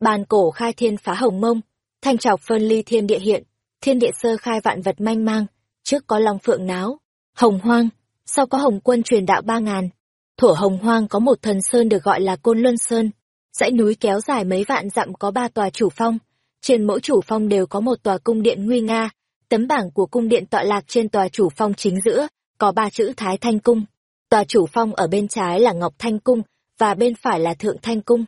Bàn cổ khai thiên phá hồng mông, thanh trọc phân ly thiên địa hiện, thiên địa sơ khai vạn vật manh mang, trước có long phượng náo, hồng hoang, sau có hồng quân truyền đạo ba ngàn. Thổ hồng hoang có một thần sơn được gọi là Côn Luân Sơn, dãy núi kéo dài mấy vạn dặm có ba tòa chủ phong, trên mỗi chủ phong đều có một tòa cung điện nguy nga, tấm bảng của cung điện tọa lạc trên tòa chủ phong chính giữa, có ba chữ Thái Thanh Cung. Tòa chủ phong ở bên trái là Ngọc Thanh Cung, và bên phải là Thượng Thanh Cung.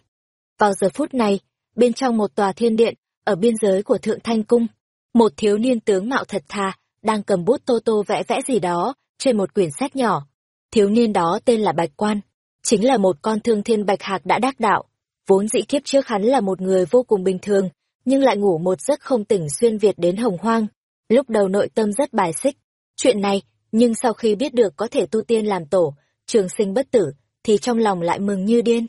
Vào giờ phút này, bên trong một tòa thiên điện, ở biên giới của Thượng Thanh Cung, một thiếu niên tướng mạo thật thà, đang cầm bút tô tô vẽ vẽ gì đó, trên một quyển sách nhỏ. Thiếu niên đó tên là Bạch Quan, chính là một con thương thiên bạch hạc đã đắc đạo. Vốn dĩ kiếp trước hắn là một người vô cùng bình thường, nhưng lại ngủ một giấc không tỉnh xuyên Việt đến hồng hoang. Lúc đầu nội tâm rất bài xích. Chuyện này, nhưng sau khi biết được có thể tu tiên làm tổ, trường sinh bất tử, thì trong lòng lại mừng như điên.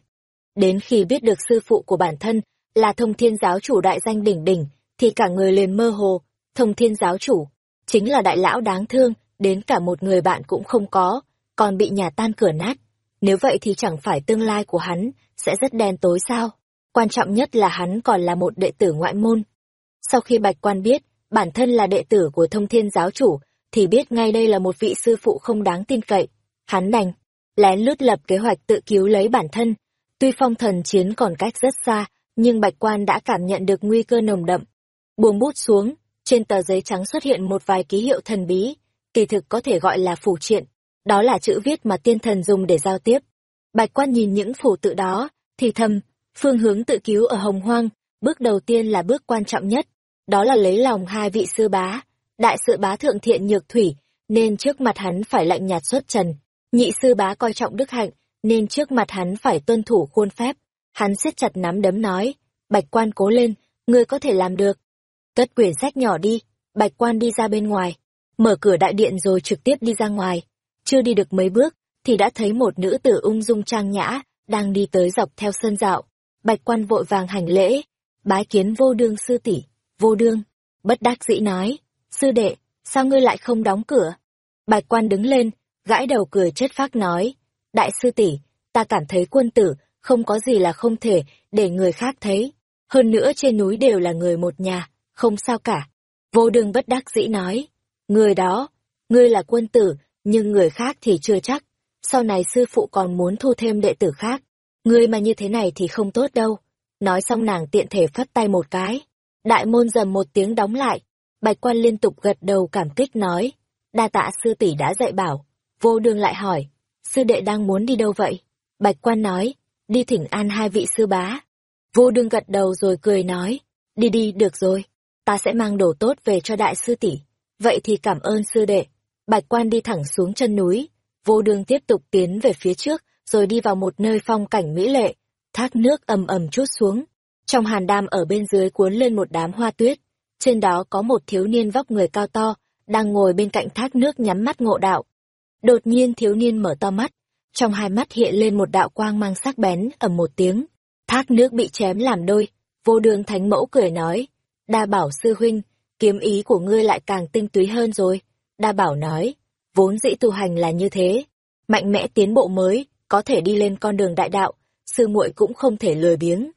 Đến khi biết được sư phụ của bản thân là thông thiên giáo chủ đại danh đỉnh đỉnh, thì cả người liền mơ hồ, thông thiên giáo chủ, chính là đại lão đáng thương, đến cả một người bạn cũng không có, còn bị nhà tan cửa nát. Nếu vậy thì chẳng phải tương lai của hắn sẽ rất đen tối sao? Quan trọng nhất là hắn còn là một đệ tử ngoại môn. Sau khi Bạch Quan biết, bản thân là đệ tử của thông thiên giáo chủ, thì biết ngay đây là một vị sư phụ không đáng tin cậy. Hắn đành, lén lút lập kế hoạch tự cứu lấy bản thân. Tuy phong thần chiến còn cách rất xa, nhưng Bạch Quan đã cảm nhận được nguy cơ nồng đậm. Buông bút xuống, trên tờ giấy trắng xuất hiện một vài ký hiệu thần bí, kỳ thực có thể gọi là phủ triện. Đó là chữ viết mà tiên thần dùng để giao tiếp. Bạch Quan nhìn những phủ tự đó, thì thầm, phương hướng tự cứu ở Hồng Hoang, bước đầu tiên là bước quan trọng nhất, đó là lấy lòng hai vị sư bá, đại sư bá thượng thiện nhược thủy, nên trước mặt hắn phải lạnh nhạt xuất trần, nhị sư bá coi trọng đức hạnh, nên trước mặt hắn phải tuân thủ khuôn phép. Hắn siết chặt nắm đấm nói, bạch quan cố lên, ngươi có thể làm được. Cất quyển sách nhỏ đi, bạch quan đi ra bên ngoài, mở cửa đại điện rồi trực tiếp đi ra ngoài. Chưa đi được mấy bước, thì đã thấy một nữ tử ung dung trang nhã, đang đi tới dọc theo sân dạo. Bạch quan vội vàng hành lễ, bái kiến vô đương sư tỷ vô đương, bất đắc dĩ nói, sư đệ, sao ngươi lại không đóng cửa? Bạch quan đứng lên, gãi đầu cười chết phác nói, đại sư tỷ ta cảm thấy quân tử, không có gì là không thể để người khác thấy. Hơn nữa trên núi đều là người một nhà, không sao cả. Vô đương bất đắc dĩ nói, người đó, ngươi là quân tử, nhưng người khác thì chưa chắc. Sau này sư phụ còn muốn thu thêm đệ tử khác. Ngươi mà như thế này thì không tốt đâu. Nói xong nàng tiện thể phất tay một cái. Đại môn dầm một tiếng đóng lại. Bạch quan liên tục gật đầu cảm kích nói. Đa tạ sư tỷ đã dạy bảo. Vô đương lại hỏi. Sư đệ đang muốn đi đâu vậy? Bạch quan nói. Đi thỉnh an hai vị sư bá. Vô đương gật đầu rồi cười nói. Đi đi được rồi. Ta sẽ mang đồ tốt về cho đại sư tỷ. Vậy thì cảm ơn sư đệ. Bạch quan đi thẳng xuống chân núi. Vô đương tiếp tục tiến về phía trước, rồi đi vào một nơi phong cảnh mỹ lệ. Thác nước ầm ầm chút xuống trong hàn đam ở bên dưới cuốn lên một đám hoa tuyết, trên đó có một thiếu niên vóc người cao to, đang ngồi bên cạnh thác nước nhắm mắt ngộ đạo. Đột nhiên thiếu niên mở to mắt, trong hai mắt hiện lên một đạo quang mang sắc bén ầm một tiếng. Thác nước bị chém làm đôi, vô đường thánh mẫu cười nói, đa bảo sư huynh, kiếm ý của ngươi lại càng tinh túy hơn rồi. Đa bảo nói, vốn dĩ tu hành là như thế, mạnh mẽ tiến bộ mới, có thể đi lên con đường đại đạo, sư muội cũng không thể lười biếng.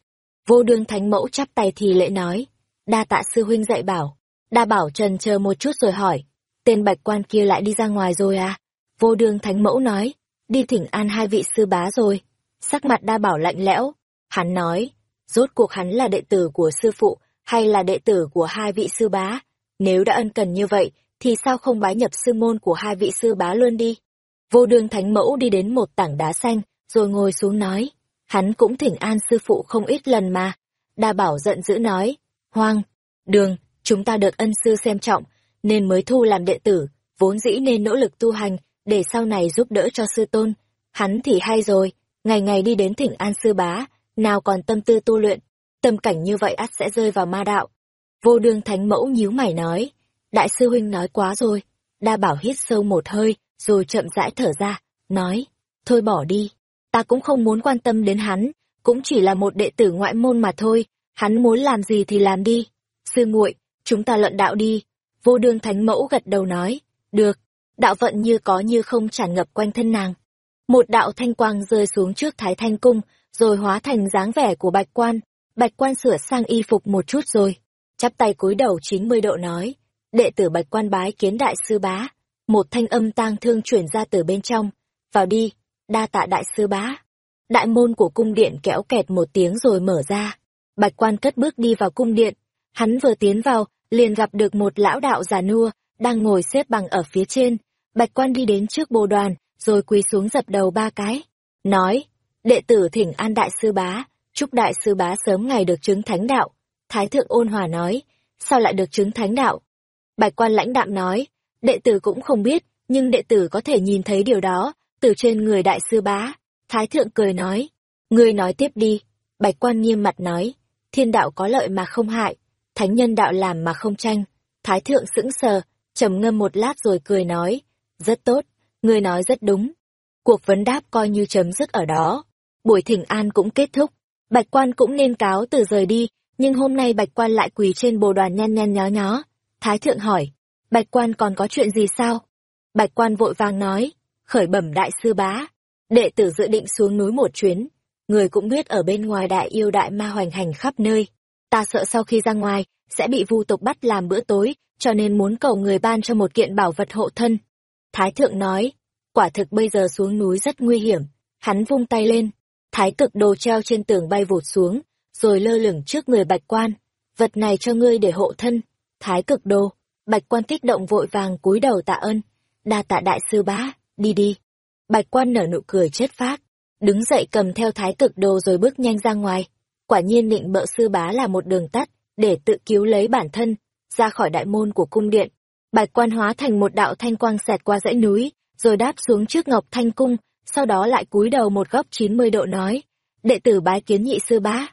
Vô đường thánh mẫu chắp tay thì lễ nói, đa tạ sư huynh dạy bảo. Đa bảo trần chờ một chút rồi hỏi, tên bạch quan kia lại đi ra ngoài rồi à? Vô đường thánh mẫu nói, đi thỉnh an hai vị sư bá rồi. Sắc mặt đa bảo lạnh lẽo, hắn nói, rốt cuộc hắn là đệ tử của sư phụ hay là đệ tử của hai vị sư bá? Nếu đã ân cần như vậy, thì sao không bái nhập sư môn của hai vị sư bá luôn đi? Vô đường thánh mẫu đi đến một tảng đá xanh, rồi ngồi xuống nói, hắn cũng thỉnh an sư phụ không ít lần mà. Đa bảo giận dữ nói, hoang, đường, chúng ta được ân sư xem trọng, nên mới thu làm đệ tử, vốn dĩ nên nỗ lực tu hành, để sau này giúp đỡ cho sư tôn. Hắn thì hay rồi, ngày ngày đi đến thỉnh an sư bá, nào còn tâm tư tu luyện, tâm cảnh như vậy ắt sẽ rơi vào ma đạo. Vô đương thánh mẫu nhíu mày nói, đại sư huynh nói quá rồi, đa bảo hít sâu một hơi, rồi chậm rãi thở ra, nói, thôi bỏ đi, ta cũng không muốn quan tâm đến hắn, cũng chỉ là một đệ tử ngoại môn mà thôi, hắn muốn làm gì thì làm đi. Sư muội, chúng ta luận đạo đi. Vô đương thánh mẫu gật đầu nói, được, đạo vận như có như không tràn ngập quanh thân nàng. Một đạo thanh quang rơi xuống trước thái thanh cung, rồi hóa thành dáng vẻ của bạch quan. Bạch quan sửa sang y phục một chút rồi, chắp tay cúi đầu chín mươi độ nói, đệ tử bạch quan bái kiến đại sư bá. Một thanh âm tang thương chuyển ra từ bên trong, vào đi, đa tạ đại sư bá. Đại môn của cung điện kéo kẹt một tiếng rồi mở ra. Bạch quan cất bước đi vào cung điện. Hắn vừa tiến vào, liền gặp được một lão đạo già nua, đang ngồi xếp bằng ở phía trên. Bạch quan đi đến trước bồ đoàn, rồi quỳ xuống dập đầu ba cái. Nói, đệ tử thỉnh an đại sư bá, chúc đại sư bá sớm ngày được chứng thánh đạo. Thái thượng ôn hòa nói, sao lại được chứng thánh đạo? Bạch quan lãnh đạm nói, đệ tử cũng không biết, nhưng đệ tử có thể nhìn thấy điều đó, từ trên người đại sư bá. Thái thượng cười nói, ngươi nói tiếp đi. Bạch quan nghiêm mặt nói, thiên đạo có lợi mà không hại, thánh nhân đạo làm mà không tranh. Thái thượng sững sờ, trầm ngâm một lát rồi cười nói, rất tốt, ngươi nói rất đúng. Cuộc vấn đáp coi như chấm dứt ở đó. Buổi thỉnh an cũng kết thúc, bạch quan cũng nên cáo từ rời đi, nhưng hôm nay bạch quan lại quỳ trên bồ đoàn nhen nhen nhó nhó. Thái thượng hỏi, bạch quan còn có chuyện gì sao? Bạch quan vội vàng nói, khởi bẩm đại sư bá, đệ tử dự định xuống núi một chuyến, người cũng biết ở bên ngoài đại yêu đại ma hoành hành khắp nơi. Ta sợ sau khi ra ngoài, sẽ bị vu tục bắt làm bữa tối, cho nên muốn cầu người ban cho một kiện bảo vật hộ thân. Thái thượng nói, quả thực bây giờ xuống núi rất nguy hiểm, hắn vung tay lên, thái cực đồ treo trên tường bay vụt xuống, rồi lơ lửng trước người bạch quan, vật này cho ngươi để hộ thân, thái cực đồ, bạch quan kích động vội vàng cúi đầu tạ ơn, đa tạ đại sư bá, đi đi. Bạch quan nở nụ cười chết phát, đứng dậy cầm theo thái cực đồ rồi bước nhanh ra ngoài. Quả nhiên định bợ sư bá là một đường tắt, để tự cứu lấy bản thân, ra khỏi đại môn của cung điện. Bạch quan hóa thành một đạo thanh quang xẹt qua dãy núi, rồi đáp xuống trước ngọc thanh cung, sau đó lại cúi đầu một góc 90 độ nói, đệ tử bái kiến nhị sư bá.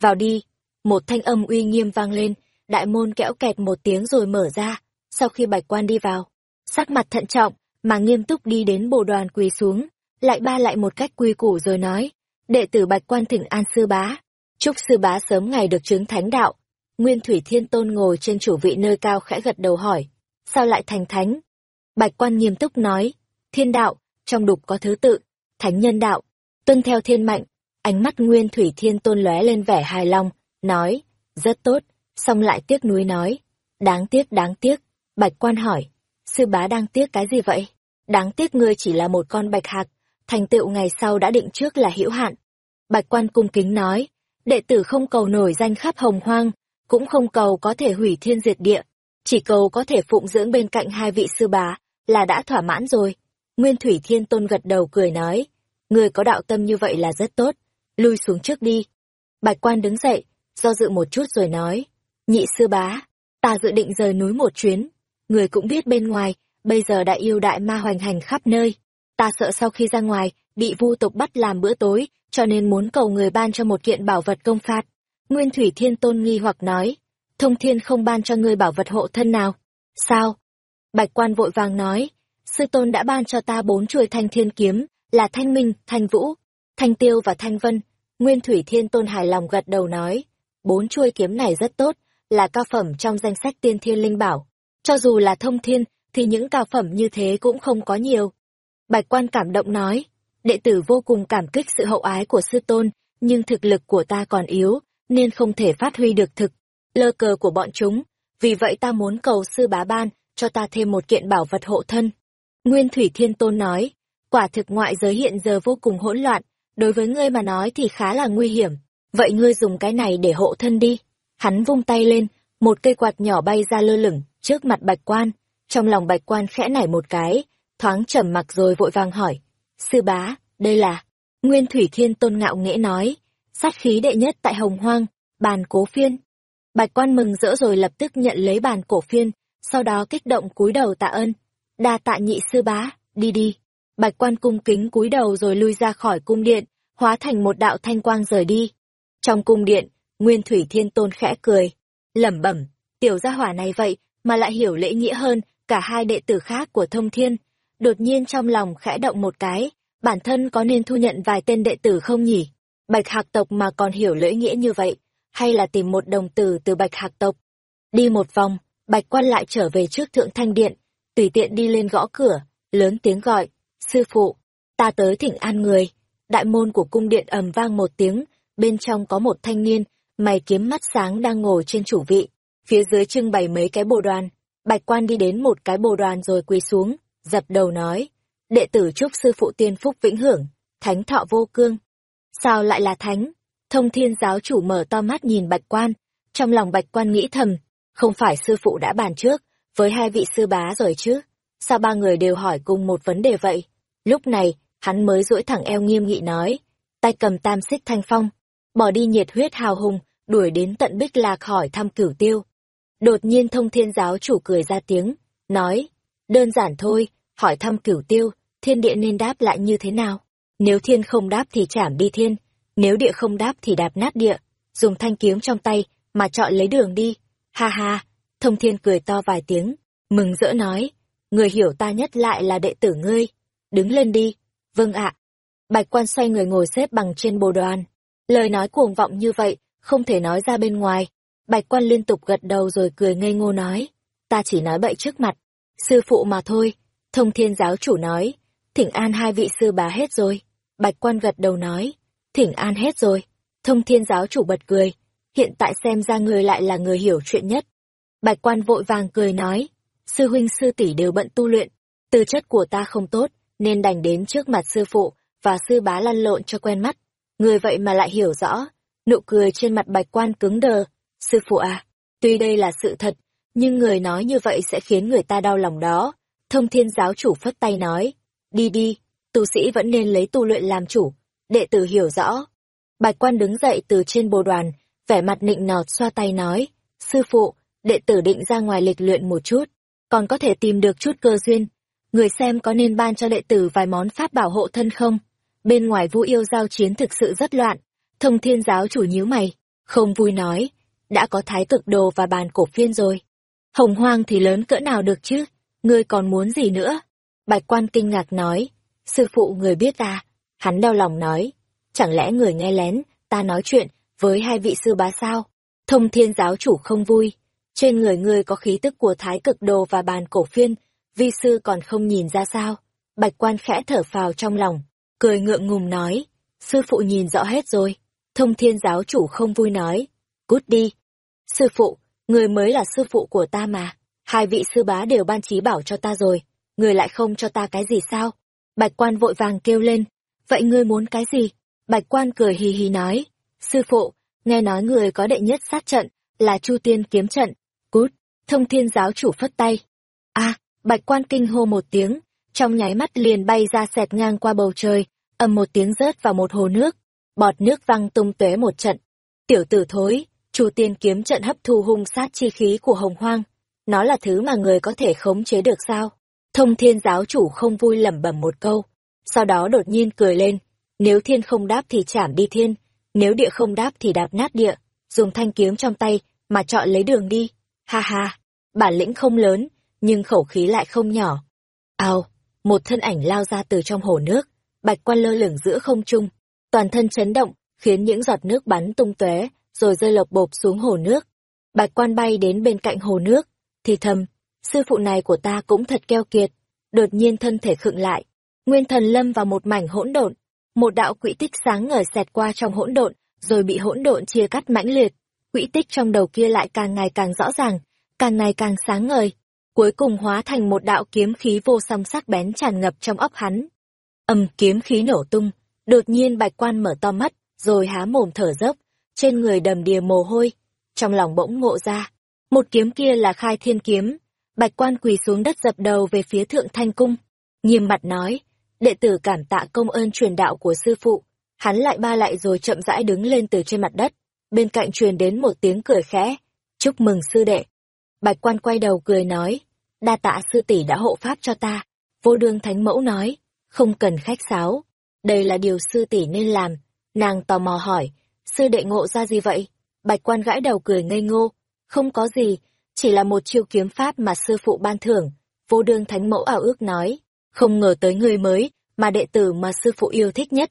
Vào đi, một thanh âm uy nghiêm vang lên, đại môn kẽo kẹt một tiếng rồi mở ra, sau khi bạch quan đi vào, sắc mặt thận trọng, mà nghiêm túc đi đến bồ đoàn quỳ xuống, lại ba lại một cách quy củ rồi nói, đệ tử bạch quan thỉnh an sư bá, chúc sư bá sớm ngày được chứng thánh đạo. Nguyên Thủy Thiên Tôn ngồi trên chủ vị nơi cao khẽ gật đầu hỏi, sao lại thành thánh? Bạch quan nghiêm túc nói, thiên đạo, trong đục có thứ tự, thánh nhân đạo, tuân theo thiên mạnh, ánh mắt Nguyên Thủy Thiên Tôn lóe lên vẻ hài lòng, nói, rất tốt, xong lại tiếc nuối nói, đáng tiếc đáng tiếc, bạch quan hỏi, sư bá đang tiếc cái gì vậy? Đáng tiếc ngươi chỉ là một con bạch hạc, thành tựu ngày sau đã định trước là hữu hạn. Bạch quan cung kính nói, đệ tử không cầu nổi danh khắp hồng hoang, cũng không cầu có thể hủy thiên diệt địa, chỉ cầu có thể phụng dưỡng bên cạnh hai vị sư bá, là đã thỏa mãn rồi. Nguyên Thủy Thiên Tôn gật đầu cười nói, người có đạo tâm như vậy là rất tốt, lui xuống trước đi. Bạch quan đứng dậy, do dự một chút rồi nói, nhị sư bá, ta dự định rời núi một chuyến, người cũng biết bên ngoài, bây giờ đại yêu đại ma hoành hành khắp nơi. Ta sợ sau khi ra ngoài, bị vu tục bắt làm bữa tối, cho nên muốn cầu người ban cho một kiện bảo vật công phạt. Nguyên Thủy Thiên Tôn nghi hoặc nói, thông thiên không ban cho ngươi bảo vật hộ thân nào. Sao? Bạch quan vội vàng nói, sư tôn đã ban cho ta bốn chuôi thanh thiên kiếm, là thanh minh, thanh vũ, thanh tiêu và thanh vân. Nguyên Thủy Thiên Tôn hài lòng gật đầu nói, bốn chuôi kiếm này rất tốt, là cao phẩm trong danh sách tiên thiên linh bảo. Cho dù là thông thiên, thì những cao phẩm như thế cũng không có nhiều. Bạch quan cảm động nói, đệ tử vô cùng cảm kích sự hậu ái của sư tôn, nhưng thực lực của ta còn yếu, nên không thể phát huy được thực, lơ cờ của bọn chúng, vì vậy ta muốn cầu sư bá ban, cho ta thêm một kiện bảo vật hộ thân. Nguyên Thủy Thiên Tôn nói, quả thực ngoại giới hiện giờ vô cùng hỗn loạn, đối với ngươi mà nói thì khá là nguy hiểm, vậy ngươi dùng cái này để hộ thân đi. Hắn vung tay lên, một cây quạt nhỏ bay ra lơ lửng, trước mặt bạch quan, trong lòng bạch quan khẽ nảy một cái, thoáng trầm mặc rồi vội vàng hỏi, sư bá, đây là... Nguyên Thủy Thiên Tôn ngạo nghễ nói, sát khí đệ nhất tại Hồng Hoang, bàn cố phiên. Bạch quan mừng rỡ rồi lập tức nhận lấy bàn cổ phiên, sau đó kích động cúi đầu tạ ơn. Đa tạ nhị sư bá, đi đi. Bạch quan cung kính cúi đầu rồi lui ra khỏi cung điện, hóa thành một đạo thanh quang rời đi. Trong cung điện, Nguyên Thủy Thiên Tôn khẽ cười, lẩm bẩm, tiểu gia hỏa này vậy mà lại hiểu lễ nghĩa hơn cả hai đệ tử khác của thông thiên. Đột nhiên trong lòng khẽ động một cái, bản thân có nên thu nhận vài tên đệ tử không nhỉ? Bạch hạc tộc mà còn hiểu lễ nghĩa như vậy, hay là tìm một đồng tử từ bạch hạc tộc? Đi một vòng, bạch quan lại trở về trước thượng thanh điện, tùy tiện đi lên gõ cửa, lớn tiếng gọi, sư phụ, ta tới thỉnh an người. Đại môn của cung điện ầm vang một tiếng, bên trong có một thanh niên, mày kiếm mắt sáng đang ngồi trên chủ vị, phía dưới trưng bày mấy cái bồ đoàn. Bạch quan đi đến một cái bồ đoàn rồi quỳ xuống, dập đầu nói, đệ tử chúc sư phụ tiên phúc vĩnh hưởng, thánh thọ vô cương. Sao lại là thánh? Thông thiên giáo chủ mở to mắt nhìn bạch quan, trong lòng bạch quan nghĩ thầm, không phải sư phụ đã bàn trước, với hai vị sư bá rồi chứ? Sao ba người đều hỏi cùng một vấn đề vậy? Lúc này, hắn mới duỗi thẳng eo nghiêm nghị nói, tay cầm tam xích thanh phong, bỏ đi nhiệt huyết hào hùng, đuổi đến tận bích lạc hỏi thăm cửu tiêu. Đột nhiên thông thiên giáo chủ cười ra tiếng, nói, đơn giản thôi, hỏi thăm cửu tiêu, thiên địa nên đáp lại như thế nào? Nếu thiên không đáp thì chảm đi thiên, nếu địa không đáp thì đạp nát địa, dùng thanh kiếm trong tay mà chọn lấy đường đi. Ha ha, thông thiên cười to vài tiếng, mừng rỡ nói, người hiểu ta nhất lại là đệ tử ngươi, đứng lên đi. Vâng ạ. Bạch quan xoay người ngồi xếp bằng trên bồ đoàn. Lời nói cuồng vọng như vậy, không thể nói ra bên ngoài. Bạch quan liên tục gật đầu rồi cười ngây ngô nói, ta chỉ nói bậy trước mặt, sư phụ mà thôi. Thông thiên giáo chủ nói, thỉnh an hai vị sư bá hết rồi. Bạch quan gật đầu nói, thỉnh an hết rồi. Thông thiên giáo chủ bật cười, hiện tại xem ra người lại là người hiểu chuyện nhất. Bạch quan vội vàng cười nói, sư huynh sư tỷ đều bận tu luyện, tư chất của ta không tốt, nên đành đến trước mặt sư phụ và sư bá lăn lộn cho quen mắt. Người vậy mà lại hiểu rõ, nụ cười trên mặt bạch quan cứng đờ. Sư phụ à, tuy đây là sự thật, nhưng người nói như vậy sẽ khiến người ta đau lòng đó. Thông thiên giáo chủ phất tay nói, đi đi, tu sĩ vẫn nên lấy tu luyện làm chủ, đệ tử hiểu rõ. Bạch quan đứng dậy từ trên bồ đoàn, vẻ mặt nịnh nọt xoa tay nói, sư phụ, đệ tử định ra ngoài lịch luyện một chút, còn có thể tìm được chút cơ duyên. Người xem có nên ban cho đệ tử vài món pháp bảo hộ thân không? Bên ngoài vũ yêu giao chiến thực sự rất loạn, thông thiên giáo chủ nhíu mày, không vui nói, đã có thái cực đồ và bàn cổ phiên rồi. Hồng hoang thì lớn cỡ nào được chứ, ngươi còn muốn gì nữa? Bạch quan kinh ngạc nói, sư phụ người biết ta, hắn đau lòng nói, chẳng lẽ người nghe lén, ta nói chuyện với hai vị sư bá sao? Thông thiên giáo chủ không vui, trên người ngươi có khí tức của thái cực đồ và bàn cổ phiên, vi sư còn không nhìn ra sao? Bạch quan khẽ thở phào trong lòng, cười ngượng ngùng nói, sư phụ nhìn rõ hết rồi. Thông thiên giáo chủ không vui nói, cút đi. Sư phụ, người mới là sư phụ của ta mà, hai vị sư bá đều ban trí bảo cho ta rồi, người lại không cho ta cái gì sao? Bạch quan vội vàng kêu lên, vậy ngươi muốn cái gì? Bạch quan cười hì hì nói, sư phụ, nghe nói người có đệ nhất sát trận, là Chu Tiên kiếm trận, cút, thông thiên giáo chủ phất tay. a bạch quan kinh hô một tiếng, trong nháy mắt liền bay ra xẹt ngang qua bầu trời, ầm một tiếng rớt vào một hồ nước, bọt nước văng tung tóe một trận. Tiểu tử thối, Chu Tiên kiếm trận hấp thu hung sát chi khí của Hồng Hoang, nó là thứ mà người có thể khống chế được sao? Thông thiên giáo chủ không vui lẩm bẩm một câu, sau đó đột nhiên cười lên, nếu thiên không đáp thì chảm đi thiên, nếu địa không đáp thì đạp nát địa, dùng thanh kiếm trong tay mà chọn lấy đường đi. Ha ha, bản lĩnh không lớn, nhưng khẩu khí lại không nhỏ. Ao, một thân ảnh lao ra từ trong hồ nước, bạch quan lơ lửng giữa không trung, toàn thân chấn động, khiến những giọt nước bắn tung tóe, rồi rơi lộc bộp xuống hồ nước. Bạch quan bay đến bên cạnh hồ nước, thì thầm, sư phụ này của ta cũng thật keo kiệt. Đột nhiên thân thể khựng lại, nguyên thần lâm vào một mảnh hỗn độn, một đạo quỹ tích sáng ngời xẹt qua trong hỗn độn, rồi bị hỗn độn chia cắt mãnh liệt. Quỹ tích trong đầu kia lại càng ngày càng rõ ràng, càng ngày càng sáng ngời, cuối cùng hóa thành một đạo kiếm khí vô song sắc bén tràn ngập trong óc hắn. Âm kiếm khí nổ tung, đột nhiên bạch quan mở to mắt, rồi há mồm thở dốc, trên người đầm đìa mồ hôi, trong lòng bỗng ngộ ra. Một kiếm kia là khai thiên kiếm, bạch quan quỳ xuống đất dập đầu về phía thượng thanh cung, nghiêm mặt nói, đệ tử cảm tạ công ơn truyền đạo của sư phụ, hắn lại ba lại rồi chậm rãi đứng lên từ trên mặt đất, bên cạnh truyền đến một tiếng cười khẽ, chúc mừng sư đệ. Bạch quan quay đầu cười nói, đa tạ sư tỷ đã hộ pháp cho ta. Vô đương thánh mẫu nói, không cần khách sáo. Đây là điều sư tỷ nên làm. Nàng tò mò hỏi, sư đệ ngộ ra gì vậy? Bạch quan gãi đầu cười ngây ngô, không có gì, chỉ là một chiêu kiếm pháp mà sư phụ ban thưởng. Vô đương thánh mẫu ảo ước nói, không ngờ tới người mới, mà đệ tử mà sư phụ yêu thích nhất.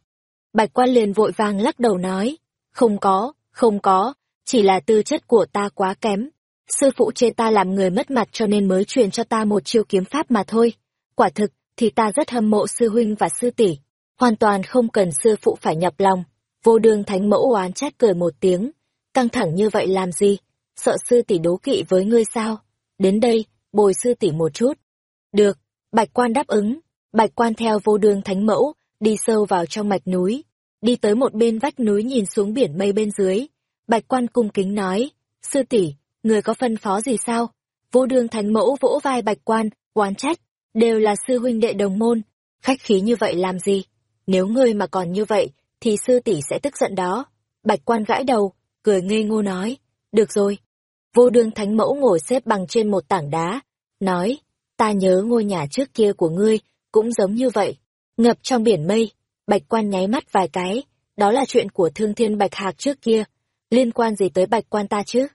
Bạch quan liền vội vàng lắc đầu nói, không có, không có, chỉ là tư chất của ta quá kém, sư phụ chê ta làm người mất mặt cho nên mới truyền cho ta một chiêu kiếm pháp mà thôi. Quả thực, thì ta rất hâm mộ sư huynh và sư tỷ, hoàn toàn không cần sư phụ phải nhập lòng. Vô đường thánh mẫu oán trách cười một tiếng, căng thẳng như vậy làm gì? Sợ sư tỷ đố kỵ với ngươi sao? Đến đây, bồi sư tỷ một chút. Được, bạch quan đáp ứng. Bạch quan theo vô đường thánh mẫu, đi sâu vào trong mạch núi. Đi tới một bên vách núi nhìn xuống biển mây bên dưới. Bạch quan cung kính nói, sư tỷ, người có phân phó gì sao? Vô đường thánh mẫu vỗ vai bạch quan, oán trách, đều là sư huynh đệ đồng môn, khách khí như vậy làm gì? Nếu ngươi mà còn như vậy, thì sư tỷ sẽ tức giận đó. Bạch quan gãi đầu, cười ngây ngô nói, được rồi. Vô Đường thánh mẫu ngồi xếp bằng trên một tảng đá, nói, ta nhớ ngôi nhà trước kia của ngươi, cũng giống như vậy, ngập trong biển mây. Bạch quan nháy mắt vài cái, đó là chuyện của thương thiên bạch hạc trước kia, liên quan gì tới bạch quan ta chứ?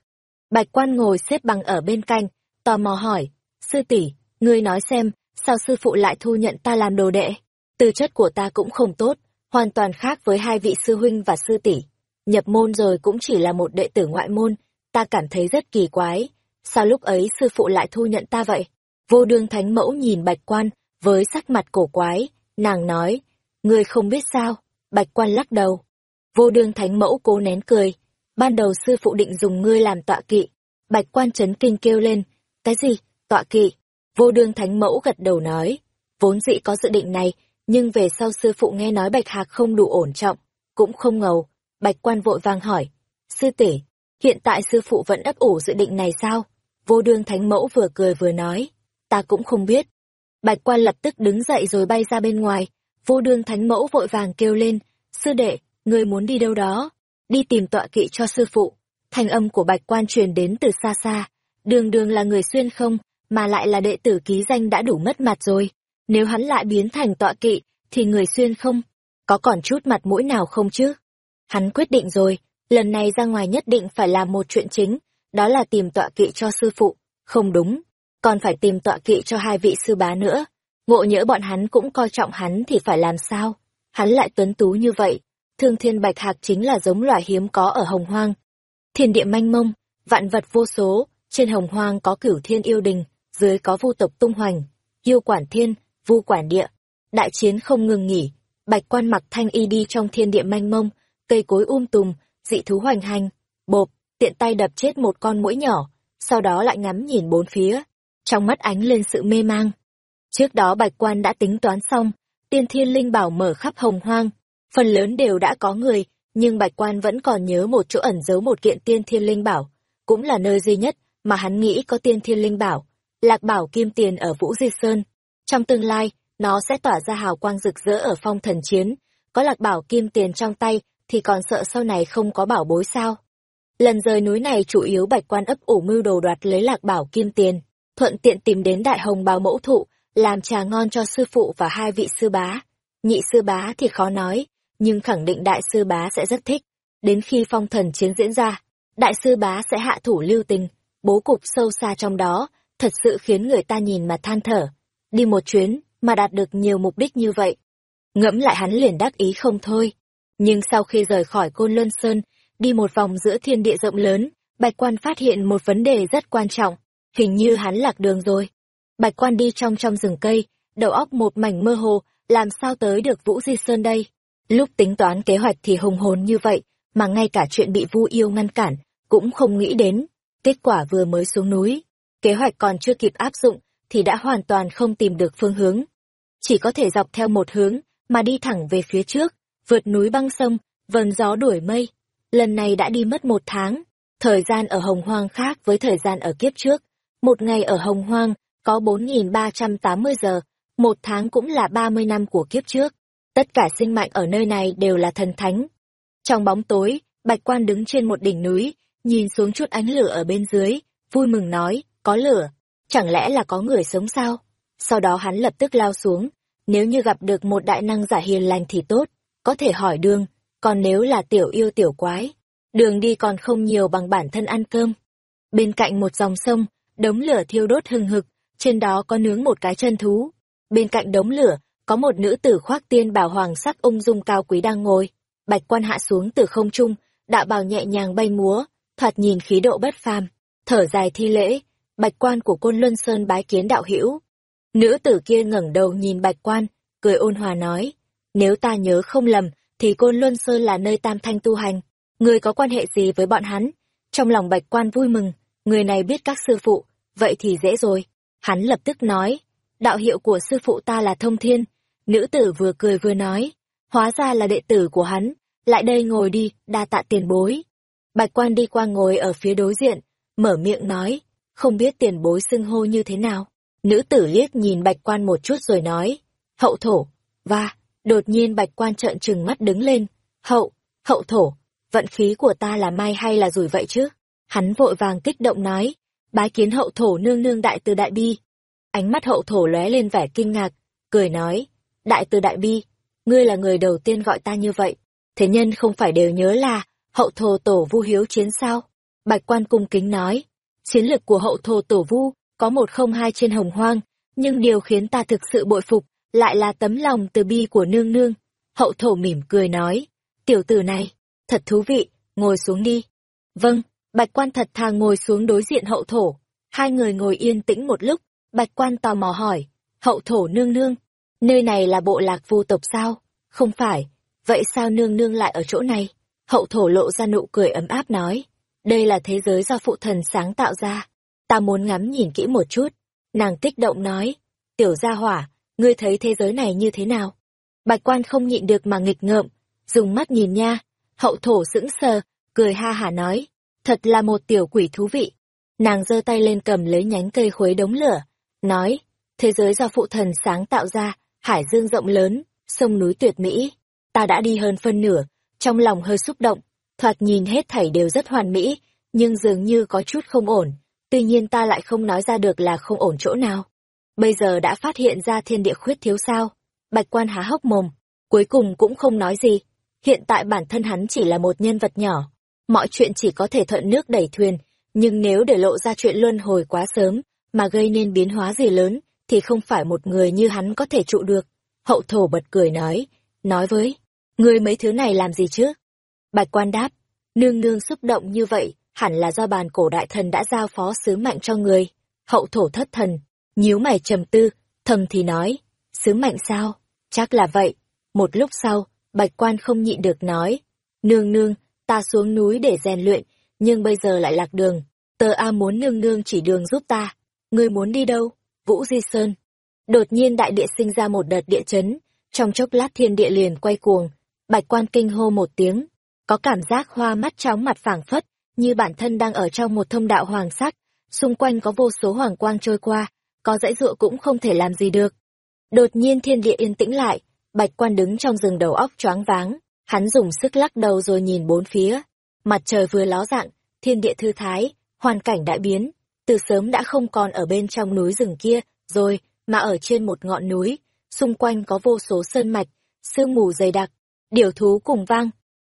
Bạch quan ngồi xếp bằng ở bên cạnh, tò mò hỏi, sư tỷ, ngươi nói xem, sao sư phụ lại thu nhận ta làm đồ đệ? Tư chất của ta cũng không tốt, hoàn toàn khác với hai vị sư huynh và sư tỷ. Nhập môn rồi cũng chỉ là một đệ tử ngoại môn, ta cảm thấy rất kỳ quái. Sao lúc ấy sư phụ lại thu nhận ta vậy? Vô đương thánh mẫu nhìn bạch quan, với sắc mặt cổ quái, nàng nói, ngươi không biết sao, bạch quan lắc đầu. Vô đương thánh mẫu cố nén cười, ban đầu sư phụ định dùng ngươi làm tọa kỵ. Bạch quan chấn kinh kêu lên, cái gì, tọa kỵ? Vô đương thánh mẫu gật đầu nói, vốn dĩ có dự định này, nhưng về sau sư phụ nghe nói bạch hạc không đủ ổn trọng, cũng không ngầu. Bạch quan vội vàng hỏi, sư tỷ, hiện tại sư phụ vẫn ấp ủ dự định này sao? Vô đương thánh mẫu vừa cười vừa nói, ta cũng không biết. Bạch quan lập tức đứng dậy rồi bay ra bên ngoài, vô đương thánh mẫu vội vàng kêu lên, sư đệ, người muốn đi đâu đó? Đi tìm tọa kỵ cho sư phụ. Thanh âm của bạch quan truyền đến từ xa xa, đường đường là người xuyên không, mà lại là đệ tử ký danh đã đủ mất mặt rồi. Nếu hắn lại biến thành tọa kỵ, thì người xuyên không, có còn chút mặt mũi nào không chứ? Hắn quyết định rồi, lần này ra ngoài nhất định phải làm một chuyện chính, đó là tìm tọa kỵ cho sư phụ. Không đúng, còn phải tìm tọa kỵ cho hai vị sư bá nữa. Ngộ nhỡ bọn hắn cũng coi trọng hắn thì phải làm sao? Hắn lại tuấn tú như vậy. Thương thiên bạch hạc chính là giống loài hiếm có ở hồng hoang. Thiên địa manh mông, vạn vật vô số, trên hồng hoang có cửu thiên yêu đình, dưới có vu tộc tung hoành, yêu quản thiên, vu quản địa. Đại chiến không ngừng nghỉ, bạch quan mặc thanh y đi trong thiên địa manh mông, cây cối um tùm, dị thú hoành hành, bộp, tiện tay đập chết một con mũi nhỏ, sau đó lại ngắm nhìn bốn phía, trong mắt ánh lên sự mê mang. Trước đó bạch quan đã tính toán xong, tiên thiên linh bảo mở khắp hồng hoang, phần lớn đều đã có người, nhưng bạch quan vẫn còn nhớ một chỗ ẩn giấu một kiện tiên thiên linh bảo, cũng là nơi duy nhất mà hắn nghĩ có tiên thiên linh bảo, lạc bảo kim tiền ở Vũ Di Sơn. Trong tương lai, nó sẽ tỏa ra hào quang rực rỡ ở phong thần chiến, có lạc bảo kim tiền trong tay thì còn sợ sau này không có bảo bối sao. Lần rời núi này chủ yếu bạch quan ấp ủ mưu đồ đoạt lấy lạc bảo kim tiền, thuận tiện tìm đến đại hồng bào mẫu thụ, làm trà ngon cho sư phụ và hai vị sư bá. Nhị sư bá thì khó nói, nhưng khẳng định đại sư bá sẽ rất thích. Đến khi phong thần chiến diễn ra, đại sư bá sẽ hạ thủ lưu tình, bố cục sâu xa trong đó, thật sự khiến người ta nhìn mà than thở. Đi một chuyến, mà đạt được nhiều mục đích như vậy. Ngẫm lại hắn liền đắc ý không thôi. Nhưng sau khi rời khỏi Côn Luân Sơn, đi một vòng giữa thiên địa rộng lớn, Bạch Quan phát hiện một vấn đề rất quan trọng. Hình như hắn lạc đường rồi. Bạch Quan đi trong trong rừng cây, đầu óc một mảnh mơ hồ, làm sao tới được Vũ Di Sơn đây? Lúc tính toán kế hoạch thì hùng hồn như vậy, mà ngay cả chuyện bị Vu Yêu ngăn cản, cũng không nghĩ đến. Kết quả vừa mới xuống núi, kế hoạch còn chưa kịp áp dụng, thì đã hoàn toàn không tìm được phương hướng. Chỉ có thể dọc theo một hướng, mà đi thẳng về phía trước, vượt núi băng sông, vần gió đuổi mây. Lần này đã đi mất một tháng, thời gian ở Hồng Hoang khác với thời gian ở kiếp trước. Một ngày ở Hồng Hoang có 4.380 giờ, một tháng cũng là 30 năm của kiếp trước. Tất cả sinh mạnh ở nơi này đều là thần thánh. Trong bóng tối, Bạch Quan đứng trên một đỉnh núi, nhìn xuống chút ánh lửa ở bên dưới, vui mừng nói, có lửa, chẳng lẽ là có người sống sao? Sau đó hắn lập tức lao xuống, nếu như gặp được một đại năng giả hiền lành thì tốt, có thể hỏi đường, còn nếu là tiểu yêu tiểu quái, đường đi còn không nhiều bằng bản thân ăn cơm. Bên cạnh một dòng sông, đống lửa thiêu đốt hừng hực, trên đó có nướng một cái chân thú. Bên cạnh đống lửa, có một nữ tử khoác tiên bảo hoàng sắc ung dung cao quý đang ngồi. Bạch quan hạ xuống từ không trung, đạo bào nhẹ nhàng bay múa, thoạt nhìn khí độ bất phàm, thở dài thi lễ, bạch quan của côn luân sơn bái kiến đạo hữu nữ tử kia ngẩng đầu nhìn bạch quan cười ôn hòa nói nếu ta nhớ không lầm thì côn luân sơn là nơi tam thanh tu hành người có quan hệ gì với bọn hắn Trong lòng bạch quan vui mừng, người này biết các sư phụ, vậy thì dễ rồi. Hắn lập tức nói, đạo hiệu của sư phụ ta là thông thiên. Nữ tử vừa cười vừa nói, hóa ra là đệ tử của hắn, lại đây ngồi đi, đa tạ tiền bối. Bạch quan đi qua ngồi ở phía đối diện, mở miệng nói, không biết tiền bối xưng hô như thế nào. Nữ tử liếc nhìn bạch quan một chút rồi nói, hậu thổ, và, đột nhiên bạch quan trợn trừng mắt đứng lên, hậu, hậu thổ, vận khí của ta là may hay là rủi vậy chứ? Hắn vội vàng kích động nói, bái kiến hậu thổ nương nương đại từ đại bi. Ánh mắt hậu thổ lóe lên vẻ kinh ngạc, cười nói, đại từ đại bi, ngươi là người đầu tiên gọi ta như vậy, thế nhân không phải đều nhớ là hậu thổ tổ vu hiếu chiến sao? Bạch quan cung kính nói, chiến lực của hậu thổ tổ vu có một không hai trên hồng hoang, nhưng điều khiến ta thực sự bội phục lại là tấm lòng từ bi của nương nương. Hậu thổ mỉm cười nói, tiểu tử này, thật thú vị, ngồi xuống đi. Vâng, bạch quan thật thà ngồi xuống đối diện hậu thổ. Hai người ngồi yên tĩnh một lúc, bạch quan tò mò hỏi, hậu thổ nương nương, nơi này là bộ lạc vu tộc sao? Không phải, vậy sao nương nương lại ở chỗ này? Hậu thổ lộ ra nụ cười ấm áp nói, đây là thế giới do phụ thần sáng tạo ra. Ta muốn ngắm nhìn kỹ một chút. Nàng kích động nói, tiểu gia hỏa, ngươi thấy thế giới này như thế nào? Bạch quan không nhịn được mà nghịch ngợm, dùng mắt nhìn nha, hậu thổ sững sờ, cười ha hả nói, thật là một tiểu quỷ thú vị. Nàng giơ tay lên cầm lấy nhánh cây khuấy đống lửa, nói, thế giới do phụ thần sáng tạo ra, hải dương rộng lớn, sông núi tuyệt mỹ. Ta đã đi hơn phân nửa, trong lòng hơi xúc động, thoạt nhìn hết thảy đều rất hoàn mỹ, nhưng dường như có chút không ổn, tuy nhiên ta lại không nói ra được là không ổn chỗ nào. Bây giờ đã phát hiện ra thiên địa khuyết thiếu sao, bạch quan há hốc mồm, cuối cùng cũng không nói gì. Hiện tại bản thân hắn chỉ là một nhân vật nhỏ, mọi chuyện chỉ có thể thuận nước đẩy thuyền, nhưng nếu để lộ ra chuyện luân hồi quá sớm, mà gây nên biến hóa gì lớn, thì không phải một người như hắn có thể trụ được. Hậu thổ bật cười nói, nói với, ngươi mấy thứ này làm gì chứ? Bạch quan đáp, nương nương xúc động như vậy, hẳn là do bàn cổ đại thần đã giao phó sứ mệnh cho người. Hậu thổ thất thần, nhíu mày trầm tư, thầm thì nói, sứ mệnh sao? Chắc là vậy. Một lúc sau, bạch quan không nhịn được nói, nương nương, ta xuống núi để rèn luyện, nhưng bây giờ lại lạc đường. Tờ A muốn nương nương chỉ đường giúp ta. Ngươi muốn đi đâu? Vũ Di Sơn. Đột nhiên đại địa sinh ra một đợt địa chấn, trong chốc lát thiên địa liền quay cuồng. Bạch quan kinh hô một tiếng, có cảm giác hoa mắt chóng mặt phảng phất, như bản thân đang ở trong một thông đạo hoàng sắc, xung quanh có vô số hoàng quang trôi qua, có dãy dụa cũng không thể làm gì được. Đột nhiên thiên địa yên tĩnh lại, bạch quan đứng trong rừng đầu óc choáng váng, hắn dùng sức lắc đầu rồi nhìn bốn phía. Mặt trời vừa ló dạng, thiên địa thư thái, hoàn cảnh đã biến, từ sớm đã không còn ở bên trong núi rừng kia, rồi, mà ở trên một ngọn núi, xung quanh có vô số sơn mạch, sương mù dày đặc, điều thú cùng vang.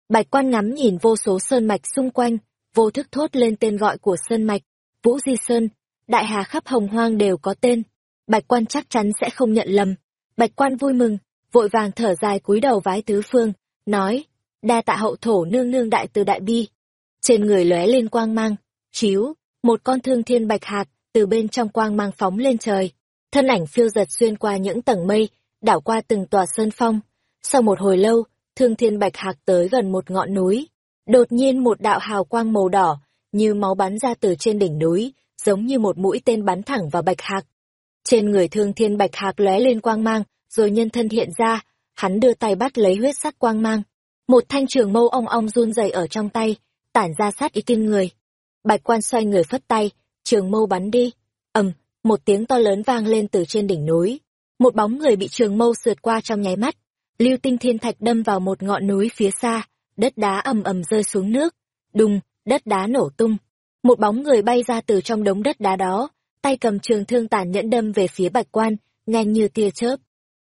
Bạch quan ngắm nhìn vô số sơn mạch xung quanh, vô thức thốt lên tên gọi của sơn mạch, Vũ Di Sơn, đại hà khắp hồng hoang đều có tên. Bạch quan chắc chắn sẽ không nhận lầm. Bạch quan vui mừng, vội vàng thở dài cúi đầu vái tứ phương, nói, đa tạ hậu thổ nương nương đại từ đại bi. Trên người lóe lên quang mang, chiếu, một con thương thiên bạch hạc, từ bên trong quang mang phóng lên trời. Thân ảnh phiêu giật xuyên qua những tầng mây, đảo qua từng tòa sơn phong. Sau một hồi lâu, thương thiên bạch hạc tới gần một ngọn núi. Đột nhiên một đạo hào quang màu đỏ, như máu bắn ra từ trên đỉnh núi, giống như một mũi tên bắn thẳng vào bạch hạc. Trên người thương thiên bạch hạc lóe lên quang mang, rồi nhân thân hiện ra, hắn đưa tay bắt lấy huyết sắc quang mang. Một thanh trường mâu ong ong run rẩy ở trong tay, tản ra sát ý kinh người. Bạch quan xoay người phất tay, trường mâu bắn đi. ầm, một tiếng to lớn vang lên từ trên đỉnh núi. Một bóng người bị trường mâu sượt qua trong nháy mắt. Lưu tinh thiên thạch đâm vào một ngọn núi phía xa, đất đá ầm ầm rơi xuống nước. Đùng, đất đá nổ tung. Một bóng người bay ra từ trong đống đất đá đó, tay cầm trường thương tàn nhẫn đâm về phía bạch quan, nhanh như tia chớp.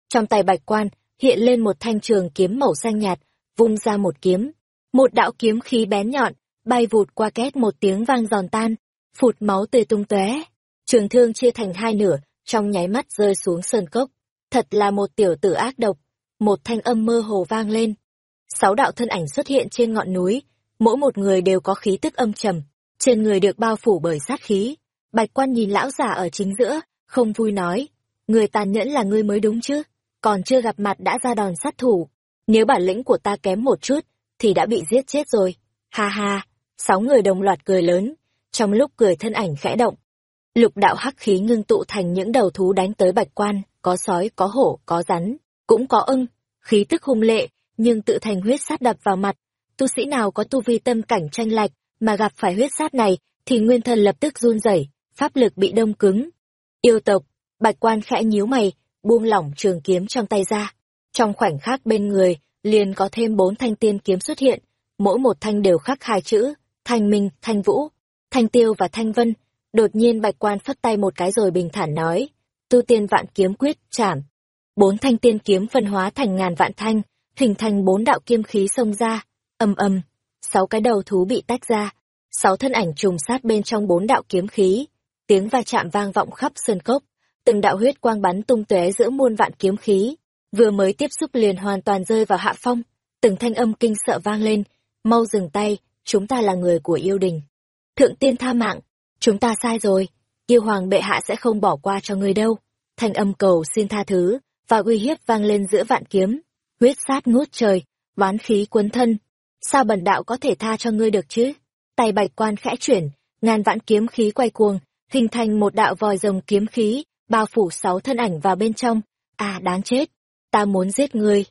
Trong tay bạch quan, hiện lên một thanh trường kiếm màu xanh nhạt, vung ra một kiếm. Một đạo kiếm khí bén nhọn, bay vụt qua két một tiếng vang giòn tan, phụt máu tươi tung tóe. Trường thương chia thành hai nửa, trong nháy mắt rơi xuống sơn cốc. Thật là một tiểu tử ác độc. Một thanh âm mơ hồ vang lên. Sáu đạo thân ảnh xuất hiện trên ngọn núi, mỗi một người đều có khí tức âm trầm, trên người được bao phủ bởi sát khí. Bạch quan nhìn lão giả ở chính giữa, không vui nói, người tàn nhẫn là ngươi mới đúng chứ, còn chưa gặp mặt đã ra đòn sát thủ. Nếu bản lĩnh của ta kém một chút, thì đã bị giết chết rồi. Ha ha, Sáu người đồng loạt cười lớn, trong lúc cười thân ảnh khẽ động. Lục đạo hắc khí ngưng tụ thành những đầu thú đánh tới bạch quan, có sói, có hổ, có rắn, cũng có ưng, khí tức hung lệ, nhưng tự thành huyết sát đập vào mặt. Tu sĩ nào có tu vi tâm cảnh tranh lệch, mà gặp phải huyết sát này, thì nguyên thân lập tức run rẩy, pháp lực bị đông cứng. Yêu tộc, bạch quan khẽ nhíu mày, buông lỏng trường kiếm trong tay ra. Trong khoảnh khắc bên người, liền có thêm bốn thanh tiên kiếm xuất hiện, mỗi một thanh đều khắc hai chữ, thanh minh, thanh vũ, thanh tiêu và thanh vân. Đột nhiên bạch quan phất tay một cái rồi bình thản nói, tu tiên vạn kiếm quyết, chảm. Bốn thanh tiên kiếm phân hóa thành ngàn vạn thanh, hình thành bốn đạo kiếm khí xông ra, âm âm, sáu cái đầu thú bị tách ra, sáu thân ảnh trùng sát bên trong bốn đạo kiếm khí, tiếng va chạm vang vọng khắp sơn cốc, từng đạo huyết quang bắn tung tóe giữa muôn vạn kiếm khí, vừa mới tiếp xúc liền hoàn toàn rơi vào hạ phong, từng thanh âm kinh sợ vang lên, mau dừng tay, chúng ta là người của yêu đình. Thượng tiên tha mạng, chúng ta sai rồi, yêu hoàng bệ hạ sẽ không bỏ qua cho người đâu. Thanh âm cầu xin tha thứ, và uy hiếp vang lên giữa vạn kiếm, huyết sát ngút trời, oán khí cuốn thân. Sao bần đạo có thể tha cho ngươi được chứ? Tay bạch quan khẽ chuyển, ngàn vạn kiếm khí quay cuồng, hình thành một đạo vòi rồng kiếm khí, bao phủ sáu thân ảnh vào bên trong. À đáng chết, ta muốn giết ngươi.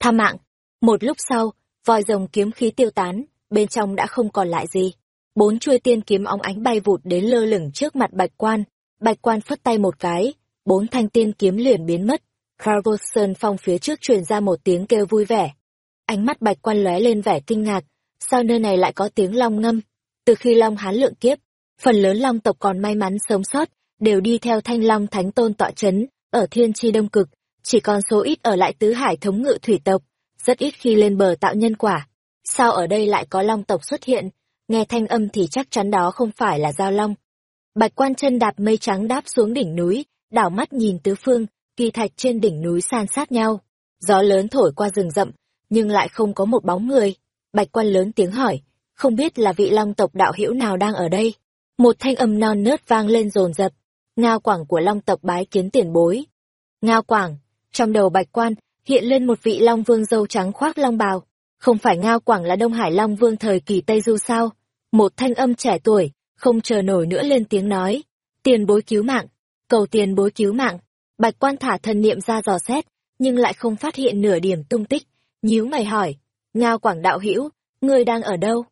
Tha mạng. Một lúc sau, vòi rồng kiếm khí tiêu tán, bên trong đã không còn lại gì. Bốn chuôi tiên kiếm óng ánh bay vụt đến lơ lửng trước mặt bạch quan. Bạch quan phất tay một cái, bốn thanh tiên kiếm liền biến mất. Carlson phong phía trước truyền ra một tiếng kêu vui vẻ. Ánh mắt bạch quan lóe lên vẻ kinh ngạc, sao nơi này lại có tiếng long ngâm? Từ khi long hán lượng kiếp, phần lớn long tộc còn may mắn sống sót, đều đi theo thanh long thánh tôn tọa chấn, ở thiên tri đông cực, chỉ còn số ít ở lại tứ hải thống ngự thủy tộc, rất ít khi lên bờ tạo nhân quả. Sao ở đây lại có long tộc xuất hiện? Nghe thanh âm thì chắc chắn đó không phải là giao long. Bạch quan chân đạp mây trắng đáp xuống đỉnh núi, đảo mắt nhìn tứ phương, kỳ thạch trên đỉnh núi san sát nhau. Gió lớn thổi qua rừng rậm, nhưng lại không có một bóng người. Bạch quan lớn tiếng hỏi, không biết là vị long tộc đạo hữu nào đang ở đây. Một thanh âm non nớt vang lên rồn rập. Ngao quảng của long tộc bái kiến tiền bối. Ngao quảng, trong đầu bạch quan, hiện lên một vị long vương dâu trắng khoác long bào. Không phải Ngao Quảng là Đông Hải Long Vương thời kỳ Tây Du sao? Một thanh âm trẻ tuổi, không chờ nổi nữa lên tiếng nói. Tiền bối cứu mạng, cầu tiền bối cứu mạng. Bạch quan thả thần niệm ra dò xét, nhưng lại không phát hiện nửa điểm tung tích. Nhíu mày hỏi, Ngao Quảng đạo hữu ngươi đang ở đâu?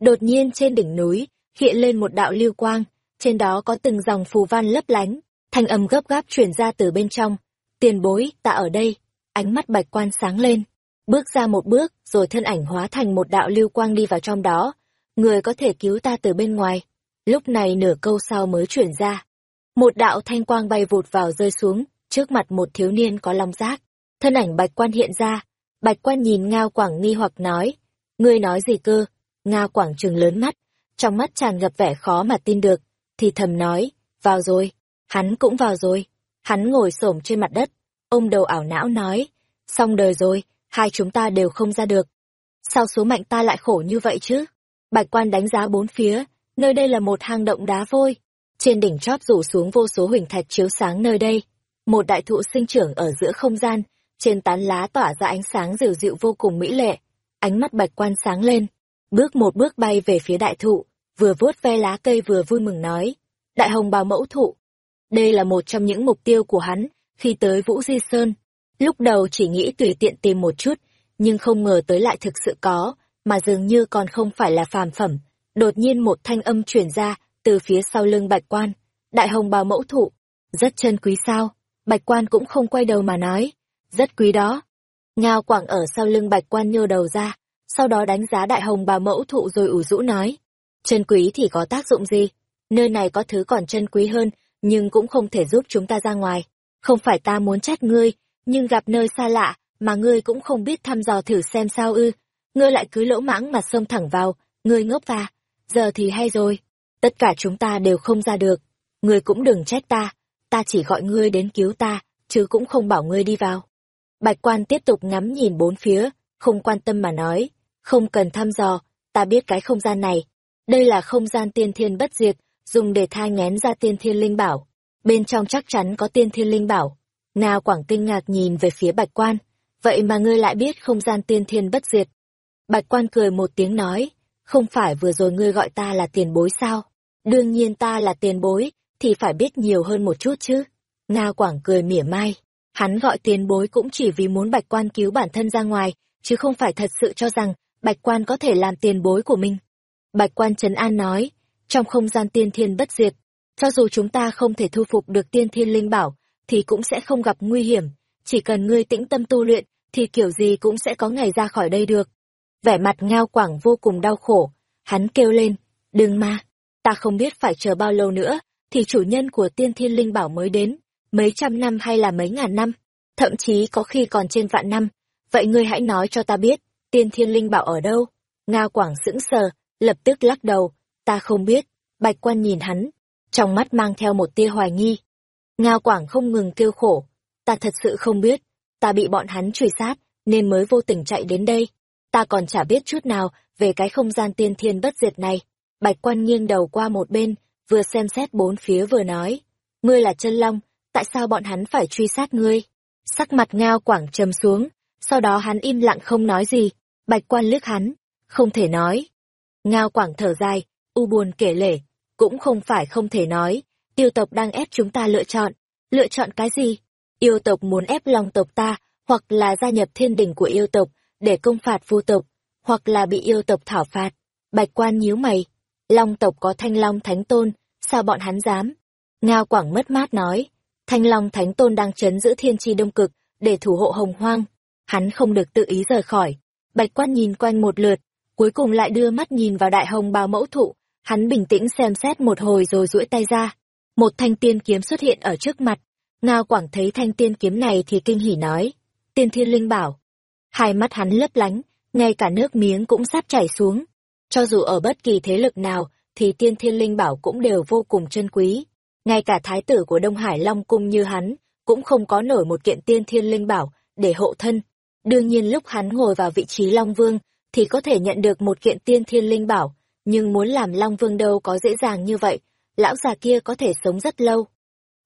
Đột nhiên trên đỉnh núi, hiện lên một đạo lưu quang, trên đó có từng dòng phù văn lấp lánh, thanh âm gấp gáp truyền ra từ bên trong. Tiền bối, ta ở đây. Ánh mắt bạch quan sáng lên, bước ra một bước, rồi thân ảnh hóa thành một đạo lưu quang đi vào trong đó. Người có thể cứu ta từ bên ngoài. Lúc này nửa câu sau mới chuyển ra. Một đạo thanh quang bay vụt vào rơi xuống, trước mặt một thiếu niên có long giác. Thân ảnh bạch quan hiện ra. Bạch quan nhìn Ngao Quảng nghi hoặc nói. Ngươi nói gì cơ? Ngao Quảng trừng lớn mắt, trong mắt tràn ngập vẻ khó mà tin được, thì thầm nói, vào rồi, hắn cũng vào rồi. Hắn ngồi xổm trên mặt đất, ôm đầu ảo não nói, xong đời rồi, hai chúng ta đều không ra được. Sao số mệnh ta lại khổ như vậy chứ? Bạch quan đánh giá bốn phía, nơi đây là một hang động đá vôi. Trên đỉnh chóp rủ xuống vô số huỳnh thạch chiếu sáng nơi đây. Một đại thụ sinh trưởng ở giữa không gian, trên tán lá tỏa ra ánh sáng dịu dịu vô cùng mỹ lệ. Ánh mắt bạch quan sáng lên, bước một bước bay về phía đại thụ, vừa vuốt ve lá cây vừa vui mừng nói. Đại hồng bào mẫu thụ. Đây là một trong những mục tiêu của hắn, khi tới Vũ Di Sơn. Lúc đầu chỉ nghĩ tùy tiện tìm một chút, nhưng không ngờ tới lại thực sự có, mà dường như còn không phải là phàm phẩm. Đột nhiên một thanh âm truyền ra, từ phía sau lưng bạch quan. Đại hồng bào mẫu thụ, rất chân quý sao? Bạch quan cũng không quay đầu mà nói, rất quý đó. Ngao quảng ở sau lưng bạch quan nhô đầu ra, sau đó đánh giá đại hồng bào mẫu thụ rồi ủ rũ nói. Chân quý thì có tác dụng gì? Nơi này có thứ còn chân quý hơn, nhưng cũng không thể giúp chúng ta ra ngoài. Không phải ta muốn trách ngươi, nhưng gặp nơi xa lạ, mà ngươi cũng không biết thăm dò thử xem sao ư. Ngươi lại cứ lỗ mãng mà xông thẳng vào, ngươi ngốc ta. Giờ thì hay rồi, tất cả chúng ta đều không ra được. Ngươi cũng đừng trách ta, ta chỉ gọi ngươi đến cứu ta, chứ cũng không bảo ngươi đi vào. Bạch quan tiếp tục ngắm nhìn bốn phía, không quan tâm mà nói, không cần thăm dò, ta biết cái không gian này. Đây là không gian tiên thiên bất diệt, dùng để thai ngén ra tiên thiên linh bảo bên trong chắc chắn có tiên thiên linh bảo. Ngao Quảng kinh ngạc nhìn về phía Bạch Quan, vậy mà ngươi lại biết không gian tiên thiên bất diệt. Bạch Quan cười một tiếng nói, không phải vừa rồi ngươi gọi ta là tiền bối sao? Đương nhiên ta là tiền bối, thì phải biết nhiều hơn một chút chứ. Ngao Quảng cười mỉa mai. Hắn gọi tiền bối cũng chỉ vì muốn bạch quan cứu bản thân ra ngoài, chứ không phải thật sự cho rằng bạch quan có thể làm tiền bối của mình. Bạch quan Trấn An nói, trong không gian tiên thiên bất diệt, cho dù chúng ta không thể thu phục được tiên thiên linh bảo, thì cũng sẽ không gặp nguy hiểm, chỉ cần ngươi tĩnh tâm tu luyện, thì kiểu gì cũng sẽ có ngày ra khỏi đây được. Vẻ mặt ngao quảng vô cùng đau khổ, hắn kêu lên, đừng mà, ta không biết phải chờ bao lâu nữa, thì chủ nhân của tiên thiên linh bảo mới đến, mấy trăm năm hay là mấy ngàn năm, thậm chí có khi còn trên vạn năm. Vậy ngươi hãy nói cho ta biết, tiên thiên linh bảo ở đâu? Ngao Quảng sững sờ, lập tức lắc đầu, ta không biết. Bạch quan nhìn hắn, trong mắt mang theo một tia hoài nghi. Ngao Quảng không ngừng kêu khổ, ta thật sự không biết, ta bị bọn hắn truy sát, nên mới vô tình chạy đến đây. Ta còn chả biết chút nào về cái không gian tiên thiên bất diệt này. Bạch quan nghiêng đầu qua một bên, vừa xem xét bốn phía vừa nói, ngươi là chân long, tại sao bọn hắn phải truy sát ngươi? Sắc mặt ngao quảng trầm xuống, sau đó hắn im lặng không nói gì, bạch quan liếc hắn, không thể nói. Ngao quảng thở dài, u buồn kể lể, cũng không phải không thể nói, yêu tộc đang ép chúng ta lựa chọn. Lựa chọn cái gì? Yêu tộc muốn ép long tộc ta, hoặc là gia nhập thiên đình của yêu tộc, để công phạt vu tộc, hoặc là bị yêu tộc thảo phạt. Bạch quan nhíu mày, long tộc có thanh long thánh tôn, sao bọn hắn dám? Ngao Quảng mất mát nói, thanh long thánh tôn đang chấn giữ thiên tri đông cực, để thủ hộ hồng hoang. Hắn không được tự ý rời khỏi. Bạch quan nhìn quanh một lượt, cuối cùng lại đưa mắt nhìn vào đại hồng bào mẫu thụ, hắn bình tĩnh xem xét một hồi rồi duỗi tay ra. Một thanh tiên kiếm xuất hiện ở trước mặt. Ngao Quảng thấy thanh tiên kiếm này thì kinh hỉ nói, tiên thiên linh bảo. Hai mắt hắn lấp lánh, ngay cả nước miếng cũng sắp chảy xuống. Cho dù ở bất kỳ thế lực nào, thì tiên thiên linh bảo cũng đều vô cùng chân quý. Ngay cả thái tử của Đông Hải Long Cung như hắn, cũng không có nổi một kiện tiên thiên linh bảo để hộ thân. Đương nhiên lúc hắn ngồi vào vị trí Long Vương, thì có thể nhận được một kiện tiên thiên linh bảo, nhưng muốn làm Long Vương đâu có dễ dàng như vậy, lão già kia có thể sống rất lâu.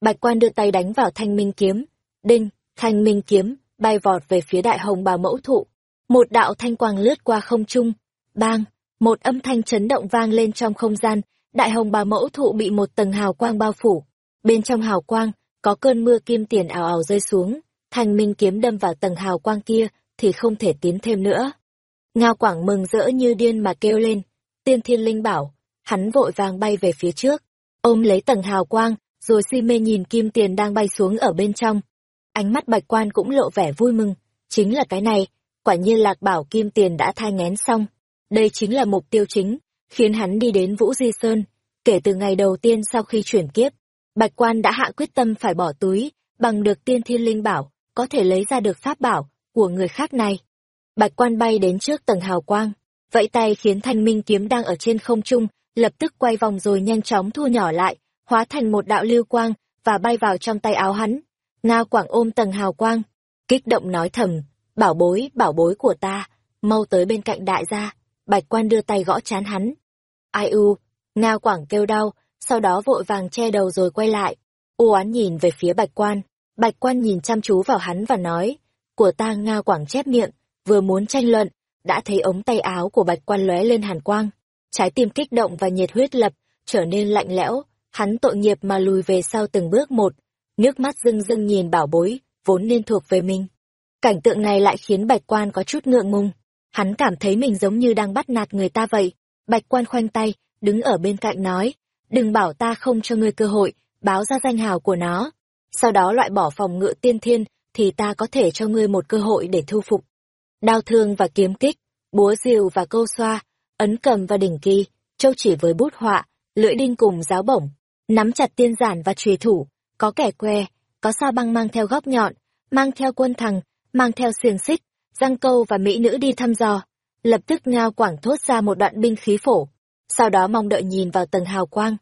Bạch quan đưa tay đánh vào thanh minh kiếm, đinh, thanh minh kiếm, bay vọt về phía đại hồng bào mẫu thụ. Một đạo thanh quang lướt qua không trung, bang, một âm thanh chấn động vang lên trong không gian, đại hồng bào mẫu thụ bị một tầng hào quang bao phủ. Bên trong hào quang, có cơn mưa kim tiền ảo ảo rơi xuống, thanh minh kiếm đâm vào tầng hào quang kia, thì không thể tiến thêm nữa. Ngao Quảng mừng rỡ như điên mà kêu lên, tiên thiên linh bảo, hắn vội vàng bay về phía trước, ôm lấy tầng hào quang, rồi si mê nhìn kim tiền đang bay xuống ở bên trong. Ánh mắt bạch quan cũng lộ vẻ vui mừng, chính là cái này, quả nhiên lạc bảo kim tiền đã thai ngén xong. Đây chính là mục tiêu chính, khiến hắn đi đến Vũ Di Sơn. Kể từ ngày đầu tiên sau khi chuyển kiếp, Bạch Quan đã hạ quyết tâm phải bỏ túi, bằng được tiên thiên linh bảo, có thể lấy ra được pháp bảo của người khác này. Bạch Quan bay đến trước tầng hào quang, vẫy tay khiến thanh minh kiếm đang ở trên không trung, lập tức quay vòng rồi nhanh chóng thu nhỏ lại, hóa thành một đạo lưu quang, và bay vào trong tay áo hắn. Ngao Quảng ôm tầng hào quang, kích động nói thầm, bảo bối, bảo bối của ta, mau tới bên cạnh đại gia. Bạch quan đưa tay gõ chán hắn. Ai u, Ngao Quảng kêu đau, sau đó vội vàng che đầu rồi quay lại. U án nhìn về phía bạch quan. Bạch quan nhìn chăm chú vào hắn và nói, của ta Ngao Quảng chép miệng, vừa muốn tranh luận, đã thấy ống tay áo của bạch quan lóe lên hàn quang. Trái tim kích động và nhiệt huyết lập, trở nên lạnh lẽo, hắn tội nghiệp mà lùi về sau từng bước một, nước mắt rưng rưng nhìn bảo bối, vốn nên thuộc về mình. Cảnh tượng này lại khiến bạch quan có chút ngượng ngùng. Hắn cảm thấy mình giống như đang bắt nạt người ta vậy. Bạch quan khoanh tay, đứng ở bên cạnh nói, đừng bảo ta không cho ngươi cơ hội, báo ra danh hào của nó. Sau đó loại bỏ phòng ngự tiên thiên, thì ta có thể cho ngươi một cơ hội để thu phục. Đao thương và kiếm kích, búa rìu và câu xoa, ấn cầm và đỉnh kỳ, châu chỉ với bút họa, lưỡi đinh cùng giáo bổng, nắm chặt tiên giản và truy thủ, có kẻ que, có sa băng mang theo góc nhọn, mang theo quân thằng, mang theo xiềng xích, răng Câu và Mỹ nữ đi thăm dò. Lập tức Ngao Quảng thốt ra một đoạn binh khí phổ, sau đó mong đợi nhìn vào tầng hào quang.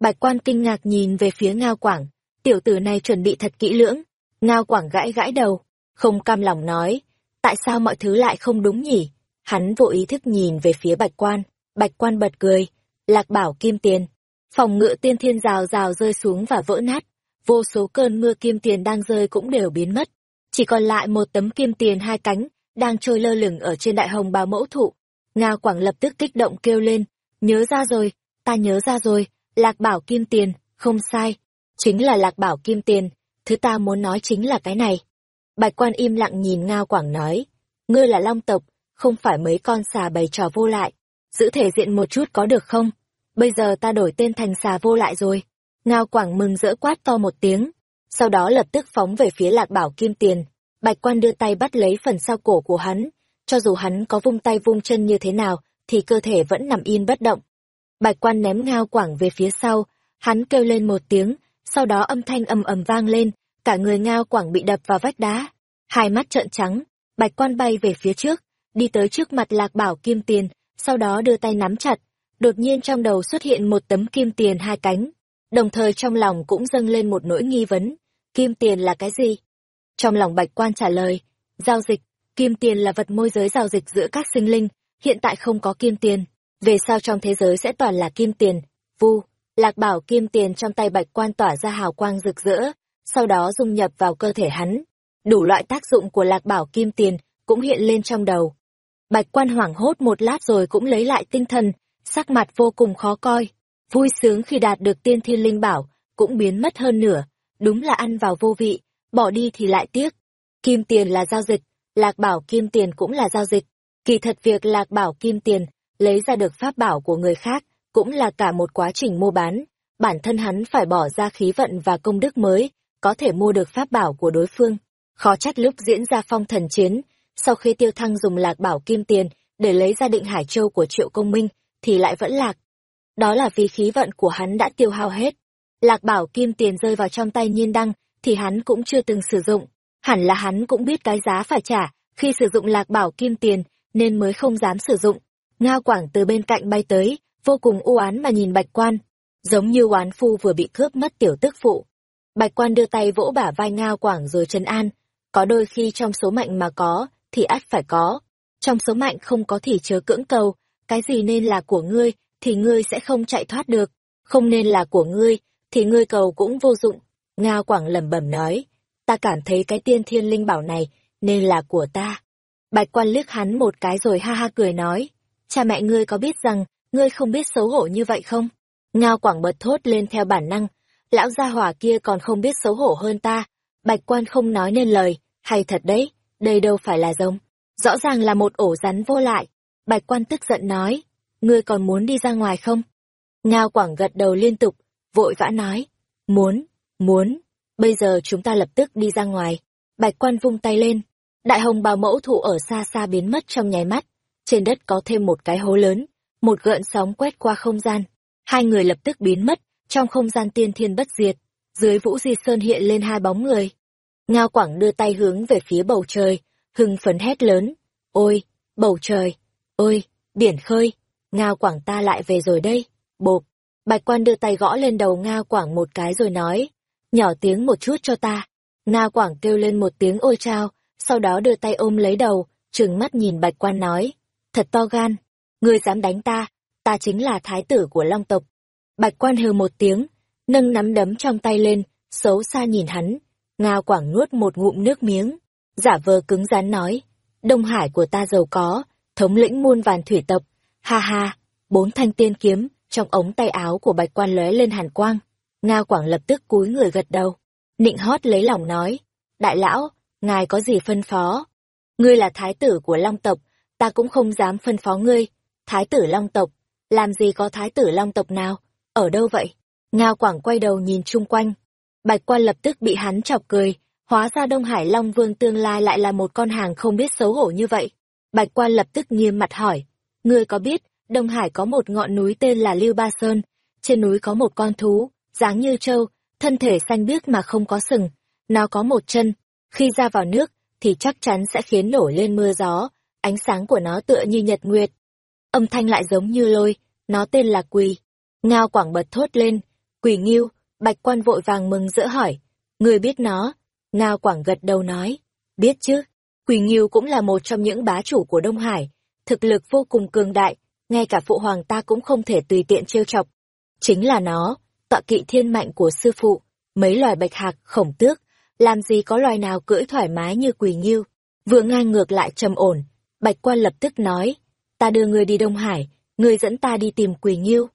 Bạch quan kinh ngạc nhìn về phía Ngao Quảng, tiểu tử này chuẩn bị thật kỹ lưỡng. Ngao Quảng gãi gãi đầu, không cam lòng nói, tại sao mọi thứ lại không đúng nhỉ? Hắn vô ý thức nhìn về phía bạch quan, bạch quan bật cười, lạc bảo kim tiền. Phòng ngự tiên thiên rào rào rơi xuống và vỡ nát, vô số cơn mưa kim tiền đang rơi cũng đều biến mất chỉ còn lại một tấm kim tiền hai cánh, đang trôi lơ lửng ở trên đại hồng bào mẫu thụ. Ngao Quảng lập tức kích động kêu lên, nhớ ra rồi, ta nhớ ra rồi, Lạc Bảo Kim Tiền, không sai, chính là Lạc Bảo Kim Tiền, thứ ta muốn nói chính là cái này. Bạch quan im lặng nhìn Ngao Quảng nói, ngươi là long tộc, không phải mấy con xà bày trò vô lại, giữ thể diện một chút có được không? Bây giờ ta đổi tên thành xà vô lại rồi. Ngao Quảng mừng rỡ quát to một tiếng, sau đó lập tức phóng về phía Lạc Bảo Kim Tiền. Bạch quan đưa tay bắt lấy phần sau cổ của hắn, cho dù hắn có vung tay vung chân như thế nào, thì cơ thể vẫn nằm yên bất động. Bạch quan ném Ngao Quảng về phía sau, hắn kêu lên một tiếng, sau đó âm thanh ầm ầm vang lên, cả người Ngao Quảng bị đập vào vách đá. Hai mắt trợn trắng, Bạch quan bay về phía trước, đi tới trước mặt Lạc Bảo Kim Tiền, sau đó đưa tay nắm chặt. Đột nhiên trong đầu xuất hiện một tấm kim tiền hai cánh, đồng thời trong lòng cũng dâng lên một nỗi nghi vấn. Kim tiền là cái gì? Trong lòng Bạch Quan trả lời, giao dịch, kim tiền là vật môi giới giao dịch giữa các sinh linh, hiện tại không có kim tiền. Về sau trong thế giới sẽ toàn là kim tiền, vu, lạc bảo kim tiền trong tay Bạch Quan tỏa ra hào quang rực rỡ, sau đó dung nhập vào cơ thể hắn. Đủ loại tác dụng của lạc bảo kim tiền cũng hiện lên trong đầu. Bạch quan hoảng hốt một lát rồi cũng lấy lại tinh thần, sắc mặt vô cùng khó coi. Vui sướng khi đạt được tiên thiên linh bảo, cũng biến mất hơn nửa. Đúng là ăn vào vô vị, bỏ đi thì lại tiếc. Kim tiền là giao dịch, lạc bảo kim tiền cũng là giao dịch. Kỳ thật việc lạc bảo kim tiền, lấy ra được pháp bảo của người khác, cũng là cả một quá trình mua bán. Bản thân hắn phải bỏ ra khí vận và công đức mới, có thể mua được pháp bảo của đối phương. Khó trách lúc diễn ra phong thần chiến, sau khi tiêu thăng dùng lạc bảo kim tiền để lấy ra định hải châu của triệu công minh thì lại vẫn lạc. Đó là vì khí vận của hắn đã tiêu hao hết. Lạc bảo kim tiền rơi vào trong tay nhiên đăng thì hắn cũng chưa từng sử dụng. Hẳn là hắn cũng biết cái giá phải trả khi sử dụng lạc bảo kim tiền nên mới không dám sử dụng. Ngao quảng từ bên cạnh bay tới vô cùng u án mà nhìn bạch quan. Giống như oán phu vừa bị cướp mất tiểu tức phụ bạch quan đưa tay vỗ bả vai ngao quảng rồi trấn an có đôi khi trong số mạnh mà có thì ắt phải có. Trong số mạnh không có thì chớ cưỡng cầu, cái gì nên là của ngươi, thì ngươi sẽ không chạy thoát được, không nên là của ngươi, thì ngươi cầu cũng vô dụng. Ngao Quảng lẩm bẩm nói, ta cảm thấy cái tiên thiên linh bảo này nên là của ta. Bạch quan liếc hắn một cái rồi ha ha cười nói, cha mẹ ngươi có biết rằng, ngươi không biết xấu hổ như vậy không? Ngao Quảng bật thốt lên theo bản năng, lão gia hỏa kia còn không biết xấu hổ hơn ta. Bạch quan không nói nên lời, hay thật đấy, đây đâu phải là rồng, rõ ràng là một ổ rắn vô lại. Bạch quan tức giận nói, ngươi còn muốn đi ra ngoài không? Ngao Quảng gật đầu liên tục, vội vã nói, muốn, muốn, bây giờ chúng ta lập tức đi ra ngoài. Bạch quan vung tay lên, đại hồng bào mẫu thụ ở xa xa biến mất trong nháy mắt, trên đất có thêm một cái hố lớn, một gợn sóng quét qua không gian. Hai người lập tức biến mất, trong không gian tiên thiên bất diệt, dưới vũ di sơn hiện lên hai bóng người. Ngao Quảng đưa tay hướng về phía bầu trời, hưng phấn hét lớn. Ôi, bầu trời, ôi, biển khơi, Ngao Quảng ta lại về rồi đây, bộp. Bạch quan đưa tay gõ lên đầu Ngao Quảng một cái rồi nói, nhỏ tiếng một chút cho ta. Ngao Quảng kêu lên một tiếng ôi trao, sau đó đưa tay ôm lấy đầu, trừng mắt nhìn bạch quan nói, thật to gan, ngươi dám đánh ta, ta chính là thái tử của long tộc. Bạch quan hừ một tiếng, nâng nắm đấm trong tay lên, xấu xa nhìn hắn, Ngao Quảng nuốt một ngụm nước miếng, giả vờ cứng rắn nói, Đông Hải của ta giàu có, thống lĩnh muôn vàn thủy tộc, ha ha, bốn thanh tiên kiếm, trong ống tay áo của bạch quan lóe lên hàn quang. Ngao Quảng lập tức cúi người gật đầu, nịnh hót lấy lòng nói, đại lão, ngài có gì phân phó? Ngươi là thái tử của Long tộc, ta cũng không dám phân phó ngươi, thái tử Long tộc, làm gì có thái tử Long tộc nào, ở đâu vậy? Ngao Quảng quay đầu nhìn chung quanh, Bạch quan lập tức bị hắn chọc cười, hóa ra Đông Hải Long Vương tương lai lại là một con hàng không biết xấu hổ như vậy. Bạch quan lập tức nghiêm mặt hỏi, ngươi có biết, Đông Hải có một ngọn núi tên là Lưu Ba Sơn, trên núi có một con thú, dáng như trâu, thân thể xanh biếc mà không có sừng, nó có một chân, khi ra vào nước thì chắc chắn sẽ khiến nổi lên mưa gió, ánh sáng của nó tựa như nhật nguyệt. Âm thanh lại giống như lôi, nó tên là Quỳ. Ngao Quảng bật thốt lên, Quỳ Nghiêu, Bạch quan vội vàng mừng rỡ hỏi, người biết nó? Ngao Quảng gật đầu nói, biết chứ, Quỳ Nghiêu cũng là một trong những bá chủ của Đông Hải, thực lực vô cùng cường đại, ngay cả phụ hoàng ta cũng không thể tùy tiện trêu chọc. Chính là nó, tọa kỵ thiên mạnh của sư phụ, mấy loài bạch hạc, khổng tước, làm gì có loài nào cưỡi thoải mái như Quỳ Nghiêu. Vừa ngang ngược lại trầm ổn, Bạch quan lập tức nói, ta đưa ngươi đi Đông Hải, ngươi dẫn ta đi tìm Quỳ Nghiêu.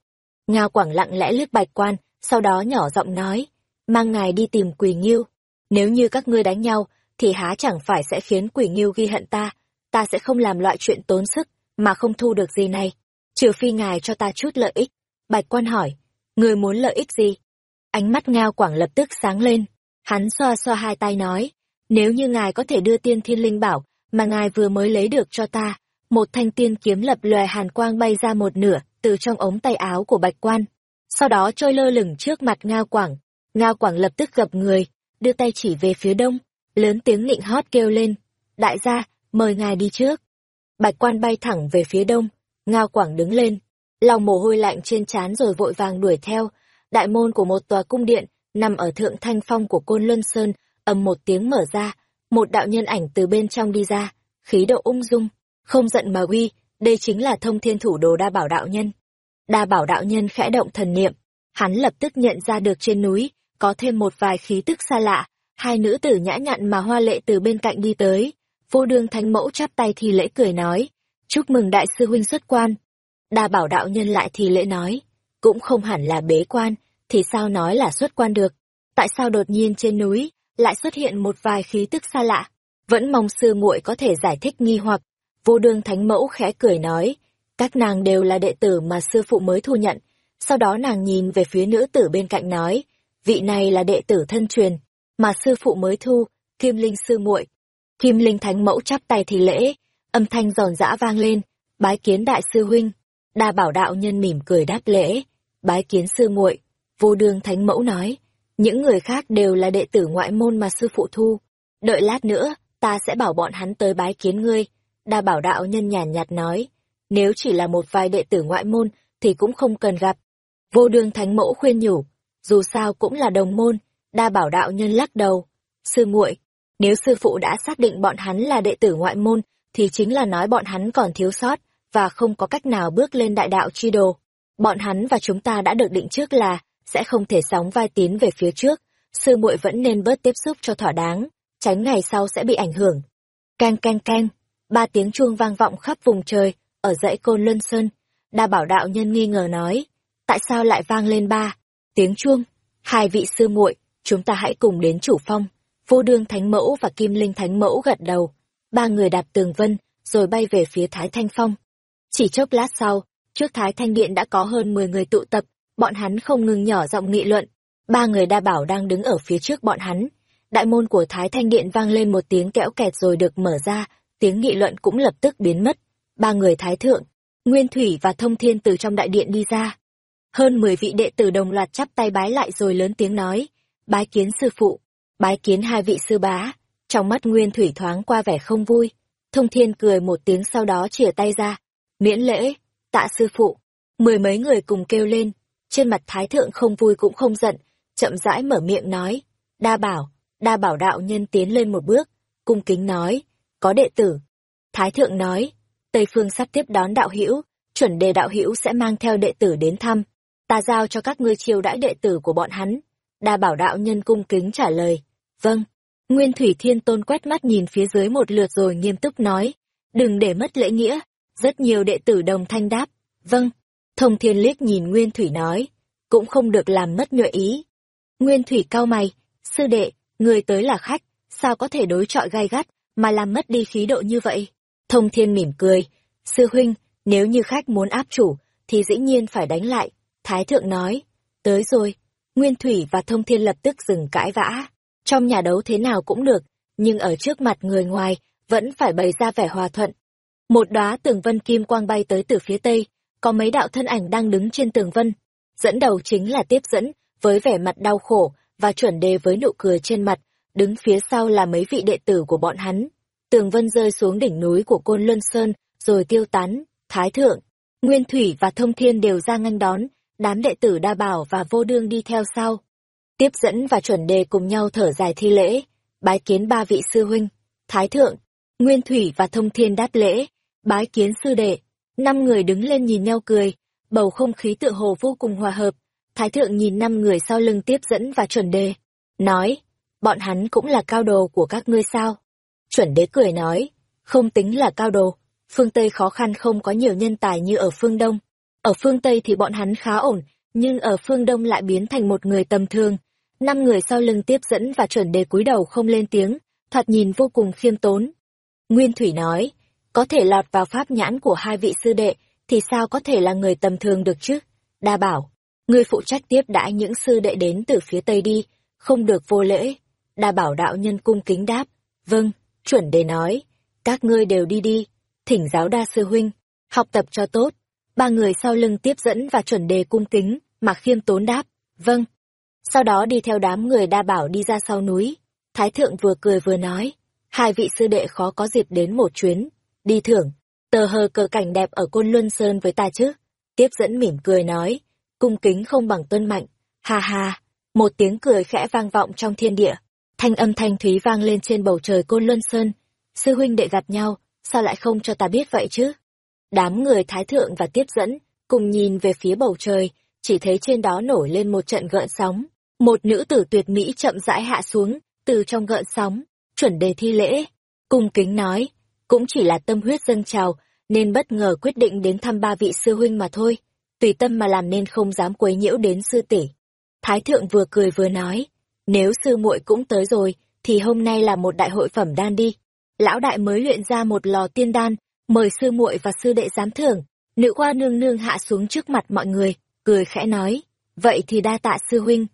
Ngao Quảng lặng lẽ lướt bạch quan, sau đó nhỏ giọng nói, mang ngài đi tìm Quỳ Nghiêu. Nếu như các ngươi đánh nhau, thì há chẳng phải sẽ khiến Quỳ Nghiêu ghi hận ta, ta sẽ không làm loại chuyện tốn sức, mà không thu được gì này. Trừ phi ngài cho ta chút lợi ích. Bạch quan hỏi, người muốn lợi ích gì? Ánh mắt Ngao Quảng lập tức sáng lên, hắn xoa xoa hai tay nói, nếu như ngài có thể đưa tiên thiên linh bảo, mà ngài vừa mới lấy được cho ta, một thanh tiên kiếm lập lòe hàn quang bay ra một nửa từ trong ống tay áo của bạch quan. Sau đó trôi lơ lửng trước mặt ngao quảng. Ngao quảng lập tức gập người đưa tay chỉ về phía đông lớn tiếng nịnh hót kêu lên đại gia mời ngài đi trước. Bạch quan bay thẳng về phía đông ngao quảng đứng lên lòng mồ hôi lạnh trên trán rồi vội vàng đuổi theo. Đại môn của một tòa cung điện nằm ở thượng thanh phong của côn luân sơn ầm một tiếng mở ra một đạo nhân ảnh từ bên trong đi ra khí độ ung dung không giận mà uy, đây chính là thông thiên thủ đồ đa bảo đạo nhân. Đa bảo đạo nhân khẽ động thần niệm, hắn lập tức nhận ra được trên núi, có thêm một vài khí tức xa lạ, hai nữ tử nhã nhặn mà hoa lệ từ bên cạnh đi tới. Vô đương thánh mẫu chắp tay thì lễ cười nói, chúc mừng đại sư huynh xuất quan. Đa bảo đạo nhân lại thì lễ nói, cũng không hẳn là bế quan, thì sao nói là xuất quan được. Tại sao đột nhiên trên núi, lại xuất hiện một vài khí tức xa lạ? Vẫn mong sư muội có thể giải thích nghi hoặc. Vô đương thánh mẫu khẽ cười nói, các nàng đều là đệ tử mà sư phụ mới thu nhận. Sau đó nàng nhìn về phía nữ tử bên cạnh nói, vị này là đệ tử thân truyền, mà sư phụ mới thu, Kim Linh sư muội. Kim Linh thánh mẫu chắp tay thì lễ, âm thanh giòn giã vang lên, bái kiến đại sư huynh. Đa bảo đạo nhân mỉm cười đáp lễ, bái kiến sư muội. Vô đương thánh mẫu nói, những người khác đều là đệ tử ngoại môn mà sư phụ thu. Đợi lát nữa, ta sẽ bảo bọn hắn tới bái kiến ngươi. Đa bảo đạo nhân nhàn nhạt nói, nếu chỉ là một vài đệ tử ngoại môn thì cũng không cần gặp. Vô đương thánh mẫu khuyên nhủ, dù sao cũng là đồng môn, đa bảo đạo nhân lắc đầu. Sư muội, nếu sư phụ đã xác định bọn hắn là đệ tử ngoại môn thì chính là nói bọn hắn còn thiếu sót và không có cách nào bước lên đại đạo chi đồ. Bọn hắn và chúng ta đã được định trước là sẽ không thể sóng vai tiến về phía trước, sư muội vẫn nên bớt tiếp xúc cho thỏa đáng, tránh ngày sau sẽ bị ảnh hưởng. Canh canh canh ba tiếng chuông vang vọng khắp vùng trời, ở dãy côn luân sơn. Đa bảo đạo nhân nghi ngờ nói, tại sao lại vang lên ba tiếng chuông? Hai vị sư muội, chúng ta hãy cùng đến chủ phong. Vô đương thánh mẫu và kim linh thánh mẫu gật đầu. Ba người đạp tường vân, rồi bay về phía Thái Thanh Phong. Chỉ chốc lát sau, trước Thái Thanh Điện đã có hơn 10 người tụ tập, bọn hắn không ngừng nhỏ giọng nghị luận. Ba người đa bảo đang đứng ở phía trước bọn hắn. Đại môn của Thái Thanh Điện vang lên một tiếng kẽo kẹt rồi được mở ra, tiếng nghị luận cũng lập tức biến mất. Ba người thái thượng, Nguyên Thủy và Thông Thiên từ trong đại điện đi ra. Hơn mười vị đệ tử đồng loạt chắp tay bái lại rồi lớn tiếng nói, bái kiến sư phụ, bái kiến hai vị sư bá. Trong mắt Nguyên Thủy thoáng qua vẻ không vui. Thông Thiên cười một tiếng sau đó chìa tay ra. Miễn lễ, tạ sư phụ. Mười mấy người cùng kêu lên. Trên mặt thái thượng không vui cũng không giận, chậm rãi mở miệng nói. Đa bảo, đa bảo đạo nhân tiến lên một bước, cung kính nói, có đệ tử. Thái thượng nói, Tây Phương sắp tiếp đón đạo hữu, chuẩn đề đạo hữu sẽ mang theo đệ tử đến thăm. Ta giao cho các ngươi chiêu đãi đệ tử của bọn hắn. Đa bảo đạo nhân cung kính trả lời. Vâng. Nguyên Thủy Thiên Tôn quét mắt nhìn phía dưới một lượt rồi nghiêm túc nói. Đừng để mất lễ nghĩa. Rất nhiều đệ tử đồng thanh đáp. Vâng. Thông Thiên liếc nhìn Nguyên Thủy nói. Cũng không được làm mất nhuệ ý. Nguyên Thủy cao mày. Sư đệ, người tới là khách, sao có thể đối chọi gai gắt, mà làm mất đi khí độ như vậy. Thông thiên mỉm cười, sư huynh, nếu như khách muốn áp chủ, thì dĩ nhiên phải đánh lại. Thái thượng nói, tới rồi, Nguyên Thủy và Thông Thiên lập tức dừng cãi vã. Trong nhà đấu thế nào cũng được, nhưng ở trước mặt người ngoài, vẫn phải bày ra vẻ hòa thuận. Một đóa tường vân kim quang bay tới từ phía tây, có mấy đạo thân ảnh đang đứng trên tường vân. Dẫn đầu chính là tiếp dẫn, với vẻ mặt đau khổ, và chuẩn đề với nụ cười trên mặt, đứng phía sau là mấy vị đệ tử của bọn hắn. Tường vân rơi xuống đỉnh núi của Côn Luân Sơn, rồi tiêu tán, Thái Thượng, Nguyên Thủy và Thông Thiên đều ra ngăn đón, đám đệ tử đa bảo và vô đương đi theo sau. Tiếp dẫn và chuẩn đề cùng nhau thở dài thi lễ, bái kiến ba vị sư huynh, Thái Thượng, Nguyên Thủy và Thông Thiên đáp lễ, bái kiến sư đệ. Năm người đứng lên nhìn nhau cười, bầu không khí tựa hồ vô cùng hòa hợp. Thái Thượng nhìn năm người sau lưng tiếp dẫn và chuẩn đề, nói, bọn hắn cũng là cao đồ của các ngươi sao? Chuẩn đế cười nói, không tính là cao đồ. phương Tây khó khăn không có nhiều nhân tài như ở phương Đông. Ở phương Tây thì bọn hắn khá ổn, nhưng ở phương Đông lại biến thành một người tầm thường. Năm người sau lưng tiếp dẫn và chuẩn đề cúi đầu không lên tiếng, thoạt nhìn vô cùng khiêm tốn. Nguyên Thủy nói, có thể lọt vào pháp nhãn của hai vị sư đệ, thì sao có thể là người tầm thường được chứ? Đa bảo, người phụ trách tiếp đãi những sư đệ đến từ phía Tây đi, không được vô lễ. Đa bảo đạo nhân cung kính đáp, vâng, chuẩn đề nói, các ngươi đều đi đi, thỉnh giáo đa sư huynh, học tập cho tốt. Ba người sau lưng tiếp dẫn và chuẩn đề cung kính, mà khiêm tốn đáp, vâng. Sau đó đi theo đám người đa bảo đi ra sau núi. Thái thượng vừa cười vừa nói, hai vị sư đệ khó có dịp đến một chuyến, đi thưởng, tờ hờ cờ cảnh đẹp ở Côn Luân Sơn với ta chứ. Tiếp dẫn mỉm cười nói, cung kính không bằng tuân mạnh, ha ha, một tiếng cười khẽ vang vọng trong thiên địa, thanh âm thanh thúy vang lên trên bầu trời Côn Luân Sơn. Sư huynh đệ gặp nhau, sao lại không cho ta biết vậy chứ? Đám người thái thượng và tiếp dẫn, cùng nhìn về phía bầu trời, chỉ thấy trên đó nổi lên một trận gợn sóng. Một nữ tử tuyệt mỹ chậm rãi hạ xuống, từ trong gợn sóng, chuẩn đề thi lễ. Cung kính nói, cũng chỉ là tâm huyết dâng trào, nên bất ngờ quyết định đến thăm ba vị sư huynh mà thôi. Tùy tâm mà làm nên không dám quấy nhiễu đến sư tỷ. Thái thượng vừa cười vừa nói, nếu sư muội cũng tới rồi, thì hôm nay là một đại hội phẩm đan đi. Lão đại mới luyện ra một lò tiên đan, mời sư muội và sư đệ giám thưởng. Nữ hoa nương nương hạ xuống trước mặt mọi người, cười khẽ nói, vậy thì đa tạ sư huynh.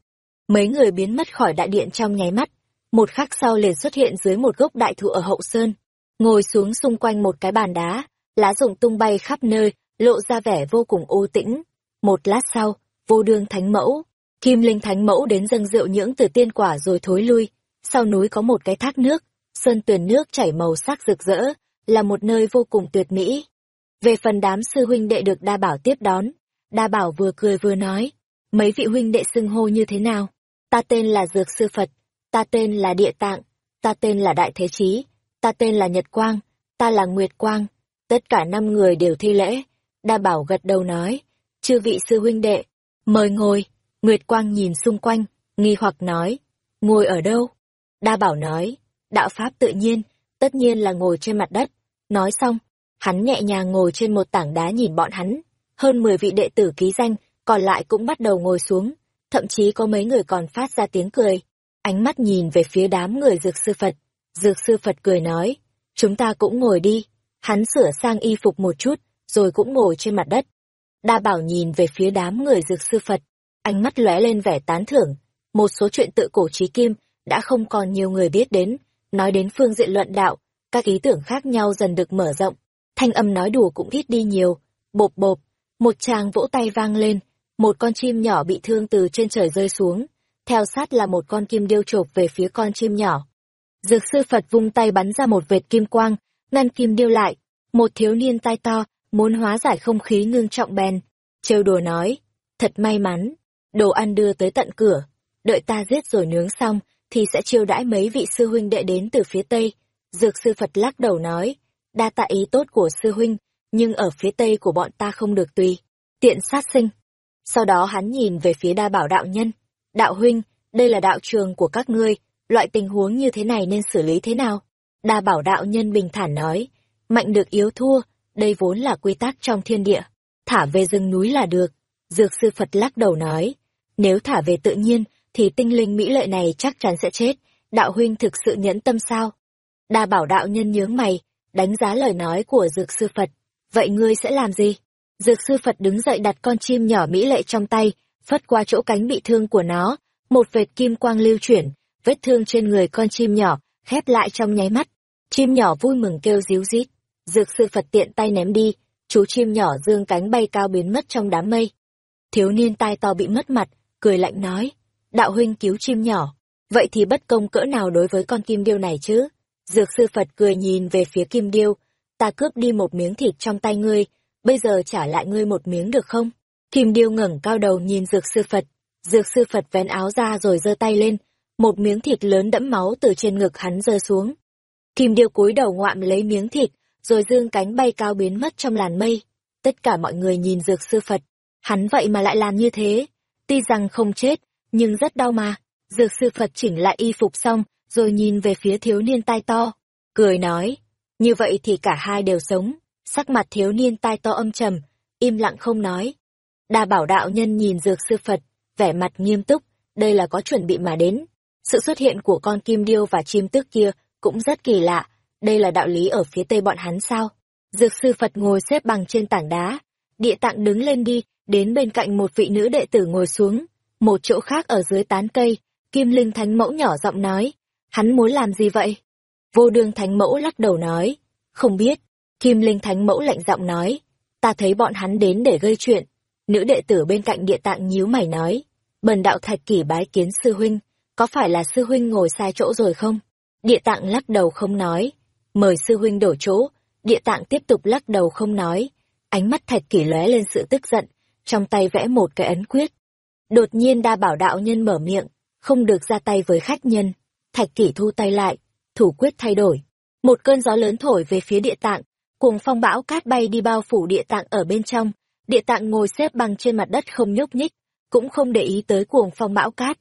Mấy người biến mất khỏi đại điện trong nháy mắt, một khắc sau liền xuất hiện dưới một gốc đại thụ ở hậu sơn, ngồi xuống xung quanh một cái bàn đá, lá rụng tung bay khắp nơi, lộ ra vẻ vô cùng u tĩnh. Một lát sau, vô đương thánh mẫu, kim linh thánh mẫu đến dâng rượu những từ tiên quả rồi thối lui. Sau núi có một cái thác nước, sơn tuyền nước chảy màu sắc rực rỡ, là một nơi vô cùng tuyệt mỹ. Về phần đám sư huynh đệ được đa bảo tiếp đón, đa bảo vừa cười vừa nói, mấy vị huynh đệ xưng hô như thế nào? Ta tên là Dược Sư Phật, ta tên là Địa Tạng, ta tên là Đại Thế Chí, ta tên là Nhật Quang, ta là Nguyệt Quang. Tất cả năm người đều thi lễ. Đa Bảo gật đầu nói, chư vị sư huynh đệ, mời ngồi. Nguyệt Quang nhìn xung quanh, nghi hoặc nói, ngồi ở đâu? Đa Bảo nói, đạo pháp tự nhiên, tất nhiên là ngồi trên mặt đất. Nói xong, hắn nhẹ nhàng ngồi trên một tảng đá nhìn bọn hắn. Hơn 10 vị đệ tử ký danh, còn lại cũng bắt đầu ngồi xuống, thậm chí có mấy người còn phát ra tiếng cười. Ánh mắt nhìn về phía đám người dược sư Phật. Dược sư Phật cười nói, chúng ta cũng ngồi đi. Hắn sửa sang y phục một chút, rồi cũng ngồi trên mặt đất. Đa bảo nhìn về phía đám người dược sư Phật, ánh mắt lóe lên vẻ tán thưởng. Một số chuyện tự cổ trí kim đã không còn nhiều người biết đến, nói đến phương diện luận đạo, các ý tưởng khác nhau dần được mở rộng. Thanh âm nói đùa cũng ít đi nhiều, bộp bộp, một tràng vỗ tay vang lên, một con chim nhỏ bị thương từ trên trời rơi xuống, theo sát là một con kim điêu chộp về phía con chim nhỏ. Dược sư Phật vung tay bắn ra một vệt kim quang, ngăn kim điêu lại. Một thiếu niên tai to, muốn hóa giải không khí ngưng trọng bèn. Trêu đùa nói, thật may mắn, đồ ăn đưa tới tận cửa. Đợi ta giết rồi nướng xong, thì sẽ chiêu đãi mấy vị sư huynh đệ đến từ phía Tây. Dược sư Phật lắc đầu nói, đa tạ ý tốt của sư huynh, nhưng ở phía Tây của bọn ta không được tùy. Tiện sát sinh. Sau đó hắn nhìn về phía đa bảo đạo nhân. Đạo huynh, đây là đạo trường của các ngươi, loại tình huống như thế này nên xử lý thế nào? Đa bảo đạo nhân bình thản nói, mạnh được yếu thua, đây vốn là quy tắc trong thiên địa, thả về rừng núi là được. Dược sư Phật lắc đầu nói, nếu thả về tự nhiên, thì tinh linh mỹ lệ này chắc chắn sẽ chết, đạo huynh thực sự nhẫn tâm sao? Đa bảo đạo nhân nhướng mày, đánh giá lời nói của dược sư Phật, vậy ngươi sẽ làm gì? Dược sư Phật đứng dậy đặt con chim nhỏ mỹ lệ trong tay, phất qua chỗ cánh bị thương của nó, một vệt kim quang lưu chuyển, vết thương trên người con chim nhỏ, khép lại trong nháy mắt. Chim nhỏ vui mừng kêu ríu rít. Dược sư Phật tiện tay ném đi, chú chim nhỏ dương cánh bay cao biến mất trong đám mây. Thiếu niên tai to bị mất mặt, cười lạnh nói, đạo huynh cứu chim nhỏ, vậy thì bất công cỡ nào đối với con kim điêu này chứ? Dược sư Phật cười nhìn về phía kim điêu, ta cướp đi một miếng thịt trong tay ngươi, bây giờ trả lại ngươi một miếng được không? Kim điêu ngẩng cao đầu nhìn dược sư Phật, dược sư Phật vén áo ra rồi giơ tay lên, một miếng thịt lớn đẫm máu từ trên ngực hắn rơi xuống. Kim điêu cúi đầu ngoạm lấy miếng thịt, rồi dương cánh bay cao biến mất trong làn mây. Tất cả mọi người nhìn dược sư Phật, hắn vậy mà lại làm như thế. Tuy rằng không chết, nhưng rất đau mà. Dược sư Phật chỉnh lại y phục xong, rồi nhìn về phía thiếu niên tai to. Cười nói, như vậy thì cả hai đều sống. sắc mặt thiếu niên tai to âm trầm, im lặng không nói. Đa bảo đạo nhân nhìn dược sư Phật, vẻ mặt nghiêm túc, đây là có chuẩn bị mà đến. Sự xuất hiện của con kim điêu và chim tước kia cũng rất kỳ lạ, đây là đạo lý ở phía tây bọn hắn sao? Dược sư Phật ngồi xếp bằng trên tảng đá, địa tạng đứng lên đi, đến bên cạnh một vị nữ đệ tử ngồi xuống, một chỗ khác ở dưới tán cây, Kim Linh Thánh Mẫu nhỏ giọng nói, hắn muốn làm gì vậy? Vô đương Thánh Mẫu lắc đầu nói, không biết. Kim Linh Thánh Mẫu lạnh giọng nói, ta thấy bọn hắn đến để gây chuyện. Nữ đệ tử bên cạnh địa tạng nhíu mày nói, bần đạo thạch kỷ bái kiến sư huynh, có phải là sư huynh ngồi sai chỗ rồi không? Địa tạng lắc đầu không nói, mời sư huynh đổi chỗ, địa tạng tiếp tục lắc đầu không nói, ánh mắt thạch kỷ lóe lên sự tức giận, trong tay vẽ một cái ấn quyết. Đột nhiên đa bảo đạo nhân mở miệng, không được ra tay với khách nhân. Thạch kỷ thu tay lại, thủ quyết thay đổi. Một cơn gió lớn thổi về phía địa tạng, cùng phong bão cát bay đi bao phủ địa tạng ở bên trong. Địa tạng ngồi xếp bằng trên mặt đất không nhúc nhích, cũng không để ý tới cuồng phong bão cát.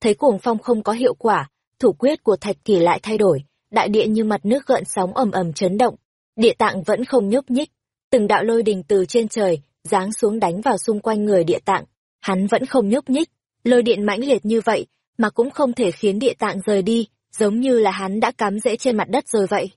Thấy cuồng phong không có hiệu quả, thủ quyết của thạch kỷ lại thay đổi, đại địa như mặt nước gợn sóng ầm ầm chấn động. Địa tạng vẫn không nhúc nhích, từng đạo lôi đình từ trên trời, giáng xuống đánh vào xung quanh người địa tạng. Hắn vẫn không nhúc nhích, lôi điện mãnh liệt như vậy, mà cũng không thể khiến địa tạng rời đi, giống như là hắn đã cắm rễ trên mặt đất rồi vậy.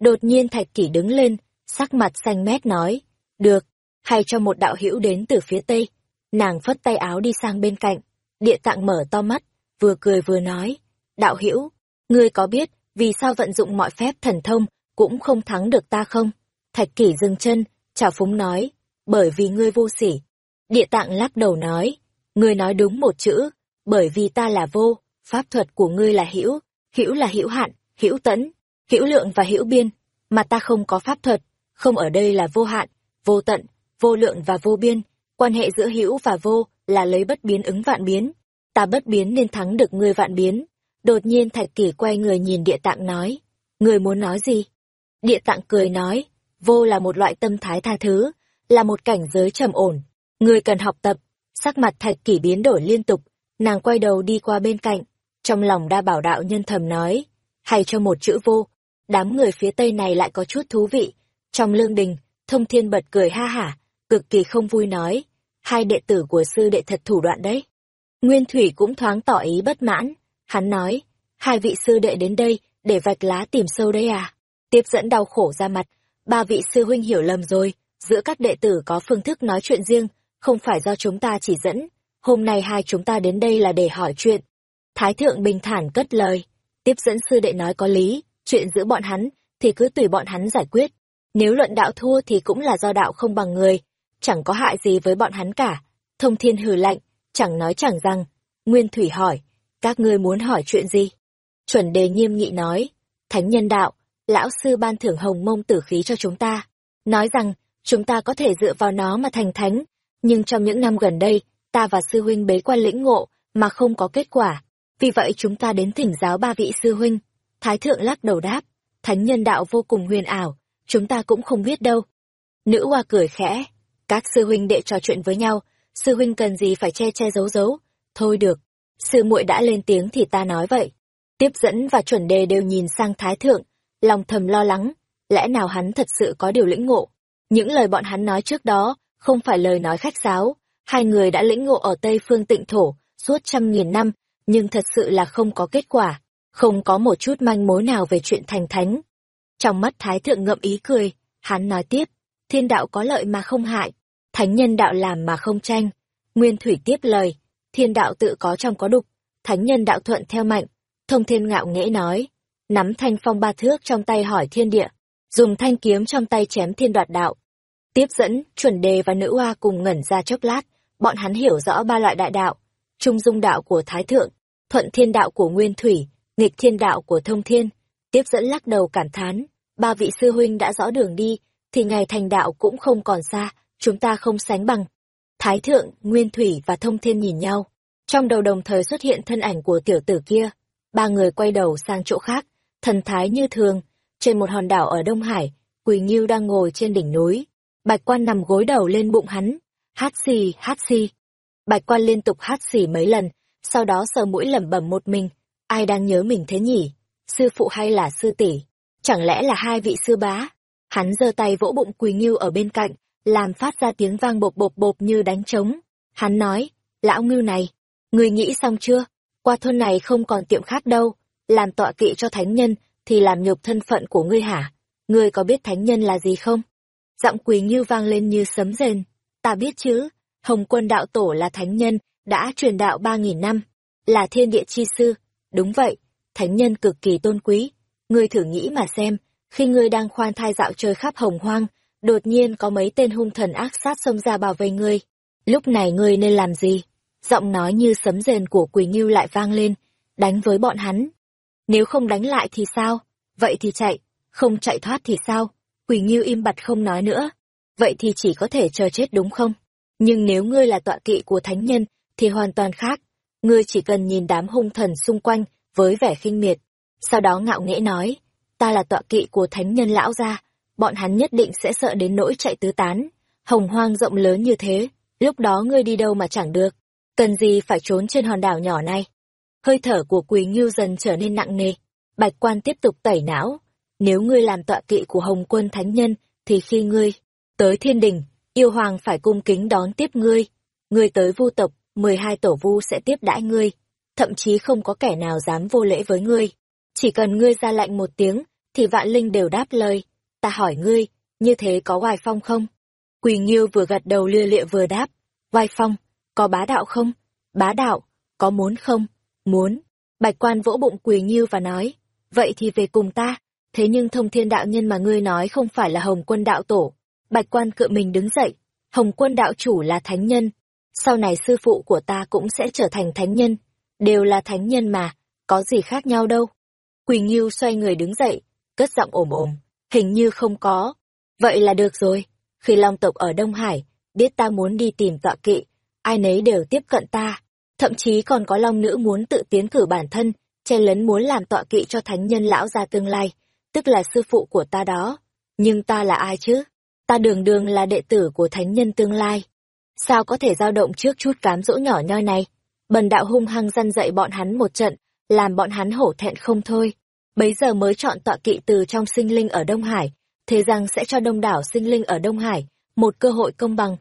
Đột nhiên Thạch Kỷ đứng lên, sắc mặt xanh mét nói, được, hay cho một đạo hữu đến từ phía tây. Nàng phất tay áo đi sang bên cạnh, địa tạng mở to mắt, vừa cười vừa nói, đạo hữu, ngươi có biết vì sao vận dụng mọi phép thần thông cũng không thắng được ta không? Thạch Kỷ dừng chân, chào phúng nói, bởi vì ngươi vô sỉ. Địa tạng lắc đầu nói, ngươi nói đúng một chữ, bởi vì ta là vô, pháp thuật của ngươi là hữu, hữu là hữu hạn, hữu tẫn, hữu lượng và hữu biên, mà ta không có pháp thuật, không ở đây là vô hạn, vô tận, vô lượng và vô biên, quan hệ giữa hữu và vô là lấy bất biến ứng vạn biến, ta bất biến nên thắng được ngươi vạn biến. Đột nhiên Thạch Kỷ quay người nhìn địa tạng nói, ngươi muốn nói gì? Địa tạng cười nói, vô là một loại tâm thái tha thứ, là một cảnh giới trầm ổn, người cần học tập. Sắc mặt Thạch Kỷ biến đổi liên tục, nàng quay đầu đi qua bên cạnh, trong lòng đa bảo đạo nhân thầm nói, hay cho một chữ vô, đám người phía tây này lại có chút thú vị. Trong lương đình, thông thiên bật cười ha hả, cực kỳ không vui nói, hai đệ tử của sư đệ thật thủ đoạn đấy. Nguyên Thủy cũng thoáng tỏ ý bất mãn, hắn nói, hai vị sư đệ đến đây, để vạch lá tìm sâu đấy à? Tiếp dẫn đau khổ ra mặt, ba vị sư huynh hiểu lầm rồi, giữa các đệ tử có phương thức nói chuyện riêng, không phải do chúng ta chỉ dẫn. Hôm nay hai chúng ta đến đây là để hỏi chuyện. Thái thượng bình thản cất lời, tiếp dẫn sư đệ nói có lý, chuyện giữa bọn hắn thì cứ tùy bọn hắn giải quyết. Nếu luận đạo thua thì cũng là do đạo không bằng người, chẳng có hại gì với bọn hắn cả. Thông thiên hừ lạnh, chẳng nói chẳng rằng. Nguyên Thủy hỏi, các ngươi muốn hỏi chuyện gì? Chuẩn đề nghiêm nghị nói, thánh nhân đạo, lão sư ban thưởng hồng mông tử khí cho chúng ta. Nói rằng, chúng ta có thể dựa vào nó mà thành thánh, nhưng trong những năm gần đây, ta và sư huynh bế quan lĩnh ngộ, mà không có kết quả. Vì vậy chúng ta đến thỉnh giáo ba vị sư huynh. Thái thượng lắc đầu đáp, thánh nhân đạo vô cùng huyền ảo, chúng ta cũng không biết đâu. Nữ hoa cười khẽ, các sư huynh đệ trò chuyện với nhau, sư huynh cần gì phải che che giấu giấu. Thôi được, sư muội đã lên tiếng thì ta nói vậy. Tiếp dẫn và chuẩn đề đều nhìn sang thái thượng, lòng thầm lo lắng, lẽ nào hắn thật sự có điều lĩnh ngộ. Những lời bọn hắn nói trước đó, không phải lời nói khách sáo, hai người đã lĩnh ngộ ở Tây Phương tịnh thổ, suốt trăm nghìn năm, nhưng thật sự là không có kết quả, không có một chút manh mối nào về chuyện thành thánh. Trong mắt Thái Thượng ngậm ý cười, hắn nói tiếp, thiên đạo có lợi mà không hại, thánh nhân đạo làm mà không tranh. Nguyên Thủy tiếp lời, thiên đạo tự có trong có đục, thánh nhân đạo thuận theo mạnh. Thông thiên ngạo nghễ nói, nắm thanh phong ba thước trong tay hỏi thiên địa, dùng thanh kiếm trong tay chém thiên đoạt đạo. Tiếp dẫn, chuẩn đề và nữ hoa cùng ngẩn ra chốc lát, bọn hắn hiểu rõ ba loại đại đạo, trung dung đạo của Thái Thượng, thuận thiên đạo của Nguyên Thủy, nghịch thiên đạo của Thông Thiên. Tiếp dẫn lắc đầu cảm thán, ba vị sư huynh đã rõ đường đi, thì ngày thành đạo cũng không còn xa, chúng ta không sánh bằng. Thái Thượng, Nguyên Thủy và Thông Thiên nhìn nhau. Trong đầu đồng thời xuất hiện thân ảnh của tiểu tử kia. Ba người quay đầu sang chỗ khác, thần thái như thường. Trên một hòn đảo ở Đông Hải, Quỳ Nghiêu đang ngồi trên đỉnh núi. Bạch quan nằm gối đầu lên bụng hắn. Hát xì, hát xì. Bạch quan liên tục hát xì mấy lần, sau đó sờ mũi lẩm bẩm một mình. Ai đang nhớ mình thế nhỉ? Sư phụ hay là sư tỷ? Chẳng lẽ là hai vị sư bá? Hắn giơ tay vỗ bụng Quỳ Nghiêu ở bên cạnh, làm phát ra tiếng vang bộp bộp bộp như đánh trống. Hắn nói, lão ngưu này, người nghĩ xong chưa? Qua thôn này không còn tiệm khác đâu, làm tọa kỵ cho thánh nhân thì làm nhục thân phận của ngươi hả? Ngươi có biết thánh nhân là gì không? Giọng Quỳ như vang lên như sấm rền. Ta biết chứ, Hồng quân đạo tổ là thánh nhân, đã truyền đạo ba nghìn năm, là thiên địa chi sư. Đúng vậy, thánh nhân cực kỳ tôn quý. Ngươi thử nghĩ mà xem, khi ngươi đang khoan thai dạo chơi khắp hồng hoang, đột nhiên có mấy tên hung thần ác sát xông ra bảo vệ ngươi. Lúc này ngươi nên làm gì? Giọng nói như sấm rền của Quỳ Ngưu lại vang lên, đánh với bọn hắn. Nếu không đánh lại thì sao? Vậy thì chạy, không chạy thoát thì sao? Quỳ Nghiêu im bặt không nói nữa. Vậy thì chỉ có thể chờ chết đúng không? Nhưng nếu ngươi là tọa kỵ của thánh nhân, thì hoàn toàn khác. Ngươi chỉ cần nhìn đám hung thần xung quanh với vẻ khinh miệt. Sau đó ngạo nghễ nói, ta là tọa kỵ của thánh nhân lão gia, bọn hắn nhất định sẽ sợ đến nỗi chạy tứ tán. Hồng hoang rộng lớn như thế, lúc đó ngươi đi đâu mà chẳng được. Cần gì phải trốn trên hòn đảo nhỏ này? Hơi thở của Quỳ Ngưu dần trở nên nặng nề. Bạch quan tiếp tục tẩy não. Nếu ngươi làm tọa kỵ của Hồng quân thánh nhân, thì khi ngươi tới thiên đình, yêu hoàng phải cung kính đón tiếp ngươi. Ngươi tới vu tộc, mười hai tổ vu sẽ tiếp đãi ngươi. Thậm chí không có kẻ nào dám vô lễ với ngươi. Chỉ cần ngươi ra lệnh một tiếng, thì vạn linh đều đáp lời. Ta hỏi ngươi, như thế có oai phong không? Quỳ Nghiêu vừa gật đầu lia lịa vừa đáp. Oai phong, có bá đạo không? Bá đạo, có muốn không? Muốn. Bạch quan vỗ bụng Quỳ như và nói. Vậy thì về cùng ta. Thế nhưng thông thiên đạo nhân mà ngươi nói không phải là hồng quân đạo tổ. Bạch quan cự mình đứng dậy. Hồng quân đạo chủ là thánh nhân. Sau này sư phụ của ta cũng sẽ trở thành thánh nhân. Đều là thánh nhân mà, có gì khác nhau đâu. Quỳ Nghiêu xoay người đứng dậy, cất giọng ồm ồm, hình như không có. Vậy là được rồi, khi Long tộc ở Đông Hải, biết ta muốn đi tìm tọa kỵ, ai nấy đều tiếp cận ta. Thậm chí còn có Long nữ muốn tự tiến cử bản thân, chen lấn muốn làm tọa kỵ cho thánh nhân lão gia tương lai, tức là sư phụ của ta đó. Nhưng ta là ai chứ? Ta đường đường là đệ tử của thánh nhân tương lai. Sao có thể dao động trước chút cám dỗ nhỏ nhoi này? Bần đạo hung hăng răn dậy bọn hắn một trận, làm bọn hắn hổ thẹn không thôi. Bấy giờ mới chọn tọa kỵ từ trong sinh linh ở Đông Hải, thế rằng sẽ cho đông đảo sinh linh ở Đông Hải một cơ hội công bằng.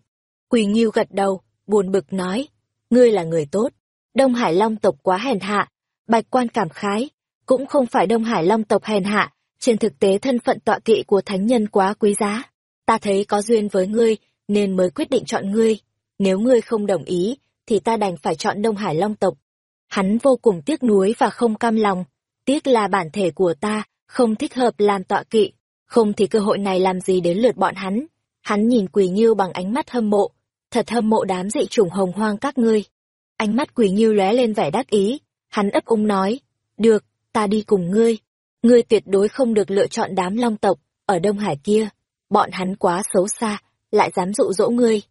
Quỳ Nghiêu gật đầu, buồn bực nói, ngươi là người tốt, Đông Hải Long tộc quá hèn hạ, bạch quan cảm khái, cũng không phải Đông Hải Long tộc hèn hạ, trên thực tế thân phận tọa kỵ của thánh nhân quá quý giá. Ta thấy có duyên với ngươi, nên mới quyết định chọn ngươi, nếu ngươi không đồng ý, thì ta đành phải chọn Đông Hải Long tộc. Hắn vô cùng tiếc nuối và không cam lòng, tiếc là bản thể của ta không thích hợp làm tọa kỵ, không thì cơ hội này làm gì đến lượt bọn hắn. Hắn nhìn Quỳ Nghiêu bằng ánh mắt hâm mộ, thật hâm mộ đám dị chủng hồng hoang các ngươi. Ánh mắt Quỳ Nghiêu lóe lên vẻ đắc ý, hắn ấp úng nói, được, ta đi cùng ngươi. Ngươi tuyệt đối không được lựa chọn đám long tộc, ở Đông Hải kia. Bọn hắn quá xấu xa, lại dám dụ dỗ ngươi,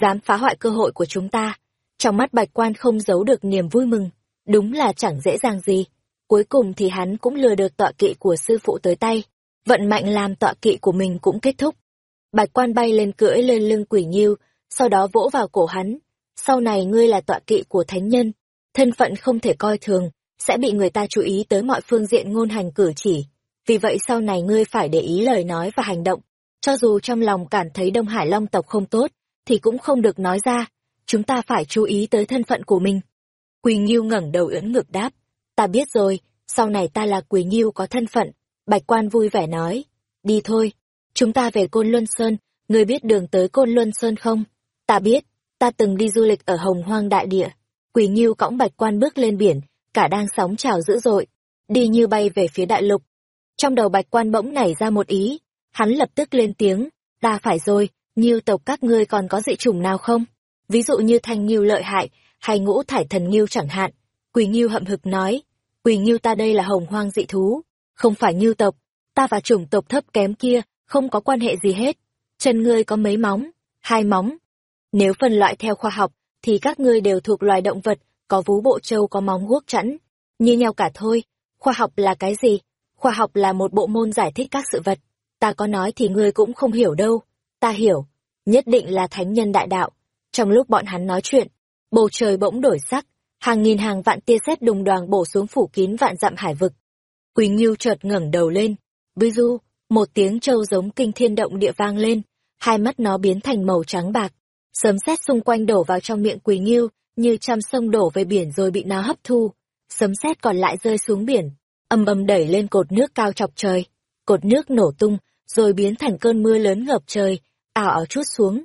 dám phá hoại cơ hội của chúng ta. Trong mắt bạch quan không giấu được niềm vui mừng, đúng là chẳng dễ dàng gì. Cuối cùng thì hắn cũng lừa được tọa kỵ của sư phụ tới tay vận mạnh làm tọa kỵ của mình cũng kết thúc. Bạch quan bay lên cưỡi lên lưng quỷ nghiêu, sau đó vỗ vào cổ hắn. Sau này ngươi là tọa kỵ của thánh nhân, thân phận không thể coi thường, sẽ bị người ta chú ý tới mọi phương diện ngôn hành cử chỉ. Vì vậy sau này ngươi phải để ý lời nói và hành động. Cho dù trong lòng cảm thấy Đông Hải Long tộc không tốt, thì cũng không được nói ra. Chúng ta phải chú ý tới thân phận của mình. Quỳ Nghiêu ngẩng đầu ưỡn ngực đáp. Ta biết rồi, sau này ta là Quỳ Nghiêu có thân phận, Bạch quan vui vẻ nói, đi thôi, chúng ta về Côn Luân Sơn, ngươi biết đường tới Côn Luân Sơn không? Ta biết, ta từng đi du lịch ở Hồng Hoang Đại Địa. Quỳ Nghiêu cõng bạch quan bước lên biển, cả đang sóng trào dữ dội, đi như bay về phía đại lục. Trong đầu bạch quan bỗng nảy ra một ý, hắn lập tức lên tiếng, ta phải rồi, Nghiêu tộc các ngươi còn có dị chủng nào không? Ví dụ như thanh Nghiêu lợi hại, hay ngũ thải thần Nghiêu chẳng hạn. Quỳ Nghiêu hậm hực nói, Quỳ Nghiêu ta đây là hồng hoang dị thú, không phải như tộc, ta và chủng tộc thấp kém kia không có quan hệ gì hết. Chân ngươi có mấy móng? Hai móng. Nếu phân loại theo khoa học, thì các ngươi đều thuộc loài động vật, có vú bộ trâu có móng guốc chẵn. Như nhau cả thôi. Khoa học là cái gì? Khoa học là một bộ môn giải thích các sự vật. Ta có nói thì ngươi cũng không hiểu đâu. Ta hiểu. Nhất định là thánh nhân đại đạo. Trong lúc bọn hắn nói chuyện, bầu trời bỗng đổi sắc, hàng nghìn hàng vạn tia sét đùng đoàn bổ xuống phủ kín vạn dặm hải vực. Quỳ Nghiêu chợt ngẩng đầu lên. Bư du, một tiếng trâu giống kinh thiên động địa vang lên, hai mắt nó biến thành màu trắng bạc. Sấm sét xung quanh đổ vào trong miệng Quỳ Nghiêu, như trăm sông đổ về biển rồi bị nó hấp thu. Sấm sét còn lại rơi xuống biển, âm âm đẩy lên cột nước cao chọc trời. Cột nước nổ tung, rồi biến thành cơn mưa lớn ngập trời, ảo ảo chút xuống.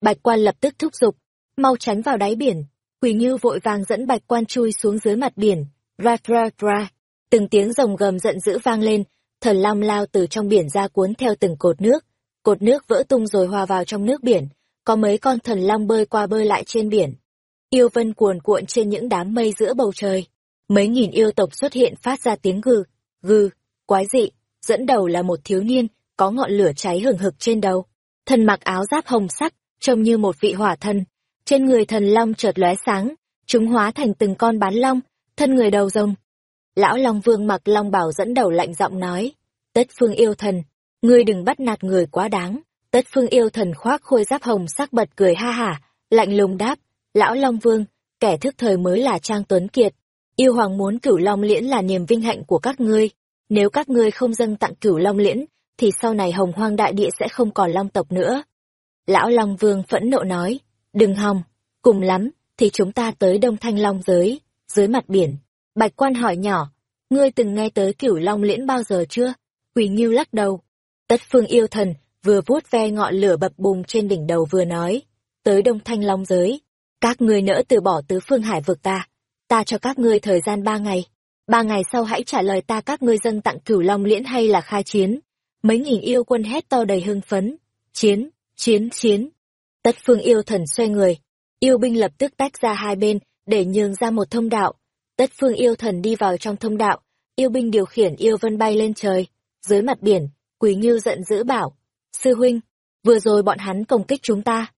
Bạch quan lập tức thúc giục, mau tránh vào đáy biển. Quỳ Như vội vàng dẫn bạch quan chui xuống dưới mặt biển. Ra ra ra. Từng tiếng rồng gầm giận dữ vang lên, thần long lao từ trong biển ra cuốn theo từng cột nước. Cột nước vỡ tung rồi hòa vào trong nước biển, có mấy con thần long bơi qua bơi lại trên biển. Yêu vân cuồn cuộn trên những đám mây giữa bầu trời. Mấy nghìn yêu tộc xuất hiện phát ra tiếng gừ, gừ, quái dị, dẫn đầu là một thiếu niên, có ngọn lửa cháy hừng hực trên đầu. Thần mặc áo giáp hồng sắc, trông như một vị hỏa thần. Trên người thần long chợt lóe sáng, chúng hóa thành từng con bán long, thân người đầu rồng. Lão Long Vương mặc long bảo dẫn đầu lạnh giọng nói, Tất Phương yêu thần, ngươi đừng bắt nạt người quá đáng. Tất Phương yêu thần khoác khôi giáp hồng sắc bật cười ha hả, lạnh lùng đáp, Lão Long Vương, kẻ thức thời mới là Trang Tuấn Kiệt. Yêu Hoàng muốn cửu Long Liễn là niềm vinh hạnh của các ngươi. Nếu các ngươi không dâng tặng cửu Long Liễn, thì sau này hồng hoang đại địa sẽ không còn long tộc nữa. Lão Long Vương phẫn nộ nói, đừng hòng, cùng lắm, thì chúng ta tới Đông Thanh Long giới, dưới mặt biển. Bạch quan hỏi nhỏ, ngươi từng nghe tới cửu Long Liễn bao giờ chưa? Quỳ Nghiêu lắc đầu. Tất phương yêu thần, vừa vuốt ve ngọn lửa bập bùng trên đỉnh đầu vừa nói, tới Đông Thanh Long giới, các ngươi nỡ từ bỏ tứ phương hải vực ta, ta cho các ngươi thời gian ba ngày. Ba ngày sau hãy trả lời ta các ngươi dâng tặng cửu long liễn hay là khai chiến. Mấy nghìn yêu quân hét to đầy hưng phấn. Chiến, chiến, chiến. Tất phương yêu thần xoay người. Yêu binh lập tức tách ra hai bên, để nhường ra một thông đạo. Tất phương yêu thần đi vào trong thông đạo. Yêu binh điều khiển yêu vân bay lên trời. Dưới mặt biển, Quỳ Ngưu giận dữ bảo. Sư huynh, vừa rồi bọn hắn công kích chúng ta.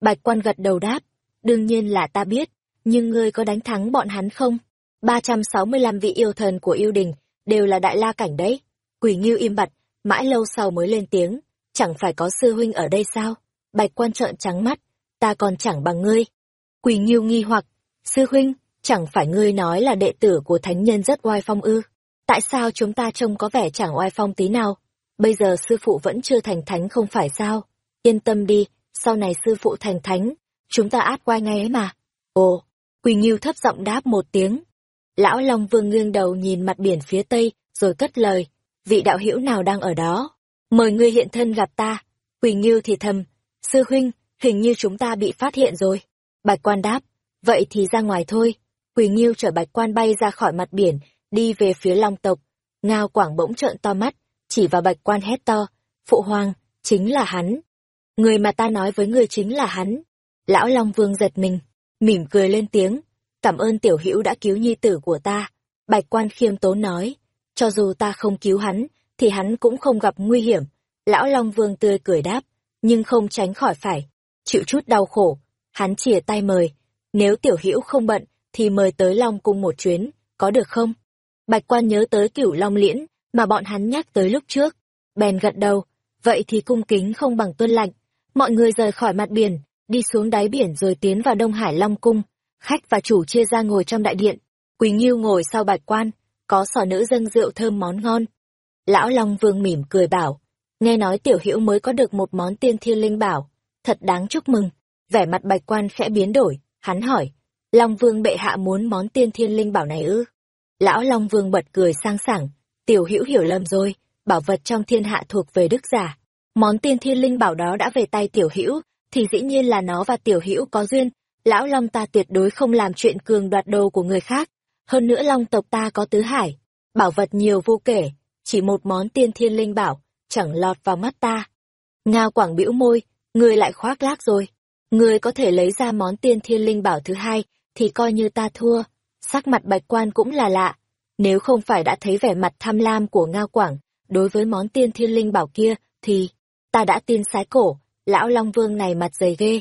Bạch quan gật đầu đáp. Đương nhiên là ta biết, nhưng ngươi có đánh thắng bọn hắn không? 365 vị yêu thần của yêu đình, đều là đại la cảnh đấy. Quỷ Nghiêu im bặt, mãi lâu sau mới lên tiếng, chẳng phải có sư huynh ở đây sao? Bạch quan trợn trắng mắt, ta còn chẳng bằng ngươi. Quỷ Nghiêu nghi hoặc, sư huynh, chẳng phải ngươi nói là đệ tử của thánh nhân rất oai phong ư? Tại sao chúng ta trông có vẻ chẳng oai phong tí nào? Bây giờ sư phụ vẫn chưa thành thánh không phải sao? Yên tâm đi, sau này sư phụ thành thánh, chúng ta át qua ngay ấy mà. Ồ, Quỳ Nghiêu thấp giọng đáp một tiếng. Lão Long Vương nghiêng đầu nhìn mặt biển phía tây, rồi cất lời, vị đạo hữu nào đang ở đó? Mời ngươi hiện thân gặp ta. Quỳ Nghiêu thì thầm, sư huynh, hình như chúng ta bị phát hiện rồi. Bạch quan đáp, vậy thì ra ngoài thôi. Quỳ Nghiêu chở bạch quan bay ra khỏi mặt biển, đi về phía Long tộc. Ngao Quảng bỗng trợn to mắt, chỉ vào bạch quan hét to, phụ hoàng, chính là hắn. Người mà ta nói với người chính là hắn. Lão Long Vương giật mình, mỉm cười lên tiếng, cảm ơn tiểu hữu đã cứu nhi tử của ta. Bạch quan khiêm tốn nói, cho dù ta không cứu hắn, thì hắn cũng không gặp nguy hiểm. Lão Long Vương tươi cười đáp, nhưng không tránh khỏi phải, chịu chút đau khổ. Hắn chìa tay mời, nếu tiểu hữu không bận, thì mời tới Long Cung một chuyến, có được không? Bạch quan nhớ tới cửu Long Liễn, mà bọn hắn nhắc tới lúc trước. Bèn gật đầu, vậy thì cung kính không bằng tuân lạnh. Mọi người rời khỏi mặt biển, đi xuống đáy biển rồi tiến vào Đông Hải Long Cung. Khách và chủ chia ra ngồi trong đại điện. Quỳnh Nghiêu ngồi sau bạch quan, có sỏ nữ dâng rượu thơm món ngon. Lão Long Vương mỉm cười bảo, nghe nói tiểu hữu mới có được một món tiên thiên linh bảo, thật đáng chúc mừng. Vẻ mặt bạch quan khẽ biến đổi, hắn hỏi, Long Vương bệ hạ muốn món tiên thiên linh bảo này ư? Lão Long Vương bật cười sang sảng, tiểu hữu hiểu lầm rồi, bảo vật trong thiên hạ thuộc về đức giả. Món tiên thiên linh bảo đó đã về tay tiểu hữu, thì dĩ nhiên là nó và tiểu hữu có duyên. Lão Long ta tuyệt đối không làm chuyện cường đoạt đồ của người khác. Hơn nữa Long tộc ta có tứ hải, bảo vật nhiều vô kể, chỉ một món tiên thiên linh bảo, chẳng lọt vào mắt ta. Ngao Quảng bĩu môi, người lại khoác lác rồi. Người có thể lấy ra món tiên thiên linh bảo thứ hai, thì coi như ta thua. Sắc mặt bạch quan cũng là lạ. Nếu không phải đã thấy vẻ mặt tham lam của Ngao Quảng, đối với món tiên thiên linh bảo kia, thì ta đã tin sái cổ, lão Long Vương này mặt dày ghê.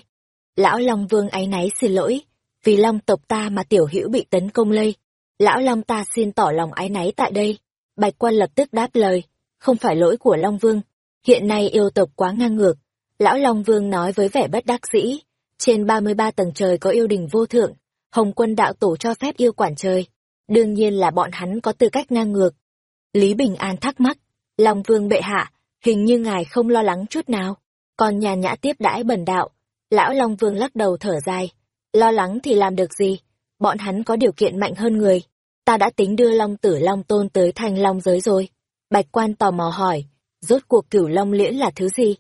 Lão Long Vương áy náy xin lỗi, vì Long tộc ta mà tiểu hữu bị tấn công lây. Lão Long ta xin tỏ lòng áy náy tại đây. Bạch quan lập tức đáp lời, không phải lỗi của Long Vương. Hiện nay yêu tộc quá ngang ngược. Lão Long Vương nói với vẻ bất đắc dĩ. Trên 33 tầng trời có yêu đình vô thượng. Hồng quân đạo tổ cho phép yêu quản trời. Đương nhiên là bọn hắn có tư cách ngang ngược. Lý Bình An thắc mắc. Long Vương bệ hạ, hình như ngài không lo lắng chút nào. Còn nhà nhã tiếp đãi bần đạo, lão Long Vương lắc đầu thở dài. Lo lắng thì làm được gì, bọn hắn có điều kiện mạnh hơn người. Ta đã tính đưa Long Tử Long Tôn tới thành Long giới rồi. Bạch quan tò mò hỏi, rốt cuộc cửu Long liễn là thứ gì?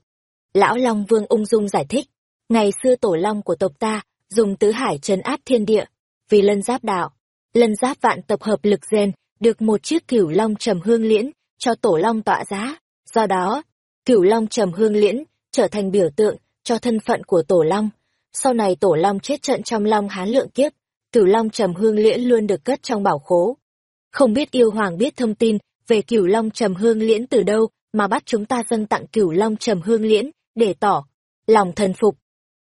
Lão Long Vương ung dung giải thích, ngày xưa tổ Long của tộc ta dùng tứ hải trấn áp thiên địa, vì lân giáp đạo. Lân giáp vạn tập hợp lực gen, được một chiếc cửu Long trầm hương liễn, cho tổ Long tọa giá. Do đó, cửu Long trầm hương liễn trở thành biểu tượng cho thân phận của tổ Long. Sau này tổ Long chết trận trong Long Hán lượng kiếp, cửu Long trầm hương liễn luôn được cất trong bảo khố. Không biết yêu hoàng biết thông tin về cửu Long trầm hương liễn từ đâu mà bắt chúng ta dâng tặng cửu Long trầm hương liễn để tỏ lòng thần phục.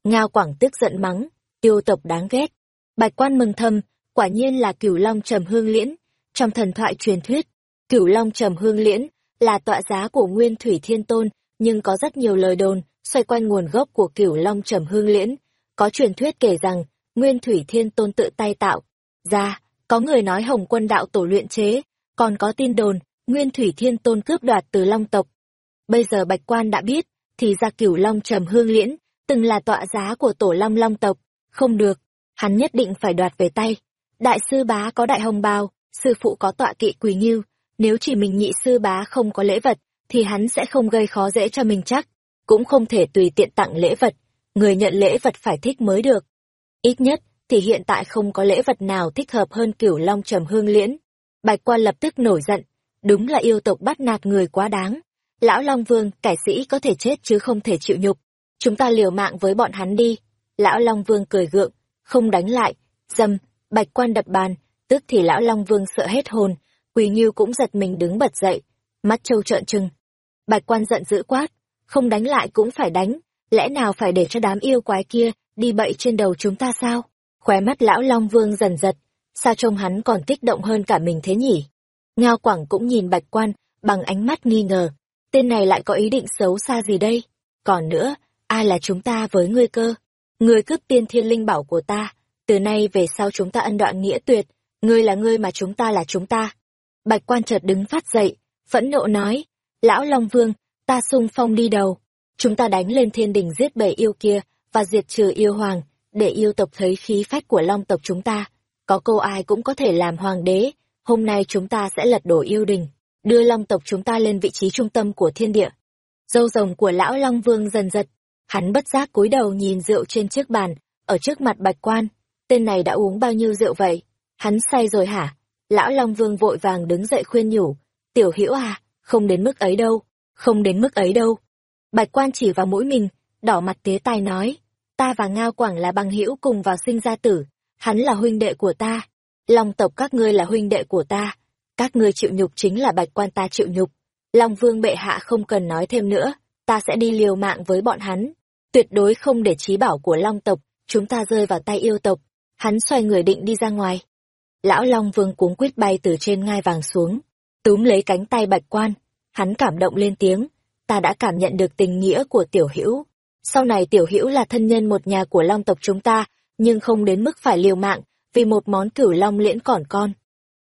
Ngao Quảng tức giận mắng, tiêu tộc đáng ghét. Bạch quan mừng thầm, quả nhiên là cửu Long trầm hương liễn. Trong thần thoại truyền thuyết, cửu Long trầm hương liễn là tọa giá của Nguyên Thủy Thiên Tôn, nhưng có rất nhiều lời đồn xoay quanh nguồn gốc của cửu Long trầm hương liễn. Có truyền thuyết kể rằng, Nguyên Thủy Thiên Tôn tự tay tạo ra, có người nói Hồng Quân đạo tổ luyện chế, còn có tin đồn, Nguyên Thủy Thiên Tôn cướp đoạt từ Long tộc. Bây giờ Bạch Quan đã biết, thì ra cửu Long Trầm Hương Liễn, từng là tọa giá của tổ Long Long tộc, không được, hắn nhất định phải đoạt về tay. Đại sư bá có đại hồng bào, sư phụ có tọa kỵ quỳ nghiêu, nếu chỉ mình nhị sư bá không có lễ vật, thì hắn sẽ không gây khó dễ cho mình chắc, cũng không thể tùy tiện tặng lễ vật, người nhận lễ vật phải thích mới được. Ít nhất, thì hiện tại không có lễ vật nào thích hợp hơn cửu long trầm hương liễn. Bạch quan lập tức nổi giận, đúng là yêu tộc bắt nạt người quá đáng. Lão Long Vương, cải sĩ có thể chết chứ không thể chịu nhục. Chúng ta liều mạng với bọn hắn đi. Lão Long Vương cười gượng, không đánh lại. Dâm, bạch quan đập bàn, tức thì Lão Long Vương sợ hết hồn. Quỳ Nghiêu cũng giật mình đứng bật dậy, mắt trâu trợn trừng. Bạch quan giận dữ quát, không đánh lại cũng phải đánh, lẽ nào phải để cho đám yêu quái kia đi bậy trên đầu chúng ta sao? Khóe mắt lão Long Vương dần giật, sao trông hắn còn kích động hơn cả mình thế nhỉ? Ngao Quảng cũng nhìn bạch quan, bằng ánh mắt nghi ngờ, tên này lại có ý định xấu xa gì đây? Còn nữa, ai là chúng ta với ngươi cơ? Ngươi cướp tiên thiên linh bảo của ta, từ nay về sau chúng ta ân đoạn nghĩa tuyệt, ngươi là ngươi mà chúng ta là chúng ta. Bạch quan chợt đứng phát dậy, phẫn nộ nói, lão Long Vương, ta sung phong đi đầu, chúng ta đánh lên thiên đình giết bầy yêu kia, và diệt trừ yêu hoàng, để yêu tộc thấy khí phách của long tộc chúng ta. Có câu ai cũng có thể làm hoàng đế, hôm nay chúng ta sẽ lật đổ yêu đình, đưa long tộc chúng ta lên vị trí trung tâm của thiên địa. Dâu rồng của lão Long Vương dần giật, hắn bất giác cúi đầu nhìn rượu trên chiếc bàn, ở trước mặt bạch quan, tên này đã uống bao nhiêu rượu vậy? Hắn say rồi hả? Lão Long Vương vội vàng đứng dậy khuyên nhủ, tiểu hữu à, không đến mức ấy đâu, không đến mức ấy đâu. Bạch quan chỉ vào mũi mình, đỏ mặt tía tai nói, ta và Ngao Quảng là bằng hữu cùng vào sinh ra tử, hắn là huynh đệ của ta, Long tộc các ngươi là huynh đệ của ta, các ngươi chịu nhục chính là bạch quan ta chịu nhục. Long vương bệ hạ không cần nói thêm nữa, ta sẽ đi liều mạng với bọn hắn, tuyệt đối không để trí bảo của Long tộc, chúng ta rơi vào tay yêu tộc. Hắn xoay người định đi ra ngoài. Lão Long vương cuống quýt bay từ trên ngai vàng xuống, túm lấy cánh tay bạch quan, hắn cảm động lên tiếng, ta đã cảm nhận được tình nghĩa của tiểu hữu sau này tiểu hữu là thân nhân một nhà của long tộc chúng ta, nhưng không đến mức phải liều mạng, vì một món cửu long liễn còn con.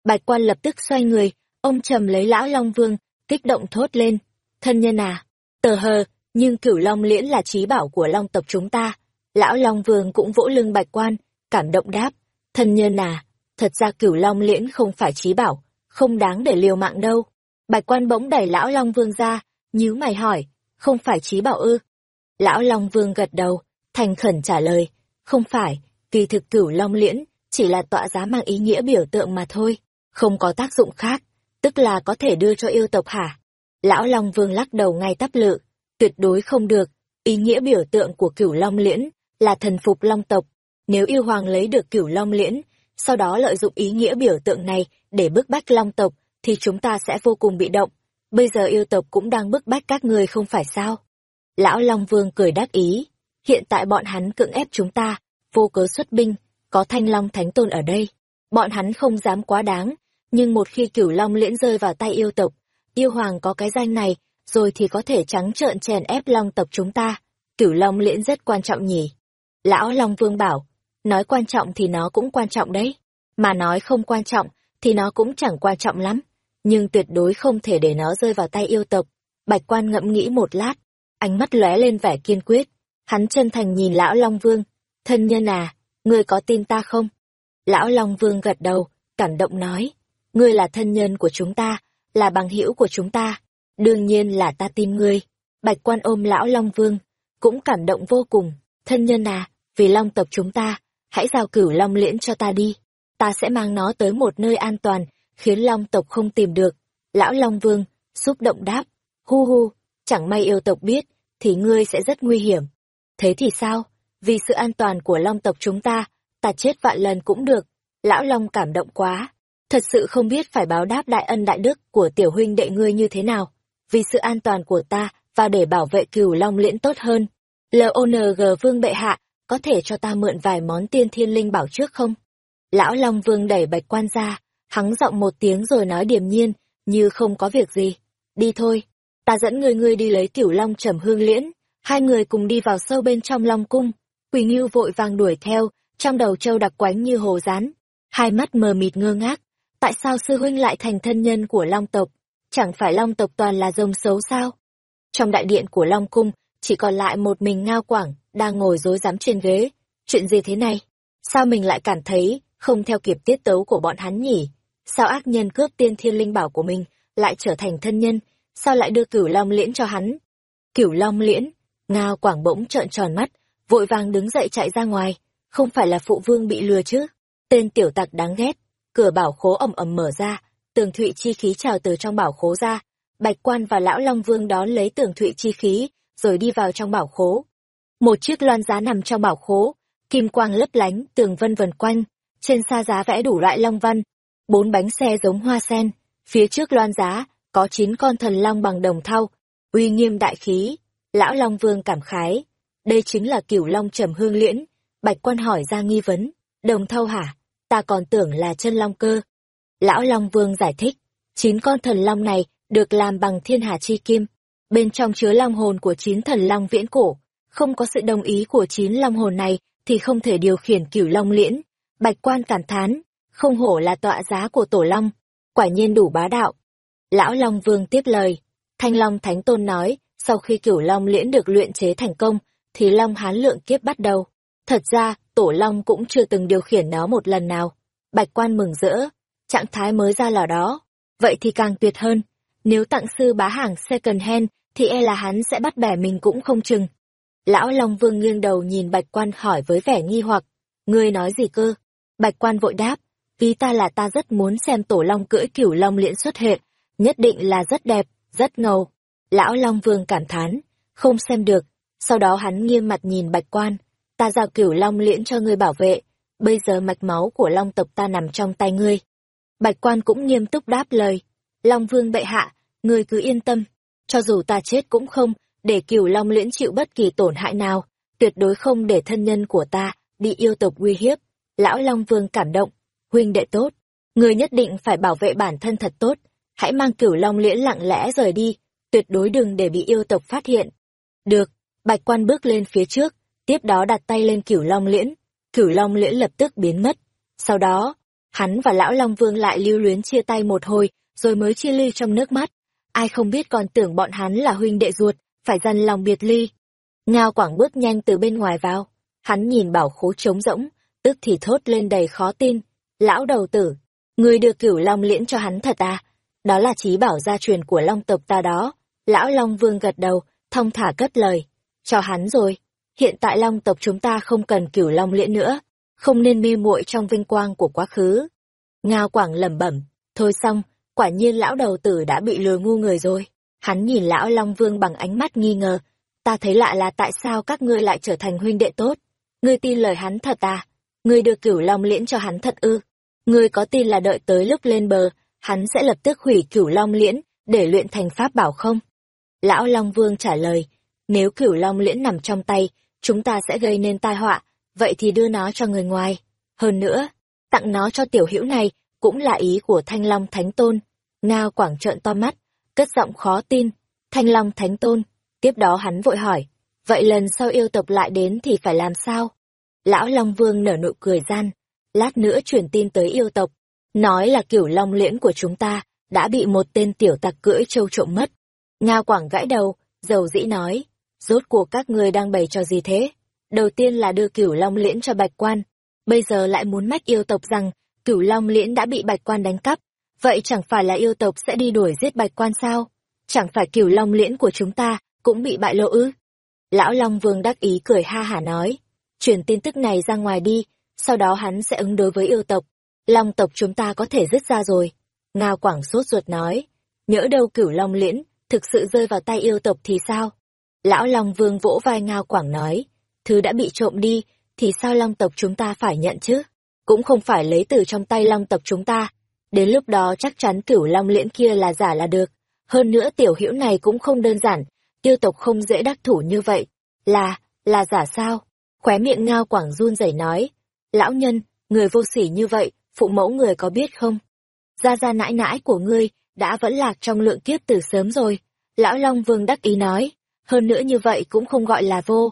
Bạch quan lập tức xoay người, ông trầm lấy lão long vương, kích động thốt lên. Thân nhân à, tờ hờ, nhưng cửu long liễn là trí bảo của long tộc chúng ta. Lão long vương cũng vỗ lưng bạch quan, cảm động đáp. Thân nhân à, thật ra cửu long liễn không phải trí bảo, không đáng để liều mạng đâu. Bạch quan bỗng đẩy lão long vương ra, nhíu mày hỏi, không phải trí bảo ư? Lão Long Vương gật đầu, thành khẩn trả lời, không phải, kỳ thực cửu Long Liễn chỉ là tọa giá mang ý nghĩa biểu tượng mà thôi, không có tác dụng khác, tức là có thể đưa cho yêu tộc hả? Lão Long Vương lắc đầu ngay tắp lự, tuyệt đối không được, ý nghĩa biểu tượng của cửu Long Liễn là thần phục Long tộc, nếu yêu hoàng lấy được cửu Long Liễn, sau đó lợi dụng ý nghĩa biểu tượng này để bức bách Long tộc, thì chúng ta sẽ vô cùng bị động. Bây giờ yêu tộc cũng đang bức bách các ngươi không phải sao? Lão Long Vương cười đắc ý, hiện tại bọn hắn cưỡng ép chúng ta, vô cớ xuất binh, có thanh long thánh tôn ở đây. Bọn hắn không dám quá đáng, nhưng một khi cửu long liễn rơi vào tay yêu tộc, yêu hoàng có cái danh này, rồi thì có thể trắng trợn chèn ép long tộc chúng ta. Cửu long liễn rất quan trọng nhỉ. Lão Long Vương bảo, nói quan trọng thì nó cũng quan trọng đấy, mà nói không quan trọng thì nó cũng chẳng quan trọng lắm, nhưng tuyệt đối không thể để nó rơi vào tay yêu tộc. Bạch quan ngẫm nghĩ một lát, ánh mắt lóe lên vẻ kiên quyết. Hắn chân thành nhìn lão Long Vương. Thân nhân à, ngươi có tin ta không? Lão Long Vương gật đầu, cảm động nói. Ngươi là thân nhân của chúng ta, là bằng hữu của chúng ta. Đương nhiên là ta tin ngươi. Bạch quan ôm lão Long Vương, cũng cảm động vô cùng. Thân nhân à, vì Long tộc chúng ta, hãy giao cửu Long liễn cho ta đi. Ta sẽ mang nó tới một nơi an toàn, khiến Long tộc không tìm được. Lão Long Vương, xúc động đáp. Hu hu, chẳng may yêu tộc biết, thì ngươi sẽ rất nguy hiểm. Thế thì sao? Vì sự an toàn của Long tộc chúng ta, ta chết vạn lần cũng được. Lão Long cảm động quá. Thật sự không biết phải báo đáp đại ân đại đức của tiểu huynh đệ ngươi như thế nào. Vì sự an toàn của ta, và để bảo vệ cửu Long liễn tốt hơn. lng Vương bệ hạ, có thể cho ta mượn vài món tiên thiên linh bảo trước không? Lão Long Vương đẩy bạch quan ra, hắng giọng một tiếng rồi nói điềm nhiên, như không có việc gì. Đi thôi, ta dẫn người ngươi đi lấy tiểu long trầm hương liễn. Hai người cùng đi vào sâu bên trong long cung. Quỳ Ngưu vội vàng đuổi theo, trong đầu châu đặc quánh như hồ rán. Hai mắt mờ mịt ngơ ngác. Tại sao sư huynh lại thành thân nhân của long tộc? Chẳng phải long tộc toàn là rồng xấu sao? Trong đại điện của long cung, chỉ còn lại một mình ngao quảng, đang ngồi rối rắm trên ghế. Chuyện gì thế này? Sao mình lại cảm thấy không theo kịp tiết tấu của bọn hắn nhỉ? Sao ác nhân cướp tiên thiên linh bảo của mình lại trở thành thân nhân? Sao lại đưa cửu long liễn cho hắn? Cửu long liễn, ngao quảng bỗng trợn tròn mắt, vội vàng đứng dậy chạy ra ngoài. Không phải là phụ vương bị lừa chứ? Tên tiểu tặc đáng ghét. Cửa bảo khố ầm ầm mở ra, tường thụy chi khí trào từ trong bảo khố ra. Bạch quan và lão long vương đón lấy tường thụy chi khí, rồi đi vào trong bảo khố. Một chiếc loan giá nằm trong bảo khố, kim quang lấp lánh, tường vân vần quanh, trên xa giá vẽ đủ loại long văn, bốn bánh xe giống hoa sen, phía trước loan giá, có chín con thần long bằng đồng thau, uy nghiêm đại khí. Lão Long Vương cảm khái, đây chính là cửu long trầm hương liễn. Bạch quan hỏi ra nghi vấn, đồng thau hả? Ta còn tưởng là chân long cơ. Lão Long Vương giải thích, chín con thần long này được làm bằng thiên hà chi kim, bên trong chứa long hồn của chín thần long viễn cổ. Không có sự đồng ý của chín long hồn này thì không thể điều khiển cửu long liễn. Bạch quan cảm thán, không hổ là tọa giá của tổ long, quả nhiên đủ bá đạo. Lão Long Vương tiếp lời, Thanh Long Thánh Tôn nói, sau khi cửu long liễn được luyện chế thành công, thì long hán lượng kiếp bắt đầu. Thật ra, tổ long cũng chưa từng điều khiển nó một lần nào. Bạch quan mừng rỡ, trạng thái mới ra lò đó. Vậy thì càng tuyệt hơn. Nếu tặng sư bá hàng second hand, thì e là hắn sẽ bắt bẻ mình cũng không chừng. Lão Long Vương nghiêng đầu nhìn bạch quan hỏi với vẻ nghi hoặc. Ngươi nói gì cơ? Bạch quan vội đáp. Vì ta là ta rất muốn xem tổ long cưỡi cửu long liễn xuất hiện. Nhất định là rất đẹp, rất ngầu. Lão Long Vương cảm thán. Không xem được. Sau đó hắn nghiêm mặt nhìn bạch quan. Ta giao cửu long liễn cho ngươi bảo vệ. Bây giờ mạch máu của long tộc ta nằm trong tay ngươi. Bạch quan cũng nghiêm túc đáp lời. Long Vương bệ hạ, ngươi cứ yên tâm. Cho dù ta chết cũng không, để cửu long Luyện chịu bất kỳ tổn hại nào, tuyệt đối không để thân nhân của ta bị yêu tộc uy hiếp. Lão Long Vương cảm động, huynh đệ tốt, người nhất định phải bảo vệ bản thân thật tốt, hãy mang cửu long liễn lặng lẽ rời đi, tuyệt đối đừng để bị yêu tộc phát hiện. Được, bạch quan bước lên phía trước, tiếp đó đặt tay lên cửu long liễn, cửu long liễn lập tức biến mất. Sau đó, hắn và lão Long Vương lại lưu luyến chia tay một hồi, rồi mới chia ly trong nước mắt. Ai không biết còn tưởng bọn hắn là huynh đệ ruột, phải dằn lòng biệt ly. Ngao Quảng bước nhanh từ bên ngoài vào, hắn nhìn bảo khố trống rỗng, tức thì thốt lên đầy khó tin. Lão đầu tử, người đưa cửu long liễn cho hắn thật à? Đó là trí bảo gia truyền của long tộc ta đó. Lão Long Vương gật đầu, thông thả cất lời. Cho hắn rồi. Hiện tại long tộc chúng ta không cần cửu long liễn nữa. Không nên mê muội trong vinh quang của quá khứ. Ngao Quảng lẩm bẩm. Thôi xong, quả nhiên lão đầu tử đã bị lừa ngu người rồi. Hắn nhìn lão Long Vương bằng ánh mắt nghi ngờ. Ta thấy lạ là tại sao các ngươi lại trở thành huynh đệ tốt. Ngươi tin lời hắn thật à? Ngươi đưa cửu long liễn cho hắn thật ư? Ngươi có tin là đợi tới lúc lên bờ, hắn sẽ lập tức hủy cửu long liễn, để luyện thành pháp bảo không? Lão Long Vương trả lời, nếu cửu long liễn nằm trong tay, chúng ta sẽ gây nên tai họa, vậy thì đưa nó cho người ngoài. Hơn nữa, tặng nó cho tiểu hữu này cũng là ý của Thanh Long Thánh Tôn. Ngao Quảng trợn to mắt, cất giọng khó tin, Thanh Long Thánh Tôn. Tiếp đó hắn vội hỏi, vậy lần sau yêu tộc lại đến thì phải làm sao? Lão Long Vương nở nụ cười gian, lát nữa truyền tin tới yêu tộc, nói là kiểu long liễn của chúng ta đã bị một tên tiểu tặc cưỡi trâu trộm mất. Ngao Quảng gãi đầu, dầu dĩ nói, rốt cuộc các ngươi đang bày trò gì thế? Đầu tiên là đưa cửu long liễn cho bạch quan, bây giờ lại muốn mách yêu tộc rằng cửu long liễn đã bị bạch quan đánh cắp. Vậy chẳng phải là yêu tộc sẽ đi đuổi giết bạch quan sao? Chẳng phải cửu long liễn của chúng ta cũng bị bại lộ ư? Lão Long Vương đắc ý cười ha hả nói, truyền tin tức này ra ngoài đi, sau đó hắn sẽ ứng đối với yêu tộc. Long tộc chúng ta có thể dứt ra rồi. Ngao Quảng sốt ruột nói, nhỡ đâu cửu long liễn, thực sự rơi vào tay yêu tộc thì sao? Lão Long Vương vỗ vai Ngao Quảng nói, thứ đã bị trộm đi, thì sao Long tộc chúng ta phải nhận chứ? Cũng không phải lấy từ trong tay Long tộc chúng ta. Đến lúc đó chắc chắn cửu long liễn kia là giả là được. Hơn nữa tiểu hữu này cũng không đơn giản, tiêu tộc không dễ đắc thủ như vậy. Là, là giả sao? Khóe miệng Ngao Quảng run rẩy nói, lão nhân, người vô sỉ như vậy, phụ mẫu người có biết không? Gia gia nãi nãi của ngươi, đã vẫn lạc trong lượng kiếp từ sớm rồi. Lão Long Vương đắc ý nói, hơn nữa như vậy cũng không gọi là vô.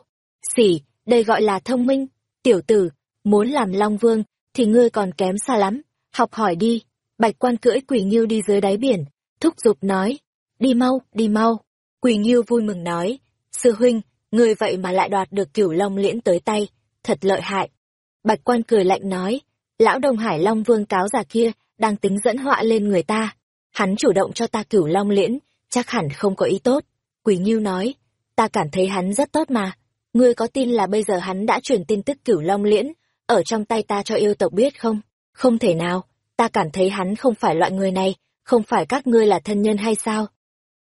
Sỉ, đây gọi là thông minh. Tiểu tử, muốn làm Long Vương, thì ngươi còn kém xa lắm. Học hỏi đi. Bạch quan cưỡi quỷ nghiêu đi dưới đáy biển, thúc giục nói. Đi mau, đi mau. Quỷ nghiêu vui mừng nói. Sư huynh, ngươi vậy mà lại đoạt được cửu long liễn tới tay, thật lợi hại. Bạch quan cười lạnh nói, lão Đông Hải Long Vương cáo già kia đang tính dẫn họa lên người ta. Hắn chủ động cho ta cửu long liễn, chắc hẳn không có ý tốt. Quỷ Nghiêu nói, ta cảm thấy hắn rất tốt mà. Ngươi có tin là bây giờ hắn đã truyền tin tức cửu long liễn, ở trong tay ta cho yêu tộc biết không? Không thể nào, ta cảm thấy hắn không phải loại người này, không phải các ngươi là thân nhân hay sao?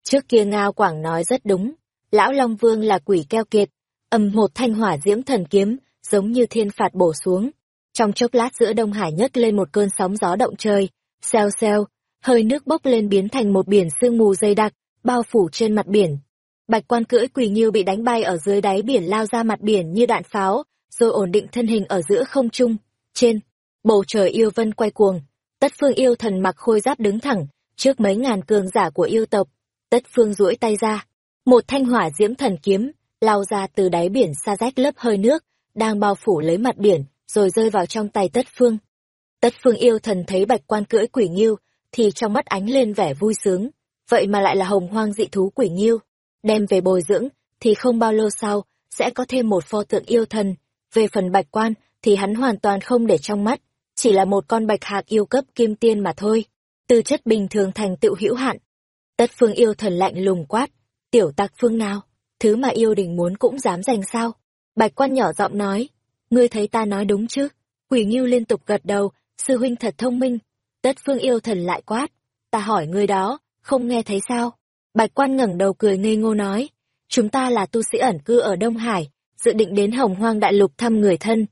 Trước kia Ngao Quảng nói rất đúng, lão Long Vương là quỷ keo kiệt, ầm một thanh hỏa diễm thần kiếm, giống như thiên phạt bổ xuống. Trong chốc lát giữa Đông Hải nhấc lên một cơn sóng gió động trời, xeo xeo, hơi nước bốc lên biến thành một biển sương mù dày đặc, bao phủ trên mặt biển. Bạch quan cưỡi quỳ nghiêu bị đánh bay ở dưới đáy biển lao ra mặt biển như đạn pháo, rồi ổn định thân hình ở giữa không trung. Trên, bầu trời yêu vân quay cuồng, tất phương yêu thần mặc khôi giáp đứng thẳng, trước mấy ngàn cường giả của yêu tộc. Tất phương duỗi tay ra, một thanh hỏa diễm thần kiếm, lao ra từ đáy biển xa rách lớp hơi nước, đang bao phủ lấy mặt biển, rồi rơi vào trong tay tất phương. Tất phương yêu thần thấy bạch quan cưỡi quỷ nghiêu, thì trong mắt ánh lên vẻ vui sướng, vậy mà lại là hồng hoang dị thú quỷ nghiêu. Đem về bồi dưỡng, thì không bao lâu sau, sẽ có thêm một pho tượng yêu thần. Về phần bạch quan, thì hắn hoàn toàn không để trong mắt, chỉ là một con bạch hạc yêu cấp kim tiên mà thôi. Tư chất bình thường thành tựu hữu hạn. Tất phương yêu thần lạnh lùng quát, tiểu tặc phương nào, thứ mà yêu đình muốn cũng dám giành sao. Bạch quan nhỏ giọng nói, ngươi thấy ta nói đúng chứ? Quỷ Nghiêu liên tục gật đầu, sư huynh thật thông minh. Tất phương yêu thần lại quát, ta hỏi ngươi đó, không nghe thấy sao? Bạch quan ngẩng đầu cười ngây ngô nói, chúng ta là tu sĩ ẩn cư ở Đông Hải, dự định đến hồng hoang đại lục thăm người thân.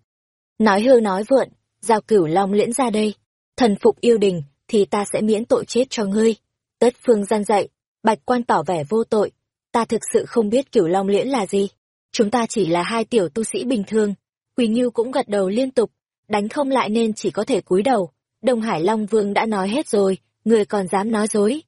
Nói hư nói vượn, giao cửu long liễn ra đây, thần phục yêu đình, thì ta sẽ miễn tội chết cho ngươi. Tất phương gian dạy, bạch quan tỏ vẻ vô tội, ta thực sự không biết cửu long liễn là gì. Chúng ta chỉ là hai tiểu tu sĩ bình thường. Quỳ Nghiêu cũng gật đầu liên tục, đánh không lại nên chỉ có thể cúi đầu. Đông Hải Long Vương đã nói hết rồi, người còn dám nói dối.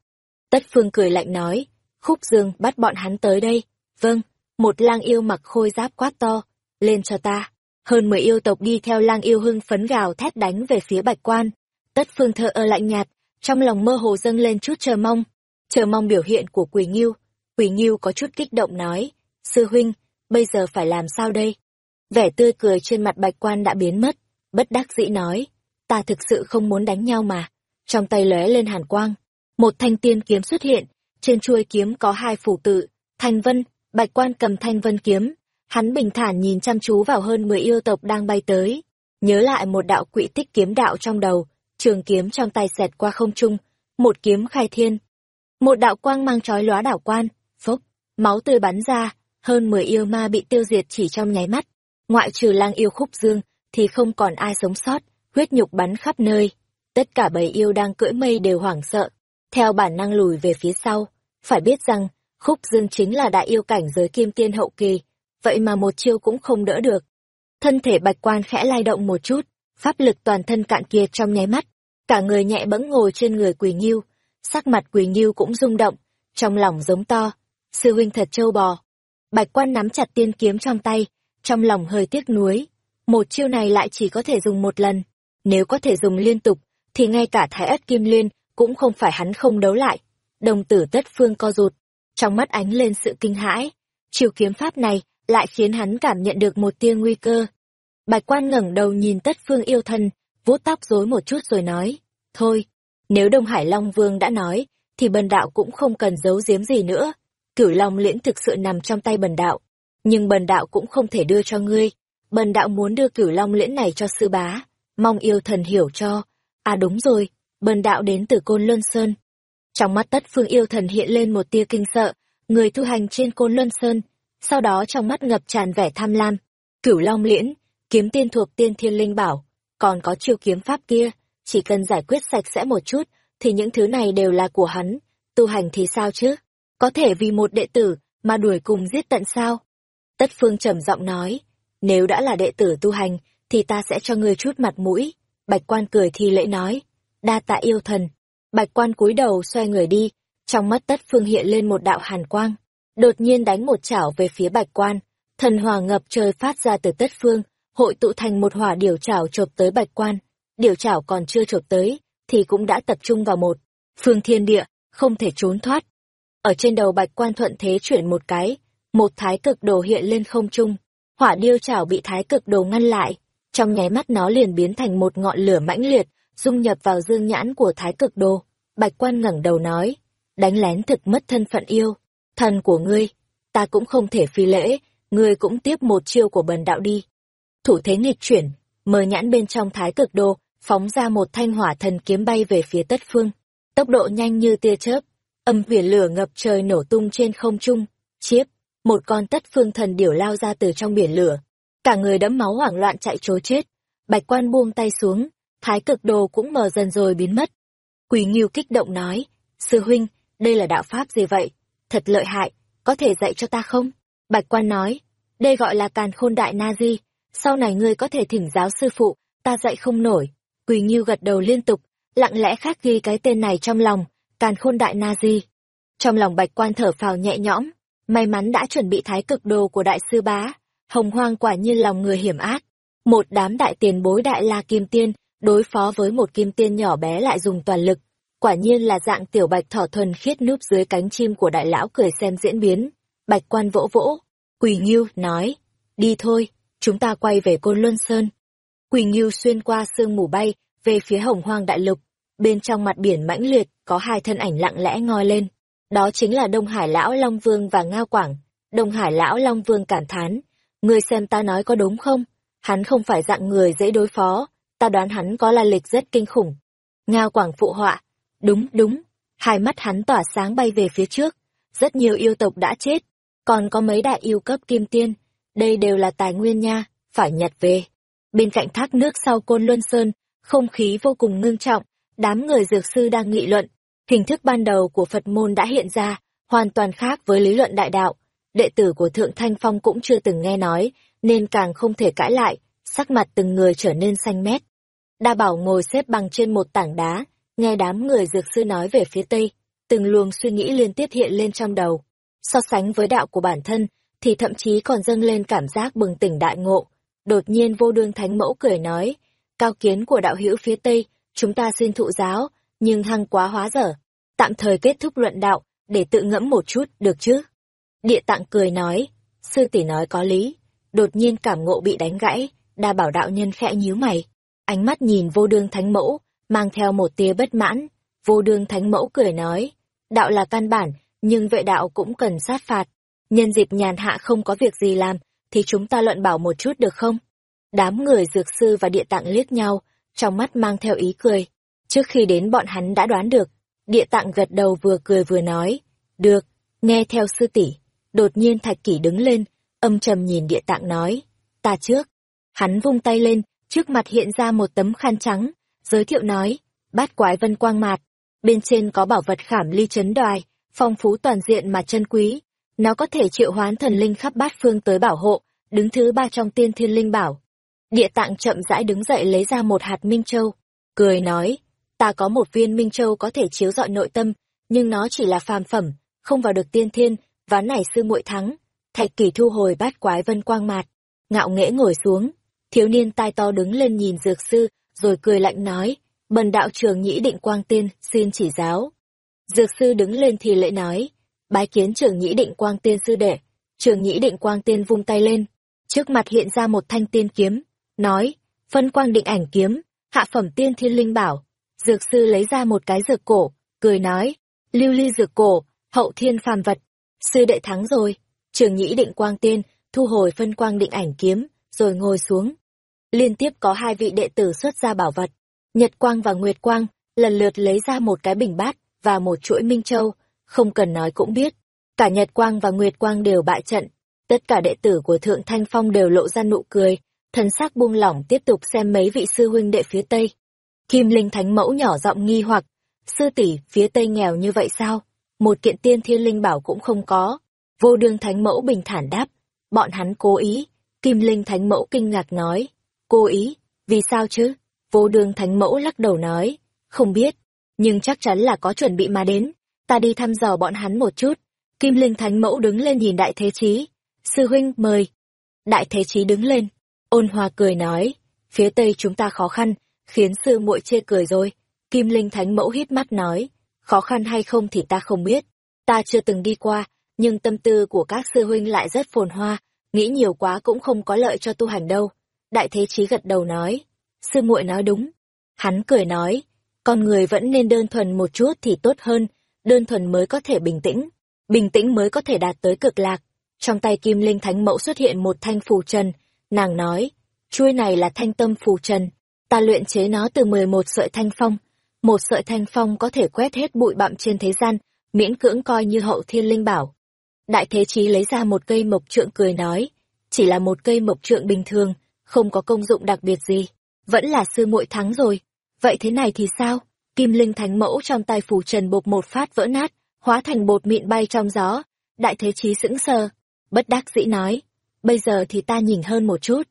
Tất Phương cười lạnh nói, khúc dương bắt bọn hắn tới đây. Vâng, một lang yêu mặc khôi giáp quát to, lên cho ta. Hơn mười yêu tộc đi theo lang yêu hưng phấn gào thét đánh về phía bạch quan. Tất Phương thơ ơ lạnh nhạt, trong lòng mơ hồ dâng lên chút chờ mong. Chờ mong biểu hiện của quỷ Nghiêu. quỷ Nghiêu có chút kích động nói, sư huynh, bây giờ phải làm sao đây? Vẻ tươi cười trên mặt bạch quan đã biến mất, bất đắc dĩ nói, ta thực sự không muốn đánh nhau mà. Trong tay lóe lên hàn quang, một thanh tiên kiếm xuất hiện, trên chuôi kiếm có hai phủ tự, thanh vân, bạch quan cầm thanh vân kiếm. Hắn bình thản nhìn chăm chú vào hơn mười yêu tộc đang bay tới, nhớ lại một đạo quỹ tích kiếm đạo trong đầu, trường kiếm trong tay xẹt qua không trung, một kiếm khai thiên. Một đạo quang mang chói lóa đảo quan, phốc, máu tươi bắn ra, hơn mười yêu ma bị tiêu diệt chỉ trong nháy mắt. Ngoại trừ lang yêu khúc dương, thì không còn ai sống sót, huyết nhục bắn khắp nơi. Tất cả bầy yêu đang cưỡi mây đều hoảng sợ, theo bản năng lùi về phía sau. Phải biết rằng, khúc dương chính là đại yêu cảnh giới kim tiên hậu kỳ, vậy mà một chiêu cũng không đỡ được. Thân thể bạch quan khẽ lay động một chút, pháp lực toàn thân cạn kiệt trong nháy mắt, cả người nhẹ bẫng ngồi trên người quỳ nghiêu, sắc mặt quỳ nghiêu cũng rung động, trong lòng giống to, sư huynh thật trâu bò. Bạch quan nắm chặt tiên kiếm trong tay, trong lòng hơi tiếc nuối. Một chiêu này lại chỉ có thể dùng một lần. Nếu có thể dùng liên tục, thì ngay cả thái ất kim liên cũng không phải hắn không đấu lại. Đồng tử tất phương co rụt. Trong mắt ánh lên sự kinh hãi, chiều kiếm pháp này lại khiến hắn cảm nhận được một tia nguy cơ. Bạch quan ngẩng đầu nhìn tất phương yêu thân, vuốt tóc rối một chút rồi nói, thôi, nếu Đông Hải Long Vương đã nói, thì bần đạo cũng không cần giấu giếm gì nữa. Cửu Long liễn thực sự nằm trong tay bần đạo, nhưng bần đạo cũng không thể đưa cho ngươi. Bần đạo muốn đưa cửu Long liễn này cho sư bá, mong yêu thần hiểu cho. À đúng rồi, bần đạo đến từ Côn Luân Sơn. Trong mắt tất phương yêu thần hiện lên một tia kinh sợ, người tu hành trên Côn Luân Sơn, sau đó trong mắt ngập tràn vẻ tham lam. Cửu Long liễn, kiếm tiên thuộc tiên thiên linh bảo, còn có chiêu kiếm pháp kia, chỉ cần giải quyết sạch sẽ một chút, thì những thứ này đều là của hắn, tu hành thì sao chứ? Có thể vì một đệ tử mà đuổi cùng giết tận sao? Tất Phương trầm giọng nói, nếu đã là đệ tử tu hành, thì ta sẽ cho ngươi chút mặt mũi. Bạch quan cười thi lễ nói, đa tạ yêu thần. Bạch quan cúi đầu xoay người đi, trong mắt Tất Phương hiện lên một đạo hàn quang, đột nhiên đánh một chảo về phía bạch quan. Thần hỏa ngập trời phát ra từ Tất Phương, hội tụ thành một hỏa điều chảo chộp tới bạch quan. điều chảo còn chưa chộp tới, thì cũng đã tập trung vào một phương thiên địa, không thể trốn thoát. Ở trên đầu bạch quan thuận thế chuyển một cái, một thái cực đồ hiện lên không trung. Hỏa điêu chảo bị thái cực đồ ngăn lại, trong nháy mắt nó liền biến thành một ngọn lửa mãnh liệt, dung nhập vào dương nhãn của thái cực đồ. Bạch quan ngẩng đầu nói, đánh lén thực mất thân phận yêu, thần của ngươi, ta cũng không thể phi lễ, ngươi cũng tiếp một chiêu của bần đạo đi. Thủ thế nghịch chuyển, mờ nhãn bên trong thái cực đồ, phóng ra một thanh hỏa thần kiếm bay về phía tất phương. Tốc độ nhanh như tia chớp, âm huyền lửa ngập trời nổ tung trên không trung. Chiếp, một con tất phương thần điểu lao ra từ trong biển lửa. Cả người đẫm máu hoảng loạn chạy trối chết. Bạch quan buông tay xuống, thái cực đồ cũng mờ dần rồi biến mất. Quỳ Nghiêu kích động nói, sư huynh, đây là đạo pháp gì vậy? Thật lợi hại, có thể dạy cho ta không? Bạch quan nói, đây gọi là càn khôn đại na di, sau này ngươi có thể thỉnh giáo sư phụ, ta dạy không nổi. Quỳ Nghiêu gật đầu liên tục, lặng lẽ khắc ghi cái tên này trong lòng, càn khôn đại na di. Trong lòng bạch quan thở phào nhẹ nhõm, may mắn đã chuẩn bị thái cực đồ của đại sư bá, hồng hoang quả nhiên lòng người hiểm ác. Một đám đại tiền bối đại la kim tiên, đối phó với một kim tiên nhỏ bé lại dùng toàn lực. Quả nhiên là dạng tiểu bạch thỏ thuần khiết núp dưới cánh chim của đại lão cười xem diễn biến. Bạch quan vỗ vỗ, Quỳ Nghiêu nói, đi thôi, chúng ta quay về Côn Luân Sơn. Quỳ nghiêu xuyên qua sương mù bay, về phía hồng hoang đại lục. Bên trong mặt biển mãnh liệt, có hai thân ảnh lặng lẽ ngoi lên. Đó chính là Đông Hải Lão Long Vương và Ngao Quảng. Đông Hải Lão Long Vương cảm thán. Ngươi xem ta nói có đúng không? Hắn không phải dạng người dễ đối phó. Ta đoán hắn có la lịch rất kinh khủng. Ngao Quảng phụ họa. Đúng, đúng. Hai mắt hắn tỏa sáng bay về phía trước. Rất nhiều yêu tộc đã chết. Còn có mấy đại yêu cấp kim tiên. Đây đều là tài nguyên nha, phải nhặt về. Bên cạnh thác nước sau Côn Luân Sơn, không khí vô cùng ngưng trọng, đám người dược sư đang nghị luận. Hình thức ban đầu của Phật môn đã hiện ra, hoàn toàn khác với lý luận đại đạo. Đệ tử của Thượng Thanh Phong cũng chưa từng nghe nói, nên càng không thể cãi lại, sắc mặt từng người trở nên xanh mét. Đa Bảo ngồi xếp bằng trên một tảng đá, nghe đám người dược sư nói về phía Tây, từng luồng suy nghĩ liên tiếp hiện lên trong đầu. So sánh với đạo của bản thân, thì thậm chí còn dâng lên cảm giác bừng tỉnh đại ngộ, Đột nhiên vô đương thánh mẫu cười nói, cao kiến của đạo hữu phía Tây, chúng ta xin thụ giáo, nhưng hăng quá hóa dở. Tạm thời kết thúc luận đạo, để tự ngẫm một chút, được chứ? Địa tạng cười nói, sư tỷ nói có lý, đột nhiên cảm ngộ bị đánh gãy, đa bảo đạo nhân khẽ nhíu mày. Ánh mắt nhìn vô đương thánh mẫu, mang theo một tia bất mãn, vô đương thánh mẫu cười nói, đạo là căn bản, nhưng vệ đạo cũng cần sát phạt. Nhân dịp nhàn hạ không có việc gì làm, thì chúng ta luận bảo một chút được không? Đám người dược sư và địa tạng liếc nhau, trong mắt mang theo ý cười. Trước khi đến bọn hắn đã đoán được, địa tạng gật đầu vừa cười vừa nói, được, nghe theo sư tỷ. Đột nhiên thạch kỷ đứng lên, âm trầm nhìn địa tạng nói, ta trước. Hắn vung tay lên, trước mặt hiện ra một tấm khăn trắng, giới thiệu nói, bát quái vân quang mạt, bên trên có bảo vật khảm ly chấn đoài, phong phú toàn diện mà chân quý, nó có thể triệu hoán thần linh khắp bát phương tới bảo hộ, đứng thứ ba trong tiên thiên linh bảo. Địa tạng chậm rãi đứng dậy lấy ra một hạt Minh Châu, cười nói, ta có một viên Minh Châu có thể chiếu dọi nội tâm, nhưng nó chỉ là phàm phẩm, không vào được tiên thiên, ván này sư muội thắng. Thạch kỳ thu hồi bát quái vân quang mạt, ngạo nghễ ngồi xuống, thiếu niên tai to đứng lên nhìn dược sư, rồi cười lạnh nói, bần đạo trường nhĩ định quang tiên, xin chỉ giáo. Dược sư đứng lên thì lễ nói, bái kiến trường nhĩ định quang tiên sư đệ. trường nhĩ định quang tiên vung tay lên, trước mặt hiện ra một thanh tiên kiếm, nói, phân quang định ảnh kiếm, hạ phẩm tiên thiên linh bảo. Dược sư lấy ra một cái dược cổ, cười nói, lưu ly dược cổ, hậu thiên phàm vật. Sư đệ thắng rồi, trường nhĩ định quang tiên, thu hồi phân quang định ảnh kiếm, rồi ngồi xuống. Liên tiếp có hai vị đệ tử xuất ra bảo vật. Nhật Quang và Nguyệt Quang, lần lượt lấy ra một cái bình bát và một chuỗi minh châu, không cần nói cũng biết. Cả Nhật Quang và Nguyệt Quang đều bại trận. Tất cả đệ tử của Thượng Thanh Phong đều lộ ra nụ cười, thần sắc buông lỏng tiếp tục xem mấy vị sư huynh đệ phía Tây. Kim Linh Thánh Mẫu nhỏ giọng nghi hoặc, sư tỷ phía Tây nghèo như vậy sao? Một kiện tiên thiên linh bảo cũng không có. Vô đương Thánh Mẫu bình thản đáp, bọn hắn cố ý. Kim Linh Thánh Mẫu kinh ngạc nói, Cô ý, vì sao chứ? Vô Đường Thánh Mẫu lắc đầu nói, không biết, nhưng chắc chắn là có chuẩn bị mà đến. Ta đi thăm dò bọn hắn một chút. Kim Linh Thánh Mẫu đứng lên nhìn Đại Thế Chí. Sư huynh, mời. Đại Thế Chí đứng lên. Ôn hòa cười nói, phía Tây chúng ta khó khăn, khiến sư muội chê cười rồi. Kim Linh Thánh Mẫu hít mắt nói, khó khăn hay không thì ta không biết. Ta chưa từng đi qua, nhưng tâm tư của các sư huynh lại rất phồn hoa, nghĩ nhiều quá cũng không có lợi cho tu hành đâu. Đại Thế Chí gật đầu nói, sư muội nói đúng. Hắn cười nói, con người vẫn nên đơn thuần một chút thì tốt hơn, đơn thuần mới có thể bình tĩnh, bình tĩnh mới có thể đạt tới cực lạc. Trong tay Kim Linh Thánh Mẫu xuất hiện một thanh phù trần, nàng nói, chuôi này là thanh tâm phù trần, ta luyện chế nó từ 11 sợi thanh phong. Một sợi thanh phong có thể quét hết bụi bặm trên thế gian, miễn cưỡng coi như hậu thiên linh bảo. Đại Thế Chí lấy ra một cây mộc trượng cười nói, chỉ là một cây mộc trượng bình thường, không có công dụng đặc biệt gì, vẫn là sư muội thắng rồi. Vậy thế này thì sao? Kim linh thánh mẫu trong tay phù trần bột một phát vỡ nát, hóa thành bột mịn bay trong gió. Đại thế chí sững sờ, bất đắc dĩ nói, bây giờ thì ta nhìn hơn một chút.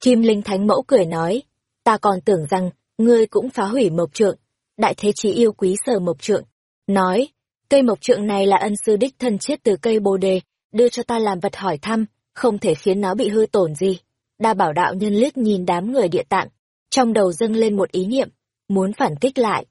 Kim linh thánh mẫu cười nói, ta còn tưởng rằng, ngươi cũng phá hủy mộc trượng. Đại thế chí yêu quý sở mộc trượng, nói, cây mộc trượng này là ân sư đích thân chiết từ cây bồ đề, đưa cho ta làm vật hỏi thăm, không thể khiến nó bị hư tổn gì. Đa bảo đạo nhân liếc nhìn đám người địa tạng, trong đầu dâng lên một ý niệm, muốn phản kích lại.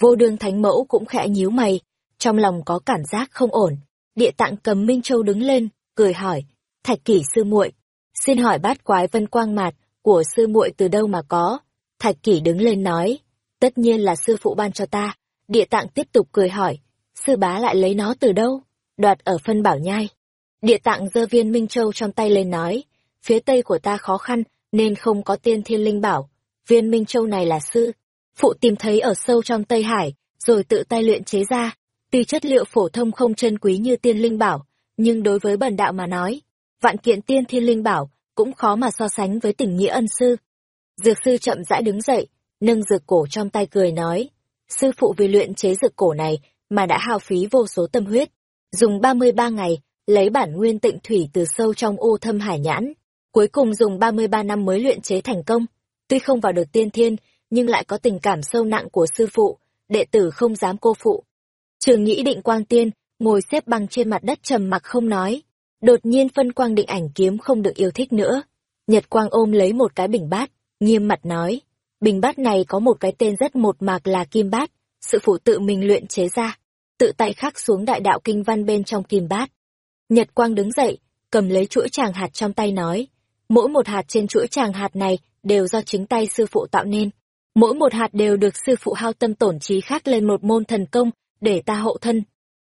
Vô đương thánh mẫu cũng khẽ nhíu mày, trong lòng có cảm giác không ổn. Địa tạng cầm Minh Châu đứng lên, cười hỏi, Thạch kỷ sư muội xin hỏi bát quái vân quang mạt của sư muội từ đâu mà có? Thạch kỷ đứng lên nói, tất nhiên là sư phụ ban cho ta. Địa tạng tiếp tục cười hỏi, sư bá lại lấy nó từ đâu? Đoạt ở phân bảo nhai. Địa tạng giơ viên Minh Châu trong tay lên nói, phía tây của ta khó khăn nên không có tiên thiên linh bảo. Viên Minh Châu này là sư, phụ tìm thấy ở sâu trong Tây Hải, rồi tự tay luyện chế ra. Tuy chất liệu phổ thông không chân quý như tiên linh bảo, nhưng đối với bần đạo mà nói, vạn kiện tiên thiên linh bảo cũng khó mà so sánh với tình nghĩa ân sư. Dược sư chậm rãi đứng dậy, nâng dược cổ trong tay cười nói, sư phụ vì luyện chế dược cổ này mà đã hao phí vô số tâm huyết, dùng 33 ngày, lấy bản nguyên tịnh thủy từ sâu trong ô thâm hải nhãn, cuối cùng dùng 33 năm mới luyện chế thành công. Tuy không vào được tiên thiên, nhưng lại có tình cảm sâu nặng của sư phụ, đệ tử không dám cô phụ. Trường nghĩ định quang tiên, ngồi xếp bằng trên mặt đất trầm mặc không nói. Đột nhiên phân quang định ảnh kiếm không được yêu thích nữa. Nhật quang ôm lấy một cái bình bát, nghiêm mặt nói. Bình bát này có một cái tên rất một mạc là kim bát, sự phụ tự mình luyện chế ra. Tự tay khắc xuống đại đạo kinh văn bên trong kim bát. Nhật quang đứng dậy, cầm lấy chuỗi tràng hạt trong tay nói. Mỗi một hạt trên chuỗi tràng hạt này đều do chính tay sư phụ tạo nên. Mỗi một hạt đều được sư phụ hao tâm tổn trí khắc lên một môn thần công, để ta hộ thân.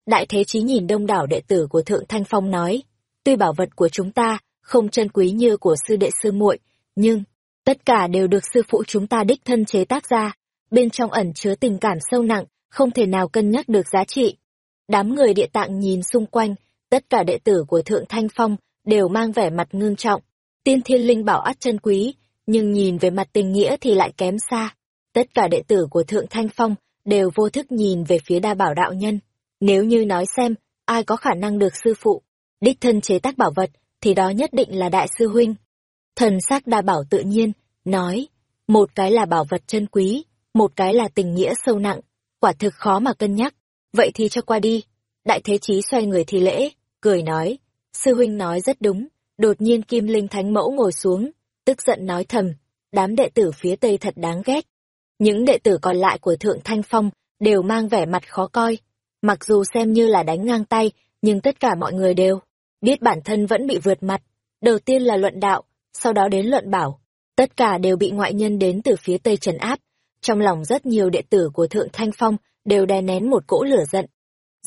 Đại Thế Chí nhìn đông đảo đệ tử của Thượng Thanh Phong nói, tuy bảo vật của chúng ta không chân quý như của sư đệ sư muội, nhưng tất cả đều được sư phụ chúng ta đích thân chế tác ra, bên trong ẩn chứa tình cảm sâu nặng, không thể nào cân nhắc được giá trị. Đám người địa tạng nhìn xung quanh, tất cả đệ tử của Thượng Thanh Phong đều mang vẻ mặt ngưng trọng. Tiên thiên linh bảo ắt chân quý, nhưng nhìn về mặt tình nghĩa thì lại kém xa. Tất cả đệ tử của Thượng Thanh Phong đều vô thức nhìn về phía đa bảo đạo nhân. Nếu như nói xem, ai có khả năng được sư phụ, đích thân chế tác bảo vật, thì đó nhất định là đại sư huynh. Thần sắc đa bảo tự nhiên, nói, một cái là bảo vật chân quý, một cái là tình nghĩa sâu nặng, quả thực khó mà cân nhắc, vậy thì cho qua đi. Đại Thế Chí xoay người thì lễ, cười nói, sư huynh nói rất đúng, đột nhiên Kim Linh Thánh Mẫu ngồi xuống, tức giận nói thầm, đám đệ tử phía Tây thật đáng ghét. Những đệ tử còn lại của Thượng Thanh Phong đều mang vẻ mặt khó coi. Mặc dù xem như là đánh ngang tay, nhưng tất cả mọi người đều biết bản thân vẫn bị vượt mặt. Đầu tiên là luận đạo, sau đó đến luận bảo. Tất cả đều bị ngoại nhân đến từ phía Tây trấn áp. Trong lòng rất nhiều đệ tử của Thượng Thanh Phong đều đè nén một cỗ lửa giận.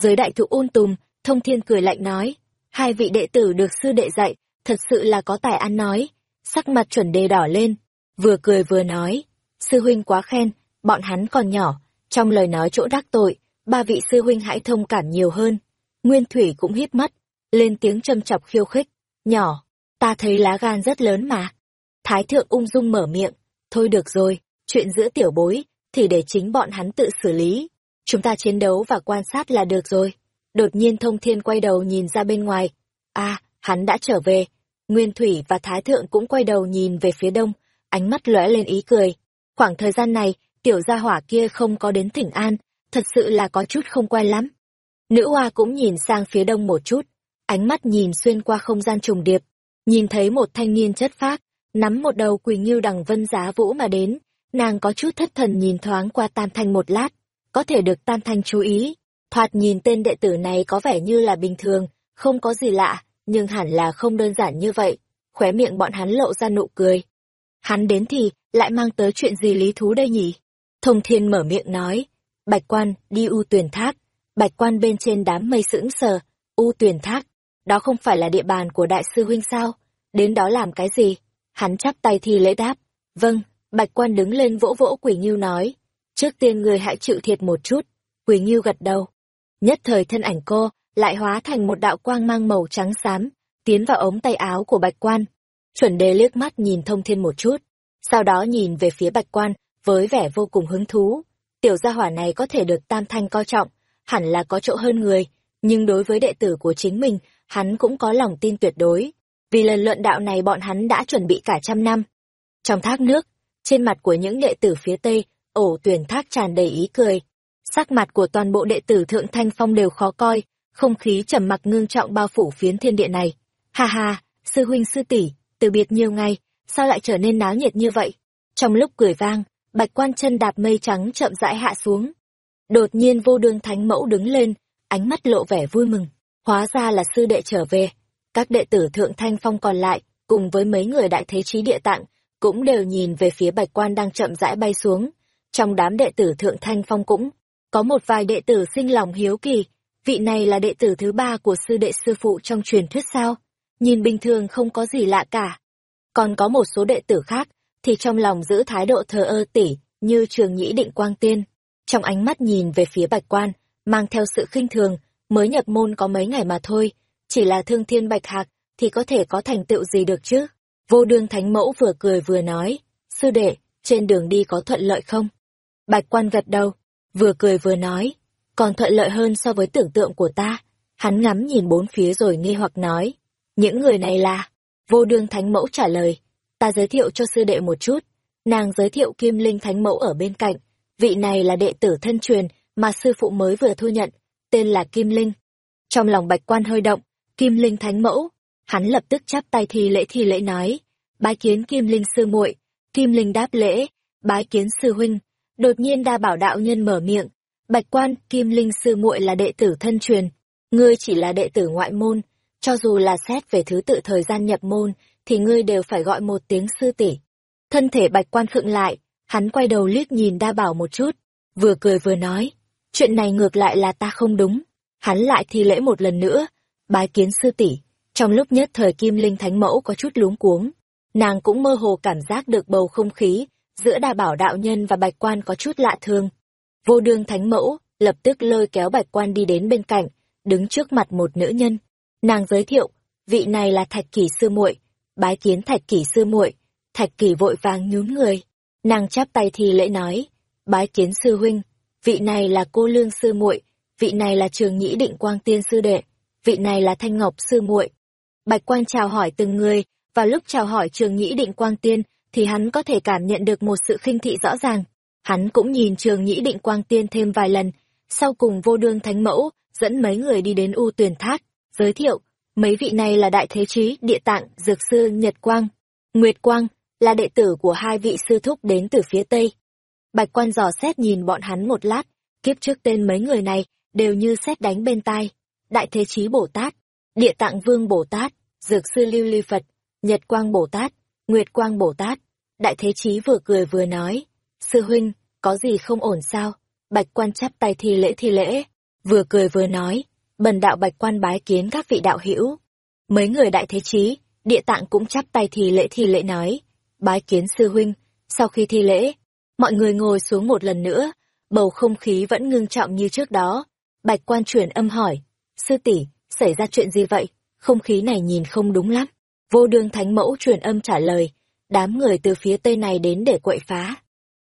Dưới đại thụ un tùm, thông thiên cười lạnh nói, hai vị đệ tử được sư đệ dạy, thật sự là có tài ăn nói. Sắc mặt chuẩn đề đỏ lên, vừa cười vừa nói, sư huynh quá khen, bọn hắn còn nhỏ, trong lời nói chỗ đắc tội, ba vị sư huynh hãy thông cảm nhiều hơn. Nguyên Thủy cũng híp mắt, lên tiếng châm chọc khiêu khích, nhỏ, ta thấy lá gan rất lớn mà. Thái thượng ung dung mở miệng, thôi được rồi, chuyện giữa tiểu bối, thì để chính bọn hắn tự xử lý. Chúng ta chiến đấu và quan sát là được rồi. Đột nhiên thông thiên quay đầu nhìn ra bên ngoài. a hắn đã trở về. Nguyên Thủy và Thái Thượng cũng quay đầu nhìn về phía đông, ánh mắt lóe lên ý cười. Khoảng thời gian này, tiểu gia hỏa kia không có đến thỉnh an, thật sự là có chút không quen lắm. Nữ hoa cũng nhìn sang phía đông một chút, ánh mắt nhìn xuyên qua không gian trùng điệp, nhìn thấy một thanh niên chất phác, nắm một đầu quỳ nghiêu đằng vân giá vũ mà đến, nàng có chút thất thần nhìn thoáng qua Tam Thanh một lát, có thể được Tam Thanh chú ý. Thoạt nhìn tên đệ tử này có vẻ như là bình thường, không có gì lạ, nhưng hẳn là không đơn giản như vậy. Khóe miệng bọn hắn lộ ra nụ cười. Hắn đến thì, lại mang tới chuyện gì lý thú đây nhỉ? Thông thiên mở miệng nói, bạch quan, đi u tuyển thác. Bạch quan bên trên đám mây sững sờ, u tuyển thác, đó không phải là địa bàn của đại sư huynh sao? Đến đó làm cái gì? Hắn chắp tay thi lễ đáp. Vâng, bạch quan đứng lên vỗ vỗ quỷ nghiêu nói. Trước tiên người hãy chịu thiệt một chút. Quỷ nghiêu gật đầu. Nhất thời thân ảnh cô, lại hóa thành một đạo quang mang màu trắng xám, tiến vào ống tay áo của bạch quan. Chuẩn đề liếc mắt nhìn thông thiên một chút, sau đó nhìn về phía bạch quan, với vẻ vô cùng hứng thú. Tiểu gia hỏa này có thể được tam thanh coi trọng, hẳn là có chỗ hơn người, nhưng đối với đệ tử của chính mình, hắn cũng có lòng tin tuyệt đối. Vì lần luận đạo này bọn hắn đã chuẩn bị cả trăm năm. Trong thác nước, trên mặt của những đệ tử phía Tây, ổ tuyển thác tràn đầy ý cười. Sắc mặt của toàn bộ đệ tử Thượng Thanh Phong đều khó coi, không khí trầm mặc ngưng trọng bao phủ phiến thiên địa này. Ha ha, sư huynh sư tỷ, từ biệt nhiều ngày, sao lại trở nên náo nhiệt như vậy? Trong lúc cười vang, bạch quan chân đạp mây trắng chậm rãi hạ xuống. Đột nhiên vô đương thánh mẫu đứng lên, ánh mắt lộ vẻ vui mừng. Hóa ra là sư đệ trở về. Các đệ tử thượng thanh phong còn lại, cùng với mấy người đại thế trí địa tạng, cũng đều nhìn về phía bạch quan đang chậm rãi bay xuống. Trong đám đệ tử thượng thanh phong cũng, có một vài đệ tử sinh lòng hiếu kỳ, vị này là đệ tử thứ ba của sư đệ sư phụ trong truyền thuyết sao? Nhìn bình thường không có gì lạ cả. Còn có một số đệ tử khác, thì trong lòng giữ thái độ thờ ơ tỉ, như trường nhĩ định quang tiên. Trong ánh mắt nhìn về phía bạch quan, mang theo sự khinh thường, mới nhập môn có mấy ngày mà thôi, chỉ là thương thiên bạch hạc, thì có thể có thành tựu gì được chứ? Vô đương thánh mẫu vừa cười vừa nói, sư đệ, trên đường đi có thuận lợi không? Bạch quan gật đầu, vừa cười vừa nói, còn thuận lợi hơn so với tưởng tượng của ta. Hắn ngắm nhìn bốn phía rồi nghi hoặc nói, những người này là... Vô đương thánh mẫu trả lời, ta giới thiệu cho sư đệ một chút. Nàng giới thiệu kim linh thánh mẫu ở bên cạnh, vị này là đệ tử thân truyền mà sư phụ mới vừa thu nhận, tên là Kim Linh. Trong lòng bạch quan hơi động, Kim Linh thánh mẫu, hắn lập tức chắp tay thi lễ thi lễ nói, bái kiến Kim Linh sư muội. Kim Linh đáp lễ, bái kiến sư huynh. Đột nhiên đa bảo đạo nhân mở miệng, bạch quan, Kim Linh sư muội là đệ tử thân truyền, ngươi chỉ là đệ tử ngoại môn, cho dù là xét về thứ tự thời gian nhập môn, thì ngươi đều phải gọi một tiếng sư tỷ. Thân thể bạch quan khựng lại, hắn quay đầu liếc nhìn đa bảo một chút, vừa cười vừa nói, chuyện này ngược lại là ta không đúng. Hắn lại thi lễ một lần nữa, bái kiến sư tỷ. Trong lúc nhất thời Kim Linh Thánh Mẫu có chút luống cuống, nàng cũng mơ hồ cảm giác được bầu không khí giữa đa bảo đạo nhân và bạch quan có chút lạ thường. Vô đương Thánh Mẫu lập tức lôi kéo bạch quan đi đến bên cạnh, đứng trước mặt một nữ nhân. Nàng giới thiệu, vị này là Thạch Kỷ sư muội, bái kiến Thạch Kỷ sư muội. Thạch Kỷ vội vàng nhún người, nàng chắp tay thi lễ nói, bái kiến sư huynh, vị này là cô lương sư muội, vị này là trường nhĩ định quang tiên sư đệ, vị này là thanh ngọc sư muội. Bạch quan chào hỏi từng người, và lúc chào hỏi trường nhĩ định quang tiên, thì hắn có thể cảm nhận được một sự khinh thị rõ ràng. Hắn cũng nhìn trường nhĩ định quang tiên thêm vài lần, sau cùng vô đương thánh mẫu, dẫn mấy người đi đến U Tuyền thác, giới thiệu, mấy vị này là đại thế Chí, địa tạng, dược sư Nhật Quang, Nguyệt Quang, là đệ tử của hai vị sư thúc đến từ phía Tây. Bạch quan dò xét nhìn bọn hắn một lát, kiếp trước tên mấy người này, đều như xét đánh bên tai. Đại Thế Chí Bồ Tát, Địa Tạng Vương Bồ Tát, Dược Sư Lưu Ly Phật, Nhật Quang Bồ Tát, Nguyệt Quang Bồ Tát. Đại Thế Chí vừa cười vừa nói, Sư Huynh, có gì không ổn sao? Bạch quan chắp tay thi lễ thi lễ, vừa cười vừa nói, bần đạo bạch quan bái kiến các vị đạo hữu. Mấy người đại thế chí, địa tạng cũng chắp tay thi lễ thi lễ nói, bái kiến sư huynh, sau khi thi lễ, mọi người ngồi xuống một lần nữa, bầu không khí vẫn ngưng trọng như trước đó. Bạch quan truyền âm hỏi, sư tỷ xảy ra chuyện gì vậy? Không khí này nhìn không đúng lắm. Vô đương thánh mẫu truyền âm trả lời, đám người từ phía tây này đến để quậy phá.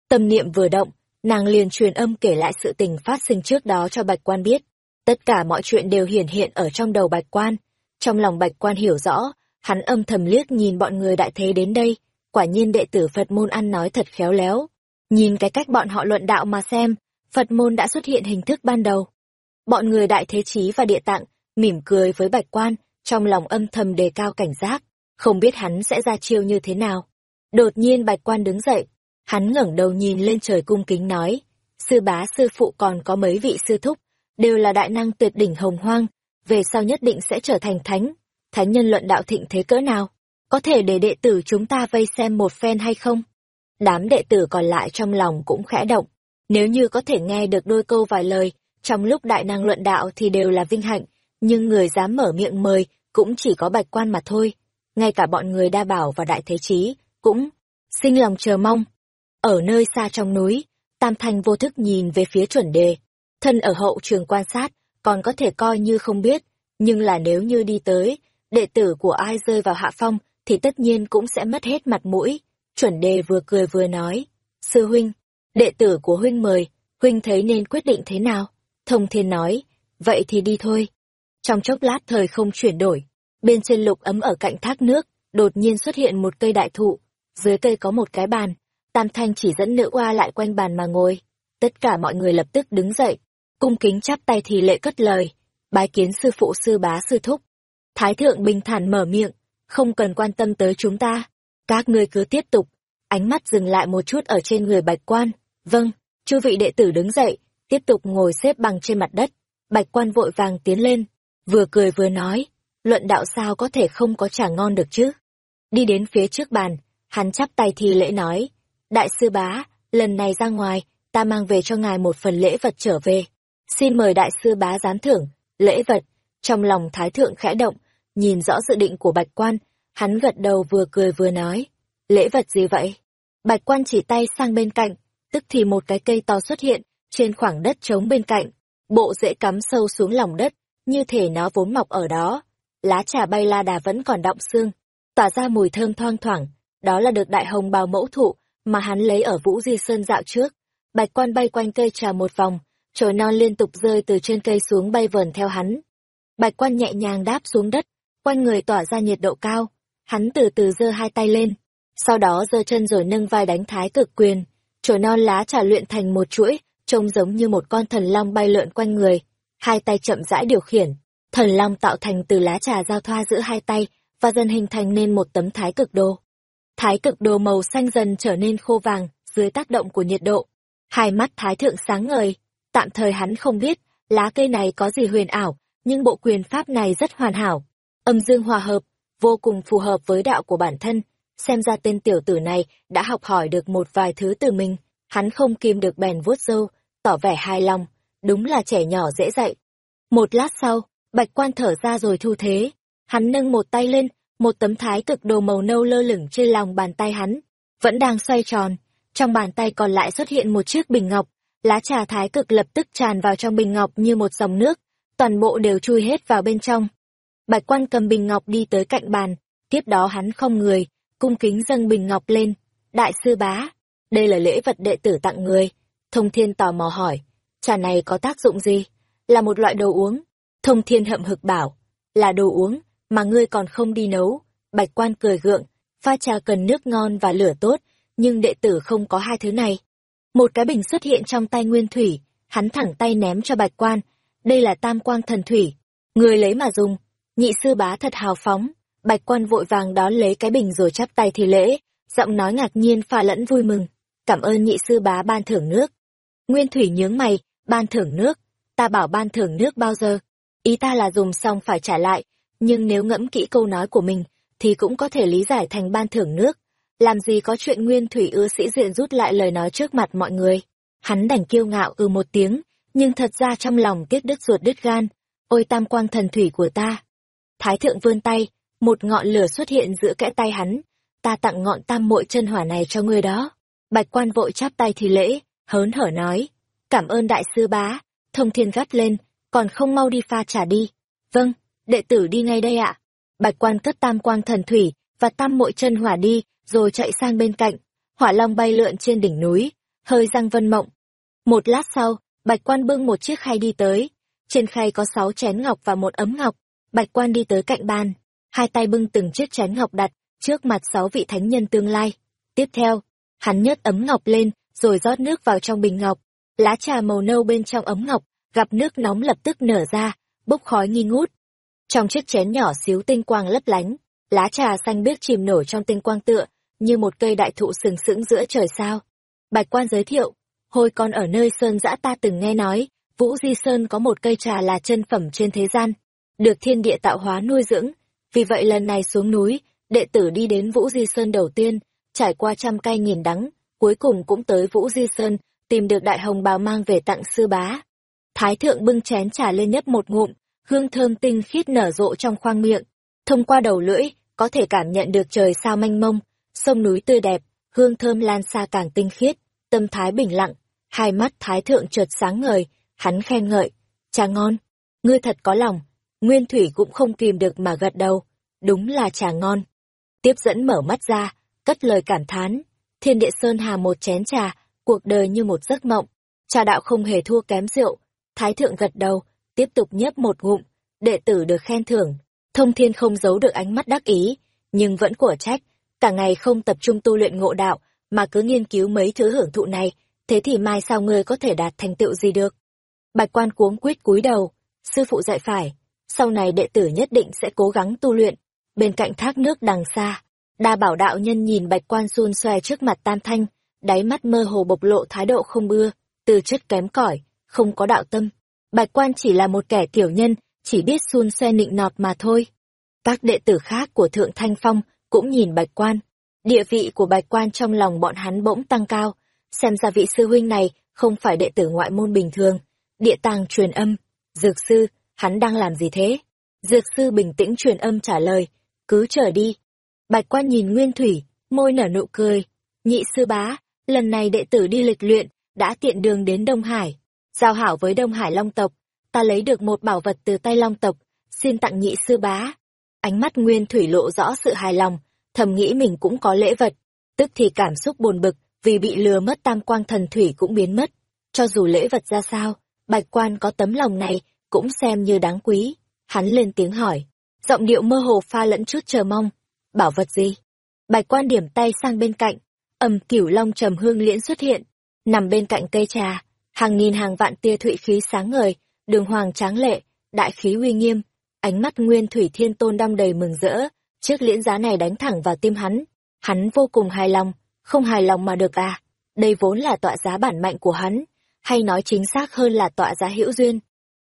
Tâm niệm vừa động, nàng liền truyền âm kể lại sự tình phát sinh trước đó cho bạch quan biết. Tất cả mọi chuyện đều hiển hiện ở trong đầu bạch quan. Trong lòng bạch quan hiểu rõ, hắn âm thầm liếc nhìn bọn người đại thế đến đây, quả nhiên đệ tử Phật môn ăn nói thật khéo léo. Nhìn cái cách bọn họ luận đạo mà xem, Phật môn đã xuất hiện hình thức ban đầu. Bọn người đại thế chí và địa tạng, mỉm cười với bạch quan, trong lòng âm thầm đề cao cảnh giác, không biết hắn sẽ ra chiêu như thế nào. Đột nhiên bạch quan đứng dậy, hắn ngẩng đầu nhìn lên trời cung kính nói, sư bá sư phụ còn có mấy vị sư thúc, đều là đại năng tuyệt đỉnh hồng hoang, về sau nhất định sẽ trở thành thánh. Thánh nhân luận đạo thịnh thế cỡ nào? Có thể để đệ tử chúng ta vây xem một phen hay không? Đám đệ tử còn lại trong lòng cũng khẽ động. Nếu như có thể nghe được đôi câu vài lời, trong lúc đại năng luận đạo thì đều là vinh hạnh, nhưng người dám mở miệng mời cũng chỉ có bạch quan mà thôi. Ngay cả bọn người đa bảo và đại thế chí cũng sinh lòng chờ mong. Ở nơi xa trong núi, Tam Thanh vô thức nhìn về phía chuẩn đề, thân ở hậu trường quan sát, còn có thể coi như không biết, nhưng là nếu như đi tới, đệ tử của ai rơi vào hạ phong, thì tất nhiên cũng sẽ mất hết mặt mũi. Chuẩn đề vừa cười vừa nói, sư huynh, đệ tử của huynh mời, huynh thấy nên quyết định thế nào? Thông thiên nói, vậy thì đi thôi. Trong chốc lát thời không chuyển đổi, bên trên lục ấm ở cạnh thác nước, đột nhiên xuất hiện một cây đại thụ, dưới cây có một cái bàn, Tam Thanh chỉ dẫn nữ oa lại quanh bàn mà ngồi. Tất cả mọi người lập tức đứng dậy, cung kính chắp tay thì lệ cất lời, bái kiến sư phụ sư bá sư thúc. Thái thượng bình thản mở miệng, không cần quan tâm tới chúng ta, các ngươi cứ tiếp tục. Ánh mắt dừng lại một chút ở trên người bạch quan, vâng, chư vị đệ tử đứng dậy, tiếp tục ngồi xếp bằng trên mặt đất. Bạch quan vội vàng tiến lên, vừa cười vừa nói, luận đạo sao có thể không có trà ngon được chứ. Đi đến phía trước bàn, hắn chắp tay thì lễ nói, đại sư bá, lần này ra ngoài, ta mang về cho ngài một phần lễ vật trở về xin mời đại sư bá giám thưởng, lễ vật. Trong lòng thái thượng khẽ động, nhìn rõ dự định của bạch quan, hắn gật đầu vừa cười vừa nói. Lễ vật gì vậy? Bạch quan chỉ tay sang bên cạnh, tức thì một cái cây to xuất hiện, trên khoảng đất trống bên cạnh. Bộ rễ cắm sâu xuống lòng đất, như thể nó vốn mọc ở đó. Lá trà bay la đà vẫn còn đọng xương, tỏa ra mùi thơm thoang thoảng. Đó là được đại hồng bào mẫu thụ mà hắn lấy ở Vũ Di Sơn dạo trước. Bạch quan bay quanh cây trà một vòng, chồi non liên tục rơi từ trên cây xuống bay vờn theo hắn. Bạch quan nhẹ nhàng đáp xuống đất, quanh người tỏa ra nhiệt độ cao, hắn từ từ giơ hai tay lên, sau đó giơ chân rồi nâng vai đánh thái cực quyền, chồi non lá trà luyện thành một chuỗi, trông giống như một con thần long bay lượn quanh người, hai tay chậm rãi điều khiển, thần long tạo thành từ lá trà giao thoa giữa hai tay và dần hình thành nên một tấm thái cực đồ. Thái cực đồ màu xanh dần trở nên khô vàng dưới tác động của nhiệt độ. Hai mắt thái thượng sáng ngời, Tạm thời hắn không biết, lá cây này có gì huyền ảo, nhưng bộ quyền pháp này rất hoàn hảo. Âm dương hòa hợp, vô cùng phù hợp với đạo của bản thân. Xem ra tên tiểu tử này đã học hỏi được một vài thứ từ mình. Hắn không kìm được bèn vuốt râu, tỏ vẻ hài lòng. Đúng là trẻ nhỏ dễ dạy. Một lát sau, bạch quan thở ra rồi thu thế. Hắn nâng một tay lên, một tấm thái cực đồ màu nâu lơ lửng trên lòng bàn tay hắn. Vẫn đang xoay tròn. Trong bàn tay còn lại xuất hiện một chiếc bình ngọc, lá trà thái cực lập tức tràn vào trong bình ngọc như một dòng nước, toàn bộ đều chui hết vào bên trong. Bạch quan cầm bình ngọc đi tới cạnh bàn, tiếp đó hắn không người, cung kính dâng bình ngọc lên. Đại sư bá, đây là lễ vật đệ tử tặng người. Thông thiên tò mò hỏi, trà này có tác dụng gì? Là một loại đồ uống. Thông thiên hậm hực bảo, là đồ uống, mà ngươi còn không đi nấu. Bạch quan cười gượng, pha trà cần nước ngon và lửa tốt, nhưng đệ tử không có hai thứ này. Một cái bình xuất hiện trong tay Nguyên Thủy, hắn thẳng tay ném cho Bạch Quan. Đây là tam quang thần thủy. Người lấy mà dùng. Nhị sư bá thật hào phóng. Bạch Quan vội vàng đón lấy cái bình rồi chắp tay thì lễ, giọng nói ngạc nhiên pha lẫn vui mừng. Cảm ơn nhị sư bá ban thưởng nước. Nguyên Thủy nhướng mày, ban thưởng nước. Ta bảo ban thưởng nước bao giờ? Ý ta là dùng xong phải trả lại, nhưng nếu ngẫm kỹ câu nói của mình, thì cũng có thể lý giải thành ban thưởng nước. Làm gì có chuyện nguyên thủy ưa sĩ diện rút lại lời nói trước mặt mọi người. Hắn đành kiêu ngạo ư một tiếng, nhưng thật ra trong lòng tiếc đứt ruột đứt gan. Ôi tam quang thần thủy của ta! Thái thượng vươn tay, một ngọn lửa xuất hiện giữa kẽ tay hắn. Ta tặng ngọn tam mội chân hỏa này cho ngươi đó. Bạch quan vội chắp tay thì lễ, hớn hở nói. Cảm ơn đại sư bá. Thông thiên gắt lên, còn không mau đi pha trả đi. Vâng, đệ tử đi ngay đây ạ. Bạch quan cất tam quang thần thủy và tam mội chân hỏa đi, rồi chạy sang bên cạnh. Hỏa long bay lượn trên đỉnh núi, hơi răng vân mộng. Một lát sau, bạch quan bưng một chiếc khay đi tới. Trên khay có sáu chén ngọc và một ấm ngọc. Bạch quan đi tới cạnh bàn, hai tay bưng từng chiếc chén ngọc đặt trước mặt sáu vị thánh nhân tương lai. Tiếp theo, hắn nhấc ấm ngọc lên, rồi rót nước vào trong bình ngọc. Lá trà màu nâu bên trong ấm ngọc, gặp nước nóng lập tức nở ra, bốc khói nghi ngút. Trong chiếc chén nhỏ xíu tinh quang lấp lánh, lá trà xanh biếc chìm nổi trong tinh quang tựa, như một cây đại thụ sừng sững giữa trời sao. Bạch quan giới thiệu, hồi còn ở nơi sơn dã ta từng nghe nói, Vũ Di Sơn có một cây trà là chân phẩm trên thế gian, được thiên địa tạo hóa nuôi dưỡng. Vì vậy lần này xuống núi, đệ tử đi đến Vũ Di Sơn đầu tiên, trải qua trăm cay nghìn đắng, cuối cùng cũng tới Vũ Di Sơn, tìm được đại hồng bào mang về tặng sư bá. Thái thượng bưng chén trà lên nhấp một ngụm, hương thơm tinh khiết nở rộ trong khoang miệng. Thông qua đầu lưỡi, có thể cảm nhận được trời sao manh mông, sông núi tươi đẹp, hương thơm lan xa càng tinh khiết, tâm thái bình lặng, hai mắt thái thượng chợt sáng ngời, hắn khen ngợi, trà ngon, ngươi thật có lòng, nguyên thủy cũng không kìm được mà gật đầu, đúng là trà ngon. Tiếp dẫn mở mắt ra, cất lời cảm thán, thiên địa sơn hà một chén trà, cuộc đời như một giấc mộng, trà đạo không hề thua kém rượu, thái thượng gật đầu, tiếp tục nhấp một ngụm, đệ tử được khen thưởng, thông thiên không giấu được ánh mắt đắc ý, nhưng vẫn của trách, cả ngày không tập trung tu luyện ngộ đạo, mà cứ nghiên cứu mấy thứ hưởng thụ này, thế thì mai sao ngươi có thể đạt thành tựu gì được? Bạch quan cuống quýt cúi đầu, sư phụ dạy phải, sau này đệ tử nhất định sẽ cố gắng tu luyện. Bên cạnh thác nước đằng xa, đa bảo đạo nhân nhìn bạch quan xun xoe trước mặt tam thanh, đáy mắt mơ hồ bộc lộ thái độ không ưa, từ chất kém cỏi, không có đạo tâm. Bạch quan chỉ là một kẻ tiểu nhân, chỉ biết xun xoe nịnh nọt mà thôi. Các đệ tử khác của Thượng Thanh Phong cũng nhìn bạch quan. Địa vị của bạch quan trong lòng bọn hắn bỗng tăng cao, xem ra vị sư huynh này không phải đệ tử ngoại môn bình thường. Địa tàng truyền âm, dược sư, hắn đang làm gì thế? Dược sư bình tĩnh truyền âm trả lời, cứ chờ đi. Bạch quan nhìn Nguyên Thủy, môi nở nụ cười. Nhị sư bá, lần này đệ tử đi lịch luyện, đã tiện đường đến Đông Hải. Giao hảo với Đông Hải Long tộc, ta lấy được một bảo vật từ tay Long tộc, xin tặng nhị sư bá. Ánh mắt Nguyên Thủy lộ rõ sự hài lòng, thầm nghĩ mình cũng có lễ vật. Tức thì cảm xúc buồn bực, vì bị lừa mất tam quang thần thủy cũng biến mất. Cho dù lễ vật ra sao, bạch quan có tấm lòng này, cũng xem như đáng quý. Hắn lên tiếng hỏi, giọng điệu mơ hồ pha lẫn chút chờ mong. Bảo vật gì? Bạch quan điểm tay sang bên cạnh, ầm cửu long trầm hương liễn xuất hiện, nằm bên cạnh cây trà, hàng nghìn hàng vạn tia thụy khí sáng ngời, đường hoàng tráng lệ, đại khí uy nghiêm, ánh mắt nguyên thủy thiên tôn đong đầy mừng rỡ, chiếc liễn giá này đánh thẳng vào tim hắn. Hắn vô cùng hài lòng, không hài lòng mà được à, đây vốn là tọa giá bản mạnh của hắn, hay nói chính xác hơn là tọa giá hữu duyên.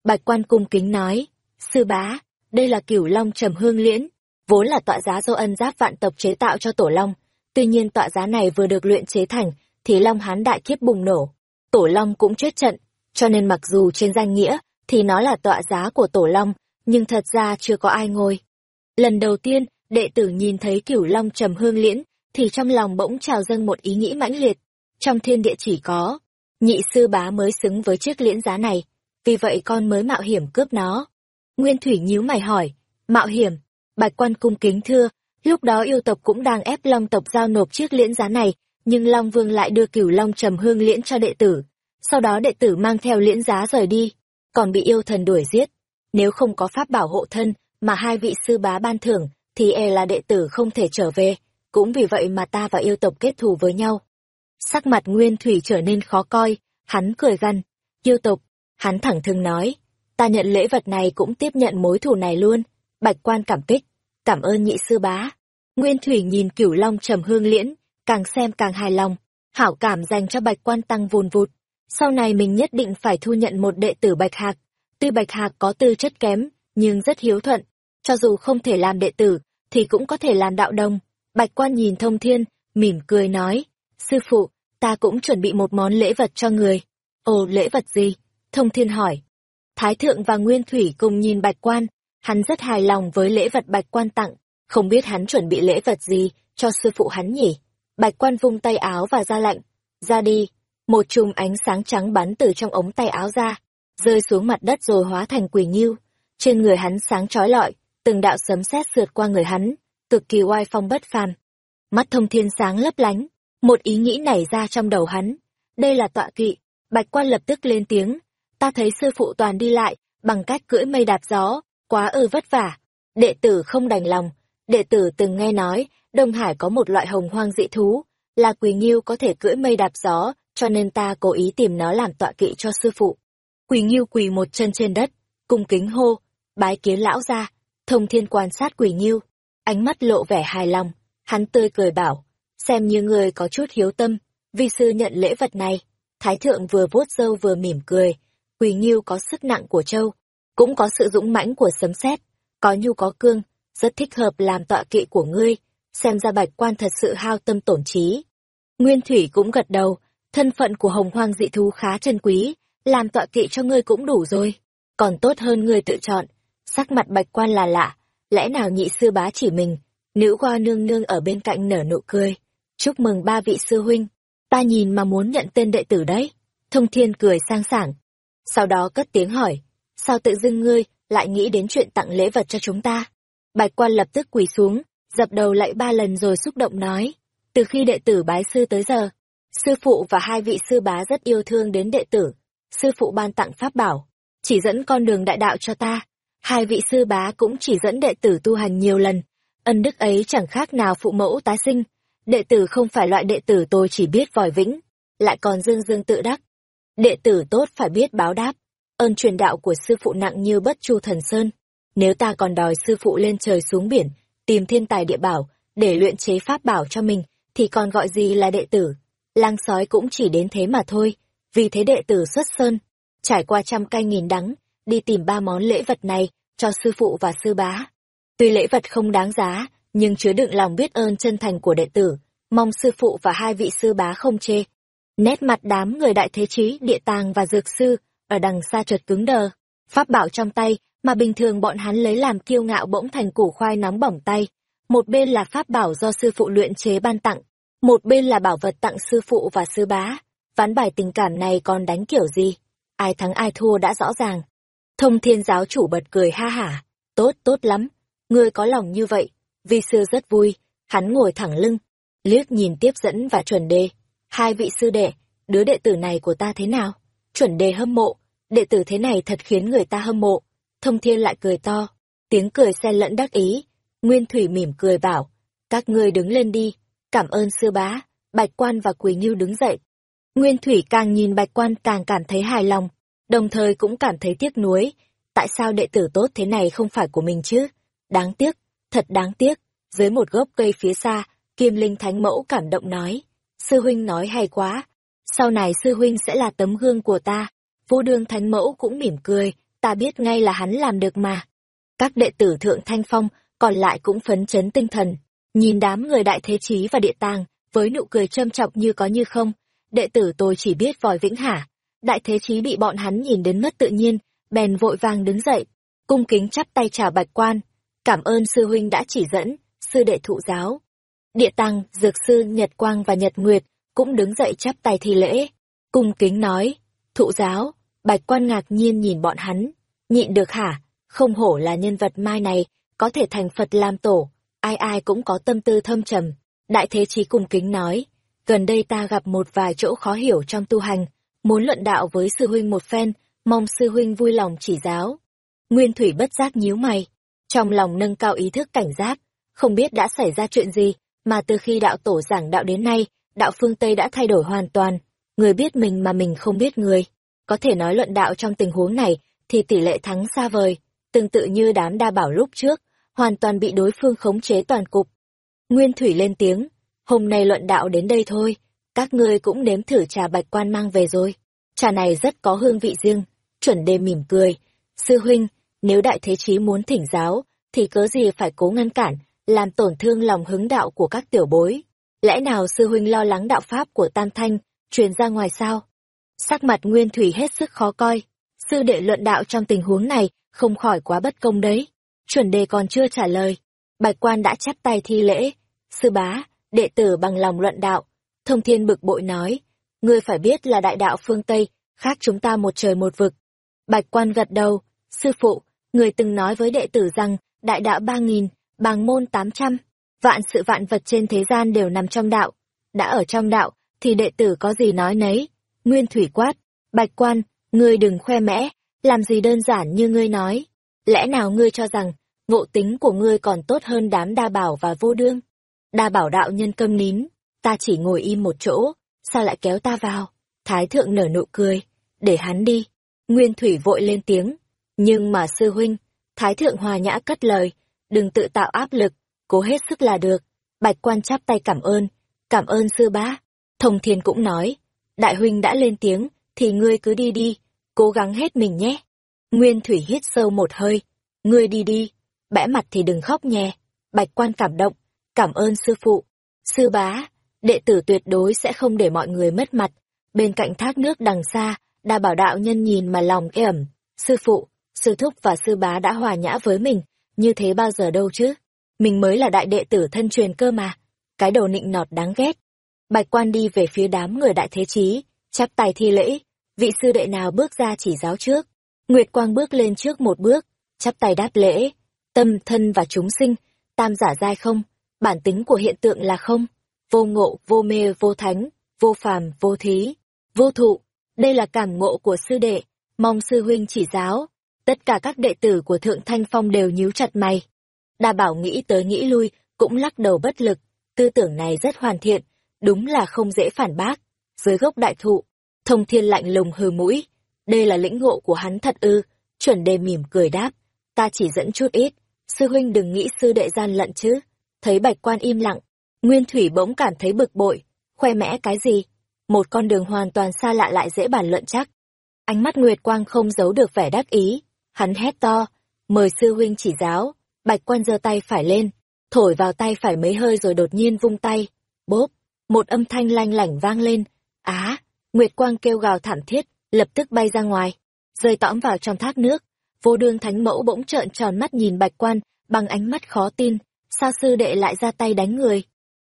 Bạch quan cung kính nói, sư bá, đây là cửu long trầm hương liễn, vốn là tọa giá do ân giáp vạn tộc chế tạo cho tổ long, tuy nhiên tọa giá này vừa được luyện chế thành, thì long hán đại kiếp bùng nổ, tổ long cũng chết trận, cho nên mặc dù trên danh nghĩa, thì nó là tọa giá của tổ long, nhưng thật ra chưa có ai ngồi. Lần đầu tiên, đệ tử nhìn thấy cửu long trầm hương liễn, thì trong lòng bỗng trào dâng một ý nghĩ mãnh liệt. Trong thiên địa chỉ có, nhị sư bá mới xứng với chiếc liễn giá này, vì vậy con mới mạo hiểm cướp nó. Nguyên Thủy nhíu mày hỏi, mạo hiểm, bạch quan cung kính thưa, lúc đó yêu tộc cũng đang ép long tộc giao nộp chiếc liễn giá này, nhưng Long Vương lại đưa cửu long trầm hương liễn cho đệ tử. Sau đó đệ tử mang theo liễn giá rời đi, còn bị yêu thần đuổi giết. Nếu không có pháp bảo hộ thân mà hai vị sư bá ban thưởng, thì e là đệ tử không thể trở về. Cũng vì vậy mà ta và yêu tộc kết thù với nhau. Sắc mặt Nguyên Thủy trở nên khó coi, hắn cười gằn. Yêu tộc, hắn thẳng thừng nói, ta nhận lễ vật này cũng tiếp nhận mối thù này luôn. Bạch quan cảm kích, cảm ơn nhị sư bá. Nguyên Thủy nhìn cửu long trầm hương liễn, càng xem càng hài lòng, hảo cảm dành cho bạch quan tăng vùn vụt. Sau này mình nhất định phải thu nhận một đệ tử bạch hạc, Tuy Bạch Hạc có tư chất kém, nhưng rất hiếu thuận, cho dù không thể làm đệ tử, thì cũng có thể làm đạo đồng. Bạch quan nhìn thông thiên, mỉm cười nói, sư phụ, ta cũng chuẩn bị một món lễ vật cho người. Ồ, lễ vật gì? Thông thiên hỏi. Thái thượng và Nguyên Thủy cùng nhìn bạch quan, hắn rất hài lòng với lễ vật bạch quan tặng, không biết hắn chuẩn bị lễ vật gì cho sư phụ hắn nhỉ. Bạch quan vung tay áo và ra lệnh, ra đi, một chùm ánh sáng trắng bắn từ trong ống tay áo ra, rơi xuống mặt đất rồi hóa thành quỷ nghiêu. Trên người hắn sáng chói lọi, từng đạo sấm sét sượt qua người hắn, cực kỳ oai phong bất phàm. Mắt thông thiên sáng lấp lánh, một ý nghĩ nảy ra trong đầu hắn. Đây là tọa kỵ, bạch quan lập tức lên tiếng. Ta thấy sư phụ toàn đi lại, bằng cách cưỡi mây đạp gió, quá ư vất vả. Đệ tử không đành lòng, đệ tử từng nghe nói, Đông Hải có một loại hồng hoang dị thú, là quỳ nghiêu có thể cưỡi mây đạp gió, cho nên ta cố ý tìm nó làm tọa kỵ cho sư phụ. Quỳ nghiêu quỳ một chân trên đất, cung kính hô, bái kiến lão ra, thông thiên quan sát quỳ nghiêu, ánh mắt lộ vẻ hài lòng, hắn tươi cười bảo, xem như người có chút hiếu tâm, vi sư nhận lễ vật này. Thái thượng vừa vuốt râu vừa mỉm cười, quỳ nghiêu có sức nặng của châu, cũng có sự dũng mãnh của sấm sét, có nhu có cương, rất thích hợp làm tọa kỵ của ngươi, xem ra bạch quan thật sự hao tâm tổn trí. Nguyên Thủy cũng gật đầu, thân phận của hồng hoang dị thú khá chân quý, làm tọa kỵ cho ngươi cũng đủ rồi, còn tốt hơn ngươi tự chọn. Sắc mặt bạch quan là lạ, lẽ nào nhị sư bá chỉ mình, nữ hoa nương nương ở bên cạnh nở nụ cười. Chúc mừng ba vị sư huynh, ta nhìn mà muốn nhận tên đệ tử đấy. Thông thiên cười sang sảng. Sau đó cất tiếng hỏi, sao tự dưng ngươi lại nghĩ đến chuyện tặng lễ vật cho chúng ta? Bạch quan lập tức quỳ xuống, dập đầu lại ba lần rồi xúc động nói. Từ khi đệ tử bái sư tới giờ, sư phụ và hai vị sư bá rất yêu thương đến đệ tử. Sư phụ ban tặng pháp bảo, chỉ dẫn con đường đại đạo cho ta. Hai vị sư bá cũng chỉ dẫn đệ tử tu hành nhiều lần. Ân đức ấy chẳng khác nào phụ mẫu tái sinh. Đệ tử không phải loại đệ tử tôi chỉ biết vòi vĩnh, lại còn dương dương tự đắc. Đệ tử tốt phải biết báo đáp. Ơn truyền đạo của sư phụ nặng như bất chu thần sơn. Nếu ta còn đòi sư phụ lên trời xuống biển, tìm thiên tài địa bảo, để luyện chế pháp bảo cho mình, thì còn gọi gì là đệ tử. Lang sói cũng chỉ đến thế mà thôi, vì thế đệ tử xuất sơn, trải qua trăm cay nghìn đắng, đi tìm ba món lễ vật này cho sư phụ và sư bá. Tuy lễ vật không đáng giá, nhưng chứa đựng lòng biết ơn chân thành của đệ tử, mong sư phụ và hai vị sư bá không chê. Nét mặt đám người đại thế chí, địa tàng và dược sư, ở đằng xa chợt cứng đờ. Pháp bảo trong tay, mà bình thường bọn hắn lấy làm kiêu ngạo bỗng thành củ khoai nóng bỏng tay. Một bên là pháp bảo do sư phụ luyện chế ban tặng, một bên là bảo vật tặng sư phụ và sư bá. Ván bài tình cảm này còn đánh kiểu gì? Ai thắng ai thua đã rõ ràng. Thông thiên giáo chủ bật cười ha hả. Tốt, tốt lắm. Ngươi có lòng như vậy. Vi sư rất vui. Hắn ngồi thẳng lưng. Liếc nhìn tiếp dẫn và chuẩn đề. Hai vị sư đệ, đứa đệ tử này của ta thế nào? Chuẩn đề hâm mộ. Đệ tử thế này thật khiến người ta hâm mộ. Thông thiên lại cười to. Tiếng cười xen lẫn đắc ý. Nguyên thủy mỉm cười bảo. Các ngươi đứng lên đi. Cảm ơn sư bá. Bạch quan và quỳ nghiêu đứng dậy. Nguyên thủy càng nhìn bạch quan càng cảm thấy hài lòng. Đồng thời cũng cảm thấy tiếc nuối. Tại sao đệ tử tốt thế này không phải của mình chứ? Đáng tiếc, thật đáng tiếc. Dưới một gốc cây phía xa, Kim Linh Thánh Mẫu cảm động nói. Sư huynh nói hay quá. Sau này sư huynh sẽ là tấm gương của ta. Vũ đương Thánh Mẫu cũng mỉm cười, ta biết ngay là hắn làm được mà. Các đệ tử Thượng Thanh Phong còn lại cũng phấn chấn tinh thần, nhìn đám người đại thế chí và địa tàng, với nụ cười châm trọng như có như không. Đệ tử tôi chỉ biết vòi vĩnh hả. Đại thế chí bị bọn hắn nhìn đến mất tự nhiên, bèn vội vàng đứng dậy, cung kính chắp tay chào bạch quan. Cảm ơn sư huynh đã chỉ dẫn, sư đệ thụ giáo. Địa tăng, dược sư Nhật Quang và Nhật Nguyệt cũng đứng dậy chắp tay thi lễ. Cung kính nói, thụ giáo, bạch quan ngạc nhiên nhìn bọn hắn, Nhịn được hả? Không hổ là nhân vật mai này, có thể thành Phật làm tổ, ai ai cũng có tâm tư thâm trầm. Đại Thế Chí cùng kính nói, gần đây ta gặp một vài chỗ khó hiểu trong tu hành, muốn luận đạo với sư huynh một phen, mong sư huynh vui lòng chỉ giáo. Nguyên Thủy bất giác nhíu mày, trong lòng nâng cao ý thức cảnh giác, không biết đã xảy ra chuyện gì, mà từ khi đạo tổ giảng đạo đến nay, đạo phương Tây đã thay đổi hoàn toàn, người biết mình mà mình không biết người. Có thể nói luận đạo trong tình huống này thì tỷ lệ thắng xa vời, tương tự như đám đa bảo lúc trước, hoàn toàn bị đối phương khống chế toàn cục. Nguyên Thủy lên tiếng, hôm nay luận đạo đến đây thôi, các ngươi cũng nếm thử trà bạch quan mang về rồi. Trà này rất có hương vị riêng, chuẩn đề mỉm cười, Sư huynh, nếu đại thế chí muốn thỉnh giáo, thì cớ gì phải cố ngăn cản, làm tổn thương lòng hứng đạo của các tiểu bối. Lẽ nào sư huynh lo lắng đạo pháp của Tam Thanh, truyền ra ngoài sao? Sắc mặt Nguyên Thủy hết sức khó coi. Sư đệ luận đạo trong tình huống này, không khỏi quá bất công đấy. Chuẩn đề còn chưa trả lời. Bạch quan đã chắp tay thi lễ. Sư bá, đệ tử bằng lòng luận đạo. Thông thiên bực bội nói, ngươi phải biết là đại đạo phương Tây, khác chúng ta một trời một vực. Bạch quan gật đầu, sư phụ, người từng nói với đệ tử rằng, đại đạo ba nghìn, bàng môn tám trăm, vạn sự vạn vật trên thế gian đều nằm trong đạo. Đã ở trong đạo, thì đệ tử có gì nói nấy. Nguyên thủy quát, bạch quan, ngươi đừng khoe mẽ, làm gì đơn giản như ngươi nói. Lẽ nào ngươi cho rằng, ngộ tính của ngươi còn tốt hơn đám đa bảo và vô đương? Đa bảo đạo nhân câm nín, ta chỉ ngồi im một chỗ, sao lại kéo ta vào? Thái thượng nở nụ cười, để hắn đi. Nguyên thủy vội lên tiếng, nhưng mà sư huynh, Thái thượng hòa nhã cất lời, đừng tự tạo áp lực, cố hết sức là được. Bạch quan chắp tay cảm ơn, cảm ơn sư bá. Thông thiên cũng nói, đại huynh đã lên tiếng, thì ngươi cứ đi đi, cố gắng hết mình nhé. Nguyên thủy hít sâu một hơi, ngươi đi đi, bẽ mặt thì đừng khóc nhé. Bạch quan cảm động, cảm ơn sư phụ. Sư bá, đệ tử tuyệt đối sẽ không để mọi người mất mặt. Bên cạnh thác nước đằng xa, đa bảo đạo nhân nhìn mà lòng ê ẩm. Sư phụ, sư thúc và sư bá đã hòa nhã với mình, như thế bao giờ đâu chứ? Mình mới là đại đệ tử thân truyền cơ mà. Cái đầu nịnh nọt đáng ghét. Bạch quan đi về phía đám người đại thế chí, chắp tay thi lễ, vị sư đệ nào bước ra chỉ giáo trước. Nguyệt Quang bước lên trước một bước, chắp tay đáp lễ, tâm, thân và chúng sinh, tam giả giai không, bản tính của hiện tượng là không, vô ngộ, vô mê, vô thánh, vô phàm, vô thí, vô thụ. Đây là cảm ngộ của sư đệ, mong sư huynh chỉ giáo. Tất cả các đệ tử của Thượng Thanh Phong đều nhíu chặt mày. Đa bảo nghĩ tới nghĩ lui, cũng lắc đầu bất lực, tư tưởng này rất hoàn thiện, đúng là không dễ phản bác. Dưới gốc đại thụ, thông thiên lạnh lùng hừ mũi, đây là lĩnh ngộ của hắn thật ư, chuẩn đề mỉm cười đáp, ta chỉ dẫn chút ít, sư huynh đừng nghĩ sư đệ gian lận chứ. Thấy bạch quan im lặng, Nguyên Thủy bỗng cảm thấy bực bội, khoe mẽ cái gì? Một con đường hoàn toàn xa lạ lại dễ bàn luận chắc. Ánh mắt Nguyệt Quang không giấu được vẻ đắc ý, hắn hét to, mời sư huynh chỉ giáo, bạch quan giơ tay phải lên, thổi vào tay phải mấy hơi rồi đột nhiên vung tay, bốp, một âm thanh lanh lảnh vang lên, á, Nguyệt Quang kêu gào thảm thiết, lập tức bay ra ngoài, rơi tõm vào trong thác nước, vô đương thánh mẫu bỗng trợn tròn mắt nhìn bạch quan, bằng ánh mắt khó tin, sao sư đệ lại ra tay đánh người.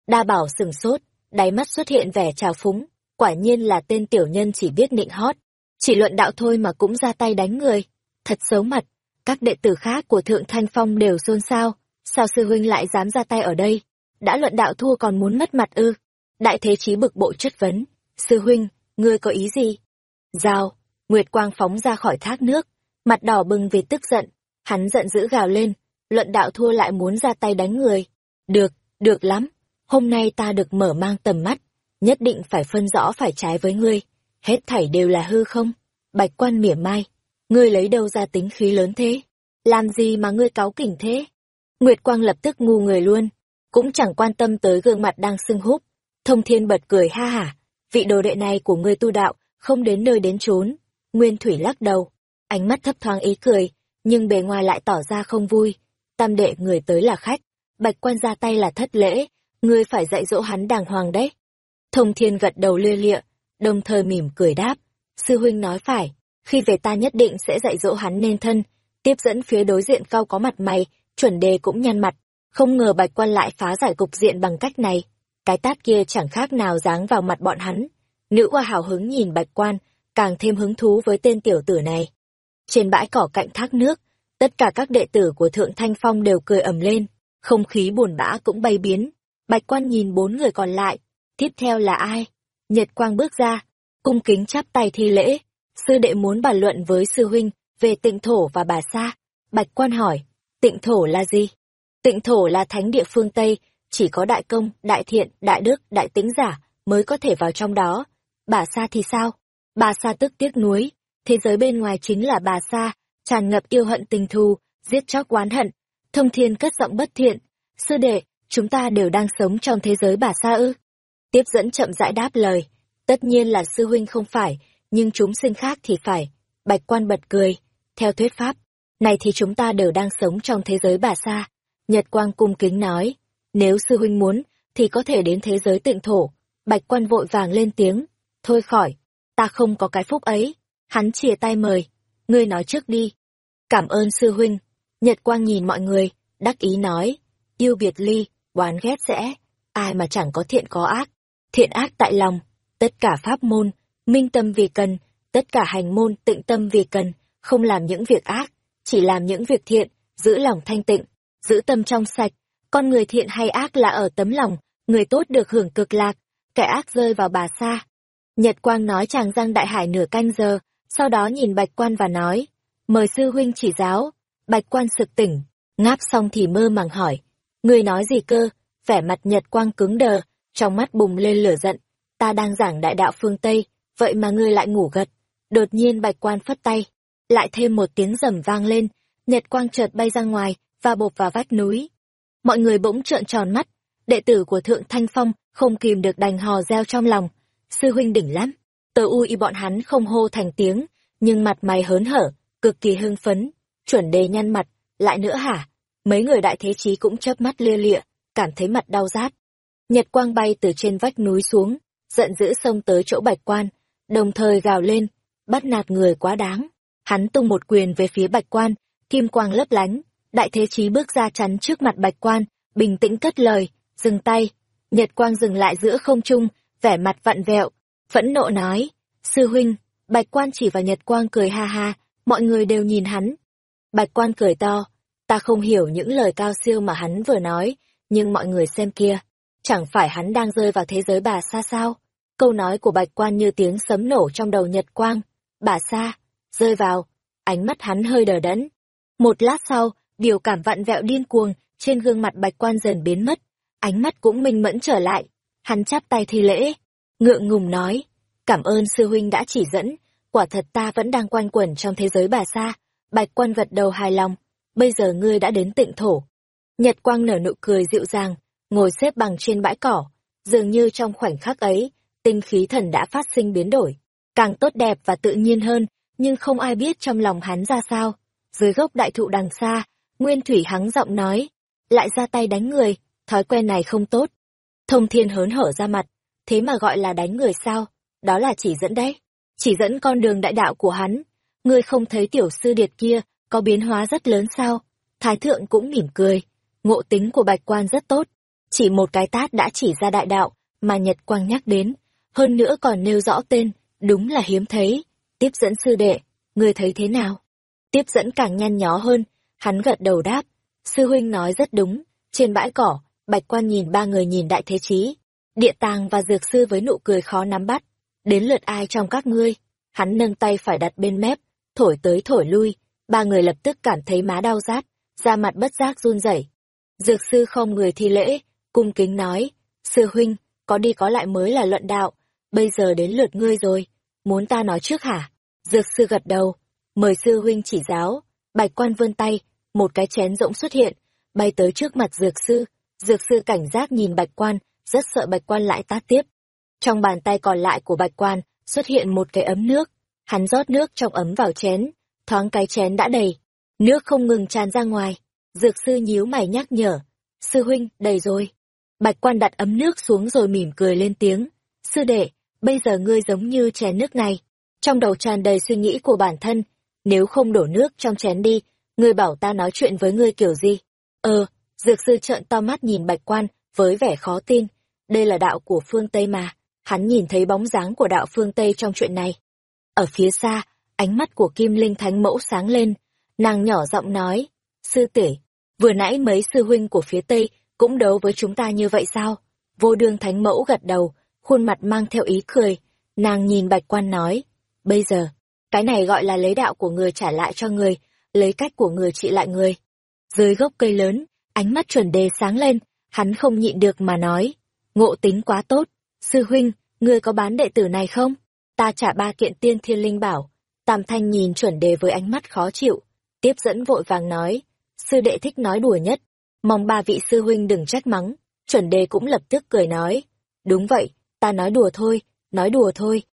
Đa bảo sừng sốt, đáy mắt xuất hiện vẻ trào phúng, quả nhiên là tên tiểu nhân chỉ biết nịnh hót, chỉ luận đạo thôi mà cũng ra tay đánh người. Thật xấu mặt, các đệ tử khác của Thượng Thanh Phong đều xôn xao, sao sư huynh lại dám ra tay ở đây? Đã luận đạo thua còn muốn mất mặt ư? Đại thế chí bực bội chất vấn, sư huynh, ngươi có ý gì? Giao, Nguyệt Quang phóng ra khỏi thác nước, mặt đỏ bừng vì tức giận, hắn giận dữ gào lên, luận đạo thua lại muốn ra tay đánh người. Được, được lắm, hôm nay ta được mở mang tầm mắt, nhất định phải phân rõ phải trái với ngươi, hết thảy đều là hư không. Bạch quan mỉa mai, ngươi lấy đâu ra tính khí lớn thế? Làm gì mà ngươi cáu kỉnh thế? Nguyệt Quang lập tức ngu người luôn, cũng chẳng quan tâm tới gương mặt đang sưng húp. Thông thiên bật cười ha hả, vị đồ đệ này của ngươi tu đạo, không đến nơi đến chốn. Nguyên Thủy lắc đầu, ánh mắt thấp thoáng ý cười, nhưng bề ngoài lại tỏ ra không vui. Tam đệ người tới là khách, bạch quan ra tay là thất lễ, ngươi phải dạy dỗ hắn đàng hoàng đấy. Thông thiên gật đầu lia lịa, đồng thời mỉm cười đáp, sư huynh nói phải, khi về ta nhất định sẽ dạy dỗ hắn nên thân, tiếp dẫn phía đối diện cao có mặt mày, chuẩn đề cũng nhăn mặt, không ngờ bạch quan lại phá giải cục diện bằng cách này. Cái tát kia chẳng khác nào dáng vào mặt bọn hắn. Nữ hoa hào hứng nhìn bạch quan, càng thêm hứng thú với tên tiểu tử này. Trên bãi cỏ cạnh thác nước, tất cả các đệ tử của Thượng Thanh Phong đều cười ầm lên, không khí buồn bã cũng bay biến. Bạch quan nhìn bốn người còn lại, tiếp theo là ai? Nhật Quang bước ra, cung kính chắp tay thi lễ, sư đệ muốn bàn luận với sư huynh về tịnh thổ và bà sa. Bạch quan hỏi, tịnh thổ là gì? Tịnh thổ là thánh địa phương Tây, chỉ có đại công, đại thiện, đại đức, đại tính giả mới có thể vào trong đó. Bà sa thì sao? Bà sa tức tiếc nuối, thế giới bên ngoài chính là bà sa, tràn ngập yêu hận tình thù, giết chóc oán hận. Thông thiên cất giọng bất thiện, sư đệ, chúng ta đều đang sống trong thế giới bà sa ư? Tiếp dẫn chậm rãi đáp lời, tất nhiên là sư huynh không phải, nhưng chúng sinh khác thì phải. Bạch quan bật cười, theo thuyết pháp, này thì chúng ta đều đang sống trong thế giới bà sa. Nhật Quang cung kính nói, nếu sư huynh muốn, thì có thể đến thế giới tịnh thổ. Bạch quan vội vàng lên tiếng, thôi khỏi, ta không có cái phúc ấy. Hắn chìa tay mời, ngươi nói trước đi. Cảm ơn sư huynh. Nhật Quang nhìn mọi người, đắc ý nói, yêu biệt ly, oán ghét sẽ, ai mà chẳng có thiện có ác. Thiện ác tại lòng, tất cả pháp môn, minh tâm vì cần, tất cả hành môn tịnh tâm vì cần, không làm những việc ác, chỉ làm những việc thiện, giữ lòng thanh tịnh, giữ tâm trong sạch. Con người thiện hay ác là ở tấm lòng, người tốt được hưởng cực lạc, kẻ ác rơi vào bà xa Nhật Quang nói chàng răng đại hải nửa canh giờ, sau đó nhìn Bạch Quan và nói, mời sư huynh chỉ giáo. Bạch Quan sực tỉnh, ngáp xong thì mơ màng hỏi, người nói gì cơ? Vẻ mặt Nhật Quang cứng đờ, trong mắt bùng lên lửa giận, ta đang giảng đại đạo phương Tây, vậy mà ngươi lại ngủ gật. Đột nhiên Bạch Quan phất tay, lại thêm một tiếng rầm vang lên, Nhật Quang chợt bay ra ngoài, và bộp vào vách núi. Mọi người bỗng trợn tròn mắt, đệ tử của Thượng Thanh Phong không kìm được đành hò reo trong lòng. Sư huynh đỉnh lắm. Tờ u y bọn hắn không hô thành tiếng, nhưng mặt mày hớn hở, cực kỳ hưng phấn, chuẩn đề nhăn mặt, lại nữa hả? Mấy người đại thế chí cũng chớp mắt lia lịa, cảm thấy mặt đau rát. Nhật quang bay từ trên vách núi xuống, giận dữ xông tới chỗ bạch quan, đồng thời gào lên, bắt nạt người quá đáng. Hắn tung một quyền về phía bạch quan, kim quang lấp lánh, đại thế chí bước ra chắn trước mặt bạch quan, bình tĩnh cất lời, dừng tay. Nhật quang dừng lại giữa không trung, vẻ mặt vặn vẹo, phẫn nộ nói, sư huynh, bạch quan chỉ vào nhật quang cười ha ha, mọi người đều nhìn hắn. Bạch quan cười to, ta không hiểu những lời cao siêu mà hắn vừa nói, nhưng mọi người xem kia, chẳng phải hắn đang rơi vào thế giới bà xa sao? Câu nói của bạch quan như tiếng sấm nổ trong đầu nhật quang, bà xa, rơi vào, ánh mắt hắn hơi đờ đẫn. Một lát sau, biểu cảm vặn vẹo điên cuồng trên gương mặt bạch quan dần biến mất, ánh mắt cũng minh mẫn trở lại. Hắn chắp tay thi lễ, ngượng ngùng nói, cảm ơn sư huynh đã chỉ dẫn, quả thật ta vẫn đang quanh quẩn trong thế giới bà sa. Bạch quan gật đầu hài lòng, bây giờ ngươi đã đến tịnh thổ. Nhật quang nở nụ cười dịu dàng, ngồi xếp bằng trên bãi cỏ, dường như trong khoảnh khắc ấy, tinh khí thần đã phát sinh biến đổi, càng tốt đẹp và tự nhiên hơn, nhưng không ai biết trong lòng hắn ra sao. Dưới gốc đại thụ đằng xa, Nguyên Thủy hắng giọng nói, lại ra tay đánh người, thói quen này không tốt. Thông thiên hớn hở ra mặt, thế mà gọi là đánh người sao, đó là chỉ dẫn đấy, chỉ dẫn con đường đại đạo của hắn. Ngươi không thấy tiểu sư điệt kia có biến hóa rất lớn sao? Thái thượng cũng mỉm cười, ngộ tính của bạch quan rất tốt, chỉ một cái tát đã chỉ ra đại đạo mà Nhật Quang nhắc đến, hơn nữa còn nêu rõ tên, đúng là hiếm thấy. Tiếp dẫn sư đệ, ngươi thấy thế nào? Tiếp dẫn càng nhăn nhó hơn, hắn gật đầu đáp, sư huynh nói rất đúng, trên bãi cỏ, bạch quan nhìn ba người nhìn đại thế chí, địa tàng và dược sư với nụ cười khó nắm bắt, đến lượt ai trong các ngươi, hắn nâng tay phải đặt bên mép, thổi tới thổi lui, ba người lập tức cảm thấy má đau rát, da mặt bất giác run rẩy. Dược sư không người thi lễ, cung kính nói, sư huynh, có đi có lại mới là luận đạo, bây giờ đến lượt ngươi rồi, muốn ta nói trước hả? Dược sư gật đầu, mời sư huynh chỉ giáo, bạch quan vươn tay, một cái chén rỗng xuất hiện, bay tới trước mặt dược sư, dược sư cảnh giác nhìn bạch quan, rất sợ bạch quan lại tát tiếp. Trong bàn tay còn lại của bạch quan, xuất hiện một cái ấm nước, hắn rót nước trong ấm vào chén, thoáng cái chén đã đầy, nước không ngừng tràn ra ngoài, dược sư nhíu mày nhắc nhở, sư huynh, đầy rồi. Bạch quan đặt ấm nước xuống rồi mỉm cười lên tiếng, sư đệ, bây giờ ngươi giống như chén nước này, trong đầu tràn đầy suy nghĩ của bản thân, nếu không đổ nước trong chén đi, ngươi bảo ta nói chuyện với ngươi kiểu gì? Ờ, dược sư trợn to mắt nhìn bạch quan, với vẻ khó tin, đây là đạo của phương Tây mà, hắn nhìn thấy bóng dáng của đạo phương Tây trong chuyện này. Ở phía xa, ánh mắt của Kim Linh Thánh Mẫu sáng lên, nàng nhỏ giọng nói, sư tỷ vừa nãy mấy sư huynh của phía Tây cũng đấu với chúng ta như vậy sao? Vô đương Thánh Mẫu gật đầu, khuôn mặt mang theo ý cười, nàng nhìn bạch quan nói, bây giờ, cái này gọi là lấy đạo của người trả lại cho người, lấy cách của người trị lại người. Dưới gốc cây lớn, ánh mắt chuẩn đề sáng lên, hắn không nhịn được mà nói, ngộ tính quá tốt, sư huynh, ngươi có bán đệ tử này không? Ta trả ba kiện tiên thiên linh bảo. Tam thanh nhìn chuẩn đề với ánh mắt khó chịu, tiếp dẫn vội vàng nói, sư đệ thích nói đùa nhất, mong ba vị sư huynh đừng trách mắng. Chuẩn đề cũng lập tức cười nói, đúng vậy, ta nói đùa thôi, nói đùa thôi.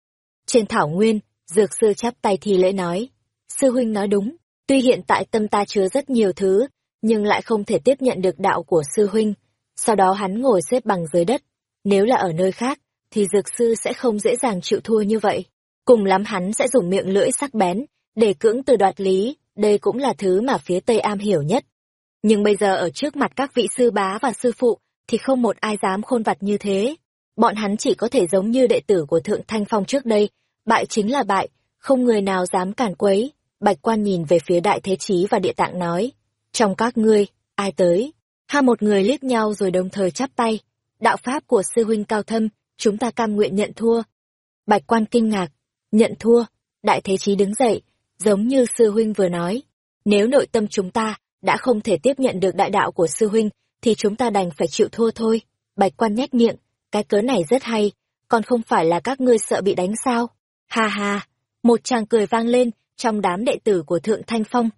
Trên thảo nguyên, dược sư chắp tay thì lễ nói, sư huynh nói đúng, Tuy hiện tại tâm ta chứa rất nhiều thứ, nhưng lại không thể tiếp nhận được đạo của sư huynh. Sau đó hắn ngồi xếp bằng dưới đất. Nếu là ở nơi khác, thì dược sư sẽ không dễ dàng chịu thua như vậy. Cùng lắm hắn sẽ dùng miệng lưỡi sắc bén, để cưỡng từ đoạt lý, đây cũng là thứ mà phía Tây am hiểu nhất. Nhưng bây giờ ở trước mặt các vị sư bá và sư phụ, thì không một ai dám khôn vặt như thế. Bọn hắn chỉ có thể giống như đệ tử của Thượng Thanh Phong trước đây, bại chính là bại, không người nào dám cản quấy. Bạch quan nhìn về phía đại thế chí và địa tạng nói, trong các ngươi, ai tới? Ha một người liếc nhau rồi đồng thời chắp tay. Đạo pháp của sư huynh cao thâm, chúng ta cam nguyện nhận thua. Bạch quan kinh ngạc, nhận thua, đại thế chí đứng dậy, giống như sư huynh vừa nói. Nếu nội tâm chúng ta đã không thể tiếp nhận được đại đạo của sư huynh, thì chúng ta đành phải chịu thua thôi. Bạch quan nhếch miệng, cái cớ này rất hay, còn không phải là các ngươi sợ bị đánh sao? Ha ha, một chàng cười vang lên trong đám đệ tử của Thượng Thanh Phong.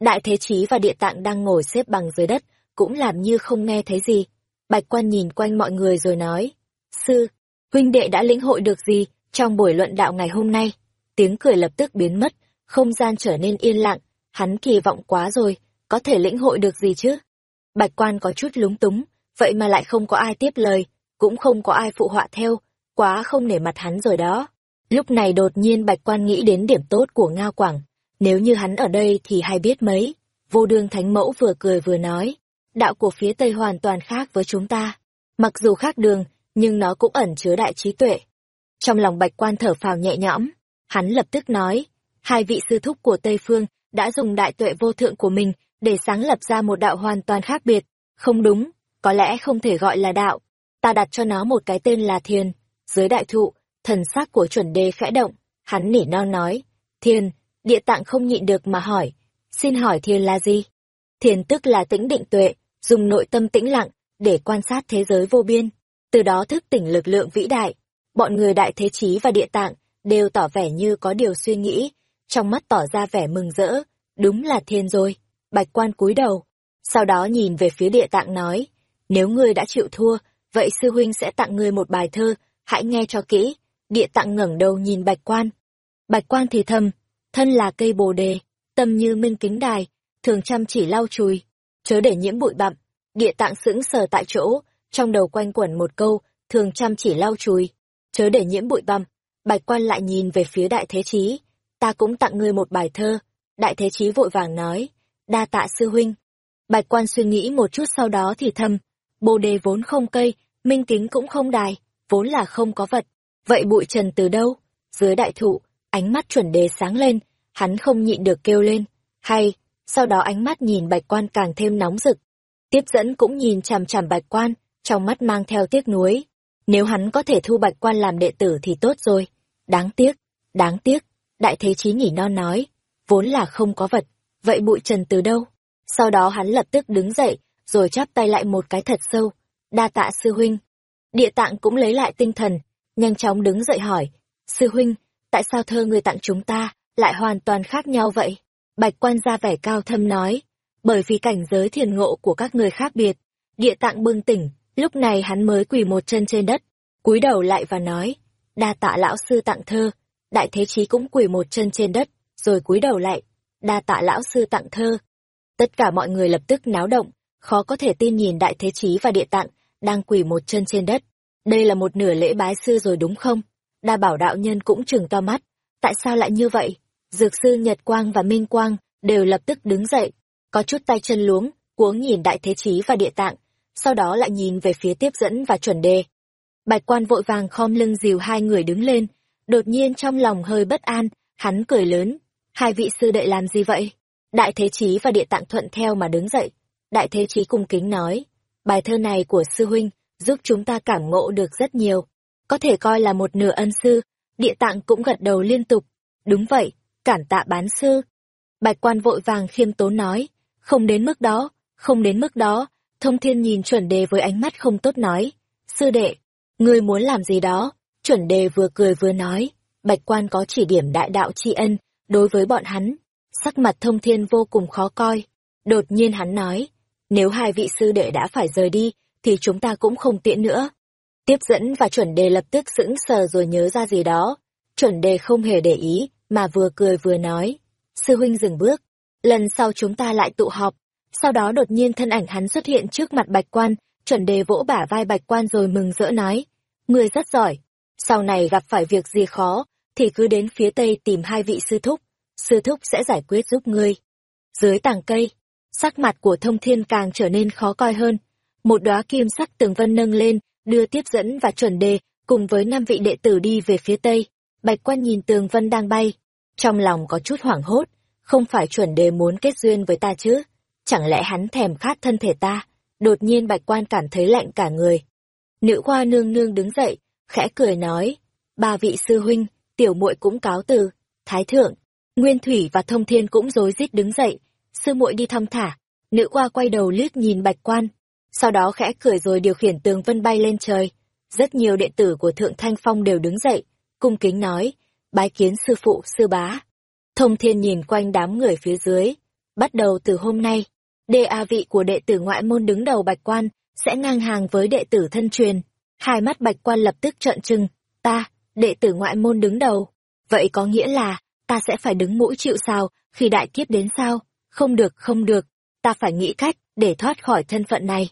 Đại Thế Chí và Địa Tạng đang ngồi xếp bằng dưới đất, cũng làm như không nghe thấy gì. Bạch quan nhìn quanh mọi người rồi nói, Sư, huynh đệ đã lĩnh hội được gì trong buổi luận đạo ngày hôm nay? Tiếng cười lập tức biến mất, không gian trở nên yên lặng, hắn kỳ vọng quá rồi, có thể lĩnh hội được gì chứ? Bạch quan có chút lúng túng, vậy mà lại không có ai tiếp lời, cũng không có ai phụ họa theo, quá không nể mặt hắn rồi đó. Lúc này đột nhiên bạch quan nghĩ đến điểm tốt của Ngao Quảng, nếu như hắn ở đây thì hay biết mấy. Vô đương thánh mẫu vừa cười vừa nói, đạo của phía Tây hoàn toàn khác với chúng ta. Mặc dù khác đường, nhưng nó cũng ẩn chứa đại trí tuệ. Trong lòng bạch quan thở phào nhẹ nhõm, hắn lập tức nói, hai vị sư thúc của Tây Phương đã dùng đại tuệ vô thượng của mình để sáng lập ra một đạo hoàn toàn khác biệt. Không đúng, có lẽ không thể gọi là đạo. Ta đặt cho nó một cái tên là thiền. Dưới đại thụ, thần sắc của chuẩn đề khẽ động, hắn nỉ non nói, thiền, địa tạng không nhịn được mà hỏi, xin hỏi thiền là gì? Thiền tức là tĩnh định tuệ, dùng nội tâm tĩnh lặng, để quan sát thế giới vô biên, từ đó thức tỉnh lực lượng vĩ đại. Bọn người đại thế chí và địa tạng đều tỏ vẻ như có điều suy nghĩ, trong mắt tỏ ra vẻ mừng rỡ, đúng là thiên rồi. Bạch quan cúi đầu, sau đó nhìn về phía địa tạng nói, nếu ngươi đã chịu thua, vậy sư huynh sẽ tặng ngươi một bài thơ, hãy nghe cho kỹ. Địa tạng ngẩng đầu nhìn bạch quan. Bạch quan thì thầm, thân là cây bồ đề, tâm như minh kính đài, thường chăm chỉ lau chùi, chớ để nhiễm bụi bặm. Địa tạng sững sờ tại chỗ, trong đầu quanh quẩn một câu, thường chăm chỉ lau chùi, chớ để nhiễm bụi bặm. Bạch quan lại nhìn về phía đại thế chí, ta cũng tặng ngươi một bài thơ. Đại thế chí vội vàng nói, đa tạ sư huynh. Bạch quan suy nghĩ một chút sau đó thì thầm, bồ đề vốn không cây, minh kính cũng không đài, vốn là không có vật. Vậy bụi trần từ đâu? Dưới đại thụ, ánh mắt chuẩn đề sáng lên, hắn không nhịn được kêu lên. Hay, sau đó ánh mắt nhìn bạch quan càng thêm nóng rực. Tiếp dẫn cũng nhìn chằm chằm bạch quan, trong mắt mang theo tiếc nuối. Nếu hắn có thể thu bạch quan làm đệ tử thì tốt rồi. Đáng tiếc, đáng tiếc, đại thế chí nhỉ non nói, vốn là không có vật, vậy bụi trần từ đâu? Sau đó hắn lập tức đứng dậy, rồi chắp tay lại một cái thật sâu. Đa tạ sư huynh. Địa tạng cũng lấy lại tinh thần, nhanh chóng đứng dậy hỏi. Sư huynh, tại sao thơ người tặng chúng ta lại hoàn toàn khác nhau vậy? Bạch quan ra vẻ cao thâm nói. Bởi vì cảnh giới thiền ngộ của các người khác biệt. Địa tạng bưng tỉnh, lúc này hắn mới quỳ một chân trên đất, cúi đầu lại và nói. Đa tạ lão sư tặng thơ. Đại thế chí cũng quỳ một chân trên đất, rồi cúi đầu lại. Đa tạ lão sư tặng thơ. Tất cả mọi người lập tức náo động, khó có thể tin nhìn đại thế chí và địa tạng, đang quỳ một chân trên đất. Đây là một nửa lễ bái sư rồi đúng không? Đa bảo đạo nhân cũng trừng to mắt. Tại sao lại như vậy? Dược sư Nhật Quang và Minh Quang đều lập tức đứng dậy, có chút tay chân luống, cuống nhìn đại thế chí và địa tạng, sau đó lại nhìn về phía tiếp dẫn và chuẩn đề. Bạch quan vội vàng khom lưng dìu hai người đứng lên, đột nhiên trong lòng hơi bất an, hắn cười lớn. Hai vị sư đệ làm gì vậy? Đại Thế Chí và Địa Tạng thuận theo mà đứng dậy. Đại Thế Chí cung kính nói, bài thơ này của sư huynh giúp chúng ta cảm ngộ được rất nhiều. Có thể coi là một nửa ân sư, Địa Tạng cũng gật đầu liên tục. Đúng vậy, cản tạ bán sư. Bạch quan vội vàng khiêm tốn nói, không đến mức đó, không đến mức đó. Thông thiên nhìn chuẩn đề với ánh mắt không tốt nói, sư đệ, ngươi muốn làm gì đó? Chuẩn đề vừa cười vừa nói, bạch quan có chỉ điểm đại đạo tri ân đối với bọn hắn sắc mặt thông thiên vô cùng khó coi. Đột nhiên hắn nói, nếu hai vị sư đệ đã phải rời đi, thì chúng ta cũng không tiện nữa. Tiếp dẫn và chuẩn đề lập tức sững sờ rồi nhớ ra gì đó. Chuẩn đề không hề để ý, mà vừa cười vừa nói. Sư huynh dừng bước, lần sau chúng ta lại tụ họp. Sau đó đột nhiên thân ảnh hắn xuất hiện trước mặt bạch quan, chuẩn đề vỗ bả vai bạch quan rồi mừng rỡ nói. Người rất giỏi. Sau này gặp phải việc gì khó, thì cứ đến phía tây tìm hai vị sư thúc. Sư thúc sẽ giải quyết giúp ngươi. Dưới tàng cây, sắc mặt của thông thiên càng trở nên khó coi hơn. Một đóa kim sắc tường vân nâng lên, đưa tiếp dẫn và chuẩn đề, cùng với năm vị đệ tử đi về phía tây. Bạch quan nhìn tường vân đang bay. Trong lòng có chút hoảng hốt, không phải chuẩn đề muốn kết duyên với ta chứ? Chẳng lẽ hắn thèm khát thân thể ta? Đột nhiên bạch quan cảm thấy lạnh cả người. Nữ hoa nương nương đứng dậy, khẽ cười nói, ba vị sư huynh, tiểu muội cũng cáo từ, thái thượng, nguyên thủy và thông thiên cũng rối rít đứng dậy, sư muội đi thong thả. Nữ hoa quay đầu liếc nhìn bạch quan, sau đó khẽ cười rồi điều khiển tường vân bay lên trời. Rất nhiều đệ tử của Thượng Thanh Phong đều đứng dậy, cung kính nói, bái kiến sư phụ, sư bá. Thông thiên nhìn quanh đám người phía dưới. Bắt đầu từ hôm nay, đê a vị của đệ tử ngoại môn đứng đầu bạch quan, sẽ ngang hàng với đệ tử thân truyền. Hai mắt bạch quan lập tức trợn trừng, ta, đệ tử ngoại môn đứng đầu. Vậy có nghĩa là, ta sẽ phải đứng mũi chịu sao, khi đại kiếp đến sao? Không được, không được, ta phải nghĩ cách, để thoát khỏi thân phận này.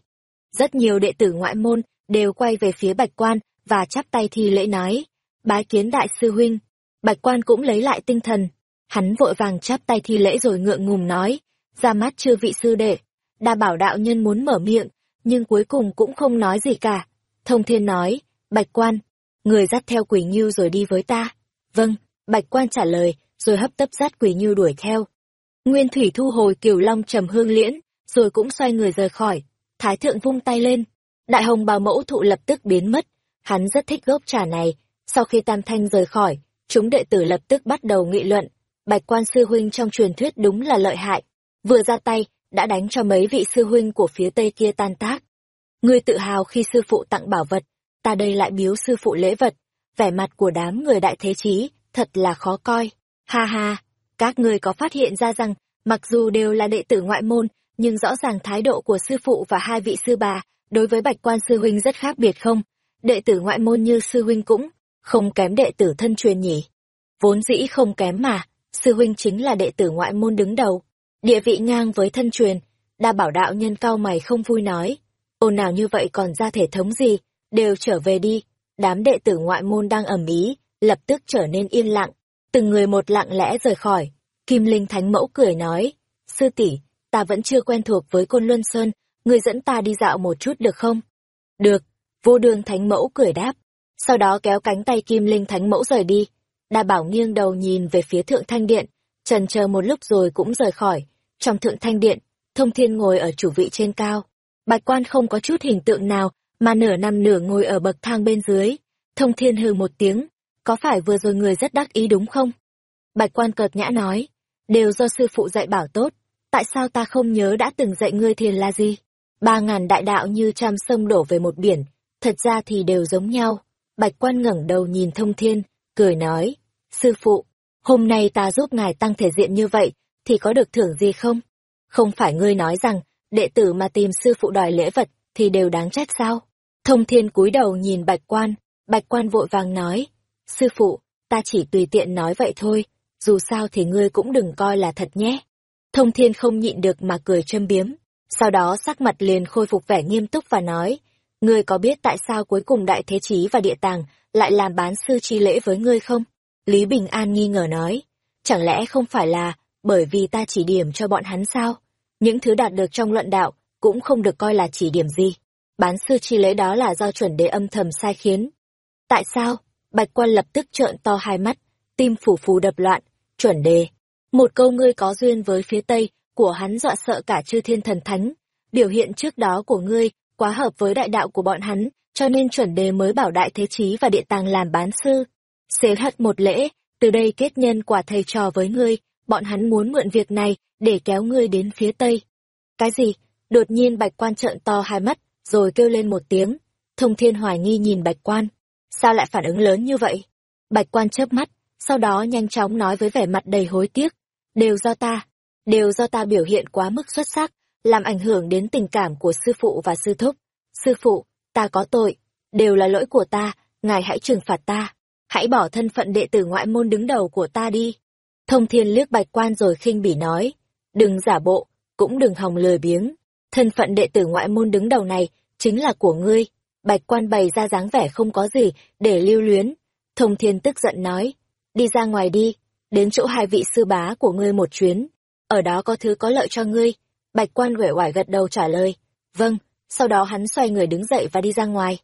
Rất nhiều đệ tử ngoại môn, đều quay về phía bạch quan, và chắp tay thi lễ nói, bái kiến đại sư huynh. Bạch quan cũng lấy lại tinh thần, Hắn vội vàng chắp tay thi lễ rồi ngượng ngùng nói, ra mắt chưa vị sư đệ. Đa bảo đạo nhân muốn mở miệng, nhưng cuối cùng cũng không nói gì cả. Thông thiên nói, bạch quan, người dắt theo quỷ nghiêu rồi đi với ta. Vâng, bạch quan trả lời, rồi hấp tấp dắt quỷ nghiêu đuổi theo. Nguyên thủy thu hồi kiều long trầm hương liễn, rồi cũng xoay người rời khỏi. Thái thượng vung tay lên, đại hồng bào mẫu thụ lập tức biến mất. Hắn rất thích gốc trà này. Sau khi tam thanh rời khỏi, chúng đệ tử lập tức bắt đầu nghị luận Bạch quan sư huynh trong truyền thuyết đúng là lợi hại. Vừa ra tay, đã đánh cho mấy vị sư huynh của phía tây kia tan tác. Ngươi tự hào khi sư phụ tặng bảo vật, ta đây lại biếu sư phụ lễ vật. Vẻ mặt của đám người đại thế chí, thật là khó coi. Ha ha, các ngươi có phát hiện ra rằng, mặc dù đều là đệ tử ngoại môn, nhưng rõ ràng thái độ của sư phụ và hai vị sư bà, đối với bạch quan sư huynh rất khác biệt không? Đệ tử ngoại môn như sư huynh cũng, không kém đệ tử thân truyền nhỉ. Vốn dĩ không kém mà, sư huynh chính là đệ tử ngoại môn đứng đầu, địa vị ngang với thân truyền, đa bảo đạo nhân cao mày không vui nói, ồn nào như vậy còn ra thể thống gì, đều trở về đi, đám đệ tử ngoại môn đang ầm ý, lập tức trở nên yên lặng, từng người một lặng lẽ rời khỏi, Kim Linh Thánh Mẫu cười nói, sư tỷ ta vẫn chưa quen thuộc với Côn Luân Sơn, người dẫn ta đi dạo một chút được không? Được, vô đường Thánh Mẫu cười đáp, sau đó kéo cánh tay Kim Linh Thánh Mẫu rời đi, Đa Bảo nghiêng đầu nhìn về phía Thượng Thanh Điện, trần chờ một lúc rồi cũng rời khỏi. Trong Thượng Thanh Điện, Thông Thiên ngồi ở chủ vị trên cao. Bạch quan không có chút hình tượng nào, mà nửa nằm nửa ngồi ở bậc thang bên dưới. Thông Thiên hừ một tiếng, có phải vừa rồi người rất đắc ý đúng không? Bạch quan cợt nhã nói, đều do sư phụ dạy bảo tốt, tại sao ta không nhớ đã từng dạy ngươi thiền là gì? Ba ngàn đại đạo như trăm sông đổ về một biển, thật ra thì đều giống nhau. Bạch quan ngẩng đầu nhìn thông thiên, cười nói, sư phụ, hôm nay ta giúp ngài tăng thể diện như vậy, thì có được thưởng gì không? Không phải ngươi nói rằng, đệ tử mà tìm sư phụ đòi lễ vật, thì đều đáng trách sao? Thông thiên cúi đầu nhìn bạch quan, bạch quan vội vàng nói, sư phụ, ta chỉ tùy tiện nói vậy thôi, dù sao thì ngươi cũng đừng coi là thật nhé. Thông thiên không nhịn được mà cười châm biếm, sau đó sắc mặt liền khôi phục vẻ nghiêm túc và nói, ngươi có biết tại sao cuối cùng đại thế chí và địa tàng lại làm bán sư chi lễ với ngươi không? Lý Bình An nghi ngờ nói, chẳng lẽ không phải là bởi vì ta chỉ điểm cho bọn hắn sao? Những thứ đạt được trong luận đạo cũng không được coi là chỉ điểm gì. Bán sư chi lễ đó là do chuẩn đế âm thầm sai khiến. Tại sao? Bạch quan lập tức trợn to hai mắt, tim phủ phù đập loạn, chuẩn đề. Một câu ngươi có duyên với phía tây của hắn dọa sợ cả chư thiên thần thánh. Biểu hiện trước đó của ngươi quá hợp với đại đạo của bọn hắn, cho nên chuẩn đề mới bảo đại thế chí và địa tàng làm bán sư. Xế hất một lễ, từ đây kết nhân quả thầy trò với ngươi, bọn hắn muốn mượn việc này để kéo ngươi đến phía tây. Cái gì? Đột nhiên bạch quan trợn to hai mắt, rồi kêu lên một tiếng. Thông thiên hoài nghi nhìn bạch quan. Sao lại phản ứng lớn như vậy? Bạch quan chớp mắt, sau đó nhanh chóng nói với vẻ mặt đầy hối tiếc. Đều do ta, đều do ta biểu hiện quá mức xuất sắc, làm ảnh hưởng đến tình cảm của sư phụ và sư thúc. Sư phụ, ta có tội, đều là lỗi của ta, ngài hãy trừng phạt ta, hãy bỏ thân phận đệ tử ngoại môn đứng đầu của ta đi. Thông thiên liếc bạch quan rồi khinh bỉ nói, đừng giả bộ, cũng đừng hòng lười biếng. Thân phận đệ tử ngoại môn đứng đầu này, chính là của ngươi. Bạch quan bày ra dáng vẻ không có gì, để lưu luyến. Thông thiên tức giận nói, đi ra ngoài đi, đến chỗ hai vị sư bá của ngươi một chuyến. Ở đó có thứ có lợi cho ngươi. Bạch quan uể oải gật đầu trả lời, vâng, sau đó hắn xoay người đứng dậy và đi ra ngoài.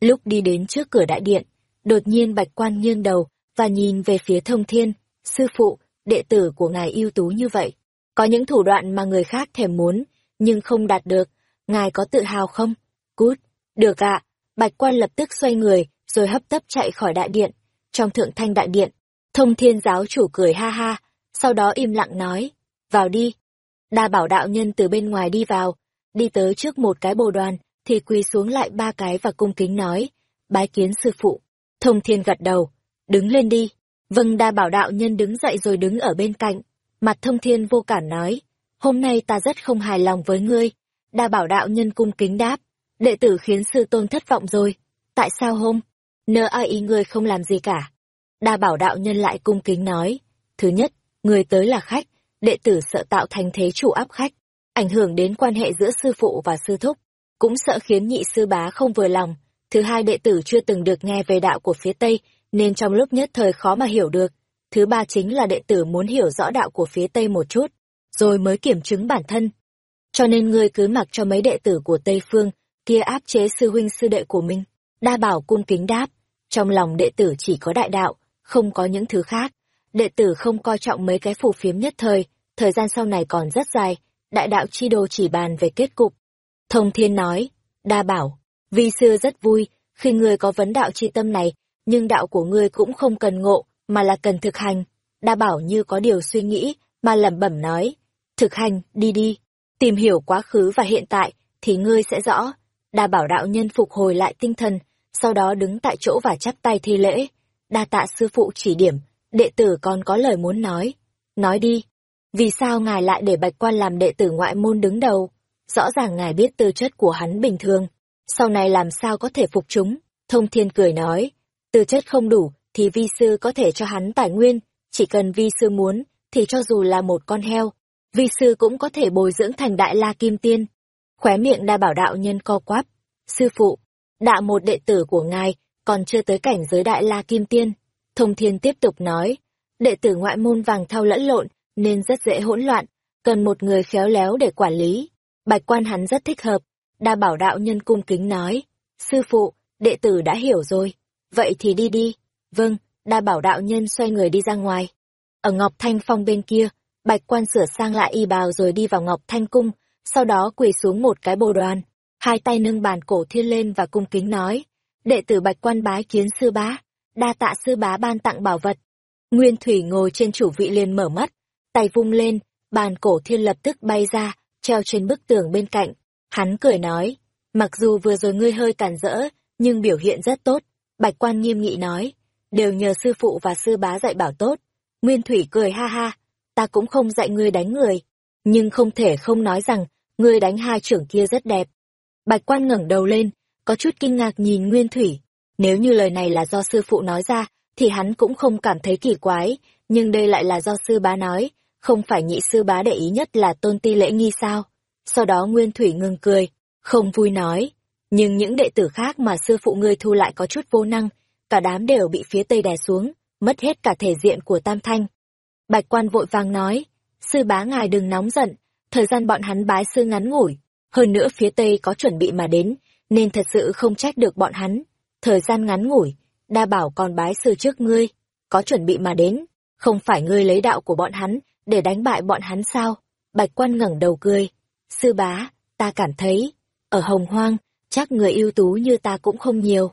Lúc đi đến trước cửa đại điện, đột nhiên bạch quan nghiêng đầu và nhìn về phía thông thiên, sư phụ, đệ tử của ngài ưu tú như vậy. Có những thủ đoạn mà người khác thèm muốn, nhưng không đạt được, ngài có tự hào không? Cút, được ạ, bạch quan lập tức xoay người, rồi hấp tấp chạy khỏi đại điện. Trong thượng thanh đại điện, thông thiên giáo chủ cười ha ha, sau đó im lặng nói, vào đi. Đa bảo đạo nhân từ bên ngoài đi vào, đi tới trước một cái bồ đoàn, thì quỳ xuống lại ba cái và cung kính nói, bái kiến sư phụ. Thông thiên gật đầu, đứng lên đi. Vâng đa bảo đạo nhân đứng dậy rồi đứng ở bên cạnh. Mặt thông thiên vô cản nói, hôm nay ta rất không hài lòng với ngươi. Đa bảo đạo nhân cung kính đáp, đệ tử khiến sư tôn thất vọng rồi. Tại sao hôm? Nơ ai ý ngươi không làm gì cả. Đa bảo đạo nhân lại cung kính nói, thứ nhất, người tới là khách, đệ tử sợ tạo thành thế chủ áp khách, ảnh hưởng đến quan hệ giữa sư phụ và sư thúc, cũng sợ khiến nhị sư bá không vừa lòng. Thứ hai đệ tử chưa từng được nghe về đạo của phía Tây, nên trong lúc nhất thời khó mà hiểu được. Thứ ba chính là đệ tử muốn hiểu rõ đạo của phía Tây một chút, rồi mới kiểm chứng bản thân. Cho nên ngươi cứ mặc cho mấy đệ tử của Tây Phương kia áp chế sư huynh sư đệ của mình. Đa bảo cung kính đáp, trong lòng đệ tử chỉ có đại đạo, không có những thứ khác. Đệ tử không coi trọng mấy cái phù phiếm nhất thời, thời gian sau này còn rất dài, đại đạo chi đồ chỉ bàn về kết cục. Thông Thiên nói, đa bảo, vi sư rất vui, khi ngươi có vấn đạo chi tâm này, nhưng đạo của ngươi cũng không cần ngộ, mà là cần thực hành. Đa bảo như có điều suy nghĩ, mà lẩm bẩm nói, thực hành, đi đi, tìm hiểu quá khứ và hiện tại, thì ngươi sẽ rõ. Đa bảo đạo nhân phục hồi lại tinh thần, sau đó đứng tại chỗ và chắp tay thi lễ. Đa tạ sư phụ chỉ điểm, đệ tử còn có lời muốn nói. Nói đi, vì sao ngài lại để bạch quan làm đệ tử ngoại môn đứng đầu? Rõ ràng ngài biết tư chất của hắn bình thường, sau này làm sao có thể phục chúng? Thông thiên cười nói, tư chất không đủ, thì vi sư có thể cho hắn tài nguyên, chỉ cần vi sư muốn, thì cho dù là một con heo, vi sư cũng có thể bồi dưỡng thành đại la kim tiên. Khóe miệng đa bảo đạo nhân co quắp, sư phụ, đạo một đệ tử của ngài, còn chưa tới cảnh giới đại la kim tiên. Thông thiên tiếp tục nói, đệ tử ngoại môn vàng thao lẫn lộn, nên rất dễ hỗn loạn, cần một người khéo léo để quản lý. Bạch quan hắn rất thích hợp, đa bảo đạo nhân cung kính nói, sư phụ, đệ tử đã hiểu rồi, vậy thì đi đi. Vâng, đa bảo đạo nhân xoay người đi ra ngoài. Ở Ngọc Thanh Phong bên kia, bạch quan sửa sang lại y bào rồi đi vào Ngọc Thanh Cung, sau đó quỳ xuống một cái bồ đoàn, hai tay nâng bàn cổ thiên lên và cung kính nói, đệ tử bạch quan bái kiến sư bá, đa tạ sư bá ban tặng bảo vật. Nguyên Thủy ngồi trên chủ vị liền mở mắt, tay vung lên, bàn cổ thiên lập tức bay ra, treo trên bức tường bên cạnh. Hắn cười nói, mặc dù vừa rồi ngươi hơi cản rỡ, nhưng biểu hiện rất tốt. Bạch quan nghiêm nghị nói, đều nhờ sư phụ và sư bá dạy bảo tốt. Nguyên Thủy cười ha ha, ta cũng không dạy ngươi đánh người, nhưng không thể không nói rằng, ngươi đánh hai trưởng kia rất đẹp. Bạch quan ngẩng đầu lên, có chút kinh ngạc nhìn Nguyên Thủy. Nếu như lời này là do sư phụ nói ra, thì hắn cũng không cảm thấy kỳ quái, nhưng đây lại là do sư bá nói, không phải nhị sư bá để ý nhất là tôn ti lễ nghi sao? Sau đó Nguyên Thủy ngừng cười, không vui nói. Nhưng những đệ tử khác mà sư phụ ngươi thu lại có chút vô năng, cả đám đều bị phía tây đè xuống, mất hết cả thể diện của Tam Thanh. Bạch quan vội vàng nói, sư bá ngài đừng nóng giận, thời gian bọn hắn bái sư ngắn ngủi, hơn nữa phía tây có chuẩn bị mà đến, nên thật sự không trách được bọn hắn. Thời gian ngắn ngủi, đa bảo còn bái sư trước ngươi, có chuẩn bị mà đến, không phải ngươi lấy đạo của bọn hắn, để đánh bại bọn hắn sao? Bạch quan ngẩng đầu cười. Sư bá, ta cảm thấy, ở hồng hoang, chắc người ưu tú như ta cũng không nhiều.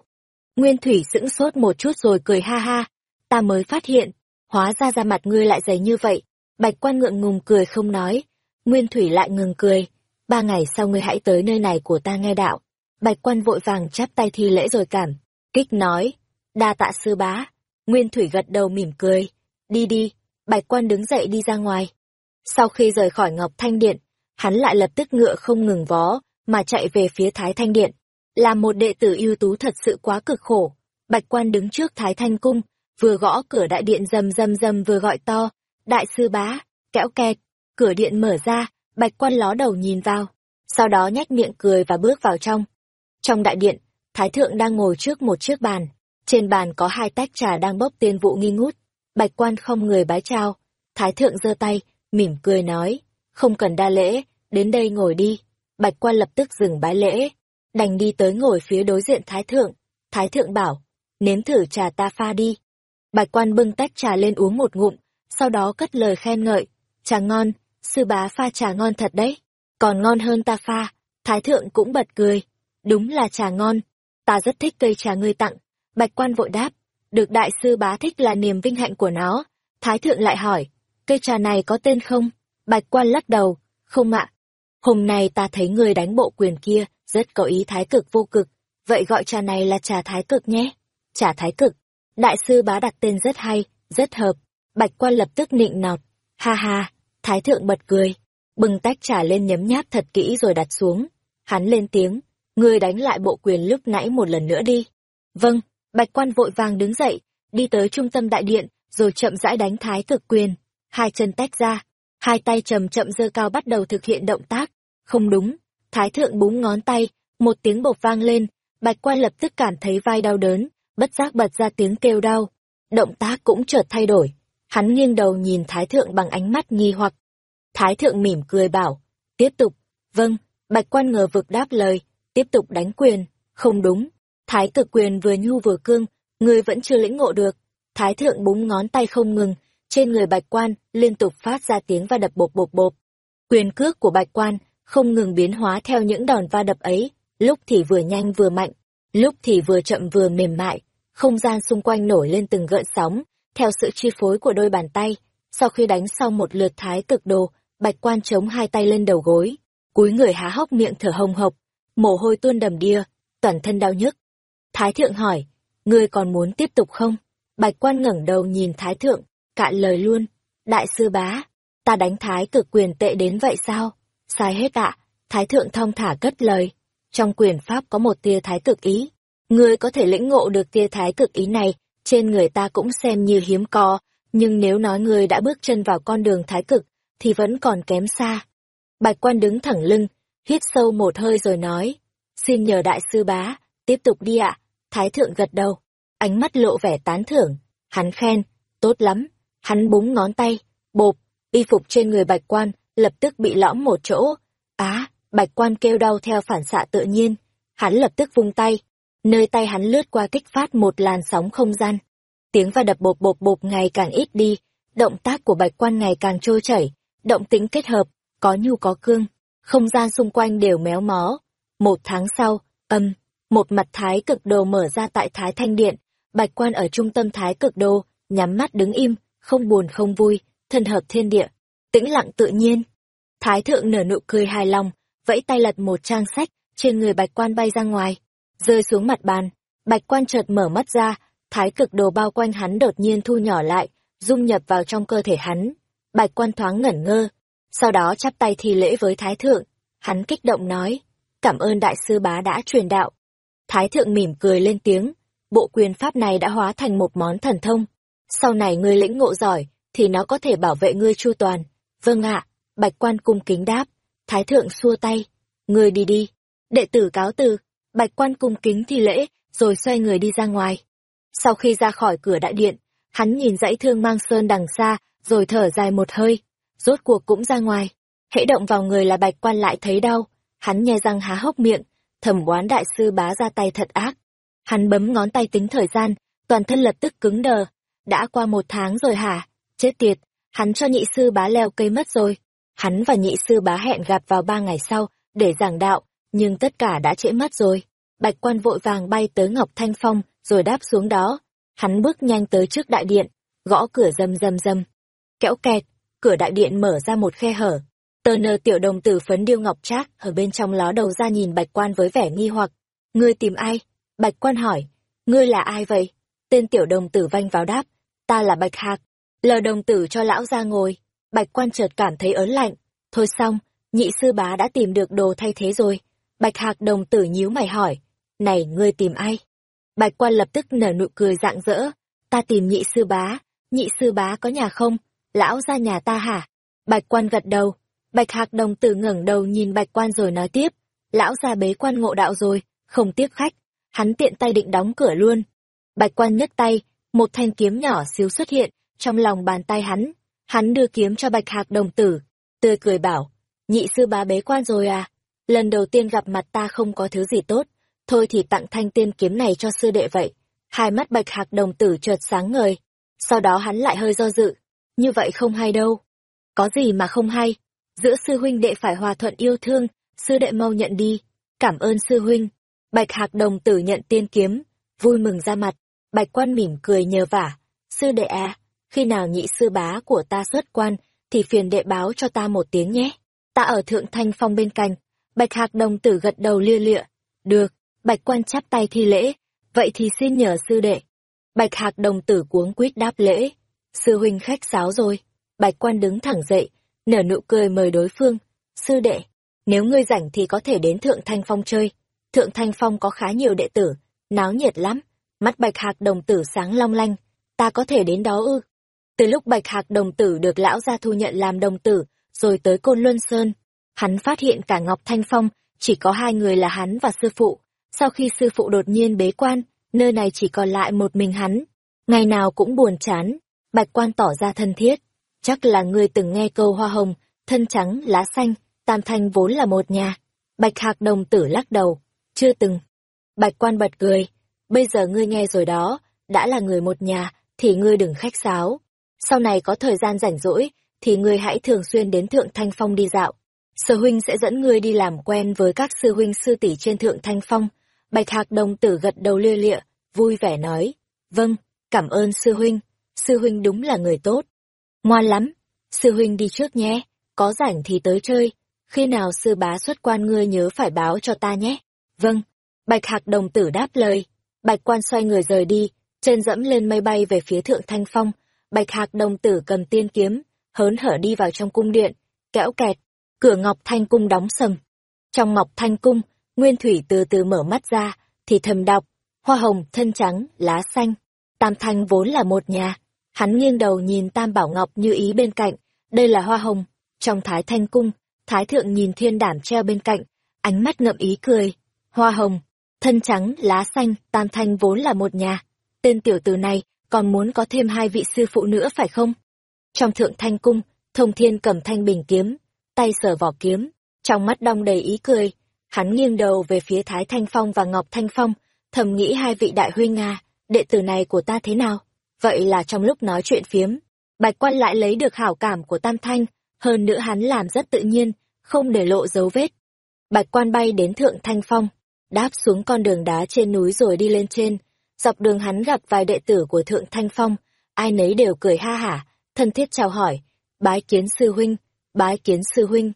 Nguyên Thủy sững sốt một chút rồi cười ha ha. Ta mới phát hiện, hóa ra da mặt ngươi lại dày như vậy. Bạch quan ngượng ngùng cười không nói. Nguyên Thủy lại ngừng cười. Ba ngày sau ngươi hãy tới nơi này của ta nghe đạo. Bạch quan vội vàng chắp tay thi lễ rồi cảm. Kích nói. Đa tạ sư bá. Nguyên Thủy gật đầu mỉm cười. Đi đi, Bạch quan đứng dậy đi ra ngoài. Sau khi rời khỏi Ngọc Thanh Điện, hắn lại lập tức ngựa không ngừng vó, mà chạy về phía Thái Thanh Điện. Là một đệ tử ưu tú thật sự quá cực khổ. Bạch quan đứng trước Thái Thanh Cung, vừa gõ cửa đại điện rầm rầm rầm vừa gọi to, đại sư bá, kẽo kẹt. cửa điện mở ra, bạch quan ló đầu nhìn vào, sau đó nhếch miệng cười và bước vào trong. Trong đại điện, Thái thượng đang ngồi trước một chiếc bàn, trên bàn có hai tách trà đang bốc tiên vụ nghi ngút. Bạch quan không người bái trao Thái thượng giơ tay, mỉm cười nói, không cần đa lễ, đến đây ngồi đi. Bạch quan lập tức dừng bái lễ, đành đi tới ngồi phía đối diện Thái thượng. Thái thượng bảo, nếm thử trà ta pha đi. Bạch quan bưng tách trà lên uống một ngụm, sau đó cất lời khen ngợi, trà ngon, sư bá pha trà ngon thật đấy, còn ngon hơn ta pha. Thái thượng cũng bật cười, đúng là trà ngon, ta rất thích cây trà ngươi tặng. Bạch quan vội đáp, được đại sư bá thích là niềm vinh hạnh của nó. Thái thượng lại hỏi, cây trà này có tên không? Bạch quan lắc đầu, không ạ. Hôm nay ta thấy người đánh bộ quyền kia, rất có ý thái cực vô cực, vậy gọi trà này là trà thái cực nhé. Trà thái cực, đại sư bá đặt tên rất hay, rất hợp. Bạch quan lập tức nịnh nọt, ha ha, thái thượng bật cười, bừng tách trà lên nhấm nháp thật kỹ rồi đặt xuống. Hắn lên tiếng, ngươi đánh lại bộ quyền lúc nãy một lần nữa đi. Vâng, bạch quan vội vàng đứng dậy, đi tới trung tâm đại điện, rồi chậm rãi đánh thái cực quyền. Hai chân tách ra, hai tay chậm chậm dơ cao bắt đầu thực hiện động tác. Không đúng, thái thượng búng ngón tay, một tiếng bộc vang lên, bạch quan lập tức cảm thấy vai đau đớn, bất giác bật ra tiếng kêu đau. Động tác cũng chợt thay đổi, hắn nghiêng đầu nhìn thái thượng bằng ánh mắt nghi hoặc. Thái thượng mỉm cười bảo, tiếp tục, vâng, bạch quan ngờ vực đáp lời, tiếp tục đánh quyền, không đúng, thái cực quyền vừa nhu vừa cương, người vẫn chưa lĩnh ngộ được. Thái thượng búng ngón tay không ngừng, trên người bạch quan liên tục phát ra tiếng va đập bộp bộp bộp. Quyền cước của bạch quan không ngừng biến hóa theo những đòn va đập ấy, lúc thì vừa nhanh vừa mạnh, lúc thì vừa chậm vừa mềm mại, không gian xung quanh nổi lên từng gợn sóng, theo sự chi phối của đôi bàn tay. Sau khi đánh xong một lượt thái cực đồ, bạch quan chống hai tay lên đầu gối, cúi người há hốc miệng thở hồng hộc, mồ hôi tuôn đầm đìa, toàn thân đau nhức. Thái thượng hỏi, ngươi còn muốn tiếp tục không? Bạch quan ngẩng đầu nhìn thái thượng, cạn lời luôn. Đại sư bá, ta đánh thái cực quyền tệ đến vậy sao? Sai hết ạ, thái thượng thong thả cất lời. Trong quyền pháp có một tia thái cực ý. Ngươi có thể lĩnh ngộ được tia thái cực ý này, trên người ta cũng xem như hiếm có, nhưng nếu nói ngươi đã bước chân vào con đường thái cực, thì vẫn còn kém xa. Bạch quan đứng thẳng lưng, hít sâu một hơi rồi nói, xin nhờ đại sư bá, tiếp tục đi ạ. Thái thượng gật đầu, ánh mắt lộ vẻ tán thưởng, hắn khen, tốt lắm, hắn búng ngón tay, bộp, y phục trên người bạch quan, lập tức bị lõm một chỗ. Á, bạch quan kêu đau theo phản xạ tự nhiên, hắn lập tức vung tay, nơi tay hắn lướt qua kích phát một làn sóng không gian. Tiếng va đập bộp bộp bộp ngày càng ít đi, động tác của bạch quan ngày càng trôi chảy, động tính kết hợp, có nhu có cương, không gian xung quanh đều méo mó. Một tháng sau, âm, một mặt thái cực đồ mở ra tại Thái Thanh Điện, bạch quan ở trung tâm thái cực đồ, nhắm mắt đứng im, không buồn không vui, thân hợp thiên địa, tĩnh lặng tự nhiên. Thái thượng nở nụ cười hài lòng, vẫy tay lật một trang sách, trên người bạch quan bay ra ngoài, rơi xuống mặt bàn. Bạch quan chợt mở mắt ra, thái cực đồ bao quanh hắn đột nhiên thu nhỏ lại, dung nhập vào trong cơ thể hắn. Bạch quan thoáng ngẩn ngơ, sau đó chắp tay thi lễ với Thái Thượng. Hắn kích động nói, cảm ơn đại sư bá đã truyền đạo. Thái Thượng mỉm cười lên tiếng, bộ quyền pháp này đã hóa thành một món thần thông. Sau này ngươi lĩnh ngộ giỏi, thì nó có thể bảo vệ ngươi chu toàn. Vâng ạ, bạch quan cung kính đáp. Thái Thượng xua tay, ngươi đi đi. Đệ tử cáo từ, bạch quan cung kính thi lễ, rồi xoay người đi ra ngoài. Sau khi ra khỏi cửa đại điện, hắn nhìn dãy thương mang sơn đằng xa, rồi thở dài một hơi rốt cuộc cũng ra ngoài. Hễ động vào người là bạch quan lại thấy đau, hắn nhe răng há hốc miệng, thẩm oán đại sư bá ra tay thật ác. Hắn bấm ngón tay tính thời gian, toàn thân lập tức cứng đờ. Đã qua một tháng rồi hả? Chết tiệt, hắn cho nhị sư bá leo cây mất rồi. Hắn và nhị sư bá hẹn gặp vào ba ngày sau, để giảng đạo, nhưng tất cả đã trễ mất rồi. Bạch quan vội vàng bay tới Ngọc Thanh Phong, rồi đáp xuống đó. Hắn bước nhanh tới trước đại điện, gõ cửa rầm rầm rầm. Kẽo kẹt, cửa đại điện mở ra một khe hở. Tờ nơ tiểu đồng tử phấn điêu ngọc trác ở bên trong ló đầu ra nhìn bạch quan với vẻ nghi hoặc. Ngươi tìm ai? Bạch quan hỏi. Ngươi là ai vậy? Tên tiểu đồng tử vanh vào đáp. Ta là bạch hạc. Lờ đồng tử cho lão ra ngồi. Bạch quan chợt cảm thấy ớn lạnh. Thôi xong, nhị sư bá đã tìm được đồ thay thế rồi. Bạch hạc đồng tử nhíu mày hỏi. Này, ngươi tìm ai? Bạch quan lập tức nở nụ cười rạng rỡ. Ta tìm nhị sư bá. Nhị sư bá có nhà không? Lão ra nhà ta hả? Bạch quan gật đầu. Bạch hạc đồng tử ngẩng đầu nhìn bạch quan rồi nói tiếp. Lão ra bế quan ngộ đạo rồi, không tiếp khách. Hắn tiện tay định đóng cửa luôn. Bạch quan nhấc tay, một thanh kiếm nhỏ xíu xuất hiện, trong lòng bàn tay hắn. Hắn đưa kiếm cho bạch hạc đồng tử, tươi cười bảo, nhị sư bá bế quan rồi à? Lần đầu tiên gặp mặt ta không có thứ gì tốt, thôi thì tặng thanh tiên kiếm này cho sư đệ vậy. Hai mắt bạch hạc đồng tử chợt sáng ngời, sau đó hắn lại hơi do dự, như vậy không hay đâu. Có gì mà không hay, giữa sư huynh đệ phải hòa thuận yêu thương, sư đệ mau nhận đi, cảm ơn sư huynh. Bạch hạc đồng tử nhận tiên kiếm, vui mừng ra mặt, bạch quan mỉm cười nhờ vả, sư đệ à, khi nào nhị sư bá của ta xuất quan, thì phiền đệ báo cho ta một tiếng nhé. Ta ở thượng thanh phong bên cạnh, bạch hạc đồng tử gật đầu lia lịa. Được, bạch quan chắp tay thi lễ, vậy thì xin nhờ sư đệ. Bạch hạc đồng tử cuống quýt đáp lễ. Sư huynh khách sáo rồi. Bạch quan đứng thẳng dậy, nở nụ cười mời đối phương. Sư đệ, nếu ngươi rảnh thì có thể đến Thượng Thanh Phong chơi. Thượng Thanh Phong có khá nhiều đệ tử, náo nhiệt lắm. Mắt bạch hạc đồng tử sáng long lanh. Ta có thể đến đó ư. Từ lúc bạch hạc đồng tử được lão gia thu nhận làm đồng tử, rồi tới Côn Luân Sơn, hắn phát hiện cả Ngọc Thanh Phong, chỉ có hai người là hắn và sư phụ. Sau khi sư phụ đột nhiên bế quan, nơi này chỉ còn lại một mình hắn. Ngày nào cũng buồn chán, bạch quan tỏ ra thân thiết. Chắc là ngươi từng nghe câu hoa hồng, thân trắng, lá xanh, tam thanh vốn là một nhà. Bạch hạc đồng tử lắc đầu, chưa từng. Bạch quan bật cười, bây giờ ngươi nghe rồi đó, đã là người một nhà, thì ngươi đừng khách sáo. Sau này có thời gian rảnh rỗi, thì ngươi hãy thường xuyên đến Thượng Thanh Phong đi dạo. Sở huynh sẽ dẫn ngươi đi làm quen với các sư huynh sư tỷ trên Thượng Thanh Phong. Bạch Hạc đồng tử gật đầu lia lịa, vui vẻ nói. Vâng, cảm ơn sư huynh. Sư huynh đúng là người tốt. Ngoan lắm. Sư huynh đi trước nhé. Có rảnh thì tới chơi. Khi nào sư bá xuất quan ngươi nhớ phải báo cho ta nhé. Vâng. Bạch Hạc đồng tử đáp lời. Bạch quan xoay người rời đi, chân dẫm lên mây bay về phía Thượng Thanh Phong. Bạch Hạc đồng tử cầm tiên kiếm, hớn hở đi vào trong cung điện, kẽo kẹt, cửa Ngọc Thanh cung đóng sầm. Trong Ngọc Thanh cung, Nguyên Thủy từ từ mở mắt ra, thì thầm đọc, hoa hồng, thân trắng, lá xanh. Tam Thanh vốn là một nhà. Hắn nghiêng đầu nhìn Tam Bảo Ngọc như ý bên cạnh, đây là hoa hồng. Trong Thái Thanh cung, Thái Thượng nhìn thiên đảm treo bên cạnh, ánh mắt ngậm ý cười. Hoa hồng, thân trắng, lá xanh, Tam Thanh vốn là một nhà. Tên tiểu tử này còn muốn có thêm hai vị sư phụ nữa phải không? Trong thượng thanh cung, thông thiên cầm thanh bình kiếm, tay sở vỏ kiếm, trong mắt đong đầy ý cười. Hắn nghiêng đầu về phía Thái Thanh Phong và Ngọc Thanh Phong, thầm nghĩ hai vị đại huynh Nga, đệ tử này của ta thế nào? Vậy là trong lúc nói chuyện phiếm, Bạch Quan lại lấy được hảo cảm của Tam Thanh, hơn nữa hắn làm rất tự nhiên, không để lộ dấu vết. Bạch Quan bay đến Thượng Thanh Phong, đáp xuống con đường đá trên núi rồi đi lên trên. Dọc đường hắn gặp vài đệ tử của Thượng Thanh Phong, ai nấy đều cười ha hả, thân thiết chào hỏi, bái kiến sư huynh, bái kiến sư huynh.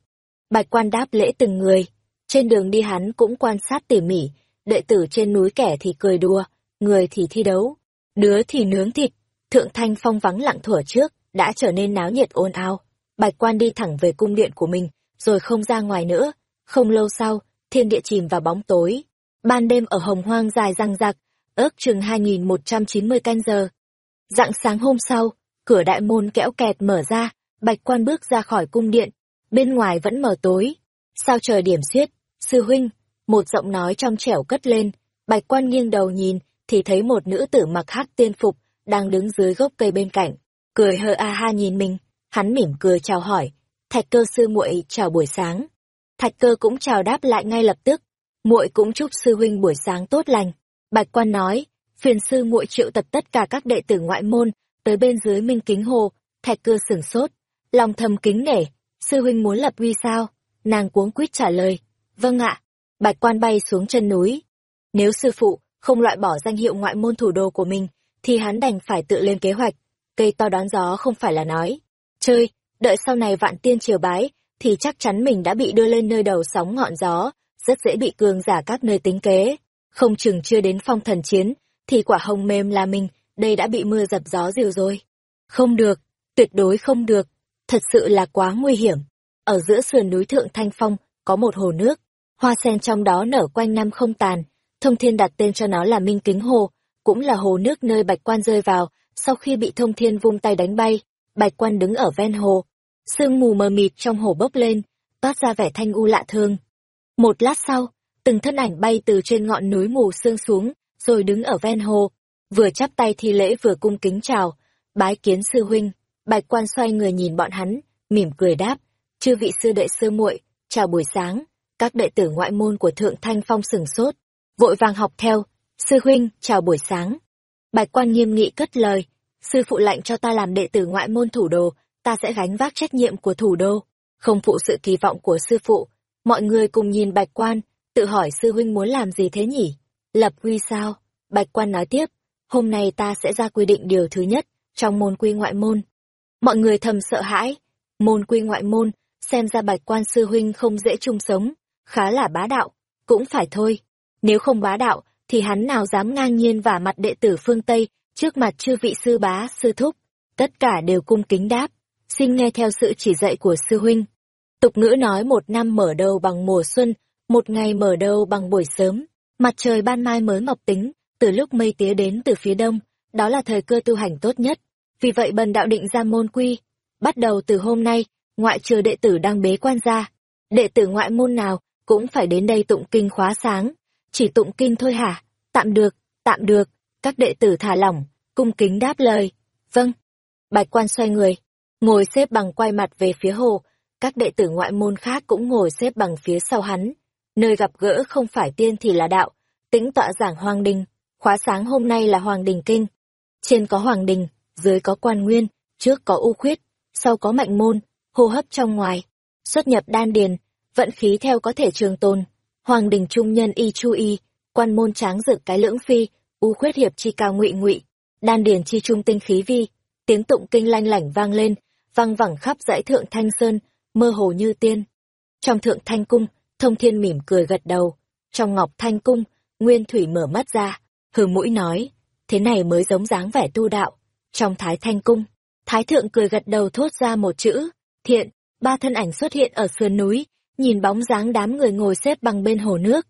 Bạch quan đáp lễ từng người, trên đường đi hắn cũng quan sát tỉ mỉ, đệ tử trên núi kẻ thì cười đùa, người thì thi đấu, đứa thì nướng thịt, thượng thanh phong vắng lặng thủa trước, đã trở nên náo nhiệt ồn ào. Bạch quan đi thẳng về cung điện của mình, rồi không ra ngoài nữa. Không lâu sau, thiên địa chìm vào bóng tối. Ban đêm ở hồng hoang dài răng rạc, ước chừng 2.190 canh giờ. Dạng sáng hôm sau, cửa đại môn kẽo kẹt mở ra, bạch quan bước ra khỏi cung điện, bên ngoài vẫn mờ tối. Sao trời điểm xuyết, sư huynh, một giọng nói trong trẻo cất lên, bạch quan nghiêng đầu nhìn, thì thấy một nữ tử mặc hát tiên phục, đang đứng dưới gốc cây bên cạnh, cười hơ a ha nhìn mình, hắn mỉm cười chào hỏi, thạch cơ sư muội chào buổi sáng. Thạch cơ cũng chào đáp lại ngay lập tức, muội cũng chúc sư huynh buổi sáng tốt lành. Bạch quan nói, phiền sư muội triệu tập tất cả các đệ tử ngoại môn tới bên dưới minh kính hồ, thạch cơ sửng sốt, lòng thầm kính nể, sư huynh muốn lập uy sao? Nàng cuống quýt trả lời, vâng ạ, bạch quan bay xuống chân núi. Nếu sư phụ không loại bỏ danh hiệu ngoại môn thủ đô của mình, thì hắn đành phải tự lên kế hoạch, cây to đón gió không phải là nói. Chơi, đợi sau này vạn tiên triều bái, thì chắc chắn mình đã bị đưa lên nơi đầu sóng ngọn gió, rất dễ bị cường giả các nơi tính kế. Không chừng chưa đến phong thần chiến, thì quả hồng mềm là mình, đây đã bị mưa dập gió dìu rồi. Không được, tuyệt đối không được, thật sự là quá nguy hiểm. Ở giữa sườn núi Thượng Thanh Phong có một hồ nước, hoa sen trong đó nở quanh năm không tàn, thông thiên đặt tên cho nó là Minh Kính Hồ, cũng là hồ nước nơi bạch quan rơi vào, sau khi bị thông thiên vung tay đánh bay, bạch quan đứng ở ven hồ. sương mù mờ mịt trong hồ bốc lên, toát ra vẻ thanh u lạ thường. Một lát sau, từng thân ảnh bay từ trên ngọn núi mù sương xuống, rồi đứng ở ven hồ, vừa chắp tay thi lễ vừa cung kính chào, bái kiến sư huynh. Bạch quan xoay người nhìn bọn hắn, mỉm cười đáp, chư vị sư đệ sư muội, chào buổi sáng. Các đệ tử ngoại môn của Thượng Thanh Phong sừng sốt, vội vàng học theo, sư huynh, chào buổi sáng. Bạch quan nghiêm nghị cất lời, sư phụ lệnh cho ta làm đệ tử ngoại môn thủ đồ, ta sẽ gánh vác trách nhiệm của thủ đô, không phụ sự kỳ vọng của sư phụ. Mọi người cùng nhìn bạch quan, tự hỏi sư huynh muốn làm gì thế nhỉ? Lập quy sao? Bạch quan nói tiếp, hôm nay ta sẽ ra quy định điều thứ nhất, trong môn quy ngoại môn. Mọi người thầm sợ hãi, môn quy ngoại môn, xem ra bạch quan sư huynh không dễ chung sống, khá là bá đạo, cũng phải thôi. Nếu không bá đạo, thì hắn nào dám ngang nhiên vả mặt đệ tử phương Tây, trước mặt chư vị sư bá, sư thúc. Tất cả đều cung kính đáp, xin nghe theo sự chỉ dạy của sư huynh. Tục ngữ nói một năm mở đầu bằng mùa xuân, một ngày mở đầu bằng buổi sớm, mặt trời ban mai mới mọc tính, từ lúc mây tía đến từ phía đông, đó là thời cơ tu hành tốt nhất. Vì vậy bần đạo định ra môn quy, bắt đầu từ hôm nay, ngoại trừ đệ tử đang bế quan ra, đệ tử ngoại môn nào cũng phải đến đây tụng kinh khóa sáng, chỉ tụng kinh thôi hả? Tạm được, tạm được, các đệ tử thả lỏng, cung kính đáp lời. Vâng. Bạch quan xoay người, ngồi xếp bằng quay mặt về phía hồ, các đệ tử ngoại môn khác cũng ngồi xếp bằng phía sau hắn. Nơi gặp gỡ không phải tiên thì là đạo, tĩnh tọa giảng hoàng đình, khóa sáng hôm nay là hoàng đình kinh. Trên có hoàng đình, dưới có quan nguyên, trước có u khuyết, sau có mạnh môn, hô hấp trong ngoài, xuất nhập đan điền, vận khí theo có thể trường tồn. Hoàng đình trung nhân y chu y, quan môn tráng dựng cái lưỡng phi, u khuyết hiệp chi cao ngụy ngụy, đan điền chi trung tinh khí vi, tiếng tụng kinh lanh lảnh vang lên, vang vẳng khắp dãy thượng thanh sơn, mơ hồ như tiên. Trong thượng thanh cung, thông thiên mỉm cười gật đầu, trong ngọc thanh cung, nguyên thủy mở mắt ra, hừ mũi nói, thế này mới giống dáng vẻ tu đạo. Trong thái thanh cung, thái thượng cười gật đầu thốt ra một chữ, thiện, ba thân ảnh xuất hiện ở sườn núi, nhìn bóng dáng đám người ngồi xếp bằng bên hồ nước.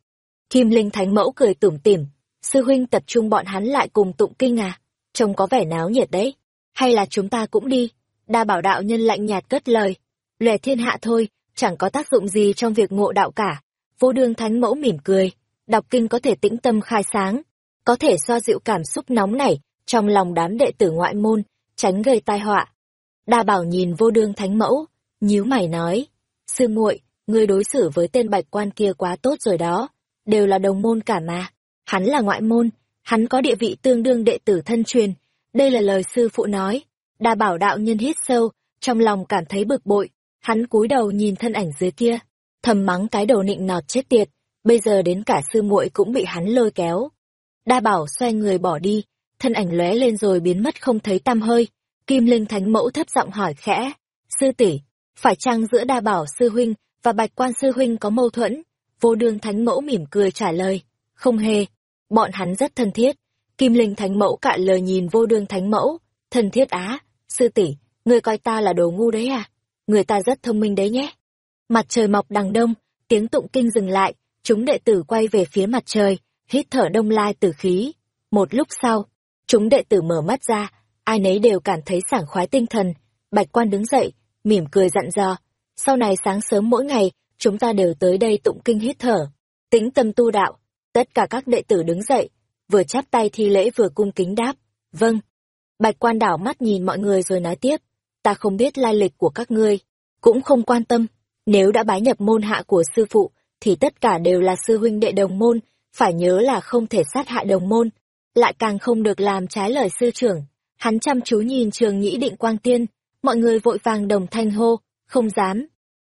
Kim Linh Thánh Mẫu cười tủm tỉm, sư huynh tập trung bọn hắn lại cùng tụng kinh à, trông có vẻ náo nhiệt đấy, hay là chúng ta cũng đi, đa bảo đạo nhân lạnh nhạt cất lời, lệ thiên hạ thôi, chẳng có tác dụng gì trong việc ngộ đạo cả, vô đường Thánh Mẫu mỉm cười, đọc kinh có thể tĩnh tâm khai sáng, có thể xoa dịu cảm xúc nóng nảy trong lòng đám đệ tử ngoại môn, tránh gây tai họa. Đa bảo nhìn vô đương thánh mẫu, nhíu mày nói, sư muội, ngươi đối xử với tên bạch quan kia quá tốt rồi đó, đều là đồng môn cả mà. Hắn là ngoại môn, hắn có địa vị tương đương đệ tử thân truyền, đây là lời sư phụ nói. Đa bảo đạo nhân hít sâu, trong lòng cảm thấy bực bội, hắn cúi đầu nhìn thân ảnh dưới kia, thầm mắng cái đầu nịnh nọt chết tiệt, bây giờ đến cả sư muội cũng bị hắn lôi kéo. Đa bảo xoay người bỏ đi, thân ảnh lóe lên rồi biến mất không thấy tăm hơi. Kim Linh Thánh Mẫu thấp giọng hỏi khẽ, sư tỷ, phải chăng giữa đa bảo sư huynh và bạch quan sư huynh có mâu thuẫn? Vô đương Thánh Mẫu mỉm cười trả lời, không hề, bọn hắn rất thân thiết. Kim Linh Thánh Mẫu cạn lời nhìn vô đương Thánh Mẫu, thân thiết á, sư tỷ, người coi ta là đồ ngu đấy à? Người ta rất thông minh đấy nhé. Mặt trời mọc đằng đông, tiếng tụng kinh dừng lại, chúng đệ tử quay về phía mặt trời, hít thở đông lai tử khí. Một lúc sau, chúng đệ tử mở mắt ra, ai nấy đều cảm thấy sảng khoái tinh thần. Bạch quan đứng dậy, mỉm cười dặn dò. Sau này sáng sớm mỗi ngày, chúng ta đều tới đây tụng kinh hít thở. tính tâm tu đạo. Tất cả các đệ tử đứng dậy, vừa chắp tay thi lễ vừa cung kính đáp. Vâng. Bạch quan đảo mắt nhìn mọi người rồi nói tiếp. Ta không biết lai lịch của các ngươi, cũng không quan tâm. Nếu đã bái nhập môn hạ của sư phụ, thì tất cả đều là sư huynh đệ đồng môn, phải nhớ là không thể sát hại đồng môn, lại càng không được làm trái lời sư trưởng. Hắn chăm chú nhìn trường nhĩ định quang tiên, mọi người vội vàng đồng thanh hô, không dám.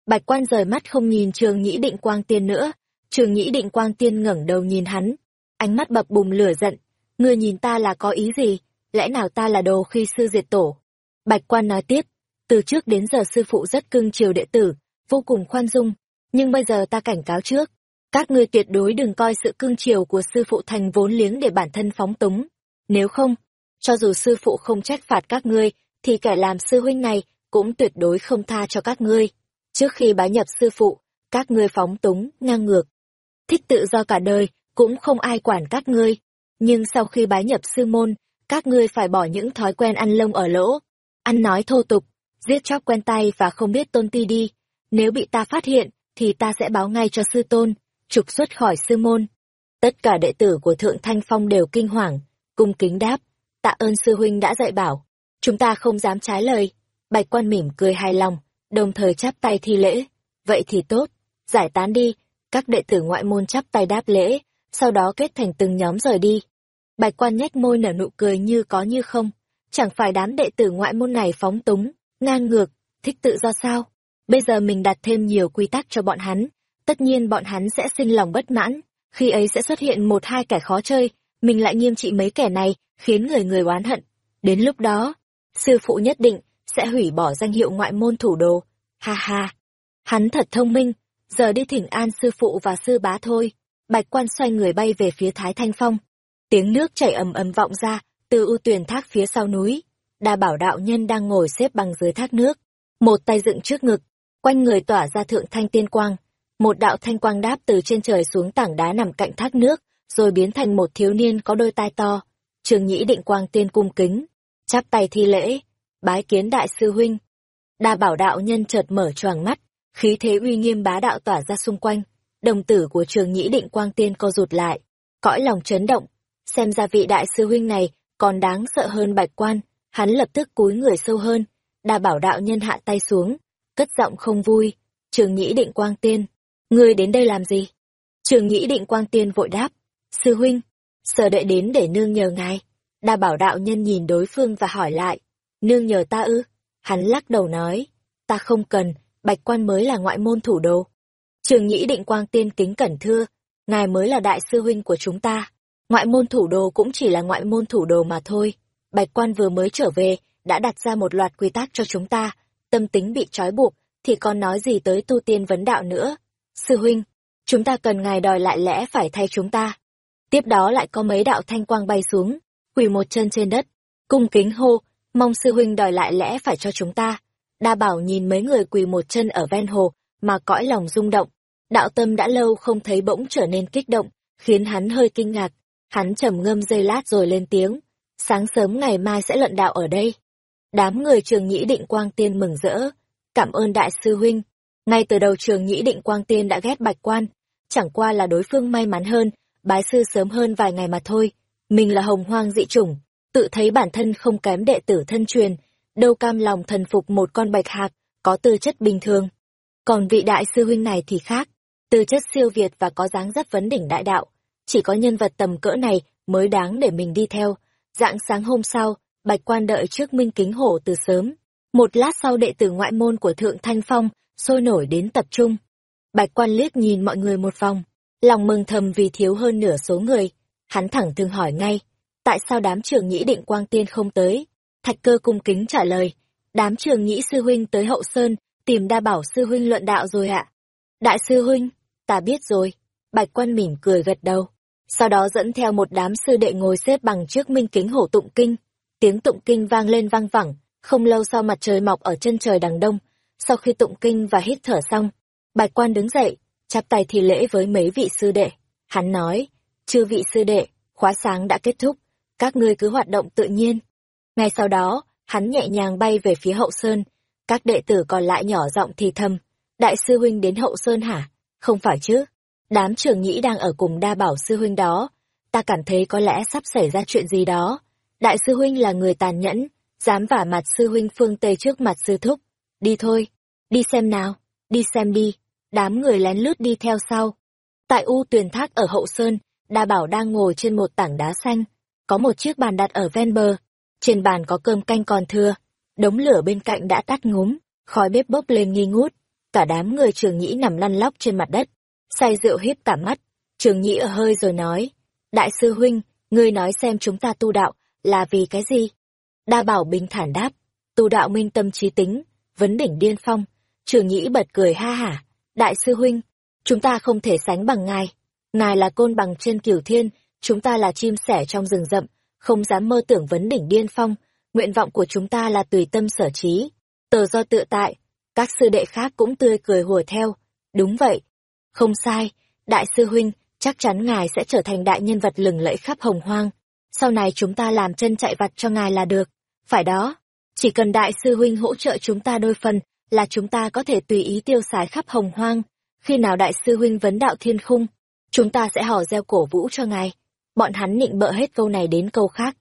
Bạch quan rời mắt không nhìn trường nhĩ định quang tiên nữa, trường nhĩ định quang tiên ngẩng đầu nhìn hắn, ánh mắt bập bùng lửa giận, ngươi nhìn ta là có ý gì, lẽ nào ta là đồ khi sư diệt tổ. Bạch quan nói tiếp, từ trước đến giờ sư phụ rất cưng chiều đệ tử, vô cùng khoan dung, nhưng bây giờ ta cảnh cáo trước, các ngươi tuyệt đối đừng coi sự cương chiều của sư phụ thành vốn liếng để bản thân phóng túng. Nếu không, cho dù sư phụ không trách phạt các ngươi, thì kẻ làm sư huynh này cũng tuyệt đối không tha cho các ngươi. Trước khi bái nhập sư phụ, các ngươi phóng túng, ngang ngược. Thích tự do cả đời, cũng không ai quản các ngươi. Nhưng sau khi bái nhập sư môn, các ngươi phải bỏ những thói quen ăn lông ở lỗ, ăn nói thô tục, giết chóc quen tay và không biết tôn ti đi. Nếu bị ta phát hiện, thì ta sẽ báo ngay cho sư tôn, trục xuất khỏi sư môn. Tất cả đệ tử của Thượng Thanh Phong đều kinh hoàng, cung kính đáp, tạ ơn sư huynh đã dạy bảo, chúng ta không dám trái lời. Bạch quan mỉm cười hài lòng, đồng thời chắp tay thi lễ. Vậy thì tốt, giải tán đi, các đệ tử ngoại môn chắp tay đáp lễ, sau đó kết thành từng nhóm rời đi. Bạch quan nhếch môi nở nụ cười như có như không, chẳng phải đám đệ tử ngoại môn này phóng túng, ngang ngược, thích tự do sao? Bây giờ mình đặt thêm nhiều quy tắc cho bọn hắn, tất nhiên bọn hắn sẽ sinh lòng bất mãn, khi ấy sẽ xuất hiện một hai kẻ khó chơi, mình lại nghiêm trị mấy kẻ này, khiến người người oán hận. Đến lúc đó, sư phụ nhất định sẽ hủy bỏ danh hiệu ngoại môn thủ đồ. Ha ha, hắn thật thông minh, giờ đi thỉnh an sư phụ và sư bá thôi. Bạch quan xoay người bay về phía Thái Thanh Phong. Tiếng nước chảy ầm ầm vọng ra, từ ưu tuyển thác phía sau núi. Đa bảo đạo nhân đang ngồi xếp bằng dưới thác nước. Một tay dựng trước ngực, quanh người tỏa ra thượng thanh tiên quang. Một đạo thanh quang đáp từ trên trời xuống tảng đá nằm cạnh thác nước, rồi biến thành một thiếu niên có đôi tai to. Trường nhĩ định quang tiên cung kính, chắp tay thi lễ, bái kiến đại sư huynh. Đa bảo đạo nhân chợt mở choàng mắt, khí thế uy nghiêm bá đạo tỏa ra xung quanh. Đồng tử của trường nhĩ định quang tiên co rụt lại, cõi lòng chấn động. Xem ra vị đại sư huynh này còn đáng sợ hơn bạch quan, hắn lập tức cúi người sâu hơn. Đa bảo đạo nhân hạ tay xuống, cất giọng không vui. Trường nhĩ định quang tiên, ngươi đến đây làm gì? Trường nhĩ định quang tiên vội đáp, sư huynh, sở đợi đến để nương nhờ ngài. Đa bảo đạo nhân nhìn đối phương và hỏi lại, nương nhờ ta ư? Hắn lắc đầu nói, ta không cần, bạch quan mới là ngoại môn thủ đồ. Trường nhĩ định quang tiên kính cẩn thưa, ngài mới là đại sư huynh của chúng ta. Ngoại môn thủ đồ cũng chỉ là ngoại môn thủ đồ mà thôi. Bạch quan vừa mới trở về, đã đặt ra một loạt quy tắc cho chúng ta. Tâm tính bị trói buộc, thì còn nói gì tới tu tiên vấn đạo nữa. Sư huynh, chúng ta cần ngài đòi lại lẽ phải thay chúng ta. Tiếp đó lại có mấy đạo thanh quang bay xuống, quỳ một chân trên đất, cung kính hô, mong sư huynh đòi lại lẽ phải cho chúng ta. Đa bảo nhìn mấy người quỳ một chân ở ven hồ, mà cõi lòng rung động. Đạo tâm đã lâu không thấy bỗng trở nên kích động, khiến hắn hơi kinh ngạc. Hắn trầm ngâm giây lát rồi lên tiếng. Sáng sớm ngày mai sẽ luận đạo ở đây. Đám người trường nhĩ định quang tiên mừng rỡ. Cảm ơn đại sư huynh. Ngay từ đầu trường nhĩ định quang tiên đã ghét bạch quan. Chẳng qua là đối phương may mắn hơn, bái sư sớm hơn vài ngày mà thôi. Mình là hồng hoang dị chủng, tự thấy bản thân không kém đệ tử thân truyền, đâu cam lòng thần phục một con bạch hạc, có tư chất bình thường. Còn vị đại sư huynh này thì khác, tư chất siêu việt và có dáng dấp vấn đỉnh đại đạo. Chỉ có nhân vật tầm cỡ này mới đáng để mình đi theo. Dạng sáng hôm sau, bạch quan đợi trước minh kính hổ từ sớm. Một lát sau đệ tử ngoại môn của Thượng Thanh Phong, sôi nổi đến tập trung. Bạch quan liếc nhìn mọi người một vòng, lòng mừng thầm vì thiếu hơn nửa số người. Hắn thẳng thường hỏi ngay, tại sao đám trưởng nhĩ định quang tiên không tới? Thạch cơ cung kính trả lời, đám trưởng nhĩ sư huynh tới hậu sơn, tìm đa bảo sư huynh luận đạo rồi ạ. Đại sư huynh, ta biết rồi. Bạch quan mỉm cười gật đầu. Sau đó dẫn theo một đám sư đệ ngồi xếp bằng trước minh kính hổ tụng kinh. Tiếng tụng kinh vang lên vang vẳng, không lâu sau mặt trời mọc ở chân trời đằng đông. Sau khi tụng kinh và hít thở xong, bạch quan đứng dậy, chắp tay thi lễ với mấy vị sư đệ. Hắn nói, chư vị sư đệ, khóa sáng đã kết thúc, các ngươi cứ hoạt động tự nhiên. Ngay sau đó, hắn nhẹ nhàng bay về phía hậu sơn, các đệ tử còn lại nhỏ giọng thì thầm, đại sư huynh đến hậu sơn hả? Không phải chứ, đám trường nhĩ đang ở cùng đa bảo sư huynh đó, ta cảm thấy có lẽ sắp xảy ra chuyện gì đó. Đại sư huynh là người tàn nhẫn, dám vả mặt sư huynh phương Tây trước mặt sư thúc. Đi thôi, đi xem nào, đi xem đi, đám người lén lút đi theo sau. Tại U tuyền thác ở hậu sơn, đa bảo đang ngồi trên một tảng đá xanh, có một chiếc bàn đặt ở ven bờ, trên bàn có cơm canh còn thừa. đống lửa bên cạnh đã tắt ngúm, khói bếp bốc lên nghi ngút, cả đám người trường nhĩ nằm lăn lóc trên mặt đất, say rượu hiếp cả mắt, trường nhĩ ở hơi rồi nói, đại sư huynh, ngươi nói xem chúng ta tu đạo, là vì cái gì? Đa bảo bình thản đáp, tu đạo minh tâm trí tính, vấn đỉnh điên phong, trường nhĩ bật cười ha hả, đại sư huynh, chúng ta không thể sánh bằng ngài, ngài là côn bằng trên cửu thiên, chúng ta là chim sẻ trong rừng rậm, không dám mơ tưởng vấn đỉnh điên phong, nguyện vọng của chúng ta là tùy tâm sở trí, tờ do tự tại, các sư đệ khác cũng tươi cười hùa theo, đúng vậy, không sai, đại sư huynh, chắc chắn ngài sẽ trở thành đại nhân vật lừng lẫy khắp hồng hoang, sau này chúng ta làm chân chạy vặt cho ngài là được, phải đó, chỉ cần đại sư huynh hỗ trợ chúng ta đôi phần, là chúng ta có thể tùy ý tiêu xài khắp hồng hoang. Khi nào đại sư huynh vấn đạo thiên khung, chúng ta sẽ hò reo cổ vũ cho ngài. Bọn hắn nịnh bợ hết câu này đến câu khác.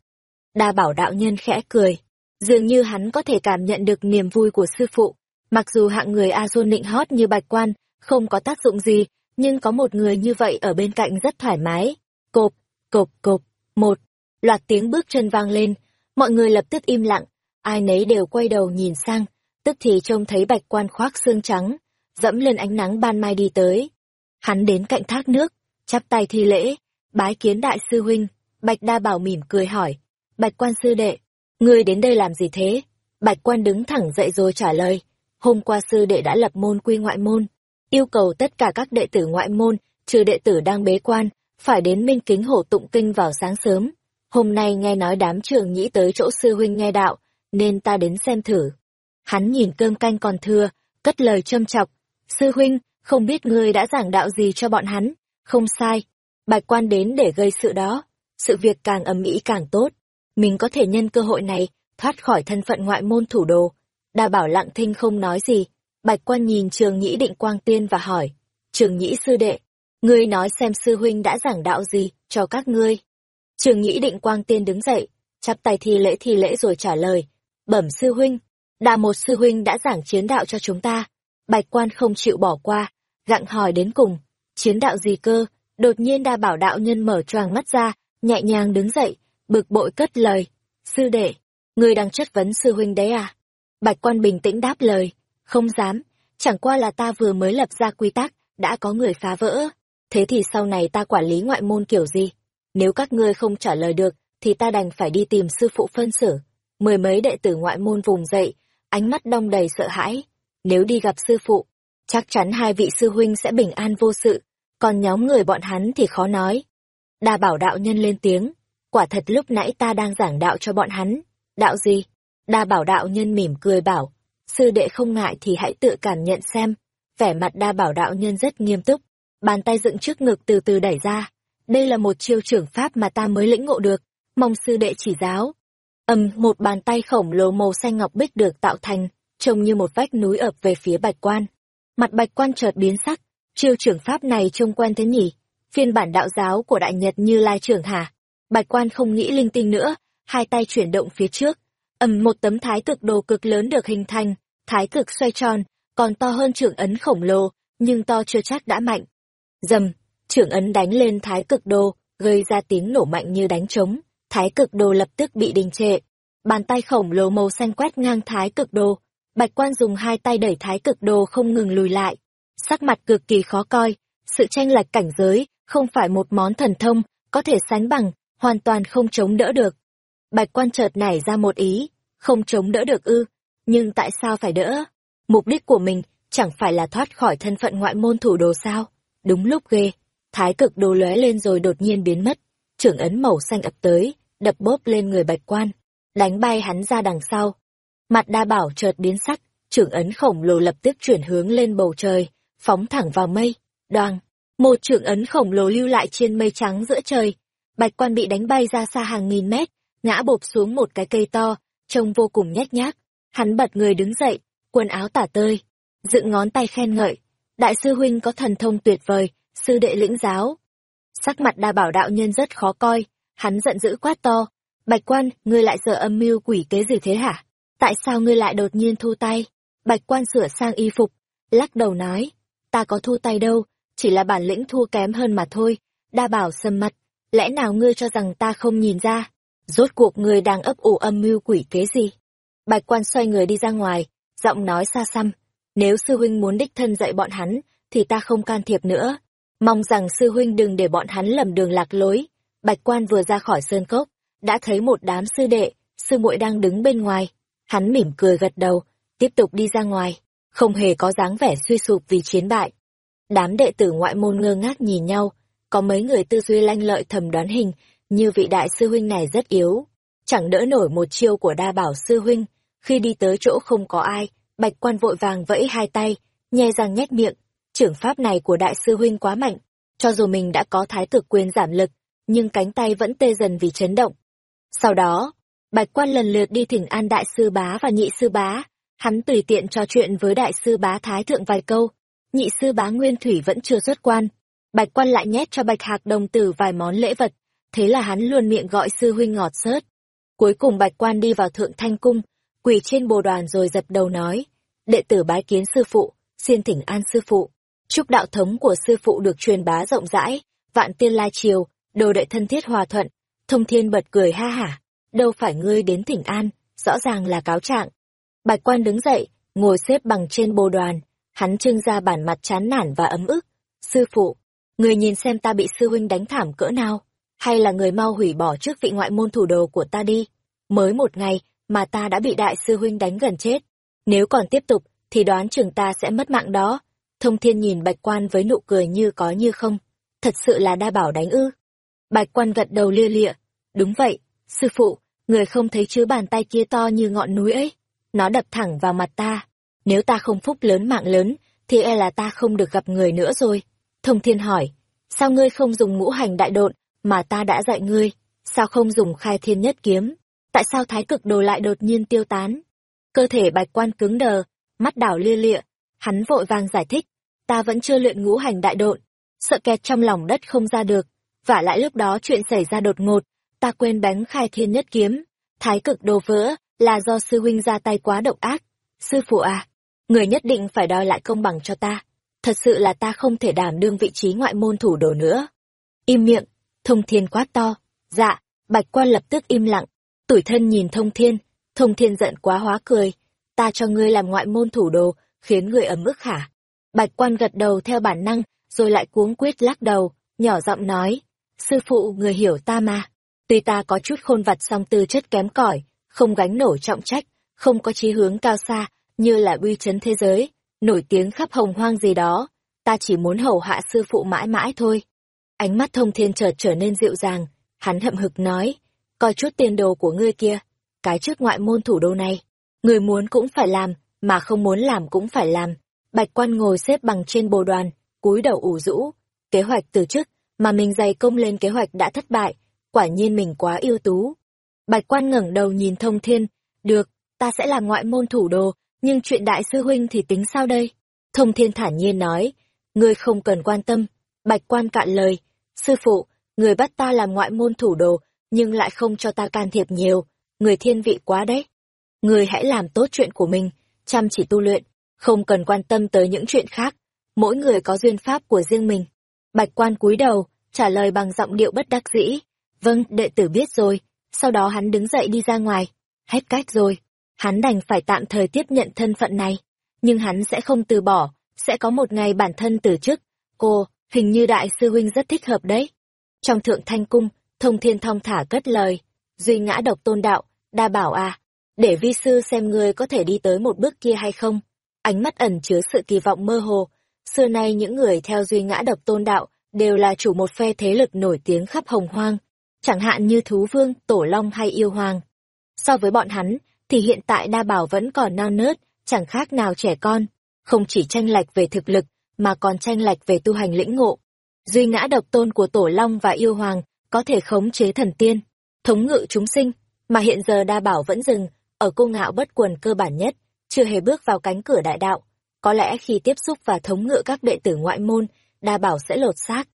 Đa bảo đạo nhân khẽ cười. Dường như hắn có thể cảm nhận được niềm vui của sư phụ. Mặc dù hạng người A Dôn nịnh hót như bạch quan, không có tác dụng gì, nhưng có một người như vậy ở bên cạnh rất thoải mái. Cộp, cộp, cộp, một. Loạt tiếng bước chân vang lên, mọi người lập tức im lặng, ai nấy đều quay đầu nhìn sang, tức thì trông thấy bạch quan khoác xương trắng, dẫm lên ánh nắng ban mai đi tới. Hắn đến cạnh thác nước, chắp tay thi lễ, bái kiến đại sư huynh, bạch đa bảo mỉm cười hỏi, bạch quan sư đệ, ngươi đến đây làm gì thế? Bạch quan đứng thẳng dậy rồi trả lời, hôm qua sư đệ đã lập môn quy ngoại môn, yêu cầu tất cả các đệ tử ngoại môn, trừ đệ tử đang bế quan, phải đến minh kính hổ tụng kinh vào sáng sớm. Hôm nay nghe nói đám trường nhĩ tới chỗ sư huynh nghe đạo, nên ta đến xem thử. Hắn nhìn cơm canh còn thưa, cất lời châm chọc. Sư huynh, không biết ngươi đã giảng đạo gì cho bọn hắn. Không sai. Bạch quan đến để gây sự đó. Sự việc càng ầm ĩ càng tốt. Mình có thể nhân cơ hội này, thoát khỏi thân phận ngoại môn thủ đồ. Đa bảo lặng thinh không nói gì. Bạch quan nhìn trường nhĩ định quang tiên và hỏi. Trường nhĩ sư đệ, ngươi nói xem sư huynh đã giảng đạo gì cho các ngươi. Trường nhĩ định quang tiên đứng dậy, chắp tay thi lễ thi lễ rồi trả lời bẩm sư huynh, đà một sư huynh đã giảng chiến đạo cho chúng ta. Bạch quan không chịu bỏ qua, gặng hỏi đến cùng, chiến đạo gì cơ, đột nhiên đa bảo đạo nhân mở choàng mắt ra, nhẹ nhàng đứng dậy, bực bội cất lời, sư đệ, người đang chất vấn sư huynh đấy à? Bạch quan bình tĩnh đáp lời, không dám, chẳng qua là ta vừa mới lập ra quy tắc, đã có người phá vỡ, thế thì sau này ta quản lý ngoại môn kiểu gì? Nếu các ngươi không trả lời được, thì ta đành phải đi tìm sư phụ phân xử mười mấy đệ tử ngoại môn vùng dậy, ánh mắt đông đầy sợ hãi. Nếu đi gặp sư phụ, chắc chắn hai vị sư huynh sẽ bình an vô sự, còn nhóm người bọn hắn thì khó nói. Đa bảo đạo nhân lên tiếng, quả thật lúc nãy ta đang giảng đạo cho bọn hắn. Đạo gì? Đa bảo đạo nhân mỉm cười bảo, sư đệ không ngại thì hãy tự cảm nhận xem. Vẻ mặt đa bảo đạo nhân rất nghiêm túc, bàn tay dựng trước ngực từ từ đẩy ra. Đây là một chiêu trưởng pháp mà ta mới lĩnh ngộ được, mong sư đệ chỉ giáo ầm một bàn tay khổng lồ màu xanh ngọc bích được tạo thành trông như một vách núi ập về phía bạch quan mặt bạch quan chợt biến sắc chiêu trưởng pháp này trông quen thế nhỉ phiên bản đạo giáo của đại nhật như lai trưởng hà bạch quan không nghĩ linh tinh nữa, hai tay chuyển động phía trước ầm, một tấm thái cực đồ cực lớn được hình thành, thái cực xoay tròn, còn to hơn trưởng ấn khổng lồ, nhưng to chưa chắc đã mạnh dầm, trưởng ấn đánh lên thái cực đồ, gây ra tiếng nổ mạnh như đánh trống, thái cực đồ lập tức bị đình trệ. Bàn tay khổng lồ màu xanh quét ngang thái cực đồ. Bạch quan dùng hai tay đẩy thái cực đồ không ngừng lùi lại. Sắc mặt cực kỳ khó coi, sự tranh lệch cảnh giới, không phải một món thần thông, có thể sánh bằng, hoàn toàn không chống đỡ được. Bạch quan chợt nảy ra một ý, không chống đỡ được ư, nhưng tại sao phải đỡ? Mục đích của mình chẳng phải là thoát khỏi thân phận ngoại môn thủ đồ sao? Đúng lúc ghê, thái cực đồ lóe lên rồi đột nhiên biến mất, trưởng ấn màu xanh ập tới, đập bóp lên người bạch quan, đánh bay hắn ra đằng sau. Mặt đa bảo chợt biến sắc, trưởng ấn khổng lồ lập tức chuyển hướng lên bầu trời, phóng thẳng vào mây, đoàn Một trưởng ấn khổng lồ lưu lại trên mây trắng giữa trời. Bạch quan bị đánh bay ra xa hàng nghìn mét, ngã bộp xuống một cái cây to, trông vô cùng nhét nhác. Hắn bật người đứng dậy, quần áo tả tơi, dựng ngón tay khen ngợi. Đại sư huynh có thần thông tuyệt vời, sư đệ lĩnh giáo. Sắc mặt đa bảo đạo nhân rất khó coi, Hắn giận dữ quát to, Bạch quan, ngươi lại sợ âm mưu quỷ kế gì thế hả? Tại sao ngươi lại đột nhiên thu tay? Bạch quan sửa sang y phục, lắc đầu nói, ta có thu tay đâu, chỉ là bản lĩnh thua kém hơn mà thôi. Đa bảo sầm mặt, lẽ nào ngươi cho rằng ta không nhìn ra? Rốt cuộc ngươi đang ấp ủ âm mưu quỷ kế gì? Bạch quan xoay người đi ra ngoài, giọng nói xa xăm, nếu sư huynh muốn đích thân dạy bọn hắn, thì ta không can thiệp nữa. Mong rằng sư huynh đừng để bọn hắn lầm đường lạc lối. Bạch quan vừa ra khỏi sơn cốc, đã thấy một đám sư đệ, sư muội đang đứng bên ngoài. Hắn mỉm cười gật đầu, tiếp tục đi ra ngoài, không hề có dáng vẻ suy sụp vì chiến bại. Đám đệ tử ngoại môn ngơ ngác nhìn nhau, có mấy người tư duy lanh lợi thầm đoán hình, như vị đại sư huynh này rất yếu, chẳng đỡ nổi một chiêu của đa bảo sư huynh. Khi đi tới chỗ không có ai, bạch quan vội vàng vẫy hai tay, nhe răng nhét miệng, trưởng pháp này của đại sư huynh quá mạnh, cho dù mình đã có thái cực quyền giảm lực, nhưng cánh tay vẫn tê dần vì chấn động. Sau đó, Bạch quan lần lượt đi thỉnh an đại sư bá và nhị sư bá, hắn tùy tiện trò chuyện với đại sư bá thái thượng vài câu, nhị sư bá nguyên thủy vẫn chưa xuất quan. Bạch quan lại nhét cho bạch hạc đồng tử vài món lễ vật, thế là hắn luôn miệng gọi sư huynh ngọt sớt. Cuối cùng bạch quan đi vào thượng thanh cung, quỳ trên bồ đoàn rồi dập đầu nói, đệ tử bái kiến sư phụ, xin thỉnh an sư phụ. Chúc đạo thống của sư phụ được truyền bá rộng rãi, vạn tiên lai triều, đồ đệ thân thiết hòa thuận. Thông thiên bật cười ha hả, đâu phải ngươi đến thỉnh an, rõ ràng là cáo trạng. Bạch quan đứng dậy, ngồi xếp bằng trên bồ đoàn, hắn trưng ra bản mặt chán nản và ấm ức. Sư phụ, người nhìn xem ta bị sư huynh đánh thảm cỡ nào, hay là người mau hủy bỏ trước vị ngoại môn thủ đồ của ta đi. Mới một ngày mà ta đã bị đại sư huynh đánh gần chết. Nếu còn tiếp tục, thì đoán chừng ta sẽ mất mạng đó. Thông thiên nhìn bạch quan với nụ cười như có như không. Thật sự là đa bảo đánh ư. Bạch quan gật đầu lia lịa. Đúng vậy, sư phụ, người không thấy chứ bàn tay kia to như ngọn núi ấy. Nó đập thẳng vào mặt ta. Nếu ta không phúc lớn mạng lớn, thì e là ta không được gặp người nữa rồi. Thông thiên hỏi, sao ngươi không dùng ngũ hành đại độn, mà ta đã dạy ngươi? Sao không dùng khai thiên nhất kiếm? Tại sao thái cực đồ lại đột nhiên tiêu tán? Cơ thể bạch quan cứng đờ, mắt đảo lia lịa, hắn vội vàng giải thích, ta vẫn chưa luyện ngũ hành đại độn, sợ kẹt trong lòng đất không ra được, và lại lúc đó chuyện xảy ra đột ngột, ta quên bánh khai thiên nhất kiếm, thái cực đồ vỡ, là do sư huynh ra tay quá độc ác. Sư phụ à, người nhất định phải đòi lại công bằng cho ta, thật sự là ta không thể đảm đương vị trí ngoại môn thủ đồ nữa. Im miệng, thông thiên quá to, dạ, bạch quan lập tức im lặng, tủi thân nhìn thông thiên, thông thiên giận quá hóa cười, ta cho ngươi làm ngoại môn thủ đồ, khiến ngươi ấm ức hả? Bạch quan gật đầu theo bản năng, rồi lại cuống quyết lắc đầu, nhỏ giọng nói, sư phụ người hiểu ta mà. Tuy ta có chút khôn vặt song tư chất kém cỏi, không gánh nổi trọng trách, không có chí hướng cao xa, như là uy chấn thế giới, nổi tiếng khắp hồng hoang gì đó, ta chỉ muốn hầu hạ sư phụ mãi mãi thôi. Ánh mắt thông thiên chợt trở nên dịu dàng, hắn hậm hực nói, coi chút tiền đồ của ngươi kia, cái trước ngoại môn thủ đô này, người muốn cũng phải làm, mà không muốn làm cũng phải làm. Bạch quan ngồi xếp bằng trên bồ đoàn, cúi đầu ủ rũ, kế hoạch từ trước mà mình dày công lên kế hoạch đã thất bại, quả nhiên mình quá ưu tú. Bạch quan ngẩng đầu nhìn thông thiên, được, ta sẽ làm ngoại môn thủ đồ, nhưng chuyện đại sư huynh thì tính sao đây? Thông thiên thản nhiên nói, ngươi không cần quan tâm. Bạch quan cạn lời, sư phụ, người bắt ta làm ngoại môn thủ đồ, nhưng lại không cho ta can thiệp nhiều, người thiên vị quá đấy. Người hãy làm tốt chuyện của mình, chăm chỉ tu luyện, không cần quan tâm tới những chuyện khác. Mỗi người có duyên pháp của riêng mình. Bạch quan cúi đầu, trả lời bằng giọng điệu bất đắc dĩ. Vâng, đệ tử biết rồi. Sau đó hắn đứng dậy đi ra ngoài. Hết cách rồi. Hắn đành phải tạm thời tiếp nhận thân phận này. Nhưng hắn sẽ không từ bỏ, sẽ có một ngày bản thân từ chức. Cô, hình như đại sư huynh rất thích hợp đấy. Trong thượng thanh cung, thông thiên thong thả cất lời. Duy ngã độc tôn đạo, đa bảo à, để vi sư xem ngươi có thể đi tới một bước kia hay không. Ánh mắt ẩn chứa sự kỳ vọng mơ hồ. Xưa nay những người theo duy ngã độc tôn đạo đều là chủ một phe thế lực nổi tiếng khắp hồng hoang, chẳng hạn như thú vương, tổ long hay yêu hoàng. So với bọn hắn, thì hiện tại đa bảo vẫn còn non nớt, chẳng khác nào trẻ con, không chỉ tranh lệch về thực lực, mà còn tranh lệch về tu hành lĩnh ngộ. Duy ngã độc tôn của tổ long và yêu hoàng có thể khống chế thần tiên, thống ngự chúng sinh, mà hiện giờ đa bảo vẫn dừng ở cô ngạo bất quần cơ bản nhất, chưa hề bước vào cánh cửa đại đạo. Có lẽ khi tiếp xúc và thống ngự các đệ tử ngoại môn, đa bảo sẽ lột xác.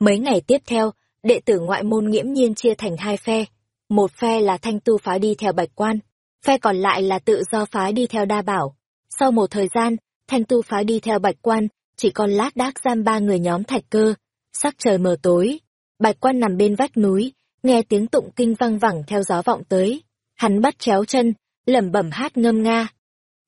Mấy ngày tiếp theo, đệ tử ngoại môn nghiễm nhiên chia thành hai phe. Một phe là thanh tu phái đi theo bạch quan, phe còn lại là tự do phái đi theo đa bảo. Sau một thời gian, thanh tu phái đi theo bạch quan, chỉ còn lát đác giam ba người nhóm thạch cơ. Sắc trời mờ tối, bạch quan nằm bên vách núi, nghe tiếng tụng kinh văng vẳng theo gió vọng tới. Hắn bắt chéo chân, lẩm bẩm hát ngâm nga.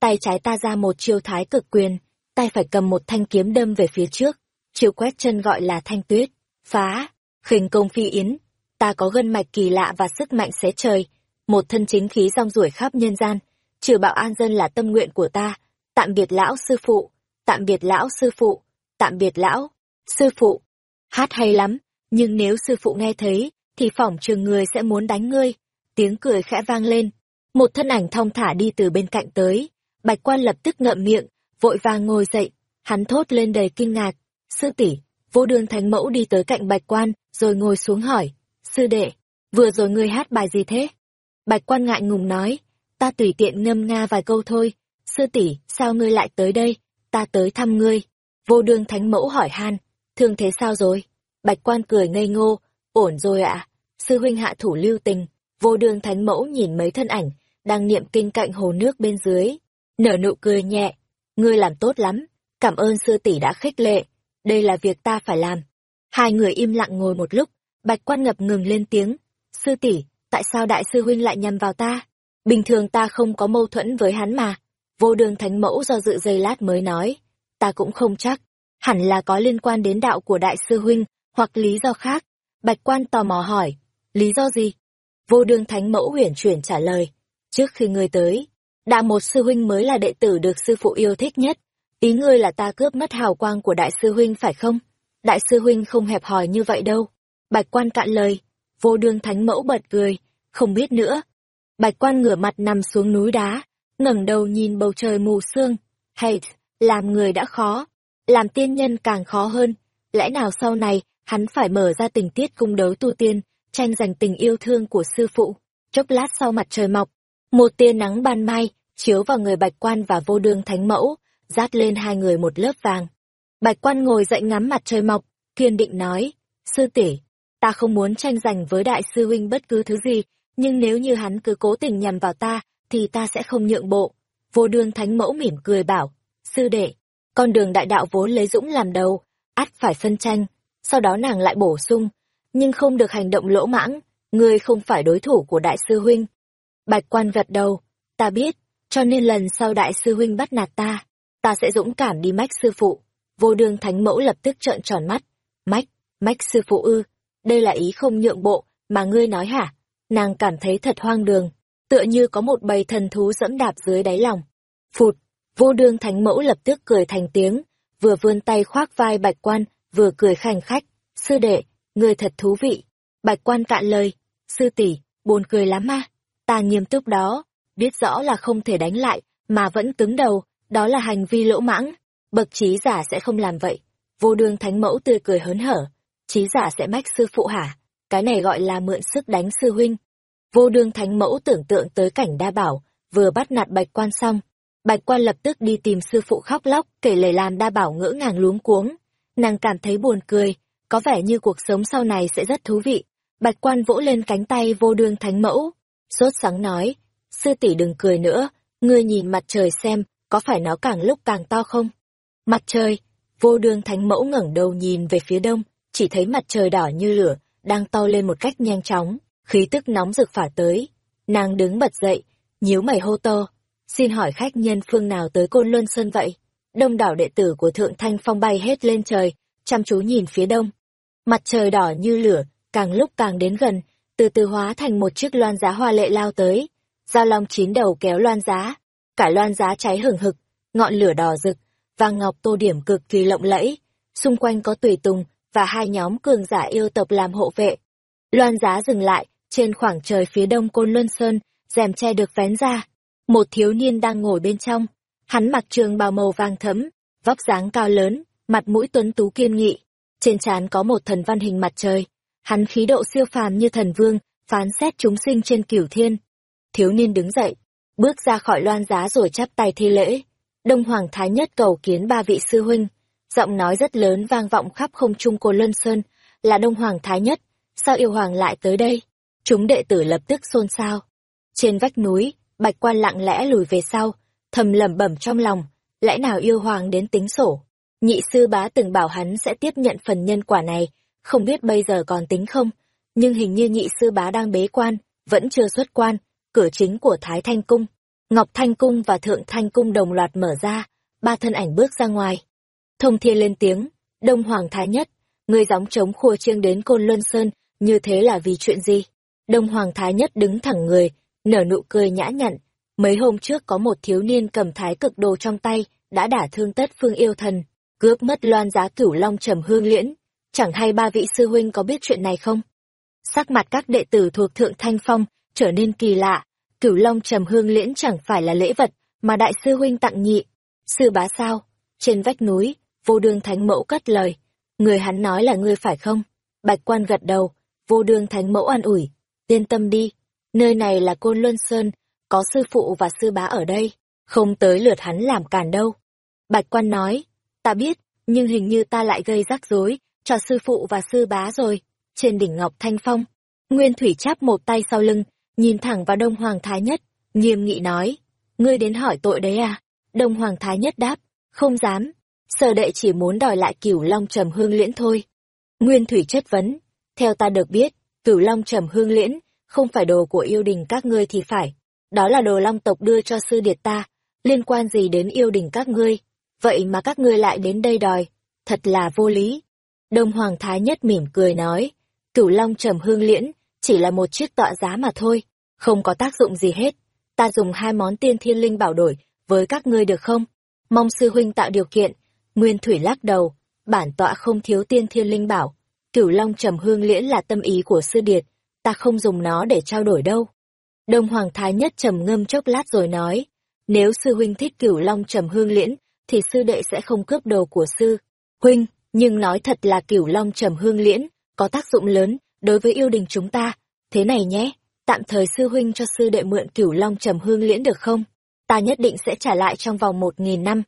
Tay trái ta ra một chiêu thái cực quyền, tay phải cầm một thanh kiếm đâm về phía trước. Chiêu quét chân gọi là thanh tuyết, phá, khinh công phi yến. Ta có gân mạch kỳ lạ và sức mạnh xé trời, một thân chính khí rong ruổi khắp nhân gian. Trừ bạo an dân là tâm nguyện của ta. Tạm biệt lão sư phụ, tạm biệt lão sư phụ, tạm biệt lão, sư phụ. Hát hay lắm, nhưng nếu sư phụ nghe thấy, thì phỏng trường người sẽ muốn đánh ngươi. Tiếng cười khẽ vang lên. Một thân ảnh thong thả đi từ bên cạnh tới. Bạch quan lập tức ngậm miệng, vội vàng ngồi dậy. Hắn thốt lên đầy kinh ngạc. Sư tỷ vô đường thánh mẫu đi tới cạnh bạch quan, rồi ngồi xuống hỏi. Sư đệ, vừa rồi ngươi hát bài gì thế? Bạch quan ngại ngùng nói, ta tùy tiện ngâm nga vài câu thôi. Sư tỷ, sao ngươi lại tới đây? Ta tới thăm ngươi. Vô đường thánh mẫu hỏi han, thương thế sao rồi? Bạch quan cười ngây ngô, ổn rồi ạ. Sư huynh hạ thủ lưu tình, vô đường thánh mẫu nhìn mấy thân ảnh, đang niệm kinh cạnh hồ nước bên dưới. Nở nụ cười nhẹ, ngươi làm tốt lắm, cảm ơn sư tỷ đã khích lệ, đây là việc ta phải làm. Hai người im lặng ngồi một lúc, bạch quan ngập ngừng lên tiếng, sư tỷ, tại sao đại sư huynh lại nhằm vào ta? Bình thường ta không có mâu thuẫn với hắn mà. Vô đường thánh mẫu do dự giây lát mới nói, ta cũng không chắc, hẳn là có liên quan đến đạo của đại sư huynh, hoặc lý do khác. Bạch quan tò mò hỏi, lý do gì? Vô đường thánh mẫu huyền chuyển trả lời, trước khi ngươi tới, đạo một sư huynh mới là đệ tử được sư phụ yêu thích nhất. Ý ngươi là ta cướp mất hào quang của đại sư huynh phải không? Đại sư huynh không hẹp hòi như vậy đâu. Bạch quan cạn lời, vô đường thánh mẫu bật cười, không biết nữa. Bạch quan ngửa mặt nằm xuống núi đá, ngẩng đầu nhìn bầu trời mù sương. Hay, làm người đã khó, làm tiên nhân càng khó hơn. Lẽ nào sau này, hắn phải mở ra tình tiết cung đấu tu tiên, tranh giành tình yêu thương của sư phụ. Chốc lát sau mặt trời mọc, một tia nắng ban mai, chiếu vào người bạch quan và vô đường thánh mẫu, rát lên hai người một lớp vàng. Bạch quan ngồi dậy ngắm mặt trời mọc, kiên định nói, sư tỷ ta không muốn tranh giành với đại sư huynh bất cứ thứ gì, nhưng nếu như hắn cứ cố tình nhằm vào ta, thì ta sẽ không nhượng bộ. Vô đương thánh mẫu mỉm cười bảo, sư đệ, con đường đại đạo vốn lấy dũng làm đầu, ắt phải phân tranh, sau đó nàng lại bổ sung, nhưng không được hành động lỗ mãng, ngươi không phải đối thủ của đại sư huynh. Bạch quan gật đầu, ta biết, cho nên lần sau đại sư huynh bắt nạt ta, ta sẽ dũng cảm đi mách sư phụ. Vô đường thánh mẫu lập tức trợn tròn mắt, mách, mách sư phụ ư, đây là ý không nhượng bộ, mà ngươi nói hả? Nàng cảm thấy thật hoang đường, tựa như có một bầy thần thú dẫm đạp dưới đáy lòng. Phụt, vô đường thánh mẫu lập tức cười thành tiếng, vừa vươn tay khoác vai bạch quan, vừa cười khành khách, sư đệ, ngươi thật thú vị. Bạch quan cạn lời, sư tỷ, buồn cười lắm ma. Ta nghiêm túc đó, biết rõ là không thể đánh lại, mà vẫn cứng đầu, đó là hành vi lỗ mãng. Bậc trí giả sẽ không làm vậy. Vô đường thánh mẫu tươi cười hớn hở. Trí giả sẽ mách sư phụ hả? Cái này gọi là mượn sức đánh sư huynh. Vô đường thánh mẫu tưởng tượng tới cảnh đa bảo, vừa bắt nạt bạch quan xong. Bạch quan lập tức đi tìm sư phụ khóc lóc, kể lời làm đa bảo ngỡ ngàng luống cuống. Nàng cảm thấy buồn cười, có vẻ như cuộc sống sau này sẽ rất thú vị. Bạch quan vỗ lên cánh tay vô đường thánh mẫu, sốt sắng nói, sư tỷ đừng cười nữa, ngươi nhìn mặt trời xem, có phải nó càng lúc càng to không? Mặt trời, vô đường thánh mẫu ngẩng đầu nhìn về phía đông, chỉ thấy mặt trời đỏ như lửa, đang to lên một cách nhanh chóng, khí tức nóng rực phả tới. Nàng đứng bật dậy, nhíu mày hô to, xin hỏi khách nhân phương nào tới Côn Luân Sơn vậy? Đông đảo đệ tử của Thượng Thanh Phong bay hết lên trời, chăm chú nhìn phía đông. Mặt trời đỏ như lửa, càng lúc càng đến gần, từ từ hóa thành một chiếc loan giá hoa lệ lao tới. Giao long chín đầu kéo loan giá, cả loan giá cháy hừng hực, ngọn lửa đỏ rực, vàng ngọc tô điểm cực kỳ lộng lẫy. Xung quanh có tùy tùng và hai nhóm cường giả yêu tộc làm hộ vệ. Loan giá dừng lại, trên khoảng trời phía đông Côn Luân Sơn, rèm che được vén ra. Một thiếu niên đang ngồi bên trong. Hắn mặc trường bào màu vàng thấm, vóc dáng cao lớn, mặt mũi tuấn tú kiên nghị. Trên trán có một thần văn hình mặt trời. Hắn khí độ siêu phàm như thần vương, phán xét chúng sinh trên cửu thiên. Thiếu niên đứng dậy, bước ra khỏi loan giá rồi chắp tay thi lễ. Đông Hoàng Thái Nhất cầu kiến ba vị sư huynh. Giọng nói rất lớn vang vọng khắp không trung cô Lân Sơn, là Đông Hoàng Thái Nhất. Sao yêu hoàng lại tới đây? Chúng đệ tử lập tức xôn xao. Trên vách núi, bạch quan lặng lẽ lùi về sau, thầm lẩm bẩm trong lòng, lẽ nào yêu hoàng đến tính sổ? Nhị sư bá từng bảo hắn sẽ tiếp nhận phần nhân quả này, không biết bây giờ còn tính không? Nhưng hình như nhị sư bá đang bế quan, vẫn chưa xuất quan, cửa chính của Thái Thanh Cung. Ngọc Thanh Cung và Thượng Thanh Cung đồng loạt mở ra, ba thân ảnh bước ra ngoài. Thông thiên lên tiếng, Đông Hoàng Thái Nhất, người gióng trống khua chiêng đến Côn Luân Sơn, như thế là vì chuyện gì? Đông Hoàng Thái Nhất đứng thẳng người, nở nụ cười nhã nhặn. Mấy hôm trước có một thiếu niên cầm thái cực đồ trong tay, đã đả thương tất phương yêu thần, cướp mất loan giá cửu long trầm hương liễn. Chẳng hay ba vị sư huynh có biết chuyện này không? Sắc mặt các đệ tử thuộc Thượng Thanh Phong trở nên kỳ lạ, cửu long trầm hương liễn chẳng phải là lễ vật mà đại sư huynh tặng nhị. Sư bá sao? Trên vách núi, vô đường thánh mẫu cất lời. Người hắn nói là ngươi phải không? Bạch quan gật đầu, vô đường thánh mẫu an ủi. Yên tâm đi, nơi này là Côn Luân Sơn, có sư phụ và sư bá ở đây, không tới lượt hắn làm cản đâu. Bạch quan nói, ta biết, nhưng hình như ta lại gây rắc rối, cho sư phụ và sư bá rồi. Trên đỉnh Ngọc Thanh Phong, Nguyên Thủy chắp một tay sau lưng, nhìn thẳng vào Đông Hoàng Thái Nhất, nghiêm nghị nói, ngươi đến hỏi tội đấy à? Đông Hoàng Thái Nhất đáp, không dám, sở đệ chỉ muốn đòi lại cửu long trầm hương liễn thôi. Nguyên Thủy chất vấn, theo ta được biết, cửu long trầm hương liễn, không phải đồ của yêu đình các ngươi thì phải. Đó là đồ long tộc đưa cho sư điệt ta, liên quan gì đến yêu đình các ngươi, vậy mà các ngươi lại đến đây đòi, thật là vô lý. Đông Hoàng Thái Nhất mỉm cười nói, cửu long trầm hương liễn, chỉ là một chiếc tọa giá mà thôi, không có tác dụng gì hết. Ta dùng hai món tiên thiên linh bảo đổi với các ngươi được không? Mong sư huynh tạo điều kiện. Nguyên Thủy lắc đầu, bản tọa không thiếu tiên thiên linh bảo. Cửu long trầm hương liễn là tâm ý của sư điệt, ta không dùng nó để trao đổi đâu. Đông Hoàng Thái Nhất trầm ngâm chốc lát rồi nói, nếu sư huynh thích cửu long trầm hương liễn, thì sư đệ sẽ không cướp đồ của sư. Huynh, nhưng nói thật là cửu long trầm hương liễn, có tác dụng lớn đối với yêu đình chúng ta. Thế này nhé, tạm thời sư huynh cho sư đệ mượn cửu long trầm hương liễn được không? Ta nhất định sẽ trả lại trong vòng một nghìn năm.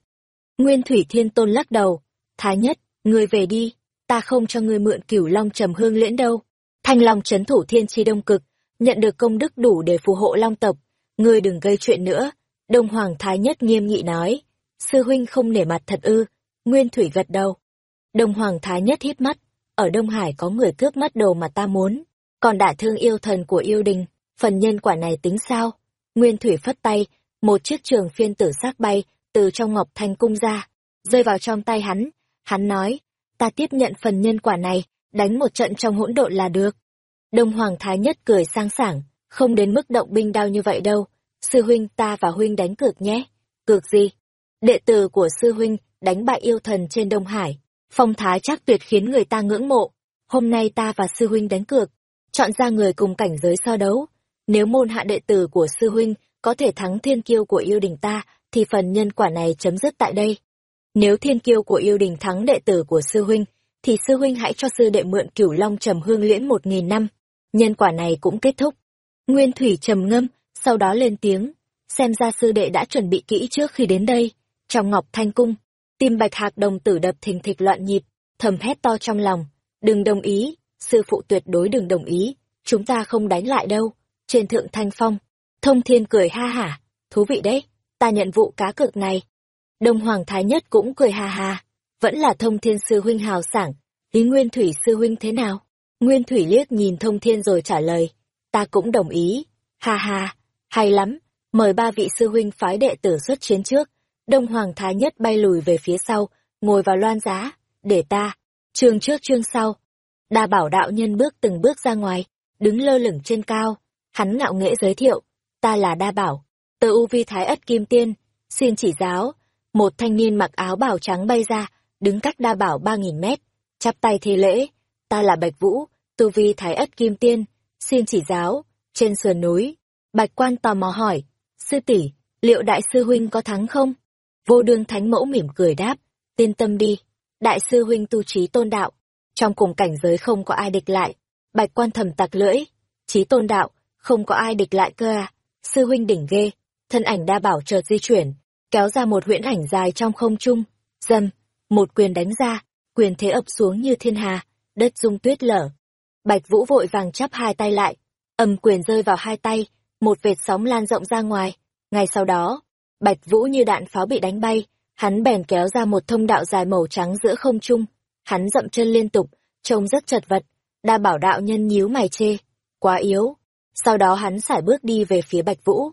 Nguyên Thủy Thiên Tôn lắc đầu. Thái nhất, ngươi về đi, ta không cho ngươi mượn cửu long trầm hương liễn đâu. Thanh Long chấn thủ thiên tri đông cực, nhận được công đức đủ để phù hộ long tộc. Ngươi đừng gây chuyện nữa. Đông Hoàng Thái nhất nghiêm nghị nói. Sư huynh không nể mặt thật ư. Nguyên Thủy gật đầu. Đông Hoàng Thái nhất hít mắt. Ở Đông Hải có người cướp mất đồ mà ta muốn. Còn đả thương yêu thần của yêu đình, phần nhân quả này tính sao? Nguyên Thủy phất tay, một chiếc trường phiên tử sắc bay từ trong ngọc thanh cung ra, rơi vào trong tay hắn. Hắn nói, ta tiếp nhận phần nhân quả này, đánh một trận trong hỗn độn là được. Đông Hoàng Thái Nhất cười sang sảng, không đến mức động binh đao như vậy đâu. Sư huynh ta và huynh đánh cược nhé. Cược gì? Đệ tử của sư huynh đánh bại yêu thần trên Đông Hải. Phong thái chắc tuyệt khiến người ta ngưỡng mộ. Hôm nay ta và sư huynh đánh cược, chọn ra người cùng cảnh giới so đấu. Nếu môn hạ đệ tử của sư huynh có thể thắng thiên kiêu của yêu đình ta, thì phần nhân quả này chấm dứt tại đây. Nếu thiên kiêu của yêu đình thắng đệ tử của sư huynh, thì sư huynh hãy cho sư đệ mượn cửu long trầm hương liễn một nghìn năm. Nhân quả này cũng kết thúc. Nguyên Thủy trầm ngâm, sau đó lên tiếng, xem ra sư đệ đã chuẩn bị kỹ trước khi đến đây. Trong ngọc thanh cung, tim bạch hạc đồng tử đập thình thịch loạn nhịp, thầm hét to trong lòng, đừng đồng ý, sư phụ tuyệt đối đừng đồng ý, chúng ta không đánh lại đâu. Trên thượng thanh phong, thông thiên cười ha hả, thú vị đấy, ta nhận vụ cá cược này. Đông Hoàng Thái Nhất cũng cười ha ha, vẫn là thông thiên sư huynh hào sảng, ý Nguyên Thủy sư huynh thế nào? Nguyên Thủy liếc nhìn thông thiên rồi trả lời, ta cũng đồng ý, ha ha, hay lắm, mời ba vị sư huynh phái đệ tử xuất chiến trước. Đông Hoàng Thái Nhất bay lùi về phía sau, ngồi vào loan giá, để ta, chương trước chương sau. Đa bảo đạo nhân bước từng bước ra ngoài, đứng lơ lửng trên cao, hắn ngạo nghễ giới thiệu, ta là Đa Bảo, tờ U Vi Thái Ất Kim Tiên, xin chỉ giáo. Một thanh niên mặc áo bào trắng bay ra, đứng cách Đa Bảo ba nghìn mét, chắp tay thi lễ, ta là Bạch Vũ, Tu Vi Thái Ất Kim Tiên, xin chỉ giáo. Trên sườn núi, Bạch Quan tò mò hỏi, sư tỷ, liệu đại sư huynh có thắng không? Vô đương thánh mẫu mỉm cười đáp, tin tâm đi, đại sư huynh tu trí tôn đạo, trong cùng cảnh giới không có ai địch lại. Bạch Quan thầm tặc lưỡi, trí tôn đạo, không có ai địch lại cơ à, sư huynh đỉnh ghê, thân ảnh đa bảo chợt di chuyển, kéo ra một huyễn ảnh dài trong không trung, dâm, một quyền đánh ra, quyền thế ập xuống như thiên hà, đất rung tuyết lở. Bạch Vũ vội vàng chắp hai tay lại, âm quyền rơi vào hai tay, một vệt sóng lan rộng ra ngoài, ngay sau đó, Bạch Vũ như đạn pháo bị đánh bay, hắn bèn kéo ra một thông đạo dài màu trắng giữa không trung, hắn dậm chân liên tục, trông rất chật vật, đa bảo đạo nhân nhíu mày chê, quá yếu, sau đó hắn sải bước đi về phía Bạch Vũ.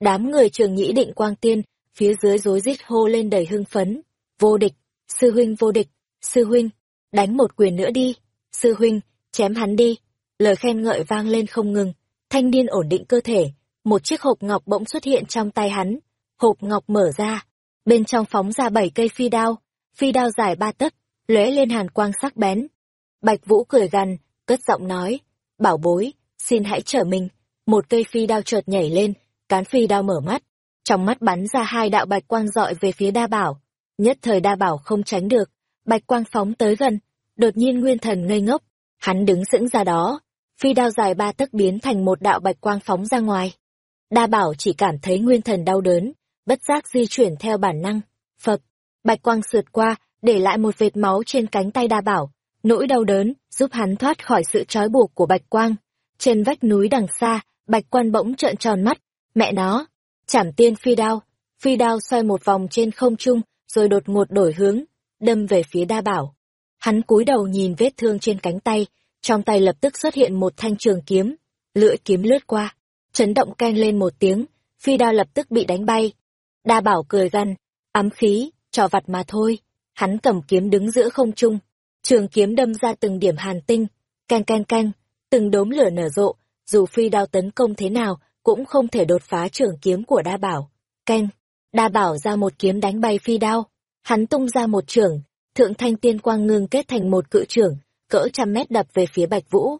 Đám người trường nhĩ định quang tiên, phía dưới rối rít hô lên đầy hưng phấn. Vô địch, sư huynh vô địch, sư huynh, đánh một quyền nữa đi, sư huynh, chém hắn đi. Lời khen ngợi vang lên không ngừng, thanh niên ổn định cơ thể, một chiếc hộp ngọc bỗng xuất hiện trong tay hắn. Hộp ngọc mở ra, bên trong phóng ra bảy cây phi đao, phi đao dài ba tấc, lóe lên hàn quang sắc bén. Bạch Vũ cười gằn, cất giọng nói, bảo bối, xin hãy trở mình. Một cây phi đao chợt nhảy lên, cán phi đao mở mắt. Trong mắt bắn ra hai đạo bạch quang dọi về phía đa bảo. Nhất thời đa bảo không tránh được, bạch quang phóng tới gần. Đột nhiên nguyên thần ngây ngốc, hắn đứng sững ra đó. phi đao dài ba tấc biến thành một đạo bạch quang phóng ra ngoài. Đa bảo chỉ cảm thấy nguyên thần đau đớn, bất giác di chuyển theo bản năng. Phập, bạch quang sượt qua, để lại một vệt máu trên cánh tay đa bảo. Nỗi đau đớn, giúp hắn thoát khỏi sự trói buộc của bạch quang. Trên vách núi đằng xa, bạch quan bỗng trợn tròn mắt. Mẹ nó, chảm tiên phi đao. Phi đao xoay một vòng trên không trung, rồi đột ngột đổi hướng, đâm về phía đa bảo. Hắn cúi đầu nhìn vết thương trên cánh tay, trong tay lập tức xuất hiện một thanh trường kiếm, lưỡi kiếm lướt qua, chấn động keng lên một tiếng, phi đao lập tức bị đánh bay. Đa bảo cười gằn, ám khí, trò vặt mà thôi. Hắn cầm kiếm đứng giữa không trung, trường kiếm đâm ra từng điểm hàn tinh, keng keng keng từng đốm lửa nở rộ, dù phi đao tấn công thế nào, cũng không thể đột phá trường kiếm của đa bảo. Canh, đa bảo ra một kiếm đánh bay phi đao, hắn tung ra một trường, thượng thanh tiên quang ngưng kết thành một cự trưởng, cỡ trăm mét đập về phía Bạch Vũ.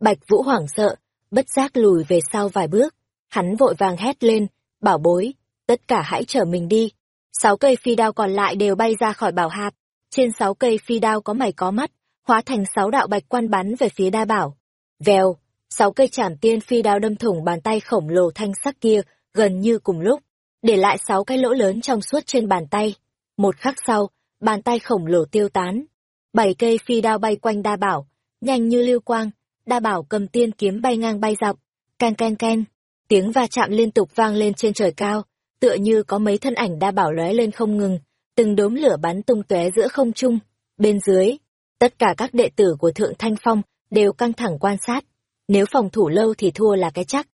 Bạch Vũ hoảng sợ, bất giác lùi về sau vài bước, hắn vội vàng hét lên, bảo bối, tất cả hãy chở mình đi. Sáu cây phi đao còn lại đều bay ra khỏi bảo hạt. trên sáu cây phi đao có mày có mắt, hóa thành sáu đạo bạch quan bắn về phía đa bảo. Vèo, sáu cây chảm tiên phi đao đâm thủng bàn tay khổng lồ thanh sắc kia gần như cùng lúc, để lại sáu cái lỗ lớn trong suốt trên bàn tay. Một khắc sau, bàn tay khổng lồ tiêu tán. Bảy cây phi đao bay quanh đa bảo, nhanh như lưu quang, đa bảo cầm tiên kiếm bay ngang bay dọc, can can can, tiếng va chạm liên tục vang lên trên trời cao, tựa như có mấy thân ảnh đa bảo lóe lên không ngừng, từng đốm lửa bắn tung tóe giữa không trung. Bên dưới, tất cả các đệ tử của Thượng Thanh Phong đều căng thẳng quan sát, nếu phòng thủ lâu thì thua là cái chắc.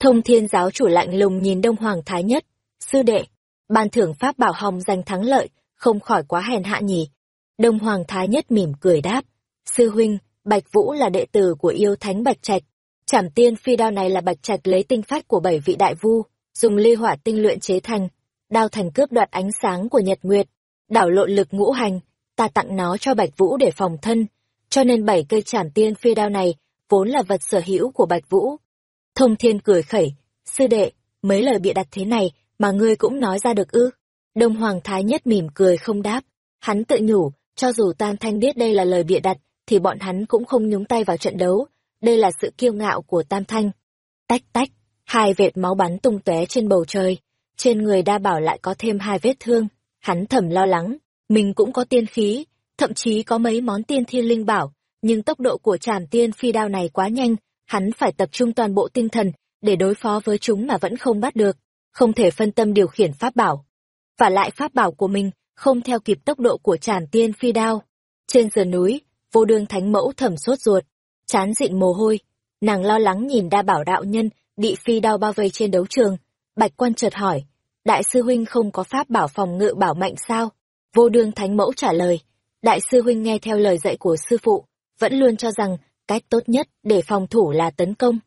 Thông thiên giáo chủ lạnh lùng nhìn Đông Hoàng Thái Nhất, sư đệ, ban thưởng pháp bảo hồng giành thắng lợi, không khỏi quá hèn hạ nhỉ. Đông Hoàng Thái Nhất mỉm cười đáp, sư huynh, Bạch Vũ là đệ tử của yêu thánh Bạch Trạch. Trảm tiên phi đao này là Bạch Trạch lấy tinh phát của bảy vị đại vu, dùng ly hỏa tinh luyện chế thành, đao thành cướp đoạt ánh sáng của nhật nguyệt, đảo lộn lực ngũ hành, ta tặng nó cho Bạch Vũ để phòng thân, cho nên bảy cây chản tiên phi đao này vốn là vật sở hữu của Bạch Vũ. Thông Thiên cười khẩy, sư đệ, mấy lời bịa đặt thế này mà ngươi cũng nói ra được ư? Đông Hoàng Thái Nhất mỉm cười không đáp, hắn tự nhủ, cho dù Tam Thanh biết đây là lời bịa đặt, thì bọn hắn cũng không nhúng tay vào trận đấu, đây là sự kiêu ngạo của Tam Thanh. Tách tách, hai vệt máu bắn tung tóe trên bầu trời, trên người đa bảo lại có thêm hai vết thương, hắn thầm lo lắng, mình cũng có tiên khí, thậm chí có mấy món tiên thiên linh bảo, nhưng tốc độ của trảm tiên phi đao này quá nhanh, hắn phải tập trung toàn bộ tinh thần để đối phó với chúng mà vẫn không bắt được, không thể phân tâm điều khiển pháp bảo. Và lại pháp bảo của mình không theo kịp tốc độ của trảm tiên phi đao. Trên sườn núi, vô đương thánh mẫu thầm sốt ruột, chán dịn mồ hôi, nàng lo lắng nhìn đa bảo đạo nhân bị phi đao bao vây trên đấu trường. Bạch quan chợt hỏi, đại sư huynh không có pháp bảo phòng ngự bảo mạnh sao? Vô đương thánh mẫu trả lời, đại sư huynh nghe theo lời dạy của sư phụ, vẫn luôn cho rằng cách tốt nhất để phòng thủ là tấn công.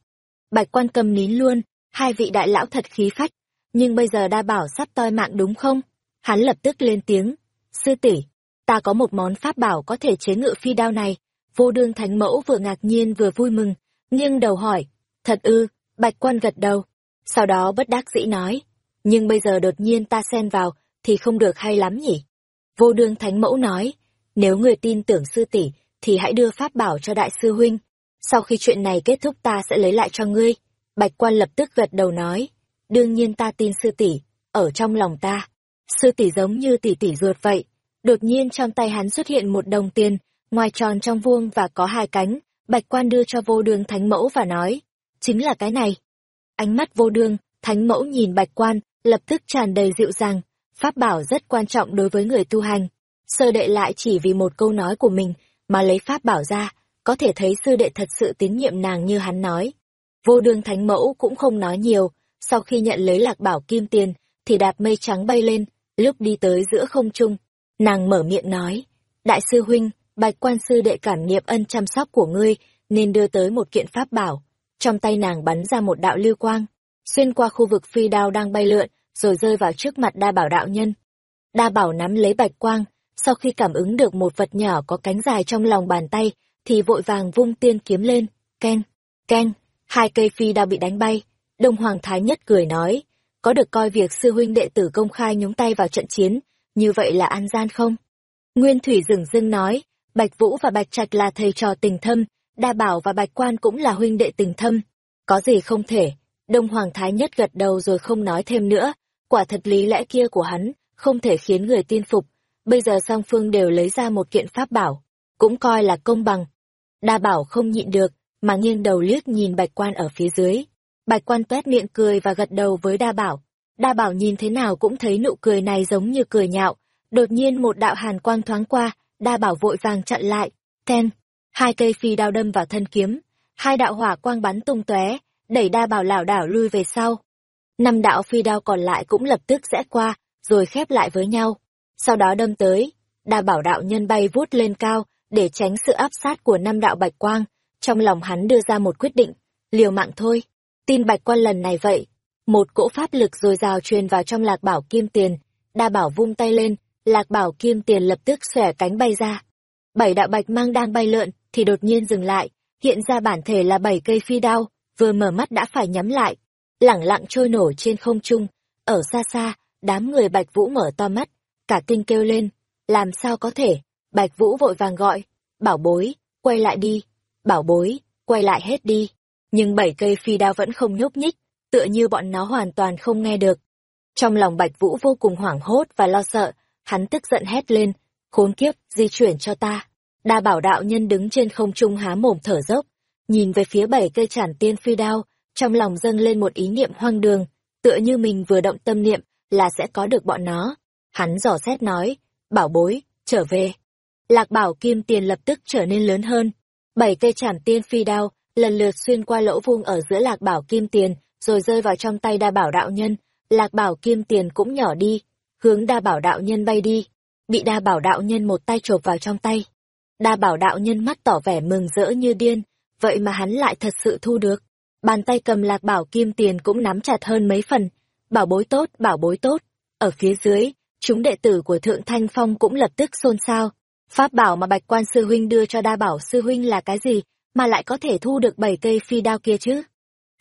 Bạch quan cầm nín luôn, hai vị đại lão thật khí phách, nhưng bây giờ đa bảo sắp toi mạng đúng không? Hắn lập tức lên tiếng, sư tỷ, ta có một món pháp bảo có thể chế ngự phi đao này. Vô đương thánh mẫu vừa ngạc nhiên vừa vui mừng, nhưng đầu hỏi, thật ư, bạch quan gật đầu. Sau đó bất đắc dĩ nói, nhưng bây giờ đột nhiên ta xen vào, thì không được hay lắm nhỉ? Vô đương thánh mẫu nói, nếu người tin tưởng sư tỷ thì hãy đưa pháp bảo cho đại sư huynh. Sau khi chuyện này kết thúc ta sẽ lấy lại cho ngươi. Bạch quan lập tức gật đầu nói, đương nhiên ta tin sư tỷ, ở trong lòng ta. Sư tỷ giống như tỷ tỷ ruột vậy. Đột nhiên trong tay hắn xuất hiện một đồng tiền, ngoài tròn trong vuông và có hai cánh, bạch quan đưa cho vô đường thánh mẫu và nói, chính là cái này. Ánh mắt vô đường, thánh mẫu nhìn bạch quan, lập tức tràn đầy dịu dàng, pháp bảo rất quan trọng đối với người tu hành. Sơ đệ lại chỉ vì một câu nói của mình mà lấy pháp bảo ra, có thể thấy sư đệ thật sự tín nhiệm nàng như hắn nói. Vô đường thánh mẫu cũng không nói nhiều, sau khi nhận lấy lạc bảo kim tiền, thì đạp mây trắng bay lên, lúc đi tới giữa không trung. Nàng mở miệng nói, Đại sư huynh, bạch quan sư đệ cảm niệm ân chăm sóc của ngươi, nên đưa tới một kiện pháp bảo. Trong tay nàng bắn ra một đạo lưu quang, xuyên qua khu vực phi đao đang bay lượn, rồi rơi vào trước mặt đa bảo đạo nhân. Đa bảo nắm lấy bạch quang, sau khi cảm ứng được một vật nhỏ có cánh dài trong lòng bàn tay, thì vội vàng vung tiên kiếm lên, keng keng hai cây phi đao bị đánh bay. Đông Hoàng Thái Nhất cười nói, có được coi việc sư huynh đệ tử công khai nhúng tay vào trận chiến, như vậy là an gian không? Nguyên Thủy dừng dưng nói, Bạch Vũ và Bạch Trạch là thầy trò tình thâm, Đa Bảo và Bạch Quan cũng là huynh đệ tình thâm. Có gì không thể, Đông Hoàng Thái Nhất gật đầu rồi không nói thêm nữa, quả thật lý lẽ kia của hắn, không thể khiến người tin phục. Bây giờ song phương đều lấy ra một kiện pháp bảo, cũng coi là công bằng. Đa Bảo không nhịn được, mà nghiêng đầu liếc nhìn Bạch Quan ở phía dưới. Bạch Quan tuét miệng cười và gật đầu với Đa Bảo. Đa Bảo nhìn thế nào cũng thấy nụ cười này giống như cười nhạo. Đột nhiên một đạo hàn quang thoáng qua, Đa Bảo vội vàng chặn lại. Ken, hai cây phi đao đâm vào thân kiếm, hai đạo hỏa quang bắn tung tóe, đẩy đa bảo lảo đảo lui về sau. Năm đạo phi đao còn lại cũng lập tức rẽ qua, rồi khép lại với nhau. Sau đó đâm tới, đa bảo đạo nhân bay vút lên cao, để tránh sự áp sát của năm đạo bạch quang. Trong lòng hắn đưa ra một quyết định, liều mạng thôi. Tin bạch quan lần này vậy. Một cỗ pháp lực dồi dào truyền vào trong lạc bảo kim tiền. Đa bảo vung tay lên, lạc bảo kim tiền lập tức xòe cánh bay ra. Bảy đạo bạch mang đang bay lượn, thì đột nhiên dừng lại, hiện ra bản thể là bảy cây phi đao, vừa mở mắt đã phải nhắm lại, lẳng lặng trôi nổi trên không trung. Ở xa xa, đám người Bạch Vũ mở to mắt, cả kinh kêu lên, làm sao có thể, Bạch Vũ vội vàng gọi, bảo bối, quay lại đi, bảo bối, quay lại hết đi. Nhưng bảy cây phi đao vẫn không nhúc nhích, tựa như bọn nó hoàn toàn không nghe được. Trong lòng Bạch Vũ vô cùng hoảng hốt và lo sợ, hắn tức giận hét lên, khốn kiếp, di chuyển cho ta. Đa bảo đạo nhân đứng trên không trung há mồm thở dốc, nhìn về phía bảy cây chản tiên phi đao, trong lòng dâng lên một ý niệm hoang đường, tựa như mình vừa động tâm niệm là sẽ có được bọn nó. Hắn dò xét nói, bảo bối, trở về. Lạc bảo kim tiền lập tức trở nên lớn hơn. Bảy cây chảm tiên phi đao, lần lượt xuyên qua lỗ vuông ở giữa lạc bảo kim tiền, rồi rơi vào trong tay đa bảo đạo nhân. Lạc bảo kim tiền cũng nhỏ đi, hướng đa bảo đạo nhân bay đi. Bị đa bảo đạo nhân một tay chộp vào trong tay. Đa bảo đạo nhân mắt tỏ vẻ mừng rỡ như điên, vậy mà hắn lại thật sự thu được. Bàn tay cầm lạc bảo kim tiền cũng nắm chặt hơn mấy phần. Bảo bối tốt, bảo bối tốt. Ở phía dưới, chúng đệ tử của Thượng Thanh Phong cũng lập tức xôn xao. Pháp bảo mà Bạch Quan Sư Huynh đưa cho đa bảo Sư Huynh là cái gì, mà lại có thể thu được bảy cây phi đao kia chứ?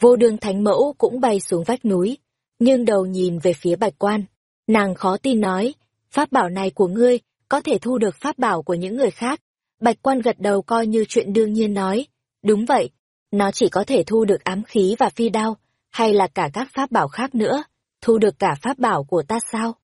Vô đường thánh mẫu cũng bay xuống vách núi, nhưng đầu nhìn về phía Bạch Quan. Nàng khó tin nói, pháp bảo này của ngươi có thể thu được pháp bảo của những người khác. Bạch Quan gật đầu coi như chuyện đương nhiên nói, Đúng vậy, nó chỉ có thể thu được ám khí và phi đao, hay là cả các pháp bảo khác nữa, thu được cả pháp bảo của ta sao?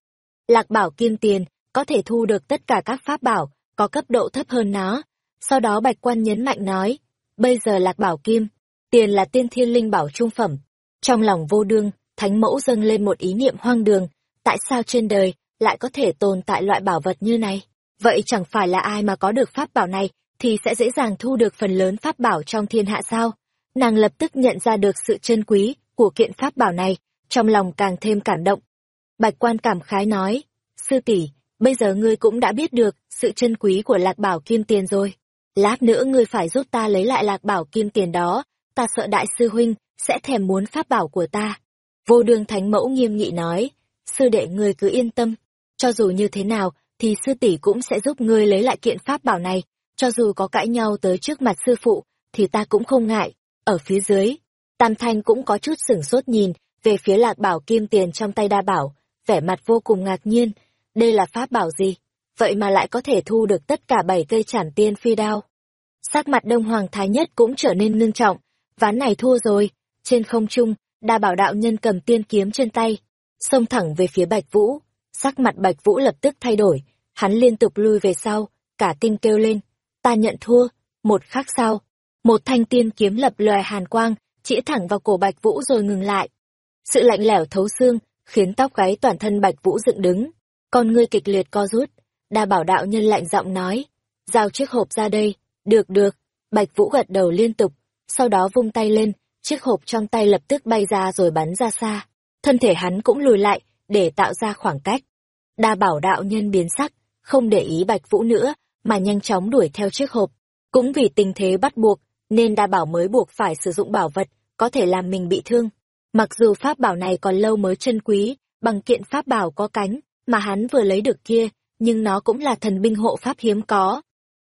Lạc bảo kim tiền, có thể thu được tất cả các pháp bảo, có cấp độ thấp hơn nó. Sau đó bạch quan nhấn mạnh nói, bây giờ lạc bảo kim, tiền là tiên thiên linh bảo trung phẩm. Trong lòng vô đương, thánh mẫu dâng lên một ý niệm hoang đường, tại sao trên đời lại có thể tồn tại loại bảo vật như này? Vậy chẳng phải là ai mà có được pháp bảo này thì sẽ dễ dàng thu được phần lớn pháp bảo trong thiên hạ sao. Nàng lập tức nhận ra được sự chân quý của kiện pháp bảo này, trong lòng càng thêm cảm động. Bạch quan cảm khái nói, sư tỷ, bây giờ ngươi cũng đã biết được sự chân quý của lạc bảo kim tiền rồi. Lát nữa ngươi phải giúp ta lấy lại lạc bảo kim tiền đó, ta sợ đại sư huynh sẽ thèm muốn pháp bảo của ta. Vô đường thánh mẫu nghiêm nghị nói, sư đệ ngươi cứ yên tâm, cho dù như thế nào thì sư tỷ cũng sẽ giúp ngươi lấy lại kiện pháp bảo này, cho dù có cãi nhau tới trước mặt sư phụ, thì ta cũng không ngại. Ở phía dưới, Tam Thanh cũng có chút sửng sốt nhìn về phía lạc bảo kim tiền trong tay đa bảo, vẻ mặt vô cùng ngạc nhiên. Đây là pháp bảo gì? Vậy mà lại có thể thu được tất cả bảy cây chản tiên phi đao. Sắc mặt Đông Hoàng Thái Nhất cũng trở nên ngưng trọng. Ván này thua rồi. Trên không trung, đa bảo đạo nhân cầm tiên kiếm trên tay, xông thẳng về phía Bạch Vũ. Sắc mặt Bạch Vũ lập tức thay đổi, hắn liên tục lui về sau, cả kinh kêu lên ta nhận thua. Một khắc sau, một thanh tiên kiếm lập lòe hàn quang, chĩa thẳng vào cổ Bạch Vũ rồi ngừng lại. Sự lạnh lẽo thấu xương, khiến tóc gáy toàn thân Bạch Vũ dựng đứng. Con ngươi kịch liệt co rút, đa bảo đạo nhân lạnh giọng nói, giao chiếc hộp ra đây, được được, Bạch Vũ gật đầu liên tục, sau đó vung tay lên, chiếc hộp trong tay lập tức bay ra rồi bắn ra xa. Thân thể hắn cũng lùi lại, để tạo ra khoảng cách. Đa bảo đạo nhân biến sắc, không để ý Bạch Vũ nữa, mà nhanh chóng đuổi theo chiếc hộp. Cũng vì tình thế bắt buộc, nên đa bảo mới buộc phải sử dụng bảo vật, có thể làm mình bị thương. Mặc dù pháp bảo này còn lâu mới chân quý, bằng kiện pháp bảo có cánh, mà hắn vừa lấy được kia, nhưng nó cũng là thần binh hộ pháp hiếm có.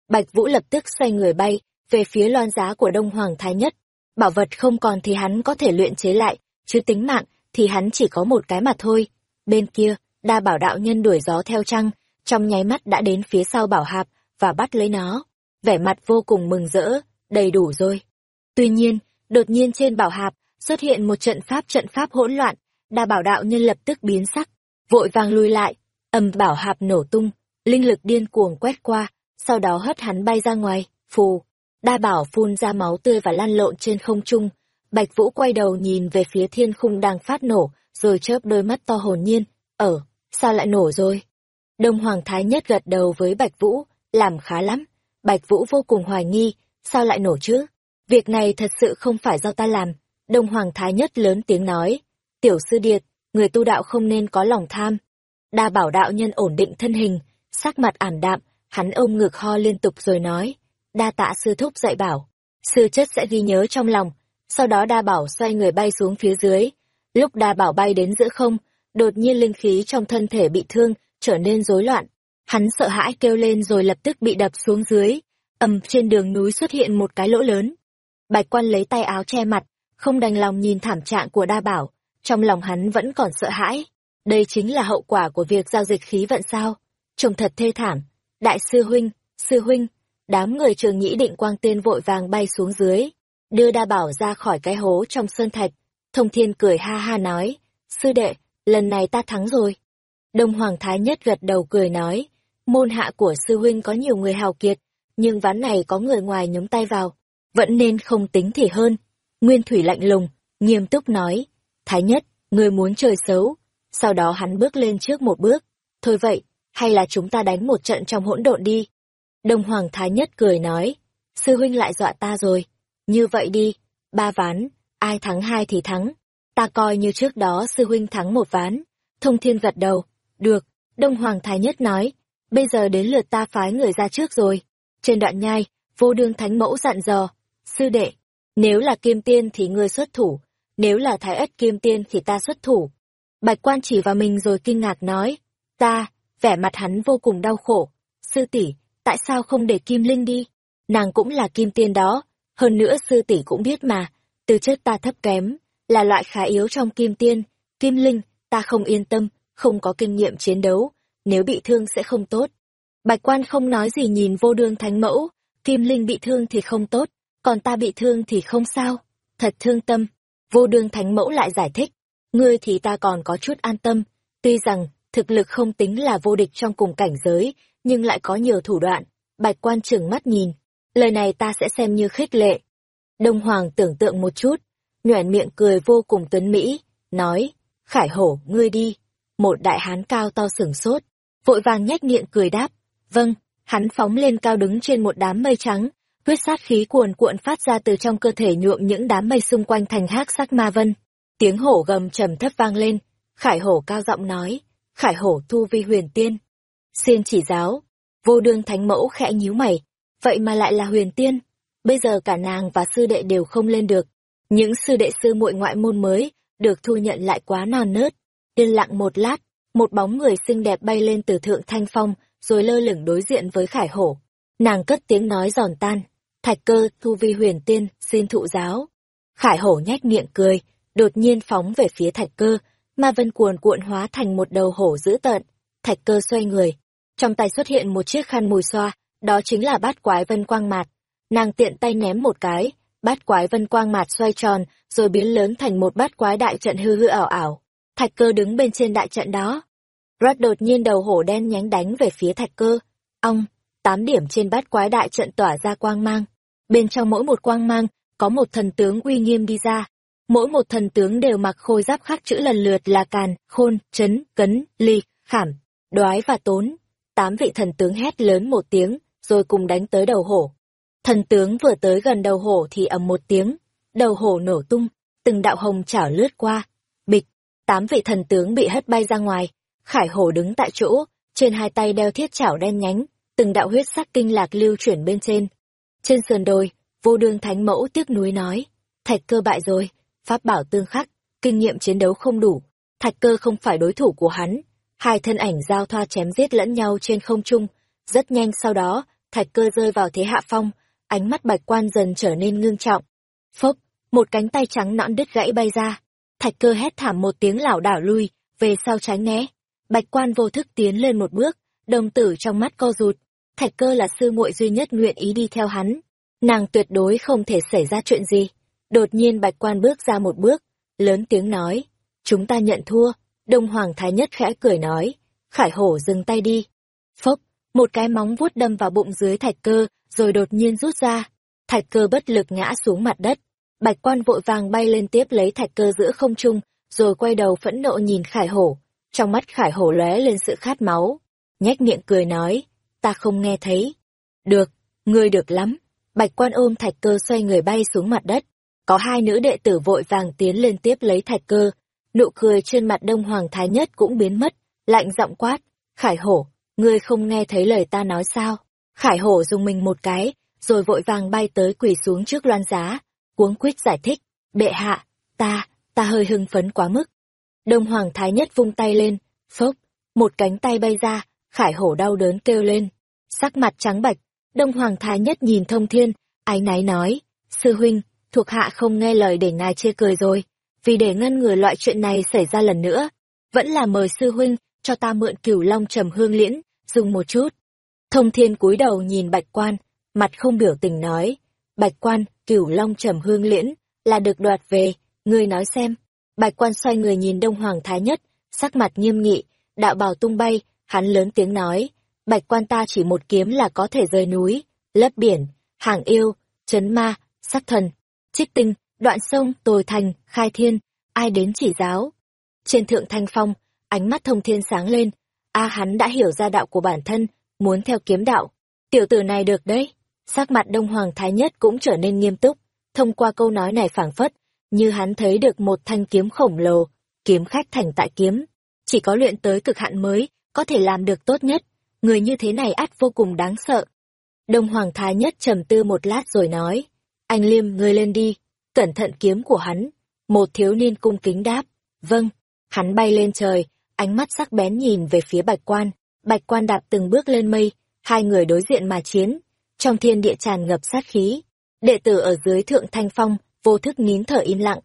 Bạch Vũ lập tức xoay người bay, về phía loan giá của Đông Hoàng Thái Nhất. Bảo vật không còn thì hắn có thể luyện chế lại, chứ tính mạng thì hắn chỉ có một cái mà thôi. Bên kia, đa bảo đạo nhân đuổi gió theo trăng, trong nháy mắt đã đến phía sau bảo hạp, và bắt lấy nó. Vẻ mặt vô cùng mừng rỡ, đầy đủ rồi. Tuy nhiên, đột nhiên trên bảo hạp, xuất hiện một trận pháp trận pháp hỗn loạn, đa bảo đạo nhân lập tức biến sắc, vội vàng lùi lại, ầm bảo hạp nổ tung, linh lực điên cuồng quét qua, sau đó hất hắn bay ra ngoài, phù. Đa bảo phun ra máu tươi và lan lộn trên không trung, Bạch Vũ quay đầu nhìn về phía thiên khung đang phát nổ, rồi chớp đôi mắt to hồn nhiên, ở, sao lại nổ rồi? Đông Hoàng Thái Nhất gật đầu với Bạch Vũ, làm khá lắm. Bạch Vũ vô cùng hoài nghi, sao lại nổ chứ? Việc này thật sự không phải do ta làm. Đông Hoàng Thái Nhất lớn tiếng nói, tiểu sư điệt, người tu đạo không nên có lòng tham. Đa bảo đạo nhân ổn định thân hình, sắc mặt ảm đạm, hắn ôm ngực ho liên tục rồi nói, đa tạ sư thúc dạy bảo, sư chất sẽ ghi nhớ trong lòng. Sau đó đa bảo xoay người bay xuống phía dưới. Lúc đa bảo bay đến giữa không, đột nhiên linh khí trong thân thể bị thương, trở nên rối loạn. Hắn sợ hãi kêu lên rồi lập tức bị đập xuống dưới. ầm trên đường núi xuất hiện một cái lỗ lớn. Bạch quan lấy tay áo che mặt, không đành lòng nhìn thảm trạng của đa bảo. Trong lòng hắn vẫn còn sợ hãi. Đây chính là hậu quả của việc giao dịch khí vận sao. Trông thật thê thảm. Đại sư huynh, sư huynh, đám người trường nhĩ định quang tiên vội vàng bay xuống dưới. Đưa đa bảo ra khỏi cái hố trong sơn thạch. Thông thiên cười ha ha nói. Sư đệ, lần này ta thắng rồi. Đông Hoàng Thái Nhất gật đầu cười nói, môn hạ của sư huynh có nhiều người hào kiệt, nhưng ván này có người ngoài nhúng tay vào, vẫn nên không tính thì hơn. Nguyên Thủy lạnh lùng, nghiêm túc nói, Thái Nhất, người muốn chơi xấu. Sau đó hắn bước lên trước một bước, thôi vậy, hay là chúng ta đánh một trận trong hỗn độn đi. Đông Hoàng Thái Nhất cười nói, sư huynh lại dọa ta rồi, như vậy đi, ba ván, ai thắng hai thì thắng, ta coi như trước đó sư huynh thắng một ván. Thông Thiên gật đầu, được, Đông Hoàng Thái Nhất nói, bây giờ đến lượt ta phái người ra trước rồi. Trên đoạn nhai, vô đương thánh mẫu dặn dò, sư đệ, nếu là kim tiên thì ngươi xuất thủ, nếu là thái ất kim tiên thì ta xuất thủ. Bạch quan chỉ vào mình rồi kinh ngạc nói, ta, vẻ mặt hắn vô cùng đau khổ. Sư tỷ, tại sao không để kim linh đi? Nàng cũng là kim tiên đó, hơn nữa sư tỷ cũng biết mà, từ chất ta thấp kém, là loại khá yếu trong kim tiên, kim linh, ta không yên tâm, không có kinh nghiệm chiến đấu, nếu bị thương sẽ không tốt. Bạch quan không nói gì nhìn vô đương thánh mẫu, Kim Linh bị thương thì không tốt, còn ta bị thương thì không sao. Thật thương tâm. Vô đương thánh mẫu lại giải thích, ngươi thì ta còn có chút an tâm, tuy rằng thực lực không tính là vô địch trong cùng cảnh giới, nhưng lại có nhiều thủ đoạn. Bạch quan trừng mắt nhìn, lời này ta sẽ xem như khích lệ. Đông Hoàng tưởng tượng một chút, nhoẻn miệng cười vô cùng tuấn Mỹ, nói, Khải hổ, ngươi đi, một đại hán cao to sửng sốt, vội vàng nhếch miệng cười đáp, vâng, hắn phóng lên cao đứng trên một đám mây trắng, huyết sát khí cuồn cuộn phát ra từ trong cơ thể nhuộm những đám mây xung quanh thành hắc sắc ma vân. Tiếng hổ gầm trầm thấp vang lên, khải hổ cao giọng nói, khải hổ thu vi huyền tiên. Xin chỉ giáo, vô đương thánh mẫu khẽ nhíu mày, vậy mà lại là huyền tiên. Bây giờ cả nàng và sư đệ đều không lên được. Những sư đệ sư muội ngoại môn mới, được thu nhận lại quá non nớt. Yên lặng một lát, một bóng người xinh đẹp bay lên từ thượng thanh phong, rồi lơ lửng đối diện với khải hổ. Nàng cất tiếng nói giòn tan, thạch cơ thu vi huyền tiên, xin thụ giáo. Khải hổ nhếch miệng cười, đột nhiên phóng về phía thạch cơ, ma vân cuồn cuộn hóa thành một đầu hổ dữ tợn. Thạch cơ xoay người, trong tay xuất hiện một chiếc khăn mùi xoa, đó chính là bát quái vân quang mạt. Nàng tiện tay ném một cái, bát quái vân quang mạt xoay tròn, rồi biến lớn thành một bát quái đại trận hư hư ảo ảo. Thạch cơ đứng bên trên đại trận đó. Rod đột nhiên đầu hổ đen nhánh đánh về phía thạch cơ. Ông, tám điểm trên bát quái đại trận tỏa ra quang mang. Bên trong mỗi một quang mang, có một thần tướng uy nghiêm đi ra. Mỗi một thần tướng đều mặc khôi giáp khắc chữ lần lượt là càn, khôn, chấn, cấn, ly, khảm, đoái và tốn. Tám vị thần tướng hét lớn một tiếng, rồi cùng đánh tới đầu hổ. Thần tướng vừa tới gần đầu hổ thì ầm một tiếng, đầu hổ nổ tung, từng đạo hồng chảo lướt qua, bịch, tám vị thần tướng bị hất bay ra ngoài. Khải hổ đứng tại chỗ, trên hai tay đeo thiết chảo đen nhánh, từng đạo huyết sắc kinh lạc lưu chuyển bên trên. Trên sườn đồi, vô đương thánh mẫu tiếc núi nói, thạch cơ bại rồi, pháp bảo tương khắc, kinh nghiệm chiến đấu không đủ, thạch cơ không phải đối thủ của hắn. Hai thân ảnh giao thoa chém giết lẫn nhau trên không trung, rất nhanh sau đó, thạch cơ rơi vào thế hạ phong, ánh mắt bạch quan dần trở nên ngưng trọng. Phốc, một cánh tay trắng nõn đứt gãy bay ra, Thạch cơ hét thảm một tiếng lảo đảo lui, về sau tránh né. Bạch quan vô thức tiến lên một bước, đồng tử trong mắt co rụt. Thạch cơ là sư muội duy nhất nguyện ý đi theo hắn. nàng tuyệt đối không thể xảy ra chuyện gì. Đột nhiên bạch quan bước ra một bước, lớn tiếng nói, chúng ta nhận thua, Đông Hoàng Thái Nhất khẽ cười nói, khải hổ dừng tay đi. Phốc, một cái móng vuốt đâm vào bụng dưới thạch cơ, rồi đột nhiên rút ra. Thạch cơ bất lực ngã xuống mặt đất. Bạch quan vội vàng bay lên tiếp lấy thạch cơ giữa không trung, rồi quay đầu phẫn nộ nhìn khải hổ. Trong mắt khải hổ lóe lên sự khát máu. Nhách miệng cười nói, ta không nghe thấy. Được, ngươi được lắm. Bạch quan ôm thạch cơ xoay người bay xuống mặt đất. Có hai nữ đệ tử vội vàng tiến lên tiếp lấy thạch cơ. Nụ cười trên mặt đông hoàng thái nhất cũng biến mất, lạnh giọng quát. Khải hổ, ngươi không nghe thấy lời ta nói sao? Khải hổ dùng mình một cái, rồi vội vàng bay tới quỳ xuống trước loan giá, cuống quýt giải thích. Bệ hạ, ta, ta hơi hưng phấn quá mức. Đông hoàng thái nhất vung tay lên, phốc, một cánh tay bay ra, khải hổ đau đớn kêu lên. Sắc mặt trắng bạch, đông hoàng thái nhất nhìn thông thiên, áy náy nói, sư huynh, thuộc hạ không nghe lời để ngài chê cười rồi, vì để ngăn ngừa loại chuyện này xảy ra lần nữa, vẫn là mời sư huynh cho ta mượn cửu long trầm hương liễn, dùng một chút. Thông thiên cúi đầu nhìn bạch quan, mặt không biểu tình nói, bạch quan, cửu long trầm hương liễn, là được đoạt về, ngươi nói xem. Bạch quan xoay người nhìn đông hoàng thái nhất, sắc mặt nghiêm nghị, đạo bào tung bay, hắn lớn tiếng nói, bạch quan ta chỉ một kiếm là có thể rời núi, lấp biển, hàng yêu, chấn ma, sắc thần, trích tinh, đoạn sông, tồi thành, khai thiên, ai đến chỉ giáo. Trên thượng thanh phong, ánh mắt thông thiên sáng lên, a hắn đã hiểu ra đạo của bản thân, muốn theo kiếm đạo. Tiểu tử này được đấy. Sắc mặt Đông Hoàng Thái Nhất cũng trở nên nghiêm túc, thông qua câu nói này phảng phất, như hắn thấy được một thanh kiếm khổng lồ, kiếm khách thành tại kiếm. Chỉ có luyện tới cực hạn mới, có thể làm được tốt nhất. Người như thế này ắt vô cùng đáng sợ. Đông Hoàng Thái Nhất trầm tư một lát rồi nói, anh Liêm ngươi lên đi, cẩn thận kiếm của hắn. Một thiếu niên cung kính đáp, vâng, hắn bay lên trời, ánh mắt sắc bén nhìn về phía bạch quan. Bạch quan đạp từng bước lên mây, hai người đối diện mà chiến. Trong thiên địa tràn ngập sát khí. Đệ tử ở dưới thượng thanh phong, vô thức nín thở im lặng.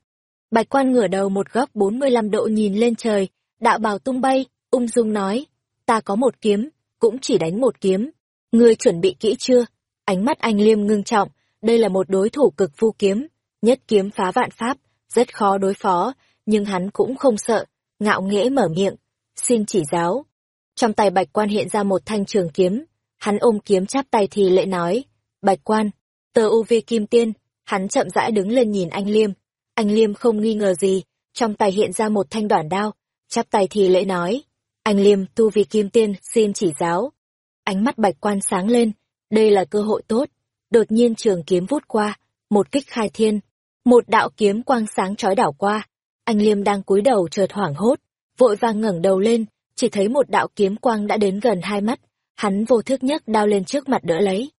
Bạch quan ngửa đầu một góc 45 độ nhìn lên trời, đạo bào tung bay, ung dung nói, ta có một kiếm, cũng chỉ đánh một kiếm. Ngươi chuẩn bị kỹ chưa? Ánh mắt anh liêm ngưng trọng, đây là một đối thủ cực phu kiếm, nhất kiếm phá vạn pháp, rất khó đối phó, nhưng hắn cũng không sợ, ngạo nghễ mở miệng, xin chỉ giáo. Trong tay bạch quan hiện ra một thanh trường kiếm, hắn ôm kiếm chắp tay thì lễ nói, bạch quan, tờ UV kim tiên, hắn chậm rãi đứng lên nhìn anh Liêm. Anh Liêm không nghi ngờ gì, trong tay hiện ra một thanh đoạn đao, chắp tay thì lễ nói, anh Liêm tu vi kim tiên xin chỉ giáo. Ánh mắt bạch quan sáng lên, đây là cơ hội tốt, đột nhiên trường kiếm vút qua, một kích khai thiên, một đạo kiếm quang sáng chói đảo qua, anh Liêm đang cúi đầu chợt hoảng hốt, vội vàng ngẩng đầu lên, chỉ thấy một đạo kiếm quang đã đến gần hai mắt, hắn vô thức nhấc đao lên trước mặt đỡ lấy.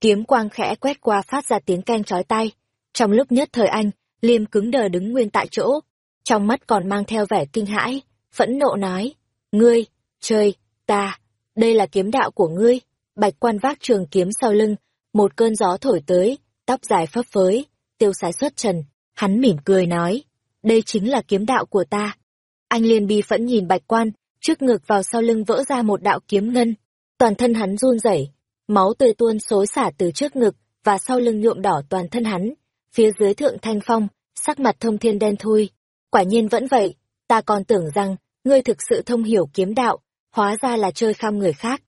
Kiếm quang khẽ quét qua phát ra tiếng keng chói tai. Trong lúc nhất thời anh, Liêm cứng đờ đứng nguyên tại chỗ, trong mắt còn mang theo vẻ kinh hãi, phẫn nộ nói, ngươi, chơi, ta, đây là kiếm đạo của ngươi, bạch quan vác trường kiếm sau lưng, một cơn gió thổi tới, tóc dài phấp phới, tiêu sái xuất trần, hắn mỉm cười nói, đây chính là kiếm đạo của ta. Anh liền bi phẫn nhìn bạch quan, trước ngực vào sau lưng vỡ ra một đạo kiếm ngân. Toàn thân hắn run rẩy, máu tươi tuôn xối xả từ trước ngực và sau lưng nhuộm đỏ toàn thân hắn. Phía dưới thượng thanh phong, sắc mặt thông thiên đen thui. Quả nhiên vẫn vậy, ta còn tưởng rằng, ngươi thực sự thông hiểu kiếm đạo, hóa ra là chơi khăm người khác.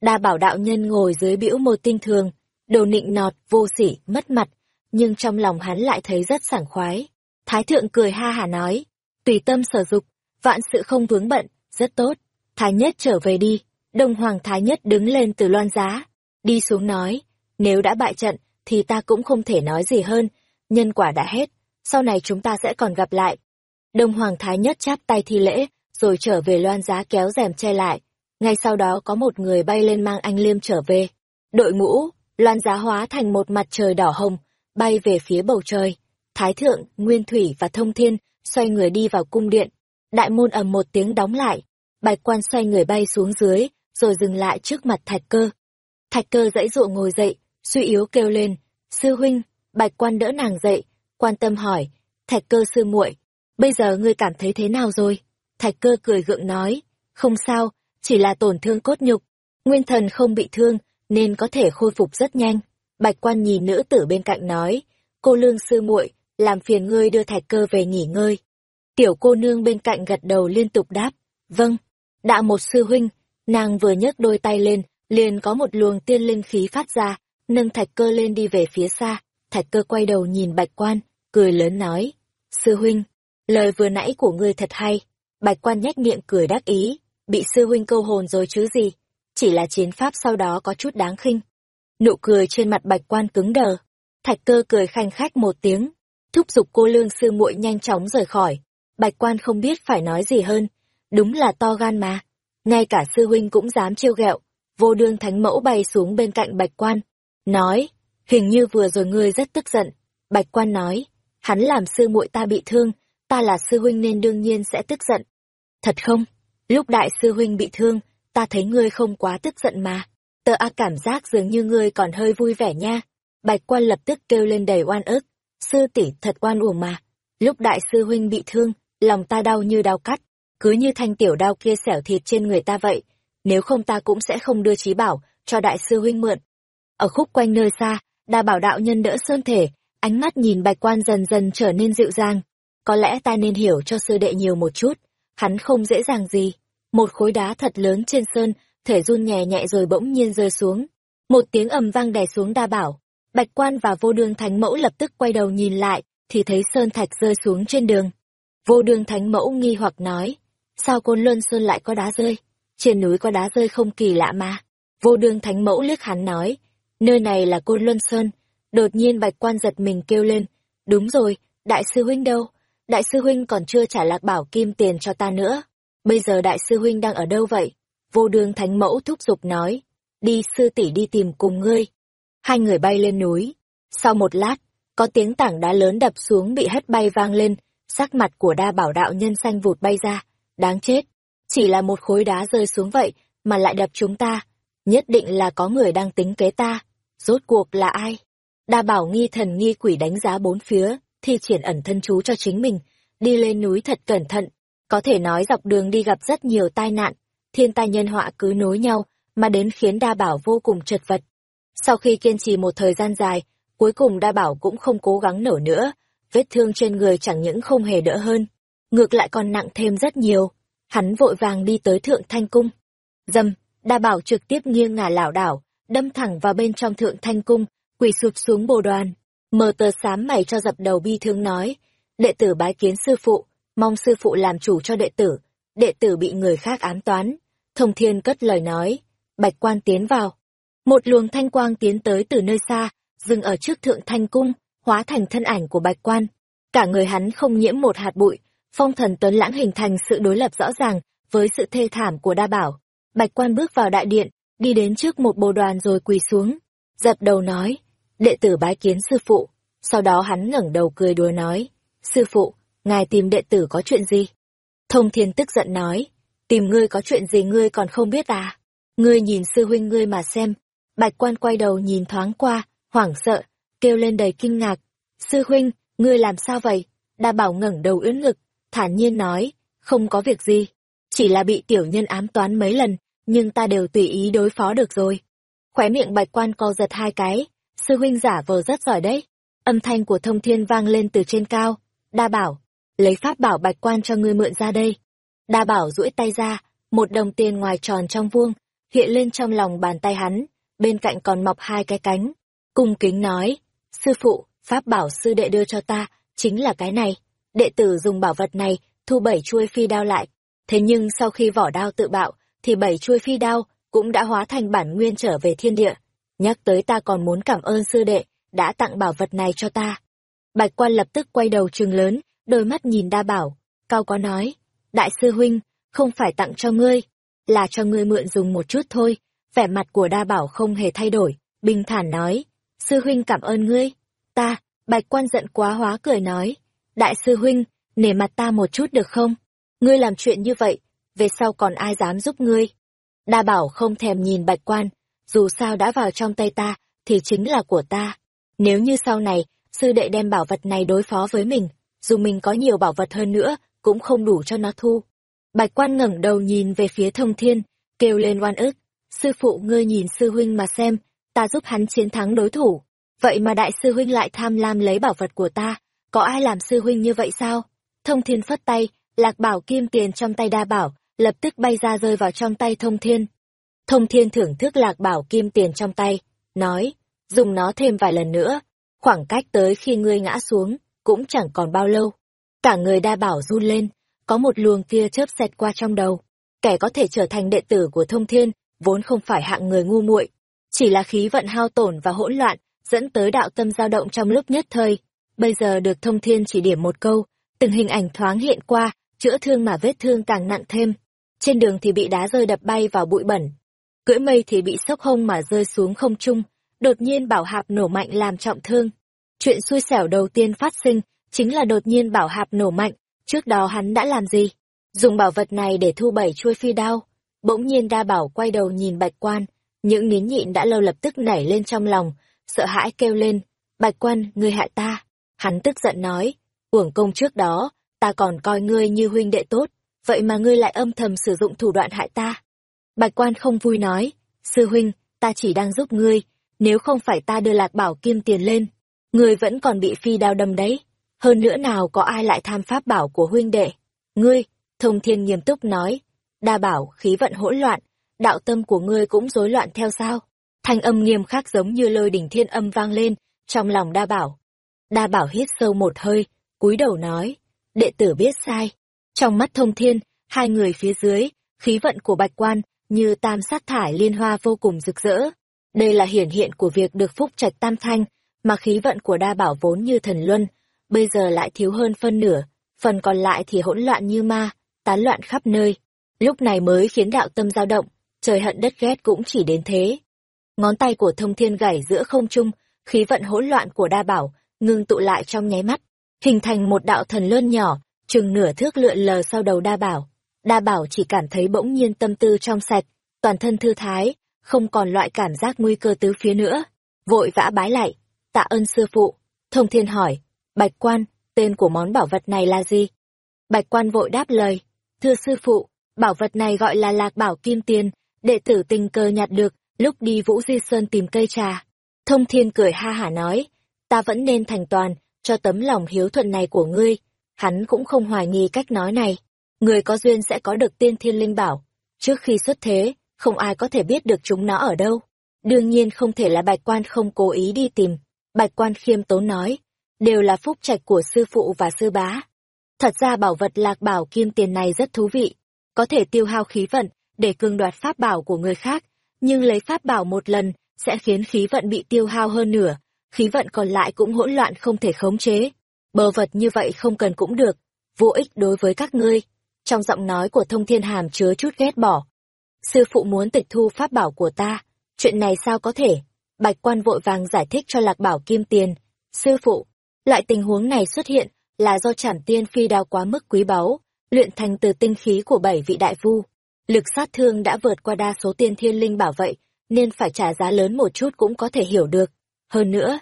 Đa bảo đạo nhân ngồi dưới bĩu một tinh thường, đồ nịnh nọt, vô sỉ, mất mặt, nhưng trong lòng hắn lại thấy rất sảng khoái. Thái thượng cười ha hà nói, tùy tâm sở dục, vạn sự không vướng bận, rất tốt. Thái nhất trở về đi, đông hoàng thái nhất đứng lên từ loan giá, đi xuống nói, nếu đã bại trận, thì ta cũng không thể nói gì hơn, nhân quả đã hết, sau này chúng ta sẽ còn gặp lại. Đông hoàng thái nhất chắp tay thi lễ, rồi trở về loan giá kéo rèm che lại. Ngay sau đó có một người bay lên mang anh Liêm trở về. Đội ngũ, loan giá hóa thành một mặt trời đỏ hồng, bay về phía bầu trời. Thái thượng, Nguyên Thủy và Thông Thiên xoay người đi vào cung điện. Đại môn ầm một tiếng đóng lại. Bạch quan xoay người bay xuống dưới, rồi dừng lại trước mặt thạch cơ. Thạch cơ dãy dụa ngồi dậy, suy yếu kêu lên. Sư huynh, bạch quan đỡ nàng dậy, quan tâm hỏi. Thạch cơ sư muội, bây giờ ngươi cảm thấy thế nào rồi? Thạch cơ cười gượng nói. Không sao, chỉ là tổn thương cốt nhục. Nguyên thần không bị thương, nên có thể khôi phục rất nhanh. Bạch quan nhìn nữ tử bên cạnh nói, cô lương sư muội, làm phiền ngươi đưa thạch cơ về nghỉ ngơi. Tiểu cô nương bên cạnh gật đầu liên tục đáp, vâng, đạo một sư huynh, nàng vừa nhấc đôi tay lên, liền có một luồng tiên linh khí phát ra, nâng thạch cơ lên đi về phía xa, thạch cơ quay đầu nhìn bạch quan, cười lớn nói, sư huynh, lời vừa nãy của ngươi thật hay, bạch quan nhếch miệng cười đắc ý, bị sư huynh câu hồn rồi chứ gì, chỉ là chiến pháp sau đó có chút đáng khinh. Nụ cười trên mặt bạch quan cứng đờ, thạch cơ cười khanh khách một tiếng, thúc giục cô lương sư muội nhanh chóng rời khỏi, bạch quan không biết phải nói gì hơn, đúng là to gan mà, ngay cả sư huynh cũng dám trêu ghẹo, vô đương thánh mẫu bay xuống bên cạnh bạch quan, nói, hình như vừa rồi ngươi rất tức giận, bạch quan nói, hắn làm sư muội ta bị thương, ta là sư huynh nên đương nhiên sẽ tức giận. Thật không? Lúc đại sư huynh bị thương, ta thấy ngươi không quá tức giận mà. Tờ A cảm giác dường như ngươi còn hơi vui vẻ nha. Bạch quan lập tức kêu lên đầy oan ức. Sư tỷ thật oan uổng mà. Lúc đại sư huynh bị thương, lòng ta đau như đau cắt. Cứ như thanh tiểu đau kia xẻo thịt trên người ta vậy. Nếu không ta cũng sẽ không đưa trí bảo cho đại sư huynh mượn. Ở khúc quanh nơi xa, đa bảo đạo nhân đỡ sơn thể, ánh mắt nhìn bạch quan dần dần trở nên dịu dàng. Có lẽ ta nên hiểu cho sư đệ nhiều một chút. Hắn không dễ dàng gì một khối đá thật lớn trên sơn, thể run nhẹ nhẹ rồi bỗng nhiên rơi xuống. Một tiếng ầm vang đè xuống đa bảo. Bạch quan và vô đương thánh mẫu lập tức quay đầu nhìn lại, thì thấy sơn thạch rơi xuống trên đường. Vô đương thánh mẫu nghi hoặc nói, sao côn luân sơn lại có đá rơi? Trên núi có đá rơi không kỳ lạ mà. Vô đương thánh mẫu liếc hắn nói, nơi này là côn luân sơn. Đột nhiên bạch quan giật mình kêu lên, đúng rồi, đại sư huynh đâu? Đại sư huynh còn chưa trả lạc bảo kim tiền cho ta nữa. Bây giờ đại sư huynh đang ở đâu vậy? Vô đường thánh mẫu thúc giục nói. Đi sư tỷ đi tìm cùng ngươi. Hai người bay lên núi. Sau một lát, có tiếng tảng đá lớn đập xuống bị hất bay vang lên, sắc mặt của đa bảo đạo nhân xanh vụt bay ra. Đáng chết. Chỉ là một khối đá rơi xuống vậy, mà lại đập chúng ta. Nhất định là có người đang tính kế ta. Rốt cuộc là ai? Đa bảo nghi thần nghi quỷ đánh giá bốn phía, thi triển ẩn thân chú cho chính mình. Đi lên núi thật cẩn thận, có thể nói dọc đường đi gặp rất nhiều tai nạn, thiên tai nhân họa cứ nối nhau, mà đến khiến đa bảo vô cùng chật vật. Sau khi kiên trì một thời gian dài, cuối cùng đa bảo cũng không cố gắng nổi nữa, vết thương trên người chẳng những không hề đỡ hơn, ngược lại còn nặng thêm rất nhiều. Hắn vội vàng đi tới thượng thanh cung. dầm đa bảo trực tiếp nghiêng ngả lảo đảo, đâm thẳng vào bên trong thượng thanh cung, quỳ sụp xuống bồ đoàn. Mờ tờ sám mày cho dập đầu bi thương nói, đệ tử bái kiến sư phụ, mong sư phụ làm chủ cho đệ tử, đệ tử bị người khác ám toán. Thông thiên cất lời nói, bạch quan tiến vào. Một luồng thanh quang tiến tới từ nơi xa, dừng ở trước thượng thanh cung, hóa thành thân ảnh của bạch quan. Cả người hắn không nhiễm một hạt bụi, phong thần tuấn lãng hình thành sự đối lập rõ ràng với sự thê thảm của đa bảo. Bạch quan bước vào đại điện, đi đến trước một bồ đoàn rồi quỳ xuống, dập đầu nói, đệ tử bái kiến sư phụ. Sau đó hắn ngẩng đầu cười đùa nói, sư phụ, ngài tìm đệ tử có chuyện gì? Thông thiên tức giận nói, tìm ngươi có chuyện gì ngươi còn không biết à? Ngươi nhìn sư huynh ngươi mà xem. Bạch quan quay đầu nhìn thoáng qua, hoảng sợ, kêu lên đầy kinh ngạc. Sư huynh, ngươi làm sao vậy? Đa bảo ngẩng đầu ưỡn ngực, thản nhiên nói, không có việc gì. Chỉ là bị tiểu nhân ám toán mấy lần, nhưng ta đều tùy ý đối phó được rồi. Khóe miệng bạch quan co giật hai cái, sư huynh giả vờ rất giỏi đấy. Âm thanh của thông thiên vang lên từ trên cao. Đa bảo, lấy pháp bảo bạch quan cho ngươi mượn ra đây. Đa bảo duỗi tay ra, một đồng tiền ngoài tròn trong vuông, hiện lên trong lòng bàn tay hắn, bên cạnh còn mọc hai cái cánh. Cung kính nói, sư phụ, pháp bảo sư đệ đưa cho ta, chính là cái này. Đệ tử dùng bảo vật này, thu bảy chuôi phi đao lại. Thế nhưng sau khi vỏ đao tự bạo, thì bảy chuôi phi đao cũng đã hóa thành bản nguyên trở về thiên địa. Nhắc tới ta còn muốn cảm ơn sư đệ, đã tặng bảo vật này cho ta. Bạch quan lập tức quay đầu trường lớn, đôi mắt nhìn đa bảo, cao có nói, đại sư huynh, không phải tặng cho ngươi, là cho ngươi mượn dùng một chút thôi. Vẻ mặt của đa bảo không hề thay đổi, bình thản nói, sư huynh cảm ơn ngươi. Ta, bạch quan giận quá hóa cười nói, đại sư huynh, nể mặt ta một chút được không? Ngươi làm chuyện như vậy, về sau còn ai dám giúp ngươi? Đa bảo không thèm nhìn bạch quan, dù sao đã vào trong tay ta, thì chính là của ta. Nếu như sau này, sư đệ đem bảo vật này đối phó với mình, dù mình có nhiều bảo vật hơn nữa, cũng không đủ cho nó thu. Bạch quan ngẩng đầu nhìn về phía thông thiên, kêu lên oan ức. Sư phụ ngươi nhìn sư huynh mà xem, ta giúp hắn chiến thắng đối thủ, vậy mà đại sư huynh lại tham lam lấy bảo vật của ta, có ai làm sư huynh như vậy sao? Thông thiên phất tay, lạc bảo kim tiền trong tay đa bảo, lập tức bay ra rơi vào trong tay thông thiên. Thông thiên thưởng thức lạc bảo kim tiền trong tay, nói, dùng nó thêm vài lần nữa, khoảng cách tới khi ngươi ngã xuống, cũng chẳng còn bao lâu. Cả người đa bảo run lên, có một luồng tia chớp xẹt qua trong đầu. Kẻ có thể trở thành đệ tử của thông thiên, vốn không phải hạng người ngu muội, chỉ là khí vận hao tổn và hỗn loạn, dẫn tới đạo tâm dao động trong lúc nhất thời. Bây giờ được thông thiên chỉ điểm một câu, từng hình ảnh thoáng hiện qua, chữa thương mà vết thương càng nặng thêm. Trên đường thì bị đá rơi đập bay vào bụi bẩn. Cưỡi mây thì bị sốc hông mà rơi xuống không trung, đột nhiên bảo hạp nổ mạnh làm trọng thương. Chuyện xui xẻo đầu tiên phát sinh, chính là đột nhiên bảo hạp nổ mạnh, trước đó hắn đã làm gì? Dùng bảo vật này để thu bảy chuôi phi đao. Bỗng nhiên đa bảo quay đầu nhìn bạch quan, những nín nhịn đã lâu lập tức nảy lên trong lòng, sợ hãi kêu lên, bạch quan, ngươi hại ta. Hắn tức giận nói, uổng công trước đó, ta còn coi ngươi như huynh đệ tốt, vậy mà ngươi lại âm thầm sử dụng thủ đoạn hại ta. Bạch quan không vui nói, sư huynh, ta chỉ đang giúp ngươi, nếu không phải ta đưa lạc bảo kim tiền lên, ngươi vẫn còn bị phi đao đâm đấy. Hơn nữa nào có ai lại tham pháp bảo của huynh đệ. Ngươi, thông thiên nghiêm túc nói, đa bảo khí vận hỗn loạn, đạo tâm của ngươi cũng rối loạn theo sao? Thanh âm nghiêm khắc giống như lôi đỉnh thiên âm vang lên, trong lòng đa bảo. Đa bảo hít sâu một hơi, cúi đầu nói, đệ tử biết sai. Trong mắt thông thiên, hai người phía dưới, khí vận của bạch quan, như tam sát thải liên hoa vô cùng rực rỡ. Đây là hiển hiện của việc được phúc trạch tam thanh, mà khí vận của đa bảo vốn như thần luân, bây giờ lại thiếu hơn phân nửa, phần còn lại thì hỗn loạn như ma, tán loạn khắp nơi. Lúc này mới khiến đạo tâm dao động, trời hận đất ghét cũng chỉ đến thế. Ngón tay của thông thiên gảy giữa không trung, khí vận hỗn loạn của đa bảo, ngưng tụ lại trong nháy mắt, hình thành một đạo thần luân nhỏ, chừng nửa thước lượn lờ sau đầu đa bảo. Đa bảo chỉ cảm thấy bỗng nhiên tâm tư trong sạch, toàn thân thư thái, không còn loại cảm giác nguy cơ tứ phía nữa. Vội vã bái lại, tạ ơn sư phụ. Thông thiên hỏi, bạch quan, tên của món bảo vật này là gì? Bạch quan vội đáp lời, thưa sư phụ, bảo vật này gọi là lạc bảo kim tiền, đệ tử tình cờ nhặt được, lúc đi Vũ Di Sơn tìm cây trà. Thông thiên cười ha hả nói, ta vẫn nên thành toàn, cho tấm lòng hiếu thuận này của ngươi. Hắn cũng không hoài nghi cách nói này. Người có duyên sẽ có được tiên thiên linh bảo. Trước khi xuất thế, không ai có thể biết được chúng nó ở đâu. Đương nhiên không thể là bạch quan không cố ý đi tìm. Bạch quan khiêm tốn nói, đều là phúc trạch của sư phụ và sư bá. Thật ra bảo vật lạc bảo kim tiền này rất thú vị, có thể tiêu hao khí vận để cương đoạt pháp bảo của người khác, nhưng lấy pháp bảo một lần sẽ khiến khí vận bị tiêu hao hơn nửa, khí vận còn lại cũng hỗn loạn không thể khống chế. Bờ vật như vậy không cần cũng được, vô ích đối với các ngươi. Trong giọng nói của thông thiên hàm chứa chút ghét bỏ. Sư phụ muốn tịch thu pháp bảo của ta, chuyện này sao có thể? Bạch quan vội vàng giải thích cho lạc bảo kim tiền. Sư phụ, loại tình huống này xuất hiện là do chản tiên phi đao quá mức quý báu, luyện thành từ tinh khí của bảy vị đại vu. Lực sát thương đã vượt qua đa số tiên thiên linh bảo vậy, nên phải trả giá lớn một chút cũng có thể hiểu được. Hơn nữa,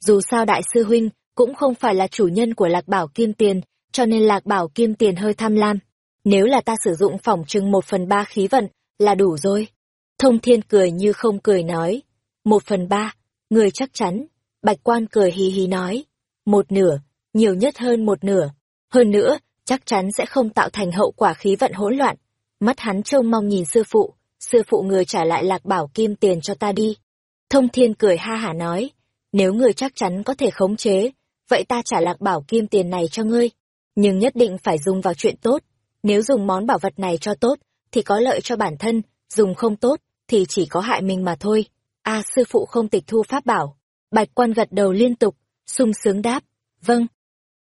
dù sao đại sư huynh cũng không phải là chủ nhân của lạc bảo kim tiền, cho nên lạc bảo kim tiền hơi tham lam. Nếu là ta sử dụng phỏng chừng một phần ba khí vận, là đủ rồi. Thông thiên cười như không cười nói. Một phần ba, người chắc chắn. Bạch quan cười hì hì nói. Một nửa, nhiều nhất hơn một nửa. Hơn nữa, chắc chắn sẽ không tạo thành hậu quả khí vận hỗn loạn. Mắt hắn trông mong nhìn sư phụ, sư phụ người trả lại lạc bảo kim tiền cho ta đi. Thông thiên cười ha hả nói, nếu người chắc chắn có thể khống chế, vậy ta trả lạc bảo kim tiền này cho ngươi. Nhưng nhất định phải dùng vào chuyện tốt. Nếu dùng món bảo vật này cho tốt, thì có lợi cho bản thân, dùng không tốt, thì chỉ có hại mình mà thôi. a sư phụ không tịch thu pháp bảo. Bạch quan gật đầu liên tục, sung sướng đáp. Vâng.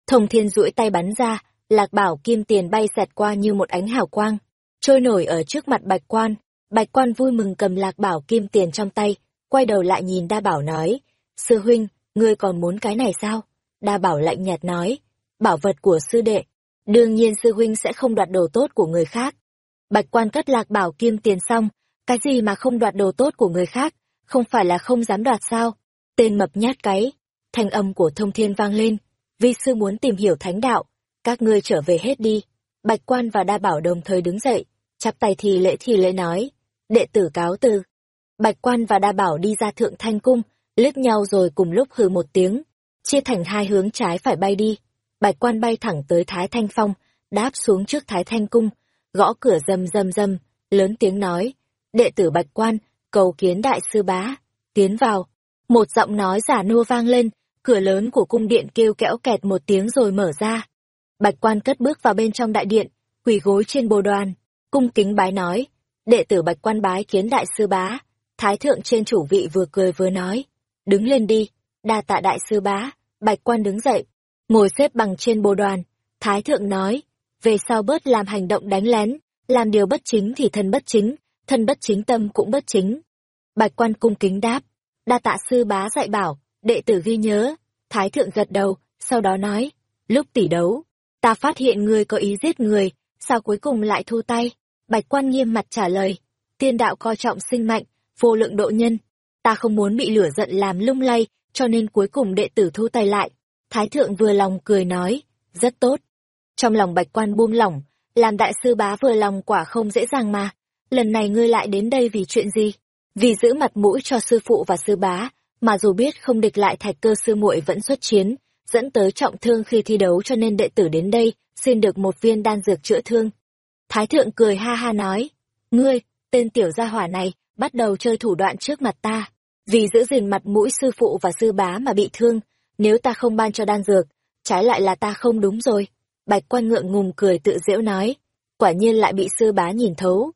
Thông thiên duỗi tay bắn ra, lạc bảo kim tiền bay xẹt qua như một ánh hào quang trôi nổi ở trước mặt bạch quan. Bạch quan vui mừng cầm lạc bảo kim tiền trong tay, quay đầu lại nhìn đa bảo nói, sư huynh, ngươi còn muốn cái này sao? Đa bảo lạnh nhạt nói, bảo vật của sư đệ, đương nhiên sư huynh sẽ không đoạt đồ tốt của người khác. Bạch quan cất lạc bảo kim tiền xong, cái gì mà không đoạt đồ tốt của người khác, không phải là không dám đoạt sao? Tên mập nhát cái, thanh âm của thông thiên vang lên, vi sư muốn tìm hiểu thánh đạo, các ngươi trở về hết đi. Bạch quan và đa bảo đồng thời đứng dậy, chắp tay thì lễ thì lễ nói, đệ tử cáo từ. Bạch quan và đa bảo đi ra thượng thanh cung, liếc nhau rồi cùng lúc hừ một tiếng, chia thành hai hướng trái phải bay đi. Bạch quan bay thẳng tới Thái Thanh Phong, đáp xuống trước Thái Thanh Cung, gõ cửa rầm rầm rầm, lớn tiếng nói, đệ tử Bạch quan, cầu kiến đại sư bá, tiến vào. Một giọng nói giả nua vang lên, cửa lớn của cung điện kêu kẽo kẹt một tiếng rồi mở ra. Bạch quan cất bước vào bên trong đại điện, quỳ gối trên bồ đoàn, cung kính bái nói, đệ tử Bạch quan bái kiến đại sư bá. Thái thượng trên chủ vị vừa cười vừa nói, đứng lên đi, đa tạ đại sư bá, Bạch quan đứng dậy, ngồi xếp bằng trên bồ đoàn, Thái thượng nói, về sau bớt làm hành động đánh lén, làm điều bất chính thì thân bất chính, thân bất chính tâm cũng bất chính. Bạch quan cung kính đáp, đa tạ sư bá dạy bảo, đệ tử ghi nhớ, Thái thượng gật đầu, sau đó nói, lúc tỷ đấu, ta phát hiện ngươi có ý giết người, sao cuối cùng lại thu tay? Bạch quan nghiêm mặt trả lời, tiên đạo coi trọng sinh mạnh, vô lượng độ nhân, ta không muốn bị lửa giận làm lung lay, cho nên cuối cùng đệ tử thu tay lại. Thái thượng vừa lòng cười nói, rất tốt. Trong lòng bạch quan buông lỏng, làm đại sư bá vừa lòng quả không dễ dàng mà. Lần này ngươi lại đến đây vì chuyện gì? Vì giữ mặt mũi cho sư phụ và sư bá, mà dù biết không địch lại thạch cơ sư muội vẫn xuất chiến, dẫn tới trọng thương khi thi đấu cho nên đệ tử đến đây, xin được một viên đan dược chữa thương. Thái thượng cười ha ha nói, ngươi, tên tiểu gia hỏa này, bắt đầu chơi thủ đoạn trước mặt ta, vì giữ gìn mặt mũi sư phụ và sư bá mà bị thương, nếu ta không ban cho đan dược, trái lại là ta không đúng rồi. Bạch quan ngượng ngùng cười tự giễu nói, quả nhiên lại bị sư bá nhìn thấu.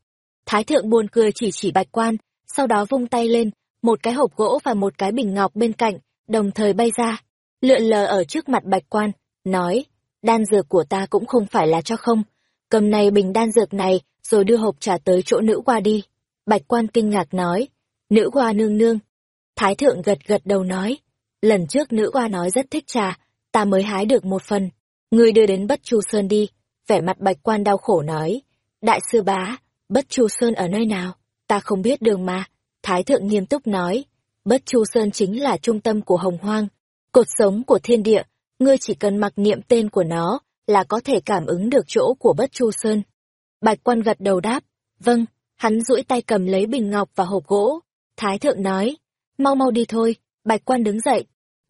Thái thượng buồn cười chỉ chỉ bạch quan, sau đó vung tay lên, một cái hộp gỗ và một cái bình ngọc bên cạnh, đồng thời bay ra, lượn lờ ở trước mặt bạch quan, nói, đan dược của ta cũng không phải là cho không, cầm này bình đan dược này, rồi đưa hộp trả tới chỗ nữ qua đi. Bạch quan kinh ngạc nói, nữ qua nương nương. Thái thượng gật gật đầu nói, lần trước nữ oa nói rất thích trà, ta mới hái được một phần, ngươi đưa đến bất chu sơn đi, vẻ mặt bạch quan đau khổ nói, đại sư bá, bất chu sơn ở nơi nào, ta không biết đường mà, Thái thượng nghiêm túc nói, Bất Chu Sơn chính là trung tâm của hồng hoang, cột sống của thiên địa, ngươi chỉ cần mặc niệm tên của nó là có thể cảm ứng được chỗ của Bất Chu Sơn. Bạch quan gật đầu đáp, vâng, hắn duỗi tay cầm lấy bình ngọc và hộp gỗ. Thái thượng nói, mau mau đi thôi, bạch quan đứng dậy,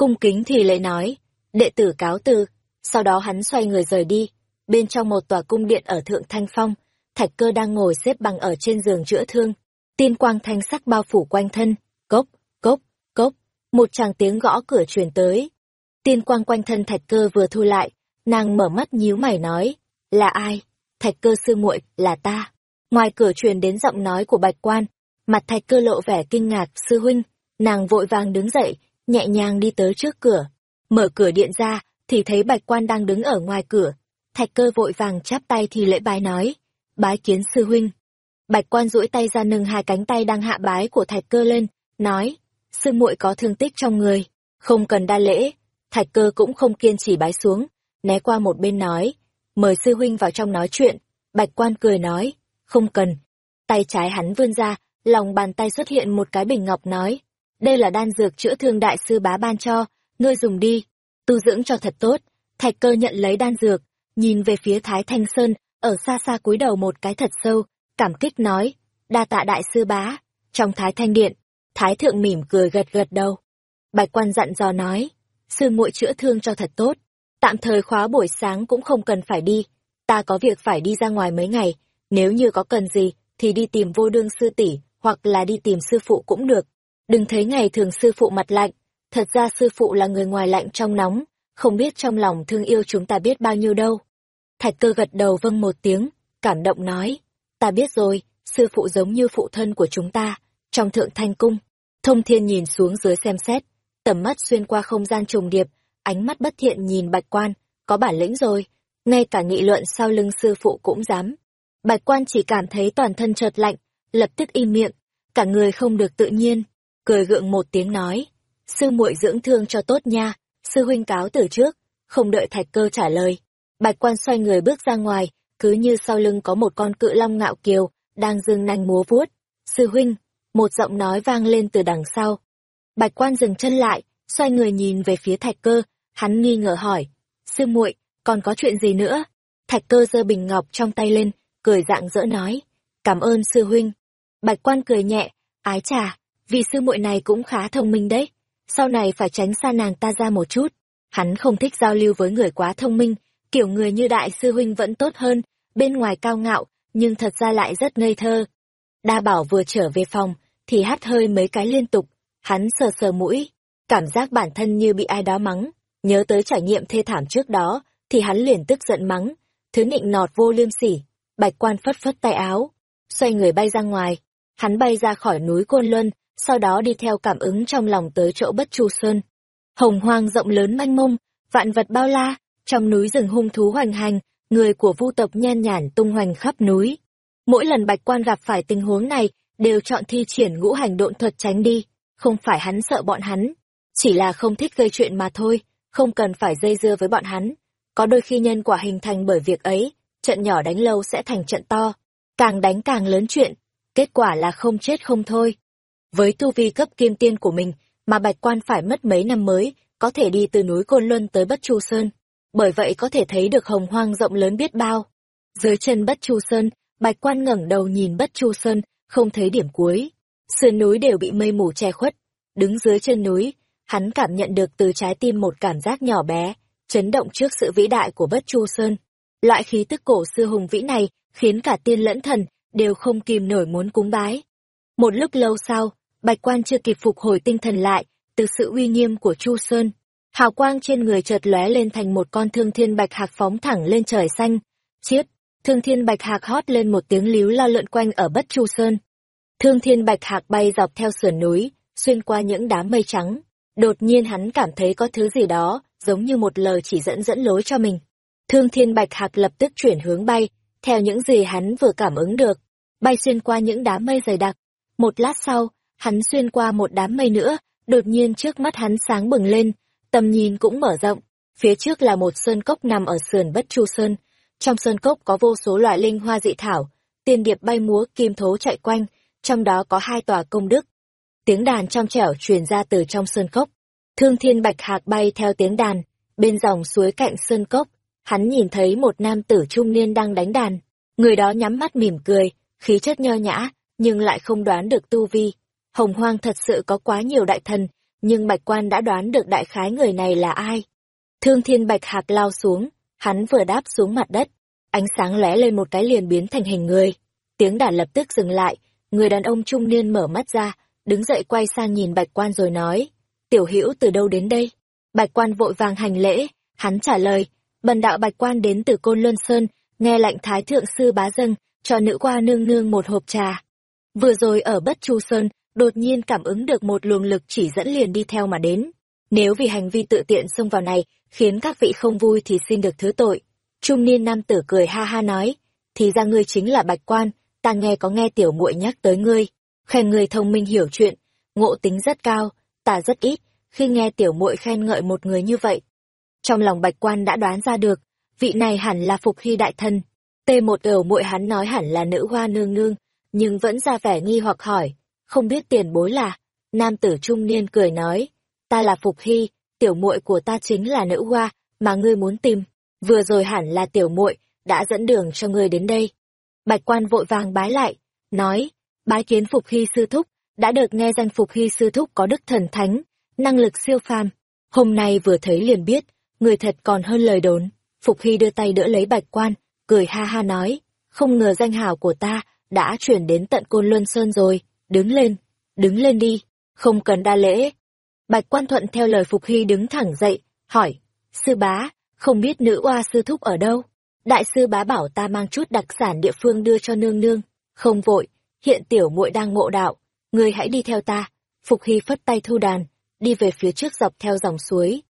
cung kính thì lễ nói, đệ tử cáo từ, sau đó hắn xoay người rời đi, bên trong một tòa cung điện ở Thượng Thanh Phong, thạch cơ đang ngồi xếp bằng ở trên giường chữa thương tiên quang thanh sắc bao phủ quanh thân, cốc, cốc, cốc, một tràng tiếng gõ cửa truyền tới. Tiên quang quanh thân thạch cơ vừa thu lại, nàng mở mắt nhíu mày nói, là ai? Thạch cơ sư muội, là ta. Ngoài cửa truyền đến giọng nói của bạch quan, mặt thạch cơ lộ vẻ kinh ngạc, sư huynh, nàng vội vàng đứng dậy, nhẹ nhàng đi tới trước cửa. Mở cửa điện ra, thì thấy bạch quan đang đứng ở ngoài cửa. Thạch cơ vội vàng chắp tay thì lễ bái nói, bái kiến sư huynh. Bạch quan duỗi tay ra nâng hai cánh tay đang hạ bái của thạch cơ lên, nói, sư muội có thương tích trong người, không cần đa lễ. Thạch cơ cũng không kiên trì bái xuống, né qua một bên nói, mời sư huynh vào trong nói chuyện. Bạch quan cười nói, không cần. Tay trái hắn vươn ra, lòng bàn tay xuất hiện một cái bình ngọc nói, đây là đan dược chữa thương đại sư bá ban cho, ngươi dùng đi, tu dưỡng cho thật tốt. Thạch cơ nhận lấy đan dược, nhìn về phía Thái Thanh Sơn, ở xa xa cúi đầu một cái thật sâu, cảm kích nói, đa tạ đại sư bá. Trong thái thanh điện, thái thượng mỉm cười gật gật đầu. Bạch quan dặn dò nói, sư muội chữa thương cho thật tốt, tạm thời khóa buổi sáng cũng không cần phải đi, ta có việc phải đi ra ngoài mấy ngày, nếu như có cần gì thì đi tìm vô đương sư tỷ hoặc là đi tìm sư phụ cũng được. Đừng thấy ngày thường sư phụ mặt lạnh, thật ra sư phụ là người ngoài lạnh trong nóng, không biết trong lòng thương yêu chúng ta biết bao nhiêu đâu. Thạch cơ gật đầu vâng một tiếng, cảm động nói, ta biết rồi, sư phụ giống như phụ thân của chúng ta, trong thượng thanh cung. Thông thiên nhìn xuống dưới xem xét, tầm mắt xuyên qua không gian trùng điệp, ánh mắt bất thiện nhìn bạch quan, có bản lĩnh rồi, ngay cả nghị luận sau lưng sư phụ cũng dám. Bạch quan chỉ cảm thấy toàn thân chợt lạnh, lập tức im miệng, cả người không được tự nhiên, cười gượng một tiếng nói, sư muội dưỡng thương cho tốt nha, sư huynh cáo từ trước, không đợi thạch cơ trả lời. Bạch quan xoay người bước ra ngoài, cứ như sau lưng có một con cự long ngạo kiều, đang dương nanh múa vuốt. Sư huynh, một giọng nói vang lên từ đằng sau. Bạch quan dừng chân lại, xoay người nhìn về phía thạch cơ, hắn nghi ngờ hỏi. Sư muội, còn có chuyện gì nữa? Thạch cơ giơ bình ngọc trong tay lên, cười dạng dỡ nói. Cảm ơn sư huynh. Bạch quan cười nhẹ, ái trà, vì sư muội này cũng khá thông minh đấy. sau này phải tránh xa nàng ta ra một chút. Hắn không thích giao lưu với người quá thông minh, kiểu người như đại sư huynh vẫn tốt hơn, bên ngoài cao ngạo, nhưng thật ra lại rất ngây thơ. Đa bảo vừa trở về phòng, thì hắt hơi mấy cái liên tục, hắn sờ sờ mũi, cảm giác bản thân như bị ai đó mắng, nhớ tới trải nghiệm thê thảm trước đó, thì hắn liền tức giận mắng, thứ nịnh nọt vô liêm sỉ, bạch quan phất phất tay áo, xoay người bay ra ngoài, hắn bay ra khỏi núi Côn Luân, sau đó đi theo cảm ứng trong lòng tới chỗ Bất Chu Sơn. Hồng hoang rộng lớn manh mông, vạn vật bao la, trong núi rừng hung thú hoành hành, người của vu tộc nhan nhản tung hoành khắp núi. Mỗi lần bạch quan gặp phải tình huống này, đều chọn thi triển ngũ hành độn thuật tránh đi, không phải hắn sợ bọn hắn, chỉ là không thích gây chuyện mà thôi, không cần phải dây dưa với bọn hắn. Có đôi khi nhân quả hình thành bởi việc ấy, trận nhỏ đánh lâu sẽ thành trận to, càng đánh càng lớn chuyện, kết quả là không chết không thôi. Với tu vi cấp kim tiên của mình, mà bạch quan phải mất mấy năm mới, có thể đi từ núi Côn Luân tới Bất Chu Sơn. Bởi vậy có thể thấy được hồng hoang rộng lớn biết bao. Dưới chân Bất Chu Sơn, bạch quan ngẩng đầu nhìn Bất Chu Sơn, không thấy điểm cuối. Sườn núi đều bị mây mù che khuất. Đứng dưới chân núi, hắn cảm nhận được từ trái tim một cảm giác nhỏ bé, chấn động trước sự vĩ đại của Bất Chu Sơn. Loại khí tức cổ xưa hùng vĩ này khiến cả tiên lẫn thần đều không kìm nổi muốn cúng bái. Một lúc lâu sau, Bạch Quan chưa kịp phục hồi tinh thần lại từ sự uy nghiêm của Chu Sơn, hào quang trên người chợt lóe lên thành một con thương thiên bạch hạc phóng thẳng lên trời xanh. Chiếp, thương thiên bạch hạc hót lên một tiếng líu lo lượn quanh ở Bất Chu Sơn. Thương thiên bạch hạc bay dọc theo sườn núi, xuyên qua những đám mây trắng. Đột nhiên hắn cảm thấy có thứ gì đó, giống như một lời chỉ dẫn dẫn lối cho mình. Thương thiên bạch hạc lập tức chuyển hướng bay, theo những gì hắn vừa cảm ứng được, bay xuyên qua những đám mây dày đặc. Một lát sau, hắn xuyên qua một đám mây nữa, đột nhiên trước mắt hắn sáng bừng lên, tầm nhìn cũng mở rộng. Phía trước là một sơn cốc nằm ở sườn Bất Chu Sơn. Trong sơn cốc có vô số loại linh hoa dị thảo, tiên điệp bay múa kim thố chạy quanh, trong đó có hai tòa công đức. Tiếng đàn trong trẻo truyền ra từ trong sơn cốc. Thương thiên bạch hạc bay theo tiếng đàn, bên dòng suối cạnh sơn cốc, hắn nhìn thấy một nam tử trung niên đang đánh đàn. Người đó nhắm mắt mỉm cười, khí chất nho nhã, nhưng lại không đoán được tu vi. Hồng hoang thật sự có quá nhiều đại thần, nhưng bạch quan đã đoán được đại khái người này là ai. Thương thiên bạch hạc lao xuống, hắn vừa đáp xuống mặt đất, ánh sáng lóe lên một cái liền biến thành hình người. Tiếng đàn lập tức dừng lại, người đàn ông trung niên mở mắt ra, đứng dậy quay sang nhìn bạch quan rồi nói, tiểu hữu từ đâu đến đây? Bạch quan vội vàng hành lễ, hắn trả lời, bần đạo bạch quan đến từ Côn Luân Sơn, nghe lệnh Thái Thượng Sư bá dâng, cho nữ qua nương nương một hộp trà. Vừa rồi ở Bất Chu Sơn, đột nhiên cảm ứng được một luồng lực chỉ dẫn liền đi theo mà đến. Nếu vì hành vi tự tiện xông vào này, khiến các vị không vui thì xin được thứ tội. Trung niên nam tử cười ha ha nói, thì ra ngươi chính là bạch quan, ta nghe có nghe tiểu muội nhắc tới ngươi, khen ngươi thông minh hiểu chuyện, ngộ tính rất cao, ta rất ít, khi nghe tiểu muội khen ngợi một người như vậy. Trong lòng bạch quan đã đoán ra được, vị này hẳn là phục hy đại thân. t một ẩu muội hắn nói hẳn là nữ hoa nương nương, nhưng vẫn ra vẻ nghi hoặc hỏi, không biết tiền bối là. Nam tử trung niên cười nói, ta là phục hy, tiểu muội của ta chính là nữ hoa, mà ngươi muốn tìm. Vừa rồi hẳn là tiểu muội đã dẫn đường cho ngươi đến đây. Bạch quan vội vàng bái lại, nói, bái kiến phục hy sư thúc, đã được nghe danh phục hy sư thúc có đức thần thánh, năng lực siêu phàm. Hôm nay vừa thấy liền biết, người thật còn hơn lời đồn. Phục Hy đưa tay đỡ lấy bạch quan, cười ha ha nói, không ngờ danh hào của ta đã chuyển đến tận Côn Luân Sơn rồi, đứng lên, đứng lên đi, không cần đa lễ. Bạch quan thuận theo lời Phục Hy đứng thẳng dậy, hỏi, sư bá, không biết nữ oa sư thúc ở đâu? Đại sư bá bảo ta mang chút đặc sản địa phương đưa cho nương nương, không vội, hiện tiểu muội đang ngộ đạo, ngươi hãy đi theo ta. Phục Hy phất tay thu đàn, đi về phía trước dọc theo dòng suối.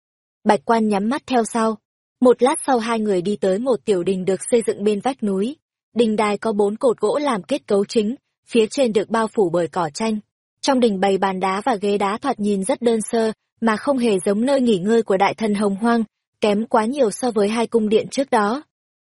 Bạch quan nhắm mắt theo sau. Một lát sau hai người đi tới một tiểu đình được xây dựng bên vách núi. Đình đài có bốn cột gỗ làm kết cấu chính, phía trên được bao phủ bởi cỏ tranh. Trong đình bày bàn đá và ghế đá thoạt nhìn rất đơn sơ, mà không hề giống nơi nghỉ ngơi của đại thần hồng hoang, kém quá nhiều so với hai cung điện trước đó.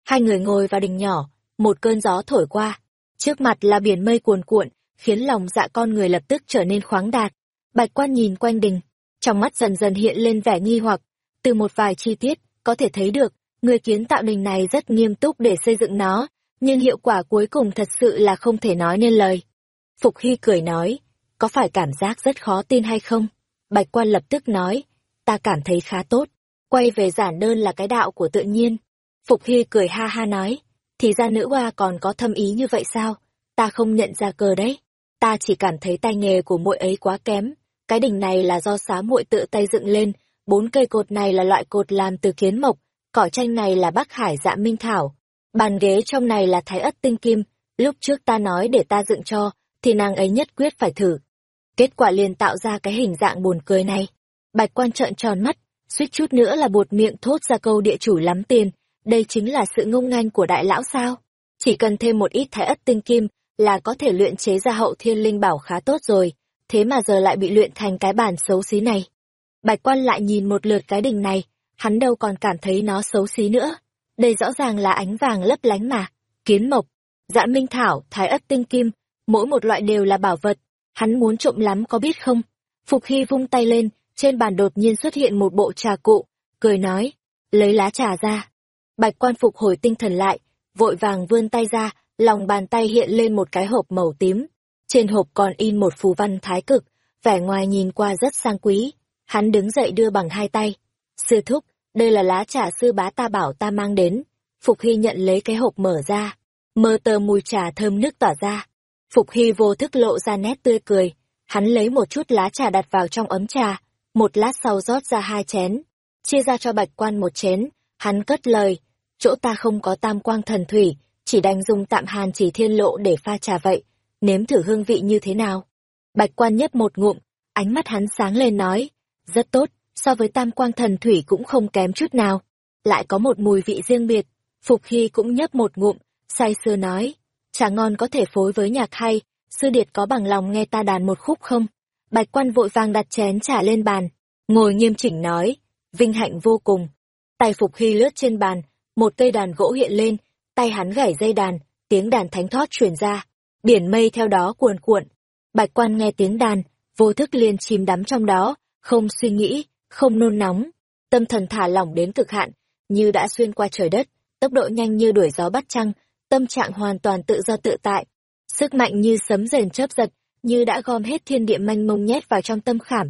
Hai người ngồi vào đình nhỏ, một cơn gió thổi qua. Trước mặt là biển mây cuồn cuộn, khiến lòng dạ con người lập tức trở nên khoáng đạt. Bạch quan nhìn quanh đình, trong mắt dần dần hiện lên vẻ nghi hoặc, từ một vài chi tiết, có thể thấy được, người kiến tạo đình này rất nghiêm túc để xây dựng nó, nhưng hiệu quả cuối cùng thật sự là không thể nói nên lời. Phục Hy cười nói, có phải cảm giác rất khó tin hay không? Bạch quan lập tức nói, ta cảm thấy khá tốt, quay về giản đơn là cái đạo của tự nhiên. Phục Hy cười ha ha nói, thì ra nữ hoa còn có thâm ý như vậy sao? Ta không nhận ra cờ đấy. Ta chỉ cảm thấy tay nghề của muội ấy quá kém. Cái đỉnh này là do xá muội tự tay dựng lên, bốn cây cột này là loại cột làm từ kiến mộc, cỏ tranh này là bắc hải dạ minh thảo, bàn ghế trong này là thái ất tinh kim, lúc trước ta nói để ta dựng cho, thì nàng ấy nhất quyết phải thử. Kết quả liền tạo ra cái hình dạng buồn cười này. Bạch quan trợn tròn mắt, suýt chút nữa là bột miệng thốt ra câu địa chủ lắm tiền, đây chính là sự ngông nganh của đại lão sao. Chỉ cần thêm một ít thái ất tinh kim là có thể luyện chế ra hậu thiên linh bảo khá tốt rồi, thế mà giờ lại bị luyện thành cái bản xấu xí này. Bạch quan lại nhìn một lượt cái đỉnh này, hắn đâu còn cảm thấy nó xấu xí nữa. Đây rõ ràng là ánh vàng lấp lánh mà, kiến mộc, dạ minh thảo, thái ất tinh kim, mỗi một loại đều là bảo vật, hắn muốn trộm lắm có biết không? Phục Hy vung tay lên, trên bàn đột nhiên xuất hiện một bộ trà cụ, cười nói, lấy lá trà ra. Bạch quan phục hồi tinh thần lại, vội vàng vươn tay ra, lòng bàn tay hiện lên một cái hộp màu tím. Trên hộp còn in một phù văn thái cực, vẻ ngoài nhìn qua rất sang quý. Hắn đứng dậy đưa bằng hai tay. Sư thúc, đây là lá trà sư bá ta bảo ta mang đến. Phục Hy nhận lấy cái hộp mở ra. Mơ tờ mùi trà thơm nước tỏa ra. Phục Hy vô thức lộ ra nét tươi cười. Hắn lấy một chút lá trà đặt vào trong ấm trà. Một lát sau rót ra hai chén. Chia ra cho bạch quan một chén. Hắn cất lời. Chỗ ta không có tam quang thần thủy. Chỉ đành dùng tạm hàn chỉ thiên lộ để pha trà vậy. Nếm thử hương vị như thế nào? Bạch quan nhấp một ngụm. Ánh mắt hắn sáng lên nói. Rất tốt, so với tam quang thần thủy cũng không kém chút nào. Lại có một mùi vị riêng biệt. Phục Hy cũng nhấp một ngụm, say sưa nói. Trà ngon có thể phối với nhạc hay, sư điệt có bằng lòng nghe ta đàn một khúc không? Bạch quan vội vàng đặt chén trà lên bàn, ngồi nghiêm chỉnh nói, vinh hạnh vô cùng. Tay Phục Hy lướt trên bàn, một cây đàn gỗ hiện lên, tay hắn gảy dây đàn, tiếng đàn thánh thoát truyền ra, biển mây theo đó cuồn cuộn. Bạch quan nghe tiếng đàn, vô thức liền chìm đắm trong đó, không suy nghĩ, không nôn nóng, tâm thần thả lỏng đến cực hạn, như đã xuyên qua trời đất, tốc độ nhanh như đuổi gió bắt trăng, tâm trạng hoàn toàn tự do tự tại. Sức mạnh như sấm rền chớp giật, như đã gom hết thiên địa manh mông nhét vào trong tâm khảm.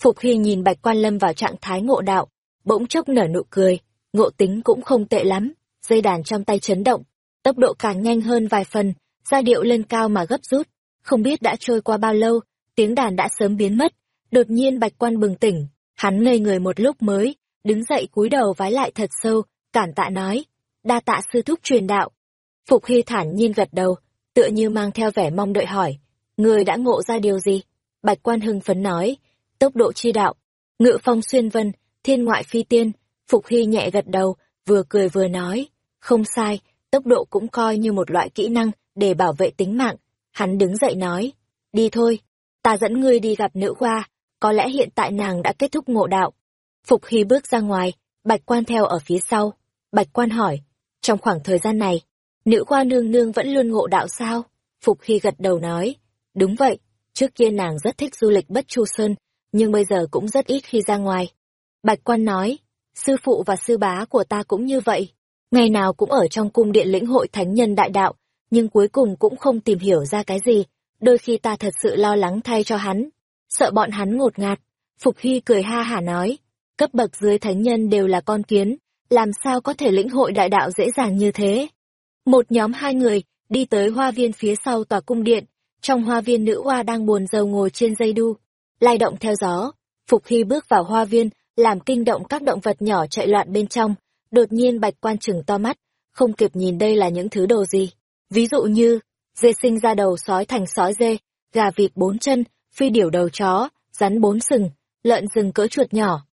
Phục Hy nhìn Bạch Quan Lâm vào trạng thái ngộ đạo, bỗng chốc nở nụ cười, ngộ tính cũng không tệ lắm, dây đàn trong tay chấn động, tốc độ càng nhanh hơn vài phần, giai điệu lên cao mà gấp rút, không biết đã trôi qua bao lâu, tiếng đàn đã sớm biến mất, đột nhiên Bạch Quan bừng tỉnh, hắn ngây người một lúc mới, đứng dậy cúi đầu vái lại thật sâu, cản tạ nói, đa tạ sư thúc truyền đạo. Phục Hy thản nhiên gật đầu, tựa như mang theo vẻ mong đợi hỏi, người đã ngộ ra điều gì? Bạch quan hưng phấn nói, tốc độ chi đạo, ngự phong xuyên vân, thiên ngoại phi tiên, Phục Hy nhẹ gật đầu, vừa cười vừa nói, không sai, tốc độ cũng coi như một loại kỹ năng để bảo vệ tính mạng. Hắn đứng dậy nói, đi thôi, ta dẫn ngươi đi gặp nữ khoa có lẽ hiện tại nàng đã kết thúc ngộ đạo. Phục Hy bước ra ngoài, Bạch Quan theo ở phía sau. Bạch Quan hỏi, trong khoảng thời gian này, nữ khoa nương nương vẫn luôn ngộ đạo sao? Phục Hy gật đầu nói, đúng vậy, trước kia nàng rất thích du lịch bất chu sơn, nhưng bây giờ cũng rất ít khi ra ngoài. Bạch Quan nói, sư phụ và sư bá của ta cũng như vậy, ngày nào cũng ở trong cung điện lĩnh hội thánh nhân đại đạo, nhưng cuối cùng cũng không tìm hiểu ra cái gì, đôi khi ta thật sự lo lắng thay cho hắn, sợ bọn hắn ngột ngạt. Phục Hy cười ha hả nói, cấp bậc dưới thánh nhân đều là con kiến, làm sao có thể lĩnh hội đại đạo dễ dàng như thế. Một nhóm hai người, đi tới hoa viên phía sau tòa cung điện, trong hoa viên nữ hoa đang buồn rầu ngồi trên dây đu, lay động theo gió. Phục Hy bước vào hoa viên, làm kinh động các động vật nhỏ chạy loạn bên trong, đột nhiên bạch quan chừng to mắt, không kịp nhìn đây là những thứ đồ gì. Ví dụ như, dê sinh ra đầu sói thành sói dê, gà vịt bốn chân, phi điểu đầu chó, rắn bốn sừng, lợn rừng cỡ chuột nhỏ.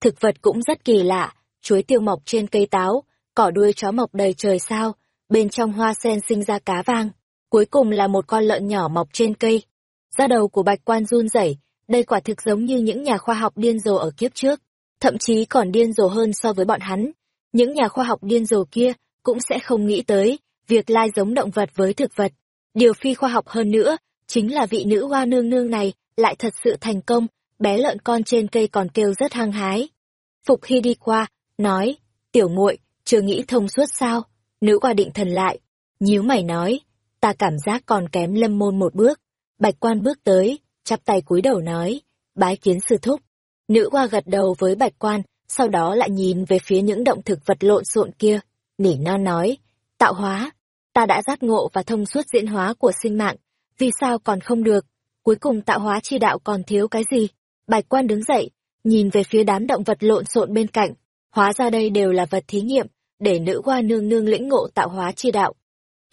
Thực vật cũng rất kỳ lạ, chuối tiêu mọc trên cây táo, cỏ đuôi chó mọc đầy trời sao, bên trong hoa sen sinh ra cá vang, cuối cùng là một con lợn nhỏ mọc trên cây. Da đầu của bạch quan run rẩy, đây quả thực giống như những nhà khoa học điên rồ ở kiếp trước, thậm chí còn điên rồ hơn so với bọn hắn. Những nhà khoa học điên rồ kia cũng sẽ không nghĩ tới việc lai giống động vật với thực vật. Điều phi khoa học hơn nữa, chính là vị nữ hoa nương nương này lại thật sự thành công, bé lợn con trên cây còn kêu rất hăng hái. Phục Hy đi qua, nói, tiểu muội chưa nghĩ thông suốt sao, nữ hoa định thần lại, nhíu mày nói, ta cảm giác còn kém lâm môn một bước, bạch quan bước tới, chắp tay cúi đầu nói, bái kiến sư thúc. Nữ hoa gật đầu với bạch quan, sau đó lại nhìn về phía những động thực vật lộn xộn kia, nỉ non nói, tạo hóa, ta đã giác ngộ và thông suốt diễn hóa của sinh mạng, vì sao còn không được, cuối cùng tạo hóa chi đạo còn thiếu cái gì? Bạch quan đứng dậy, nhìn về phía đám động vật lộn xộn bên cạnh, hóa ra đây đều là vật thí nghiệm, để nữ hoa nương nương lĩnh ngộ tạo hóa chi đạo.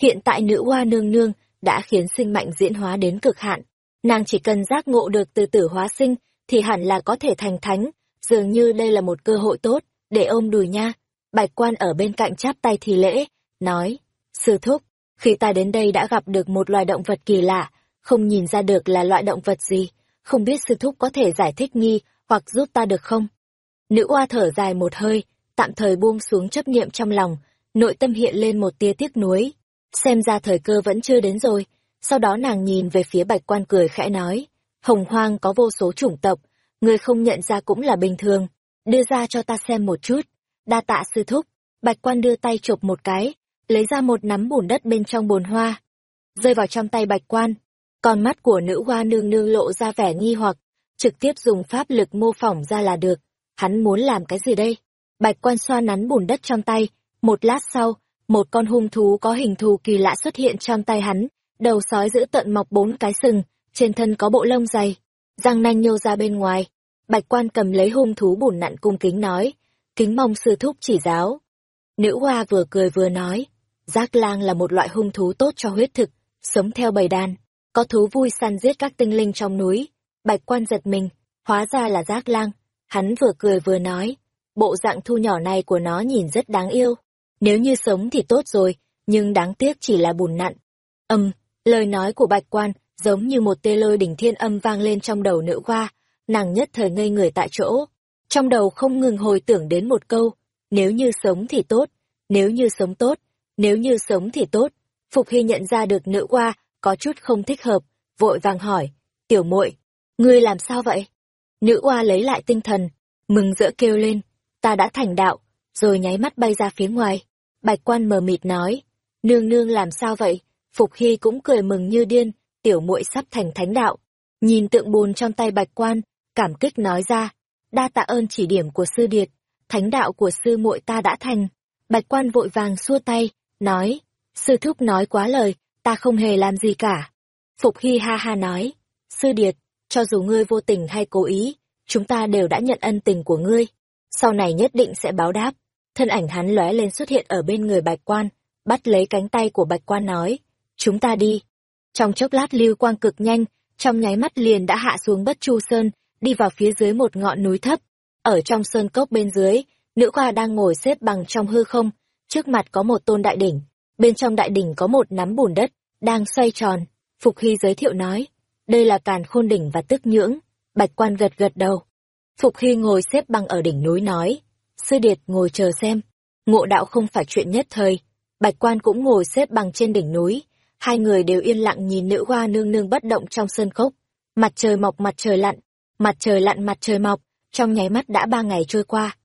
Hiện tại nữ hoa nương nương đã khiến sinh mạnh diễn hóa đến cực hạn, nàng chỉ cần giác ngộ được từ tử hóa sinh thì hẳn là có thể thành thánh, dường như đây là một cơ hội tốt, để ôm đùi nha. Bạch quan ở bên cạnh chắp tay thì lễ, nói, sư thúc, khi ta đến đây đã gặp được một loài động vật kỳ lạ, không nhìn ra được là loại động vật gì, không biết sư thúc có thể giải thích nghi hoặc giúp ta được không? Nữ oa thở dài một hơi, tạm thời buông xuống chấp niệm trong lòng, nội tâm hiện lên một tia tiếc nuối. Xem ra thời cơ vẫn chưa đến rồi, sau đó nàng nhìn về phía bạch quan cười khẽ nói, hồng hoang có vô số chủng tộc, người không nhận ra cũng là bình thường, đưa ra cho ta xem một chút, đa tạ sư thúc, bạch quan đưa tay chụp một cái, lấy ra một nắm bùn đất bên trong bồn hoa, rơi vào trong tay bạch quan, con mắt của nữ hoa nương nương lộ ra vẻ nghi hoặc, trực tiếp dùng pháp lực mô phỏng ra là được, hắn muốn làm cái gì đây? Bạch quan xoa nắn bùn đất trong tay, một lát sau, một con hung thú có hình thù kỳ lạ xuất hiện trong tay hắn, đầu sói giữ tận mọc bốn cái sừng, trên thân có bộ lông dày, răng nanh nhô ra bên ngoài. Bạch quan cầm lấy hung thú bùn nặn cung kính nói, kính mong sư thúc chỉ giáo. Nữ hoa vừa cười vừa nói, giác lang là một loại hung thú tốt cho huyết thực, sống theo bầy đàn, có thú vui săn giết các tinh linh trong núi. Bạch quan giật mình, hóa ra là giác lang, hắn vừa cười vừa nói, bộ dạng thu nhỏ này của nó nhìn rất đáng yêu. Nếu như sống thì tốt rồi, nhưng đáng tiếc chỉ là bùn nặn. Âm, lời nói của bạch quan giống như một tê lôi đỉnh thiên âm vang lên trong đầu nữ hoa, nàng nhất thời ngây người tại chỗ. Trong đầu không ngừng hồi tưởng đến một câu, nếu như sống thì tốt, nếu như sống tốt, nếu như sống thì tốt. Phục Hy nhận ra được nữ qua, có chút không thích hợp, vội vàng hỏi, tiểu muội, ngươi làm sao vậy? Nữ Oa lấy lại tinh thần, mừng rỡ kêu lên, ta đã thành đạo, rồi nháy mắt bay ra phía ngoài. Bạch quan mờ mịt nói, nương nương làm sao vậy? Phục Hy cũng cười mừng như điên, tiểu muội sắp thành thánh đạo. Nhìn tượng bùn trong tay bạch quan, cảm kích nói ra, đa tạ ơn chỉ điểm của sư điệt, thánh đạo của sư muội ta đã thành. Bạch quan vội vàng xua tay, nói, sư thúc nói quá lời, ta không hề làm gì cả. Phục Hy ha ha nói, sư điệt, cho dù ngươi vô tình hay cố ý, chúng ta đều đã nhận ân tình của ngươi. Sau này nhất định sẽ báo đáp. Thân ảnh hắn lóe lên xuất hiện ở bên người bạch quan, bắt lấy cánh tay của bạch quan nói, chúng ta đi. Trong chốc lát lưu quang cực nhanh, trong nháy mắt liền đã hạ xuống bất chu sơn, đi vào phía dưới một ngọn núi thấp. Ở trong sơn cốc bên dưới, nữ khoa đang ngồi xếp bằng trong hư không, trước mặt có một tôn đại đỉnh, bên trong đại đỉnh có một nắm bùn đất, đang xoay tròn. Phục Hy giới thiệu nói, đây là càn khôn đỉnh và tức nhưỡng. Bạch quan gật gật đầu. Phục Hy ngồi xếp bằng ở đỉnh núi nói, sư điệt ngồi chờ xem, ngộ đạo không phải chuyện nhất thời. Bạch quan cũng ngồi xếp bằng trên đỉnh núi, hai người đều yên lặng nhìn nữ hoa nương nương bất động trong sơn khốc. Mặt trời mọc mặt trời lặn, mặt trời lặn mặt trời mọc, trong nháy mắt đã ba ngày trôi qua.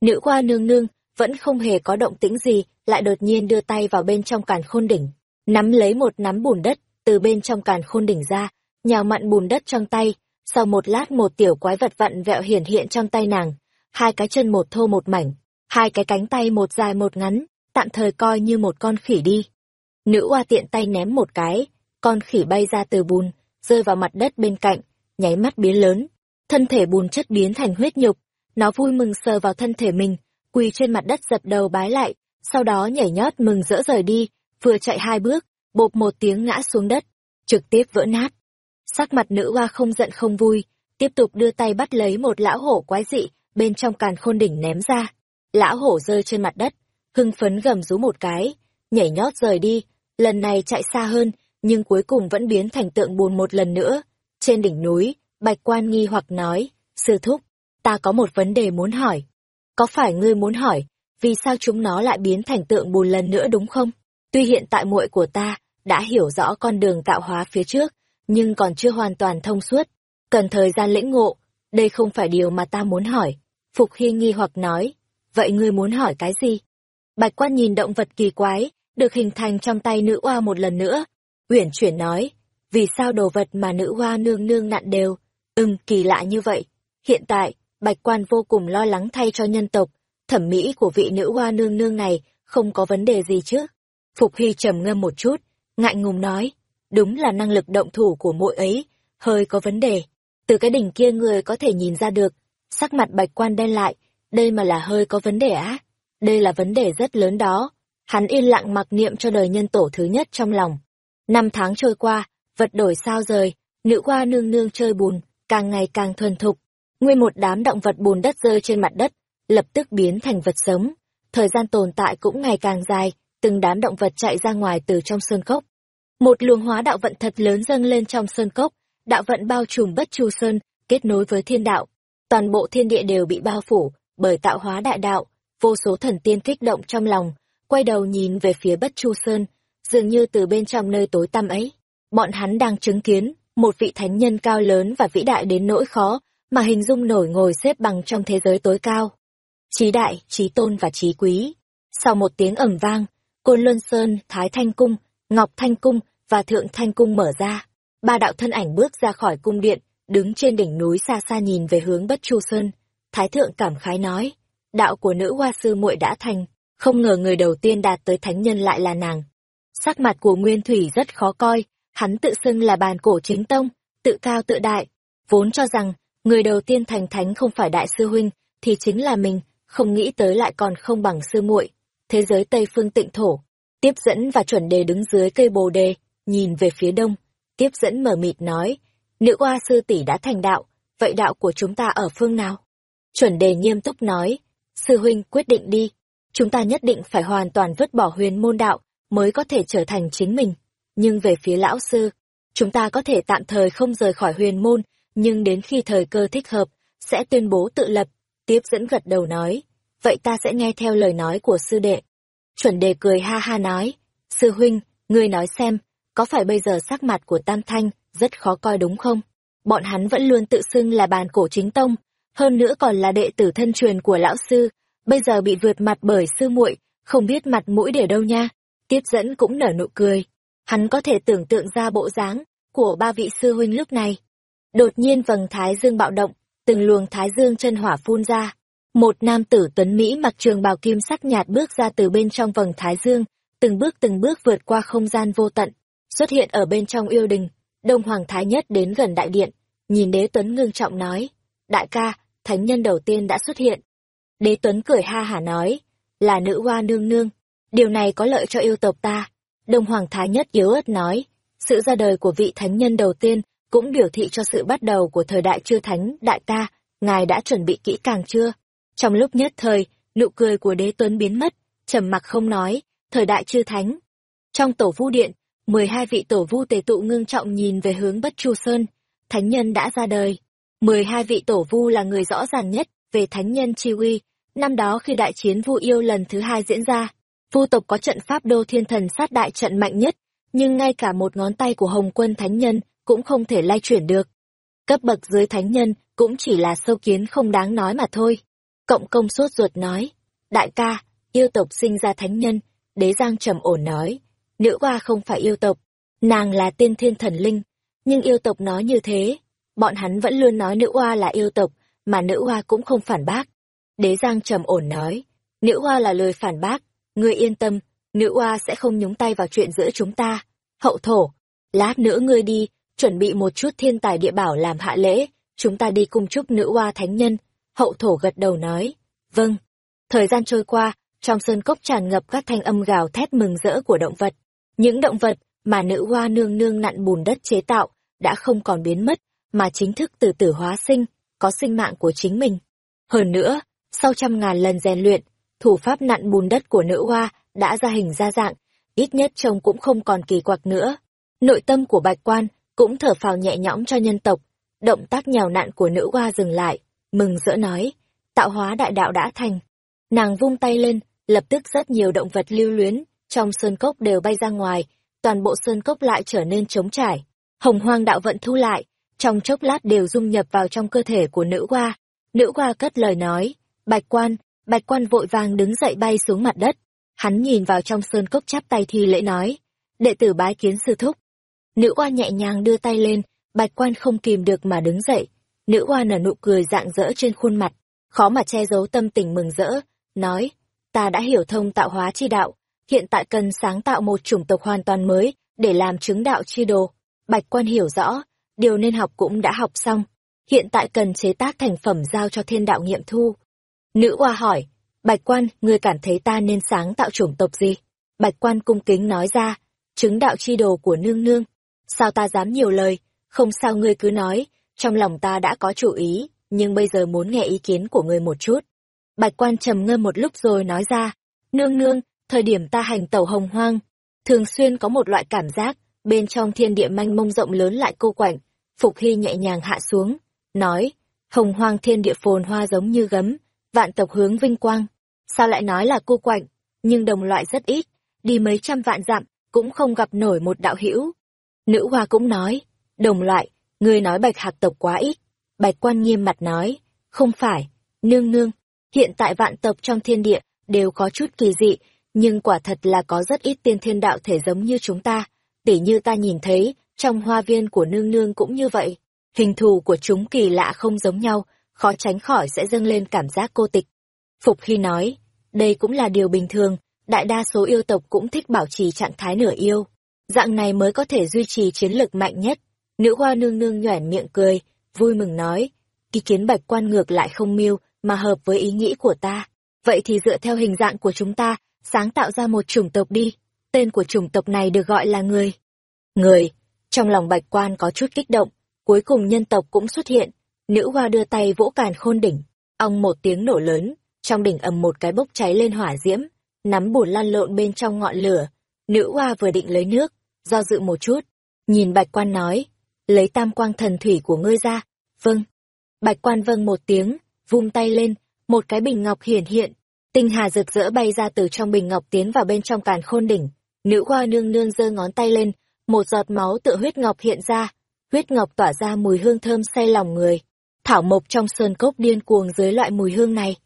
Nữ hoa nương nương vẫn không hề có động tĩnh gì, lại đột nhiên đưa tay vào bên trong càn khôn đỉnh, nắm lấy một nắm bùn đất từ bên trong càn khôn đỉnh ra, nhào mặn bùn đất trong tay, sau một lát một tiểu quái vật vặn vẹo hiển hiện trong tay nàng, hai cái chân một thô một mảnh, hai cái cánh tay một dài một ngắn, tạm thời coi như một con khỉ đi. Nữ oa tiện tay ném một cái, con khỉ bay ra từ bùn, rơi vào mặt đất bên cạnh, nháy mắt biến lớn. Thân thể bùn chất biến thành huyết nhục, nó vui mừng sờ vào thân thể mình, quỳ trên mặt đất dập đầu bái lại, sau đó nhảy nhót mừng rỡ rời đi, vừa chạy hai bước, bộp một tiếng ngã xuống đất, trực tiếp vỡ nát. Sắc mặt nữ hoa không giận không vui, tiếp tục đưa tay bắt lấy một lão hổ quái dị, bên trong càn khôn đỉnh ném ra. Lão hổ rơi trên mặt đất, hưng phấn gầm rú một cái, nhảy nhót rời đi, lần này chạy xa hơn, nhưng cuối cùng vẫn biến thành tượng bùn một lần nữa. Trên đỉnh núi, Bạch Quan nghi hoặc nói, sư thúc, ta có một vấn đề muốn hỏi. Có phải ngươi muốn hỏi, vì sao chúng nó lại biến thành tượng bùn lần nữa đúng không? Tuy hiện tại muội của ta đã hiểu rõ con đường tạo hóa phía trước, nhưng còn chưa hoàn toàn thông suốt, cần thời gian lĩnh ngộ, đây không phải điều mà ta muốn hỏi. Phục Hy nghi hoặc nói, vậy ngươi muốn hỏi cái gì? Bạch quan nhìn động vật kỳ quái, được hình thành trong tay nữ oa một lần nữa. Uyển chuyển nói, vì sao đồ vật mà nữ hoa nương nương nặn đều, Ừm, kỳ lạ như vậy. Hiện tại, bạch quan vô cùng lo lắng thay cho nhân tộc, thẩm mỹ của vị nữ hoa nương nương này không có vấn đề gì chứ. Phục Hy trầm ngâm một chút, ngại ngùng nói, đúng là năng lực động thủ của mỗi ấy, hơi có vấn đề. Từ cái đỉnh kia người có thể nhìn ra được, sắc mặt bạch quan đen lại, đây mà là hơi có vấn đề á. Đây là vấn đề rất lớn đó. Hắn yên lặng mặc niệm cho đời nhân tổ thứ nhất trong lòng. Năm tháng trôi qua, vật đổi sao rời, nữ hoa nương nương chơi bùn, càng ngày càng thuần thục. Nguyên một đám động vật bùn đất rơi trên mặt đất, lập tức biến thành vật sống. Thời gian tồn tại cũng ngày càng dài, từng đám động vật chạy ra ngoài từ trong sơn cốc. Một luồng hóa đạo vận thật lớn dâng lên trong sơn cốc, đạo vận bao trùm bất chu sơn, kết nối với thiên đạo. Toàn bộ thiên địa đều bị bao phủ bởi tạo hóa đại đạo, vô số thần tiên kích động trong lòng, quay đầu nhìn về phía bất chu sơn, dường như từ bên trong nơi tối tăm ấy. Bọn hắn đang chứng kiến một vị thánh nhân cao lớn và vĩ đại đến nỗi khó, mà hình dung nổi ngồi xếp bằng trong thế giới tối cao. Trí đại, trí tôn và trí quý. Sau một tiếng ẩm vang, Côn Luân Sơn, Thái Thanh Cung, Ngọc Thanh Cung và Thượng Thanh Cung mở ra. Ba đạo thân ảnh bước ra khỏi cung điện, đứng trên đỉnh núi xa xa nhìn về hướng Bất Chu Sơn. Thái Thượng cảm khái nói, đạo của nữ hoa sư muội đã thành, không ngờ người đầu tiên đạt tới thánh nhân lại là nàng. Sắc mặt của Nguyên Thủy rất khó coi, hắn tự xưng là bàn cổ chính tông, tự cao tự đại, vốn cho rằng người đầu tiên thành thánh không phải đại sư huynh, thì chính là mình, không nghĩ tới lại còn không bằng sư muội. Thế giới Tây phương tịnh thổ, tiếp dẫn và chuẩn đề đứng dưới cây bồ đề, nhìn về phía đông, tiếp dẫn mở mịt nói, nữ oa sư tỷ đã thành đạo, vậy đạo của chúng ta ở phương nào? Chuẩn đề nghiêm túc nói, sư huynh quyết định đi, chúng ta nhất định phải hoàn toàn vứt bỏ huyền môn đạo, mới có thể trở thành chính mình. Nhưng về phía lão sư, chúng ta có thể tạm thời không rời khỏi huyền môn, nhưng đến khi thời cơ thích hợp, sẽ tuyên bố tự lập. Tiếp dẫn gật đầu nói, vậy ta sẽ nghe theo lời nói của sư đệ. Chuẩn đề cười ha ha nói, sư huynh, ngươi nói xem, có phải bây giờ sắc mặt của Tam Thanh rất khó coi đúng không? Bọn hắn vẫn luôn tự xưng là bàn cổ chính tông, hơn nữa còn là đệ tử thân truyền của lão sư, bây giờ bị vượt mặt bởi sư muội, không biết mặt mũi để đâu nha. Tiếp dẫn cũng nở nụ cười, hắn có thể tưởng tượng ra bộ dáng của ba vị sư huynh lúc này. Đột nhiên vầng thái dương bạo động, từng luồng thái dương chân hỏa phun ra. Một nam tử tuấn Mỹ mặc trường bào kim sắc nhạt bước ra từ bên trong vầng thái dương, từng bước từng bước vượt qua không gian vô tận, xuất hiện ở bên trong yêu đình. Đông Hoàng Thái Nhất đến gần đại điện, nhìn đế tuấn ngưng trọng nói, đại ca, thánh nhân đầu tiên đã xuất hiện. Đế tuấn cười ha hả nói, là nữ hoa nương nương, điều này có lợi cho yêu tộc ta. Đông Hoàng Thái Nhất yếu ớt nói, sự ra đời của vị thánh nhân đầu tiên cũng biểu thị cho sự bắt đầu của thời đại chư thánh đại ta, ngài đã chuẩn bị kỹ càng chưa? Trong lúc nhất thời, nụ cười của đế tuấn biến mất, trầm mặc không nói, thời đại chư thánh. Trong tổ vu điện, mười hai vị tổ vu tề tụ ngưng trọng nhìn về hướng bất chu sơn, thánh nhân đã ra đời. mười hai vị tổ vu là người rõ ràng nhất về thánh nhân chi uy. Năm đó khi đại chiến vu yêu lần thứ hai diễn ra, vu tộc có trận pháp đô thiên thần sát đại trận mạnh nhất, nhưng ngay cả một ngón tay của hồng quân thánh nhân cũng không thể lay chuyển được. Cấp bậc dưới thánh nhân cũng chỉ là sâu kiến không đáng nói mà thôi. Cộng công sốt ruột nói, đại ca, yêu tộc sinh ra thánh nhân, đế giang trầm ổn nói, nữ hoa không phải yêu tộc, nàng là tiên thiên thần linh, nhưng yêu tộc nói như thế, bọn hắn vẫn luôn nói nữ hoa là yêu tộc, mà nữ hoa cũng không phản bác. Đế giang trầm ổn nói, nữ hoa là lời phản bác, ngươi yên tâm, nữ hoa sẽ không nhúng tay vào chuyện giữa chúng ta. Hậu thổ, lát nữa ngươi đi, chuẩn bị một chút thiên tài địa bảo làm hạ lễ, chúng ta đi cung chúc nữ hoa thánh nhân. Hậu thổ gật đầu nói, vâng. Thời gian trôi qua, trong sơn cốc tràn ngập các thanh âm gào thét mừng rỡ của động vật. Những động vật mà nữ hoa nương nương nặn bùn đất chế tạo đã không còn biến mất, mà chính thức từ tử hóa sinh, có sinh mạng của chính mình. Hơn nữa, sau trăm ngàn lần rèn luyện, thủ pháp nặn bùn đất của nữ hoa đã ra hình ra dạng, ít nhất trông cũng không còn kỳ quặc nữa. Nội tâm của bạch quan cũng thở phào nhẹ nhõm cho nhân tộc, động tác nhào nặn của nữ hoa dừng lại, mừng rỡ nói, tạo hóa đại đạo đã thành. Nàng vung tay lên, lập tức rất nhiều động vật lưu luyến, trong sơn cốc đều bay ra ngoài, toàn bộ sơn cốc lại trở nên trống trải. Hồng hoang đạo vận thu lại, trong chốc lát đều dung nhập vào trong cơ thể của nữ hoa. Nữ hoa cất lời nói, bạch quan, bạch quan vội vàng đứng dậy bay xuống mặt đất. Hắn nhìn vào trong sơn cốc chắp tay thi lễ nói, đệ tử bái kiến sư thúc. Nữ oa nhẹ nhàng đưa tay lên, bạch quan không kìm được mà đứng dậy, Nữ oa nở nụ cười rạng rỡ trên khuôn mặt, khó mà che giấu tâm tình mừng rỡ, nói, ta đã hiểu thông tạo hóa chi đạo, hiện tại cần sáng tạo một chủng tộc hoàn toàn mới, để làm chứng đạo chi đồ. Bạch quan hiểu rõ, điều nên học cũng đã học xong, hiện tại cần chế tác thành phẩm giao cho thiên đạo nghiệm thu. Nữ oa hỏi, Bạch quan, ngươi cảm thấy ta nên sáng tạo chủng tộc gì? Bạch quan cung kính nói ra, chứng đạo chi đồ của nương nương. Sao ta dám nhiều lời, không sao ngươi cứ nói, trong lòng ta đã có chủ ý, nhưng bây giờ muốn nghe ý kiến của ngươi một chút. Bạch quan trầm ngâm một lúc rồi nói ra, nương nương, thời điểm ta hành tẩu hồng hoang, thường xuyên có một loại cảm giác, bên trong thiên địa manh mông rộng lớn lại cô quạnh, Phục Hy nhẹ nhàng hạ xuống, nói, hồng hoang thiên địa phồn hoa giống như gấm, vạn tộc hướng vinh quang. Sao lại nói là cô quạnh, nhưng đồng loại rất ít, đi mấy trăm vạn dặm, cũng không gặp nổi một đạo hữu. Nữ hoa cũng nói, đồng loại, người nói bạch hạc tộc quá ít. Bạch quan nghiêm mặt nói, không phải, nương nương, hiện tại vạn tộc trong thiên địa đều có chút kỳ dị, nhưng quả thật là có rất ít tiên thiên đạo thể giống như chúng ta. Tỉ như ta nhìn thấy, trong hoa viên của nương nương cũng như vậy. Hình thù của chúng kỳ lạ không giống nhau, khó tránh khỏi sẽ dâng lên cảm giác cô tịch. Phục khi nói, đây cũng là điều bình thường, đại đa số yêu tộc cũng thích bảo trì trạng thái nửa yêu. Dạng này mới có thể duy trì chiến lực mạnh nhất. Nữ hoa nương nương nhoẻn miệng cười, vui mừng nói, ý kiến bạch quan ngược lại không miêu, mà hợp với ý nghĩ của ta. Vậy thì dựa theo hình dạng của chúng ta, sáng tạo ra một chủng tộc đi. Tên của chủng tộc này được gọi là người. Người. Trong lòng bạch quan có chút kích động, cuối cùng nhân tộc cũng xuất hiện. Nữ hoa đưa tay vỗ càn khôn đỉnh. Ong một tiếng nổ lớn, trong đỉnh ầm một cái bốc cháy lên hỏa diễm, nắm bùn lan lộn bên trong ngọn lửa. Nữ hoa vừa định lấy nước, do dự một chút. Nhìn bạch quan nói, lấy tam quang thần thủy của ngươi ra. Vâng. Bạch quan vâng một tiếng, vung tay lên, một cái bình ngọc hiển hiện. Tinh hà rực rỡ bay ra từ trong bình ngọc tiến vào bên trong càn khôn đỉnh. Nữ hoa nương nương giơ ngón tay lên, một giọt máu tựa huyết ngọc hiện ra. Huyết ngọc tỏa ra mùi hương thơm say lòng người. Thảo mộc trong sơn cốc điên cuồng dưới loại mùi hương này.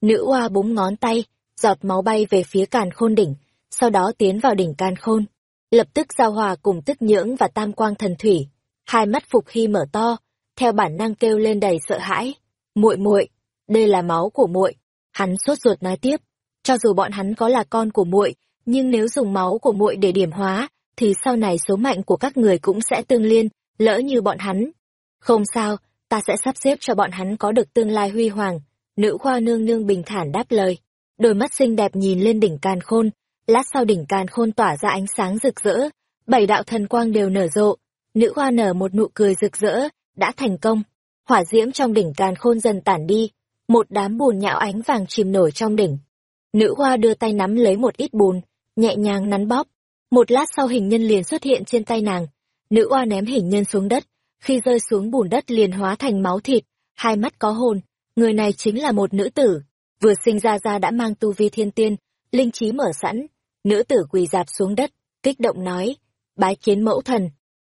Nữ hoa búng ngón tay, giọt máu bay về phía càn khôn đỉnh, sau đó tiến vào đỉnh càn khôn. Lập tức giao hòa cùng tức nhưỡng và tam quang thần thủy. Hai mắt Phục Hy mở to, theo bản năng kêu lên đầy sợ hãi. muội muội đây là máu của muội Hắn sốt ruột nói tiếp, cho dù bọn hắn có là con của muội nhưng nếu dùng máu của muội để điểm hóa, thì sau này số mạnh của các người cũng sẽ tương liên, lỡ như bọn hắn. Không sao, ta sẽ sắp xếp cho bọn hắn có được tương lai huy hoàng. Nữ khoa nương nương bình thản đáp lời. Đôi mắt xinh đẹp nhìn lên đỉnh càn khôn, lát sau đỉnh càn khôn tỏa ra ánh sáng rực rỡ, bảy đạo thần quang đều nở rộ. Nữ hoa nở một nụ cười rực rỡ, đã thành công. Hỏa diễm trong đỉnh càn khôn dần tản đi, một đám bùn nhão ánh vàng chìm nổi trong đỉnh. Nữ hoa đưa tay nắm lấy một ít bùn, nhẹ nhàng nắn bóp. Một lát sau hình nhân liền xuất hiện trên tay nàng. Nữ hoa ném hình nhân xuống đất, khi rơi xuống bùn đất liền hóa thành máu thịt, hai mắt có hồn. Người này chính là một nữ tử, vừa sinh ra ra đã mang tu vi thiên tiên, linh trí mở sẵn. Nữ tử quỳ dạp xuống đất, kích động nói, bái kiến mẫu thần.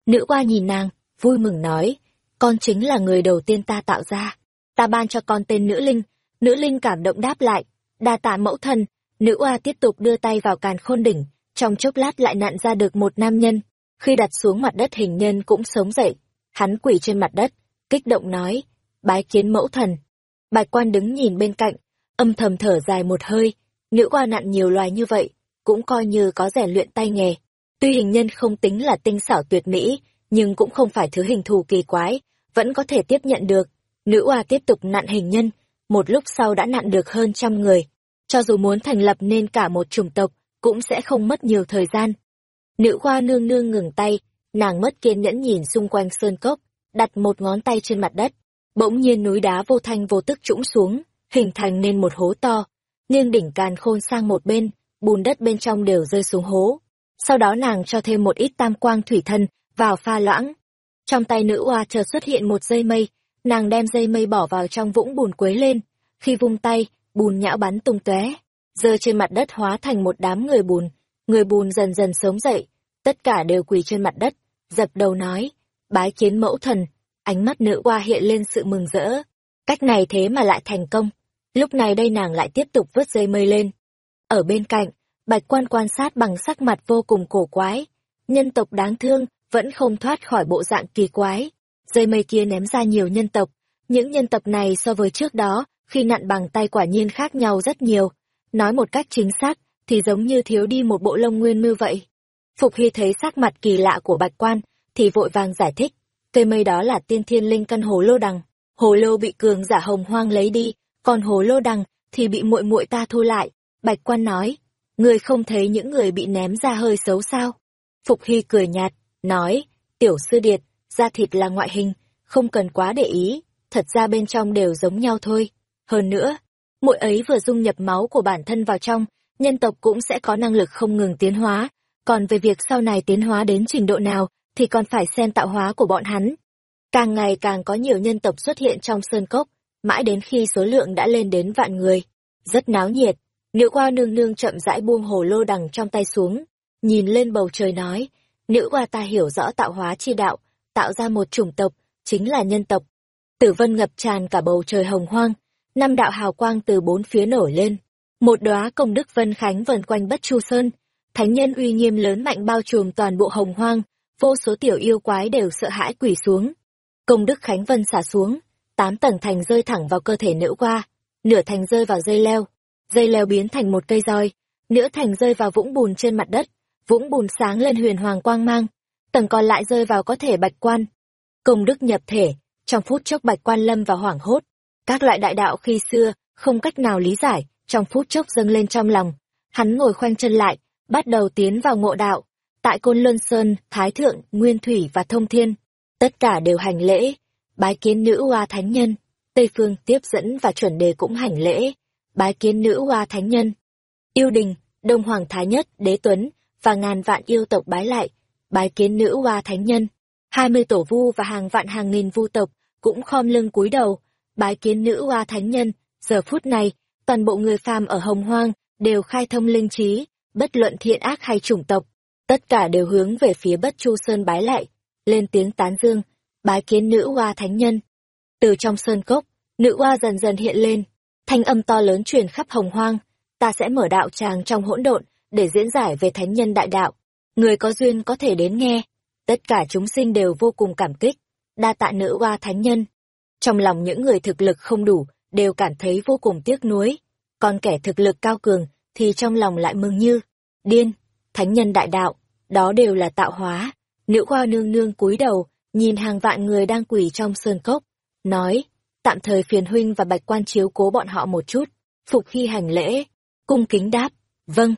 Nữ qua nhìn nàng, vui mừng nói, con chính là người đầu tiên ta tạo ra. Ta ban cho con tên nữ linh. Nữ linh cảm động đáp lại đa tạ mẫu thần. Nữ oa tiếp tục đưa tay vào càn khôn đỉnh trong chốc lát lại nặn ra được một nam nhân. Khi đặt xuống mặt đất hình nhân cũng sống dậy hắn quỳ trên mặt đất kích động nói bái kiến mẫu thần. Bạch quan đứng nhìn bên cạnh âm thầm thở dài một hơi. Nữ oa nặn nhiều loài như vậy cũng coi như có rèn luyện tay nghề tuy hình nhân không tính là tinh xảo tuyệt mỹ nhưng cũng không phải thứ hình thù kỳ quái vẫn có thể tiếp nhận được Nữ oa tiếp tục nặn hình nhân, một lúc sau đã nặn được hơn trăm người. Cho dù muốn thành lập nên cả một chủng tộc, cũng sẽ không mất nhiều thời gian. Nữ hoa nương nương ngừng tay, nàng mất kiên nhẫn nhìn xung quanh sơn cốc, đặt một ngón tay trên mặt đất. Bỗng nhiên núi đá vô thanh vô tức trũng xuống, hình thành nên một hố to. Nghiêng đỉnh càn khôn sang một bên, bùn đất bên trong đều rơi xuống hố. Sau đó nàng cho thêm một ít tam quang thủy thân vào pha loãng. Trong tay nữ oa chợt xuất hiện một dây mây, nàng đem dây mây bỏ vào trong vũng bùn quấy lên. Khi vung tay bùn nhão bắn tung tóe. Rơi trên mặt đất hóa thành một đám người bùn. Người bùn dần dần sống dậy. Tất cả đều quỳ trên mặt đất dập đầu nói bái kiến mẫu thần. Ánh mắt nữ oa hiện lên sự mừng rỡ. Cách này thế mà lại thành công. Lúc này đây nàng lại tiếp tục vớt dây mây lên ở bên cạnh bạch quan quan sát bằng sắc mặt vô cùng cổ quái nhân tộc đáng thương vẫn không thoát khỏi bộ dạng kỳ quái dây mây kia ném ra nhiều nhân tộc, những nhân tộc này so với trước đó, khi nặn bằng tay quả nhiên khác nhau rất nhiều. Nói một cách chính xác, thì giống như thiếu đi một bộ lông nguyên mưu vậy. Phục Hy thấy sắc mặt kỳ lạ của bạch quan, thì vội vàng giải thích. Cây mây đó là tiên thiên linh căn hồ lô đằng. Hồ lô bị cường giả hồng hoang lấy đi, còn hồ lô đằng thì bị muội muội ta thu lại. Bạch quan nói, Ngươi không thấy những người bị ném ra hơi xấu sao? Phục Hy cười nhạt, nói, tiểu sư điệt, da thịt là ngoại hình, không cần quá để ý, thật ra bên trong đều giống nhau thôi. Hơn nữa, mỗi ấy vừa dung nhập máu của bản thân vào trong, nhân tộc cũng sẽ có năng lực không ngừng tiến hóa, còn về việc sau này tiến hóa đến trình độ nào thì còn phải xem tạo hóa của bọn hắn. Càng ngày càng có nhiều nhân tộc xuất hiện trong sơn cốc, mãi đến khi số lượng đã lên đến vạn người. Rất náo nhiệt, nữ qua nương nương chậm rãi buông hồ lô đằng trong tay xuống, nhìn lên bầu trời nói, nữ qua ta hiểu rõ tạo hóa chi đạo, tạo ra một chủng tộc, chính là nhân tộc. Tử vân ngập tràn cả bầu trời hồng hoang, năm đạo hào quang từ bốn phía nổi lên. Một đóa công đức vân khánh vần quanh bất chu sơn, thánh nhân uy nghiêm lớn mạnh bao trùm toàn bộ hồng hoang, vô số tiểu yêu quái đều sợ hãi quỷ xuống. Công đức khánh vân xả xuống, tám tầng thành rơi thẳng vào cơ thể nữ qua, nửa thành rơi vào dây leo, dây leo biến thành một cây roi, nửa thành rơi vào vũng bùn trên mặt đất, vũng bùn sáng lên huyền hoàng quang mang, tầng còn lại rơi vào có thể bạch quan. Công đức nhập thể, trong phút chốc bạch quan lâm vào hoảng hốt, các loại đại đạo khi xưa, không cách nào lý giải, trong phút chốc dâng lên trong lòng. Hắn ngồi khoanh chân lại, bắt đầu tiến vào ngộ đạo. Tại Côn Luân Sơn, Thái Thượng, Nguyên Thủy và Thông Thiên, tất cả đều hành lễ, bái kiến nữ oa thánh nhân. Tây Phương tiếp dẫn và chuẩn đề cũng hành lễ, bái kiến nữ hoa thánh nhân. Yêu đình, Đông Hoàng Thái Nhất, Đế Tuấn và ngàn vạn yêu tộc bái lại, bái kiến nữ hoa thánh nhân. Hai mươi tổ vu và hàng vạn hàng nghìn vu tộc cũng khom lưng cúi đầu, bái kiến nữ hoa thánh nhân. Giờ phút này, toàn bộ người phàm ở Hồng Hoang đều khai thông linh trí, bất luận thiện ác hay chủng tộc, tất cả đều hướng về phía Bất Chu Sơn bái lại, lên tiếng tán dương, bái kiến nữ hoa thánh nhân. Từ trong sơn cốc, nữ hoa dần dần hiện lên, thanh âm to lớn truyền khắp Hồng Hoang, ta sẽ mở đạo tràng trong hỗn độn để diễn giải về thánh nhân đại đạo. Người có duyên có thể đến nghe. Tất cả chúng sinh đều vô cùng cảm kích, đa tạ nữ oa thánh nhân. Trong lòng những người thực lực không đủ, đều cảm thấy vô cùng tiếc nuối. Còn kẻ thực lực cao cường, thì trong lòng lại mừng như, điên, thánh nhân đại đạo, đó đều là tạo hóa. Nữ hoa nương nương cúi đầu, nhìn hàng vạn người đang quỳ trong sơn cốc, nói, tạm thời phiền huynh và bạch quan chiếu cố bọn họ một chút, phục khi hành lễ, cung kính đáp, vâng.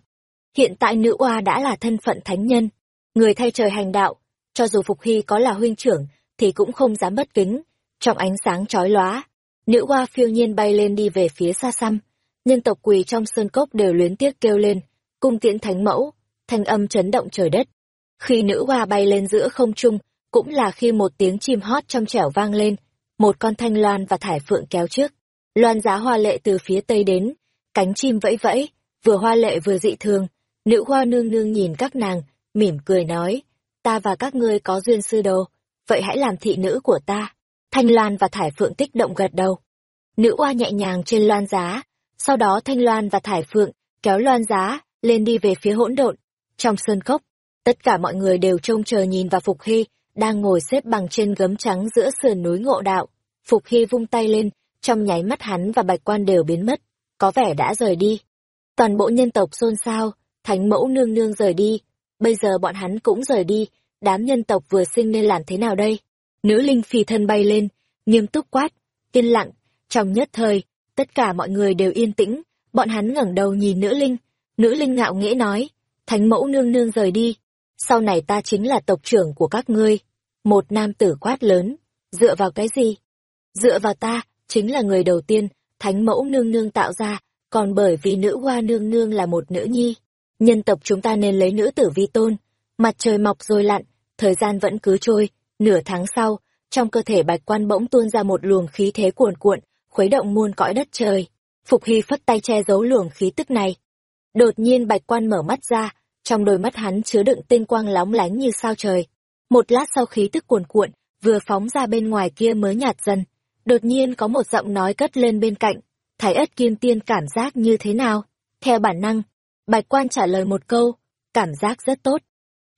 Hiện tại nữ oa đã là thân phận thánh nhân, người thay trời hành đạo, cho dù Phục Hy có là huynh trưởng, thì cũng không dám bất kính. Trong ánh sáng chói lóa, nữ oa phiêu nhiên bay lên đi về phía xa xăm. Nhân tộc quỳ trong sơn cốc đều luyến tiếc kêu lên, cung tiễn thánh mẫu, thanh âm chấn động trời đất. Khi nữ hoa bay lên giữa không trung, cũng là khi một tiếng chim hót trong trẻo vang lên, một con thanh loan và thải phượng kéo trước. Loan giá hoa lệ từ phía tây đến, cánh chim vẫy vẫy, vừa hoa lệ vừa dị thường. Nữ hoa nương nương nhìn các nàng, mỉm cười nói, ta và các ngươi có duyên sư đồ, vậy hãy làm thị nữ của ta. Thanh loan và thải phượng tích động gật đầu. Nữ hoa nhẹ nhàng trên loan giá, sau đó thanh loan và thải phượng kéo loan giá lên đi về phía hỗn độn. Trong sơn cốc, tất cả mọi người đều trông chờ nhìn vào Phục Hy, đang ngồi xếp bằng trên gấm trắng giữa sườn núi ngộ đạo. Phục Hy vung tay lên, trong nháy mắt hắn và bạch quan đều biến mất, có vẻ đã rời đi. Toàn bộ nhân tộc xôn xao, thánh mẫu nương nương rời đi, bây giờ bọn hắn cũng rời đi, đám nhân tộc vừa sinh nên làm thế nào đây? Nữ linh phi thân bay lên, nghiêm túc quát, yên lặng, trong nhất thời, tất cả mọi người đều yên tĩnh, bọn hắn ngẩng đầu nhìn nữ linh, nữ linh ngạo nghễ nói, thánh mẫu nương nương rời đi, sau này ta chính là tộc trưởng của các ngươi. Một nam tử quát lớn, dựa vào cái gì? Dựa vào ta, chính là người đầu tiên, thánh mẫu nương nương tạo ra, còn bởi vì nữ hoa nương nương là một nữ nhi. Nhân tộc chúng ta nên lấy nữ tử vi tôn. Mặt trời mọc rồi lặn, thời gian vẫn cứ trôi, nửa tháng sau, trong cơ thể bạch quan bỗng tuôn ra một luồng khí thế cuồn cuộn, khuấy động muôn cõi đất trời. Phục Hy phất tay che giấu luồng khí tức này. Đột nhiên bạch quan mở mắt ra, trong đôi mắt hắn chứa đựng tinh quang lóng lánh như sao trời. Một lát sau khí tức cuồn cuộn, vừa phóng ra bên ngoài kia mới nhạt dần. Đột nhiên có một giọng nói cất lên bên cạnh, Thái ất kim tiên cảm giác như thế nào? Theo bản năng, bạch quan trả lời một câu, cảm giác rất tốt.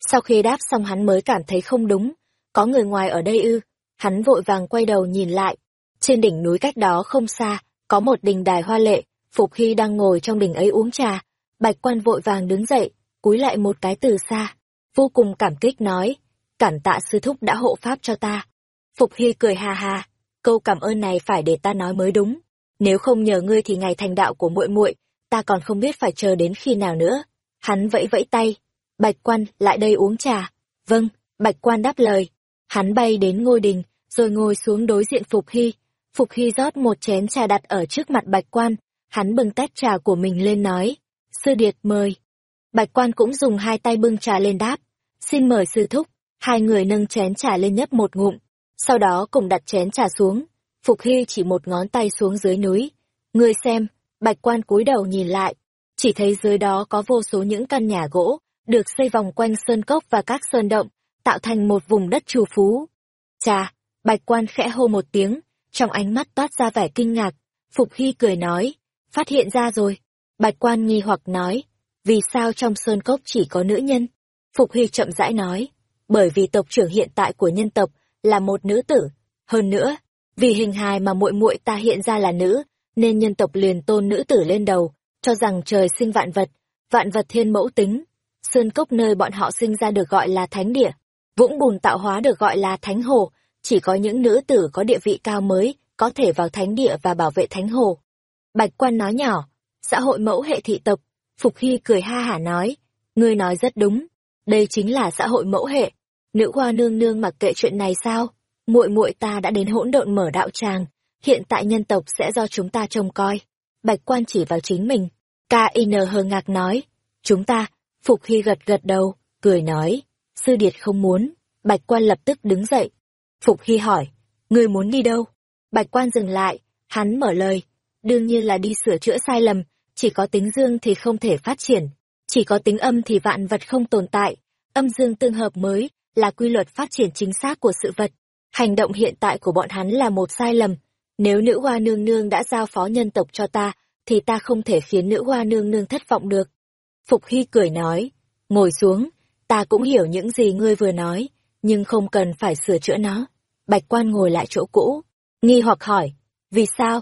Sau khi đáp xong hắn mới cảm thấy không đúng, có người ngoài ở đây ư, hắn vội vàng quay đầu nhìn lại, Trên đỉnh núi cách đó không xa, có một đình đài hoa lệ, Phục Hy đang ngồi trong đình ấy uống trà. Bạch quan vội vàng đứng dậy, cúi lại một cái từ xa. Vô cùng cảm kích nói, cản tạ sư thúc đã hộ pháp cho ta. Phục Hy cười ha ha, câu cảm ơn này phải để ta nói mới đúng. Nếu không nhờ ngươi thì ngày thành đạo của muội muội, ta còn không biết phải chờ đến khi nào nữa. Hắn vẫy vẫy tay, Bạch quan lại đây uống trà. Vâng, Bạch quan đáp lời. Hắn bay đến ngôi đình, rồi ngồi xuống đối diện Phục Hy. Phục Hy rót một chén trà đặt ở trước mặt Bạch quan, hắn bưng tách trà của mình lên nói. Sư Điệt mời. Bạch quan cũng dùng hai tay bưng trà lên đáp. Xin mời sư thúc. Hai người nâng chén trà lên nhấp một ngụm, sau đó cùng đặt chén trà xuống. Phục Hy chỉ một ngón tay xuống dưới núi. Ngươi xem, bạch quan cúi đầu nhìn lại, chỉ thấy dưới đó có vô số những căn nhà gỗ, được xây vòng quanh sơn cốc và các sơn động, tạo thành một vùng đất trù phú. Chà, bạch quan khẽ hô một tiếng, trong ánh mắt toát ra vẻ kinh ngạc. Phục Hy cười nói, phát hiện ra rồi. Bạch quan nghi hoặc nói, vì sao trong sơn cốc chỉ có nữ nhân? Phục Hy chậm rãi nói, bởi vì tộc trưởng hiện tại của nhân tộc là một nữ tử. Hơn nữa, vì hình hài mà muội muội ta hiện ra là nữ, nên nhân tộc liền tôn nữ tử lên đầu, cho rằng trời sinh vạn vật, vạn vật thiên mẫu tính. Sơn cốc nơi bọn họ sinh ra được gọi là thánh địa, vũng bùn tạo hóa được gọi là thánh hồ, chỉ có những nữ tử có địa vị cao mới có thể vào thánh địa và bảo vệ thánh hồ. Bạch quan nói nhỏ, xã hội mẫu hệ thị tộc, Phục Hy cười ha hả nói, ngươi nói rất đúng, đây chính là xã hội mẫu hệ. Nữ hoa nương nương mặc kệ chuyện này sao? Muội muội ta đã đến hỗn độn mở đạo tràng, hiện tại nhân tộc sẽ do chúng ta trông coi. Bạch quan chỉ vào chính mình. K.I.N. hờ ngạc nói. Chúng ta, Phục Hy gật gật đầu, cười nói. Sư Điệt không muốn. Bạch quan lập tức đứng dậy. Phục Hy hỏi. Ngươi muốn đi đâu? Bạch quan dừng lại, hắn mở lời. Đương nhiên là đi sửa chữa sai lầm, chỉ có tính dương thì không thể phát triển. Chỉ có tính âm thì vạn vật không tồn tại. Âm dương tương hợp mới là quy luật phát triển chính xác của sự vật. Hành động hiện tại của bọn hắn là một sai lầm. Nếu nữ hoa nương nương đã giao phó nhân tộc cho ta, thì ta không thể khiến nữ hoa nương nương thất vọng được. Phục Hy cười nói, ngồi xuống, ta cũng hiểu những gì ngươi vừa nói, nhưng không cần phải sửa chữa nó. Bạch quan ngồi lại chỗ cũ, nghi hoặc hỏi, vì sao?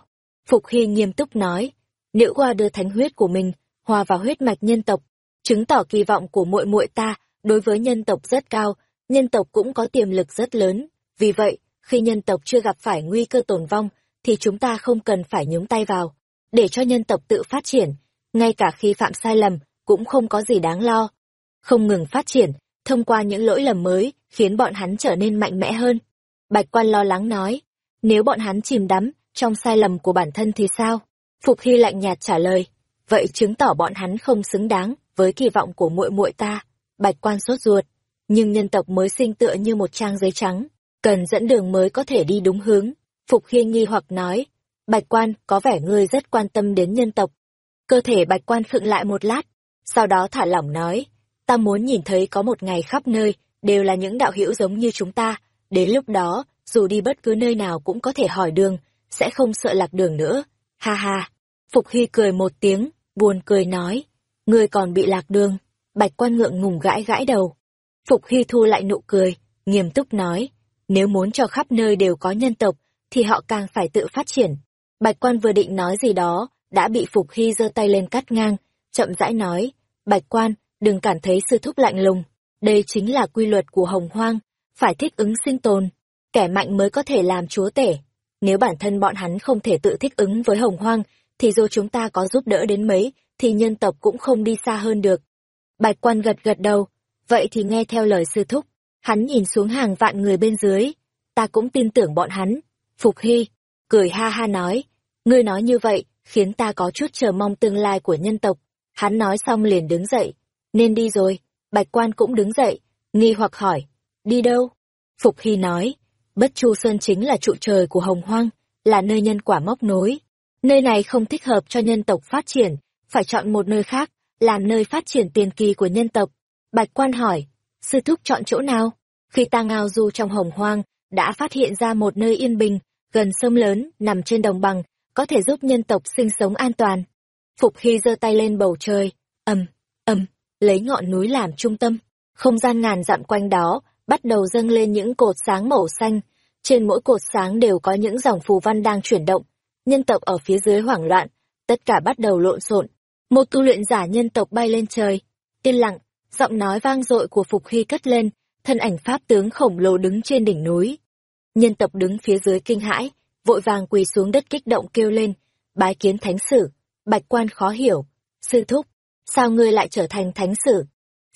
Phục Hy nghiêm túc nói, nữ hoa đưa thánh huyết của mình hòa vào huyết mạch nhân tộc, chứng tỏ kỳ vọng của muội muội ta đối với nhân tộc rất cao, nhân tộc cũng có tiềm lực rất lớn. Vì vậy, khi nhân tộc chưa gặp phải nguy cơ tồn vong, thì chúng ta không cần phải nhúng tay vào, để cho nhân tộc tự phát triển, ngay cả khi phạm sai lầm, cũng không có gì đáng lo. Không ngừng phát triển, thông qua những lỗi lầm mới, khiến bọn hắn trở nên mạnh mẽ hơn. Bạch quan lo lắng nói, nếu bọn hắn chìm đắm trong sai lầm của bản thân thì sao? Phục Hy lạnh nhạt trả lời, vậy chứng tỏ bọn hắn không xứng đáng với kỳ vọng của muội muội ta. Bạch quan sốt ruột, nhưng nhân tộc mới sinh tựa như một trang giấy trắng, cần dẫn đường mới có thể đi đúng hướng. Phục Hy nghi hoặc nói, Bạch quan có vẻ ngươi rất quan tâm đến nhân tộc. Cơ thể bạch quan khựng lại một lát, sau đó thả lỏng nói, ta muốn nhìn thấy có một ngày khắp nơi, đều là những đạo hữu giống như chúng ta, đến lúc đó, dù đi bất cứ nơi nào cũng có thể hỏi đường, sẽ không sợ lạc đường nữa. Ha ha, Phục Hy cười một tiếng, buồn cười nói, ngươi còn bị lạc đường. Bạch quan ngượng ngùng gãi gãi đầu. Phục Hy thu lại nụ cười, nghiêm túc nói, nếu muốn cho khắp nơi đều có nhân tộc, thì họ càng phải tự phát triển. Bạch quan vừa định nói gì đó, đã bị Phục Hy giơ tay lên cắt ngang, chậm rãi nói, Bạch quan, đừng cảm thấy sư thúc lạnh lùng, đây chính là quy luật của hồng hoang, phải thích ứng sinh tồn, kẻ mạnh mới có thể làm chúa tể. Nếu bản thân bọn hắn không thể tự thích ứng với hồng hoang, thì dù chúng ta có giúp đỡ đến mấy, thì nhân tộc cũng không đi xa hơn được. Bạch quan gật gật đầu, vậy thì nghe theo lời sư thúc, hắn nhìn xuống hàng vạn người bên dưới, ta cũng tin tưởng bọn hắn. Phục Hy, cười ha ha nói, ngươi nói như vậy, khiến ta có chút chờ mong tương lai của nhân tộc. Hắn nói xong liền đứng dậy, nên đi rồi, bạch quan cũng đứng dậy, nghi hoặc hỏi, đi đâu? Phục Hy nói, Bất Chu Sơn chính là trụ trời của Hồng Hoang, là nơi nhân quả móc nối. Nơi này không thích hợp cho nhân tộc phát triển, phải chọn một nơi khác, làm nơi phát triển tiền kỳ của nhân tộc. Bạch quan hỏi, sư thúc chọn chỗ nào? Khi ta ngao du trong hồng hoang, đã phát hiện ra một nơi yên bình, gần sông lớn, nằm trên đồng bằng, có thể giúp nhân tộc sinh sống an toàn. Phục Hy giơ tay lên bầu trời, ầm, ầm, lấy ngọn núi làm trung tâm. Không gian ngàn dặm quanh đó, bắt đầu dâng lên những cột sáng màu xanh. Trên mỗi cột sáng đều có những dòng phù văn đang chuyển động. Nhân tộc ở phía dưới hoảng loạn, tất cả bắt đầu lộn xộn. Một tu luyện giả nhân tộc bay lên trời. Yên lặng, giọng nói vang dội của Phục Hy cất lên, thân ảnh pháp tướng khổng lồ đứng trên đỉnh núi. Nhân tộc đứng phía dưới kinh hãi, vội vàng quỳ xuống đất kích động kêu lên, bái kiến thánh sử, bạch quan khó hiểu, sư thúc, sao ngươi lại trở thành thánh sử?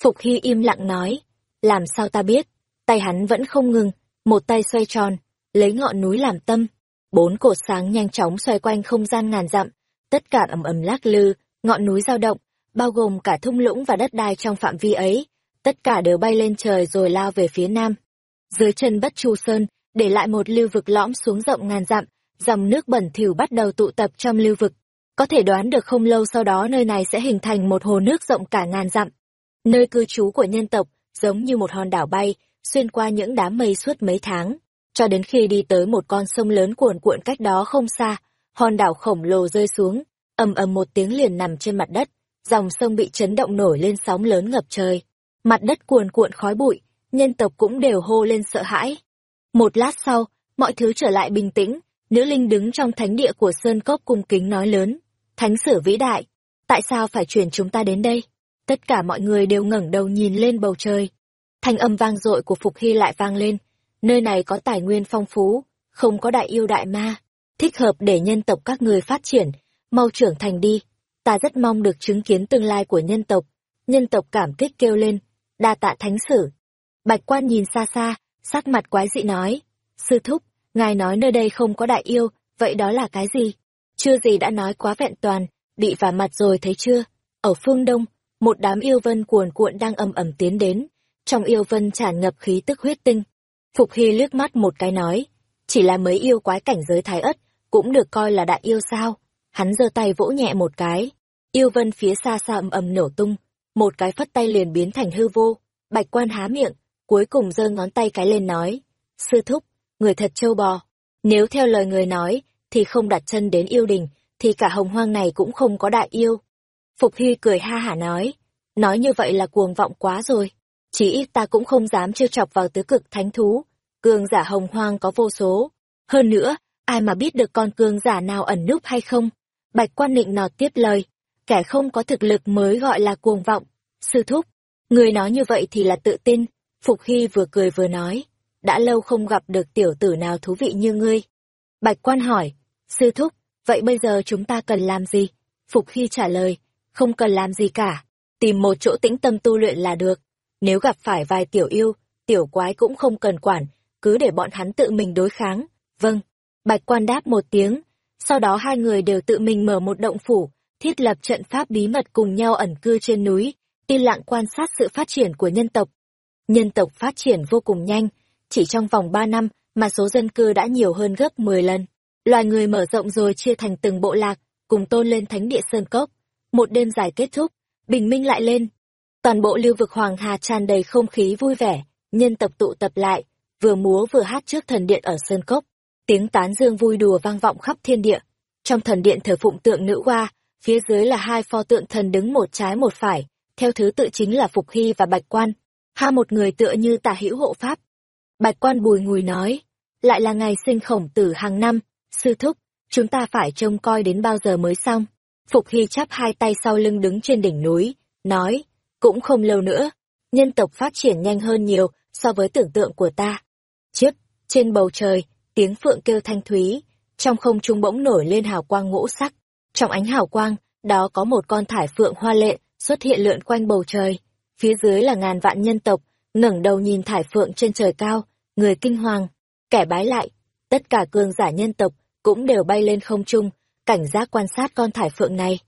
Phục Hy im lặng nói, làm sao ta biết, tay hắn vẫn không ngừng, một tay xoay tròn, lấy ngọn núi làm tâm, bốn cột sáng nhanh chóng xoay quanh không gian ngàn dặm, tất cả ầm ầm lắc lư, ngọn núi dao động, bao gồm cả thung lũng và đất đai trong phạm vi ấy, tất cả đều bay lên trời rồi lao về phía nam. Dưới chân Bất Chu Sơn, để lại một lưu vực lõm xuống rộng ngàn dặm, dòng nước bẩn thỉu bắt đầu tụ tập trong lưu vực. Có thể đoán được không lâu sau đó nơi này sẽ hình thành một hồ nước rộng cả ngàn dặm. Nơi cư trú của nhân tộc, giống như một hòn đảo bay, xuyên qua những đám mây suốt mấy tháng, cho đến khi đi tới một con sông lớn cuồn cuộn cách đó không xa, hòn đảo khổng lồ rơi xuống, ầm ầm một tiếng liền nằm trên mặt đất, dòng sông bị chấn động nổi lên sóng lớn ngập trời. Mặt đất cuồn cuộn khói bụi, nhân tộc cũng đều hô lên sợ hãi. Một lát sau, mọi thứ trở lại bình tĩnh, nữ linh đứng trong thánh địa của Sơn Cốc cung kính nói lớn. Thánh sử vĩ đại, tại sao phải chuyển chúng ta đến đây? Tất cả mọi người đều ngẩng đầu nhìn lên bầu trời. Thanh âm vang dội của Phục Hy lại vang lên. Nơi này có tài nguyên phong phú, không có đại yêu đại ma, thích hợp để nhân tộc các người phát triển, mau trưởng thành đi. Ta rất mong được chứng kiến tương lai của nhân tộc. Nhân tộc cảm kích kêu lên, đa tạ thánh sử. Bạch quan nhìn xa xa, sắc mặt quái dị nói, sư thúc, ngài nói nơi đây không có đại yêu, vậy đó là cái gì? Chưa gì đã nói quá vẹn toàn, bị vả mặt rồi thấy chưa? Ở phương đông, một đám yêu vân cuồn cuộn đang ầm ầm tiến đến, trong yêu vân tràn ngập khí tức huyết tinh. Phục Hy liếc mắt một cái nói, chỉ là mấy yêu quái cảnh giới thái ất, cũng được coi là đại yêu sao? Hắn giơ tay vỗ nhẹ một cái, yêu vân phía xa xa ầm ầm nổ tung, một cái phất tay liền biến thành hư vô, bạch quan há miệng, cuối cùng giơ ngón tay cái lên nói, sư thúc, người thật trâu bò, nếu theo lời người nói, thì không đặt chân đến yêu đình, thì cả hồng hoang này cũng không có đại yêu. Phục Hy cười ha hả nói, nói như vậy là cuồng vọng quá rồi, chỉ ít ta cũng không dám trêu chọc vào tứ cực thánh thú, cường giả hồng hoang có vô số. Hơn nữa, ai mà biết được con cường giả nào ẩn núp hay không? Bạch quan định nọt tiếp lời, kẻ không có thực lực mới gọi là cuồng vọng. Sư thúc, người nói như vậy thì là tự tin. Phục Hy vừa cười vừa nói, đã lâu không gặp được tiểu tử nào thú vị như ngươi. Bạch quan hỏi, sư thúc, vậy bây giờ chúng ta cần làm gì? Phục Hy trả lời, không cần làm gì cả, tìm một chỗ tĩnh tâm tu luyện là được. Nếu gặp phải vài tiểu yêu, tiểu quái cũng không cần quản, cứ để bọn hắn tự mình đối kháng. Vâng, Bạch quan đáp một tiếng, sau đó hai người đều tự mình mở một động phủ, thiết lập trận pháp bí mật cùng nhau ẩn cư trên núi, yên lặng quan sát sự phát triển của nhân tộc. Nhân tộc phát triển vô cùng nhanh, chỉ trong vòng 3 năm mà số dân cư đã nhiều hơn gấp 10 lần. Loài người mở rộng rồi chia thành từng bộ lạc, cùng tôn lên thánh địa Sơn Cốc. Một đêm dài kết thúc, bình minh lại lên. Toàn bộ lưu vực Hoàng Hà tràn đầy không khí vui vẻ, nhân tộc tụ tập lại, vừa múa vừa hát trước thần điện ở Sơn Cốc. Tiếng tán dương vui đùa vang vọng khắp thiên địa. Trong thần điện thờ phụng tượng nữ hoa, phía dưới là hai pho tượng thần đứng một trái một phải, theo thứ tự chính là Phục Hy và Bạch Quan. Ha một người tựa như tả hữu hộ pháp. Bạch Quan bùi ngùi nói, lại là ngày sinh khổng tử hàng năm, sư thúc, chúng ta phải trông coi đến bao giờ mới xong. Phục Hy chắp hai tay sau lưng đứng trên đỉnh núi, nói, cũng không lâu nữa, nhân tộc phát triển nhanh hơn nhiều so với tưởng tượng của ta. Trước, trên bầu trời, tiếng phượng kêu thanh thúy, trong không trung bỗng nổi lên hào quang ngũ sắc. Trong ánh hào quang, đó có một con thải phượng hoa lệ xuất hiện lượn quanh bầu trời. Phía dưới là ngàn vạn nhân tộc, ngẩng đầu nhìn thải phượng trên trời cao, người kinh hoàng, kẻ bái lại. Tất cả cường giả nhân tộc cũng đều bay lên không trung, cảnh giác quan sát con thải phượng này.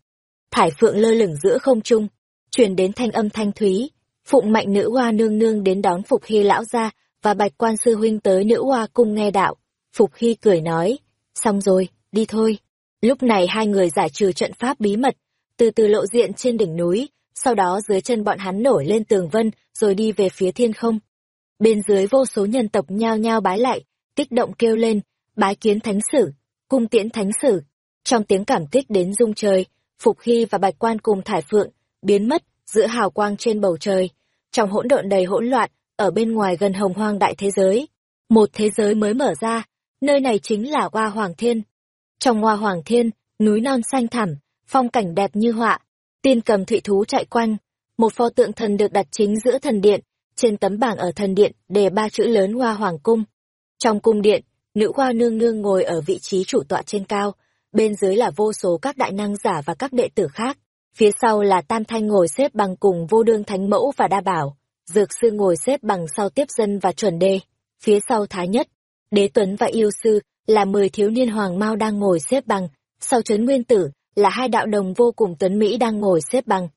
Thải phượng lơ lửng giữa không trung, truyền đến thanh âm thanh thúy. Phụng mạnh nữ hoa nương nương đến đón Phục Hy lão gia và bạch quan sư huynh tới nữ hoa cung nghe đạo. Phục Hy cười nói, xong rồi, đi thôi. Lúc này hai người giải trừ trận pháp bí mật, từ từ lộ diện trên đỉnh núi, sau đó dưới chân bọn hắn nổi lên tường vân, rồi đi về phía thiên không. Bên dưới vô số nhân tộc nhao nhao bái lại, kích động kêu lên, bái kiến thánh sử, cung tiễn thánh sử. Trong tiếng cảm kích đến rung trời, Phục Hy và Bạch Quan cùng Thải Phượng, biến mất, giữa hào quang trên bầu trời. Trong hỗn độn đầy hỗn loạn, ở bên ngoài gần hồng hoang đại thế giới, một thế giới mới mở ra, nơi này chính là Hoa Hoàng Thiên. Trong Hoa Hoàng Thiên, núi non xanh thẳm, phong cảnh đẹp như họa, tiên cầm thụy thú chạy quanh, một pho tượng thần được đặt chính giữa thần điện, trên tấm bảng ở thần điện đề ba chữ lớn Hoa Hoàng Cung. Trong cung điện, nữ hoa nương nương ngồi ở vị trí chủ tọa trên cao, bên dưới là vô số các đại năng giả và các đệ tử khác. Phía sau là Tam Thanh ngồi xếp bằng cùng vô đương thánh mẫu và đa bảo, dược sư ngồi xếp bằng sau tiếp dân và chuẩn đê. Phía sau Thái Nhất, Đế Tuấn và Yêu Sư là mười thiếu niên hoàng mao đang ngồi xếp bằng, sau trấn nguyên tử là hai đạo đồng vô cùng tuấn Mỹ đang ngồi xếp bằng.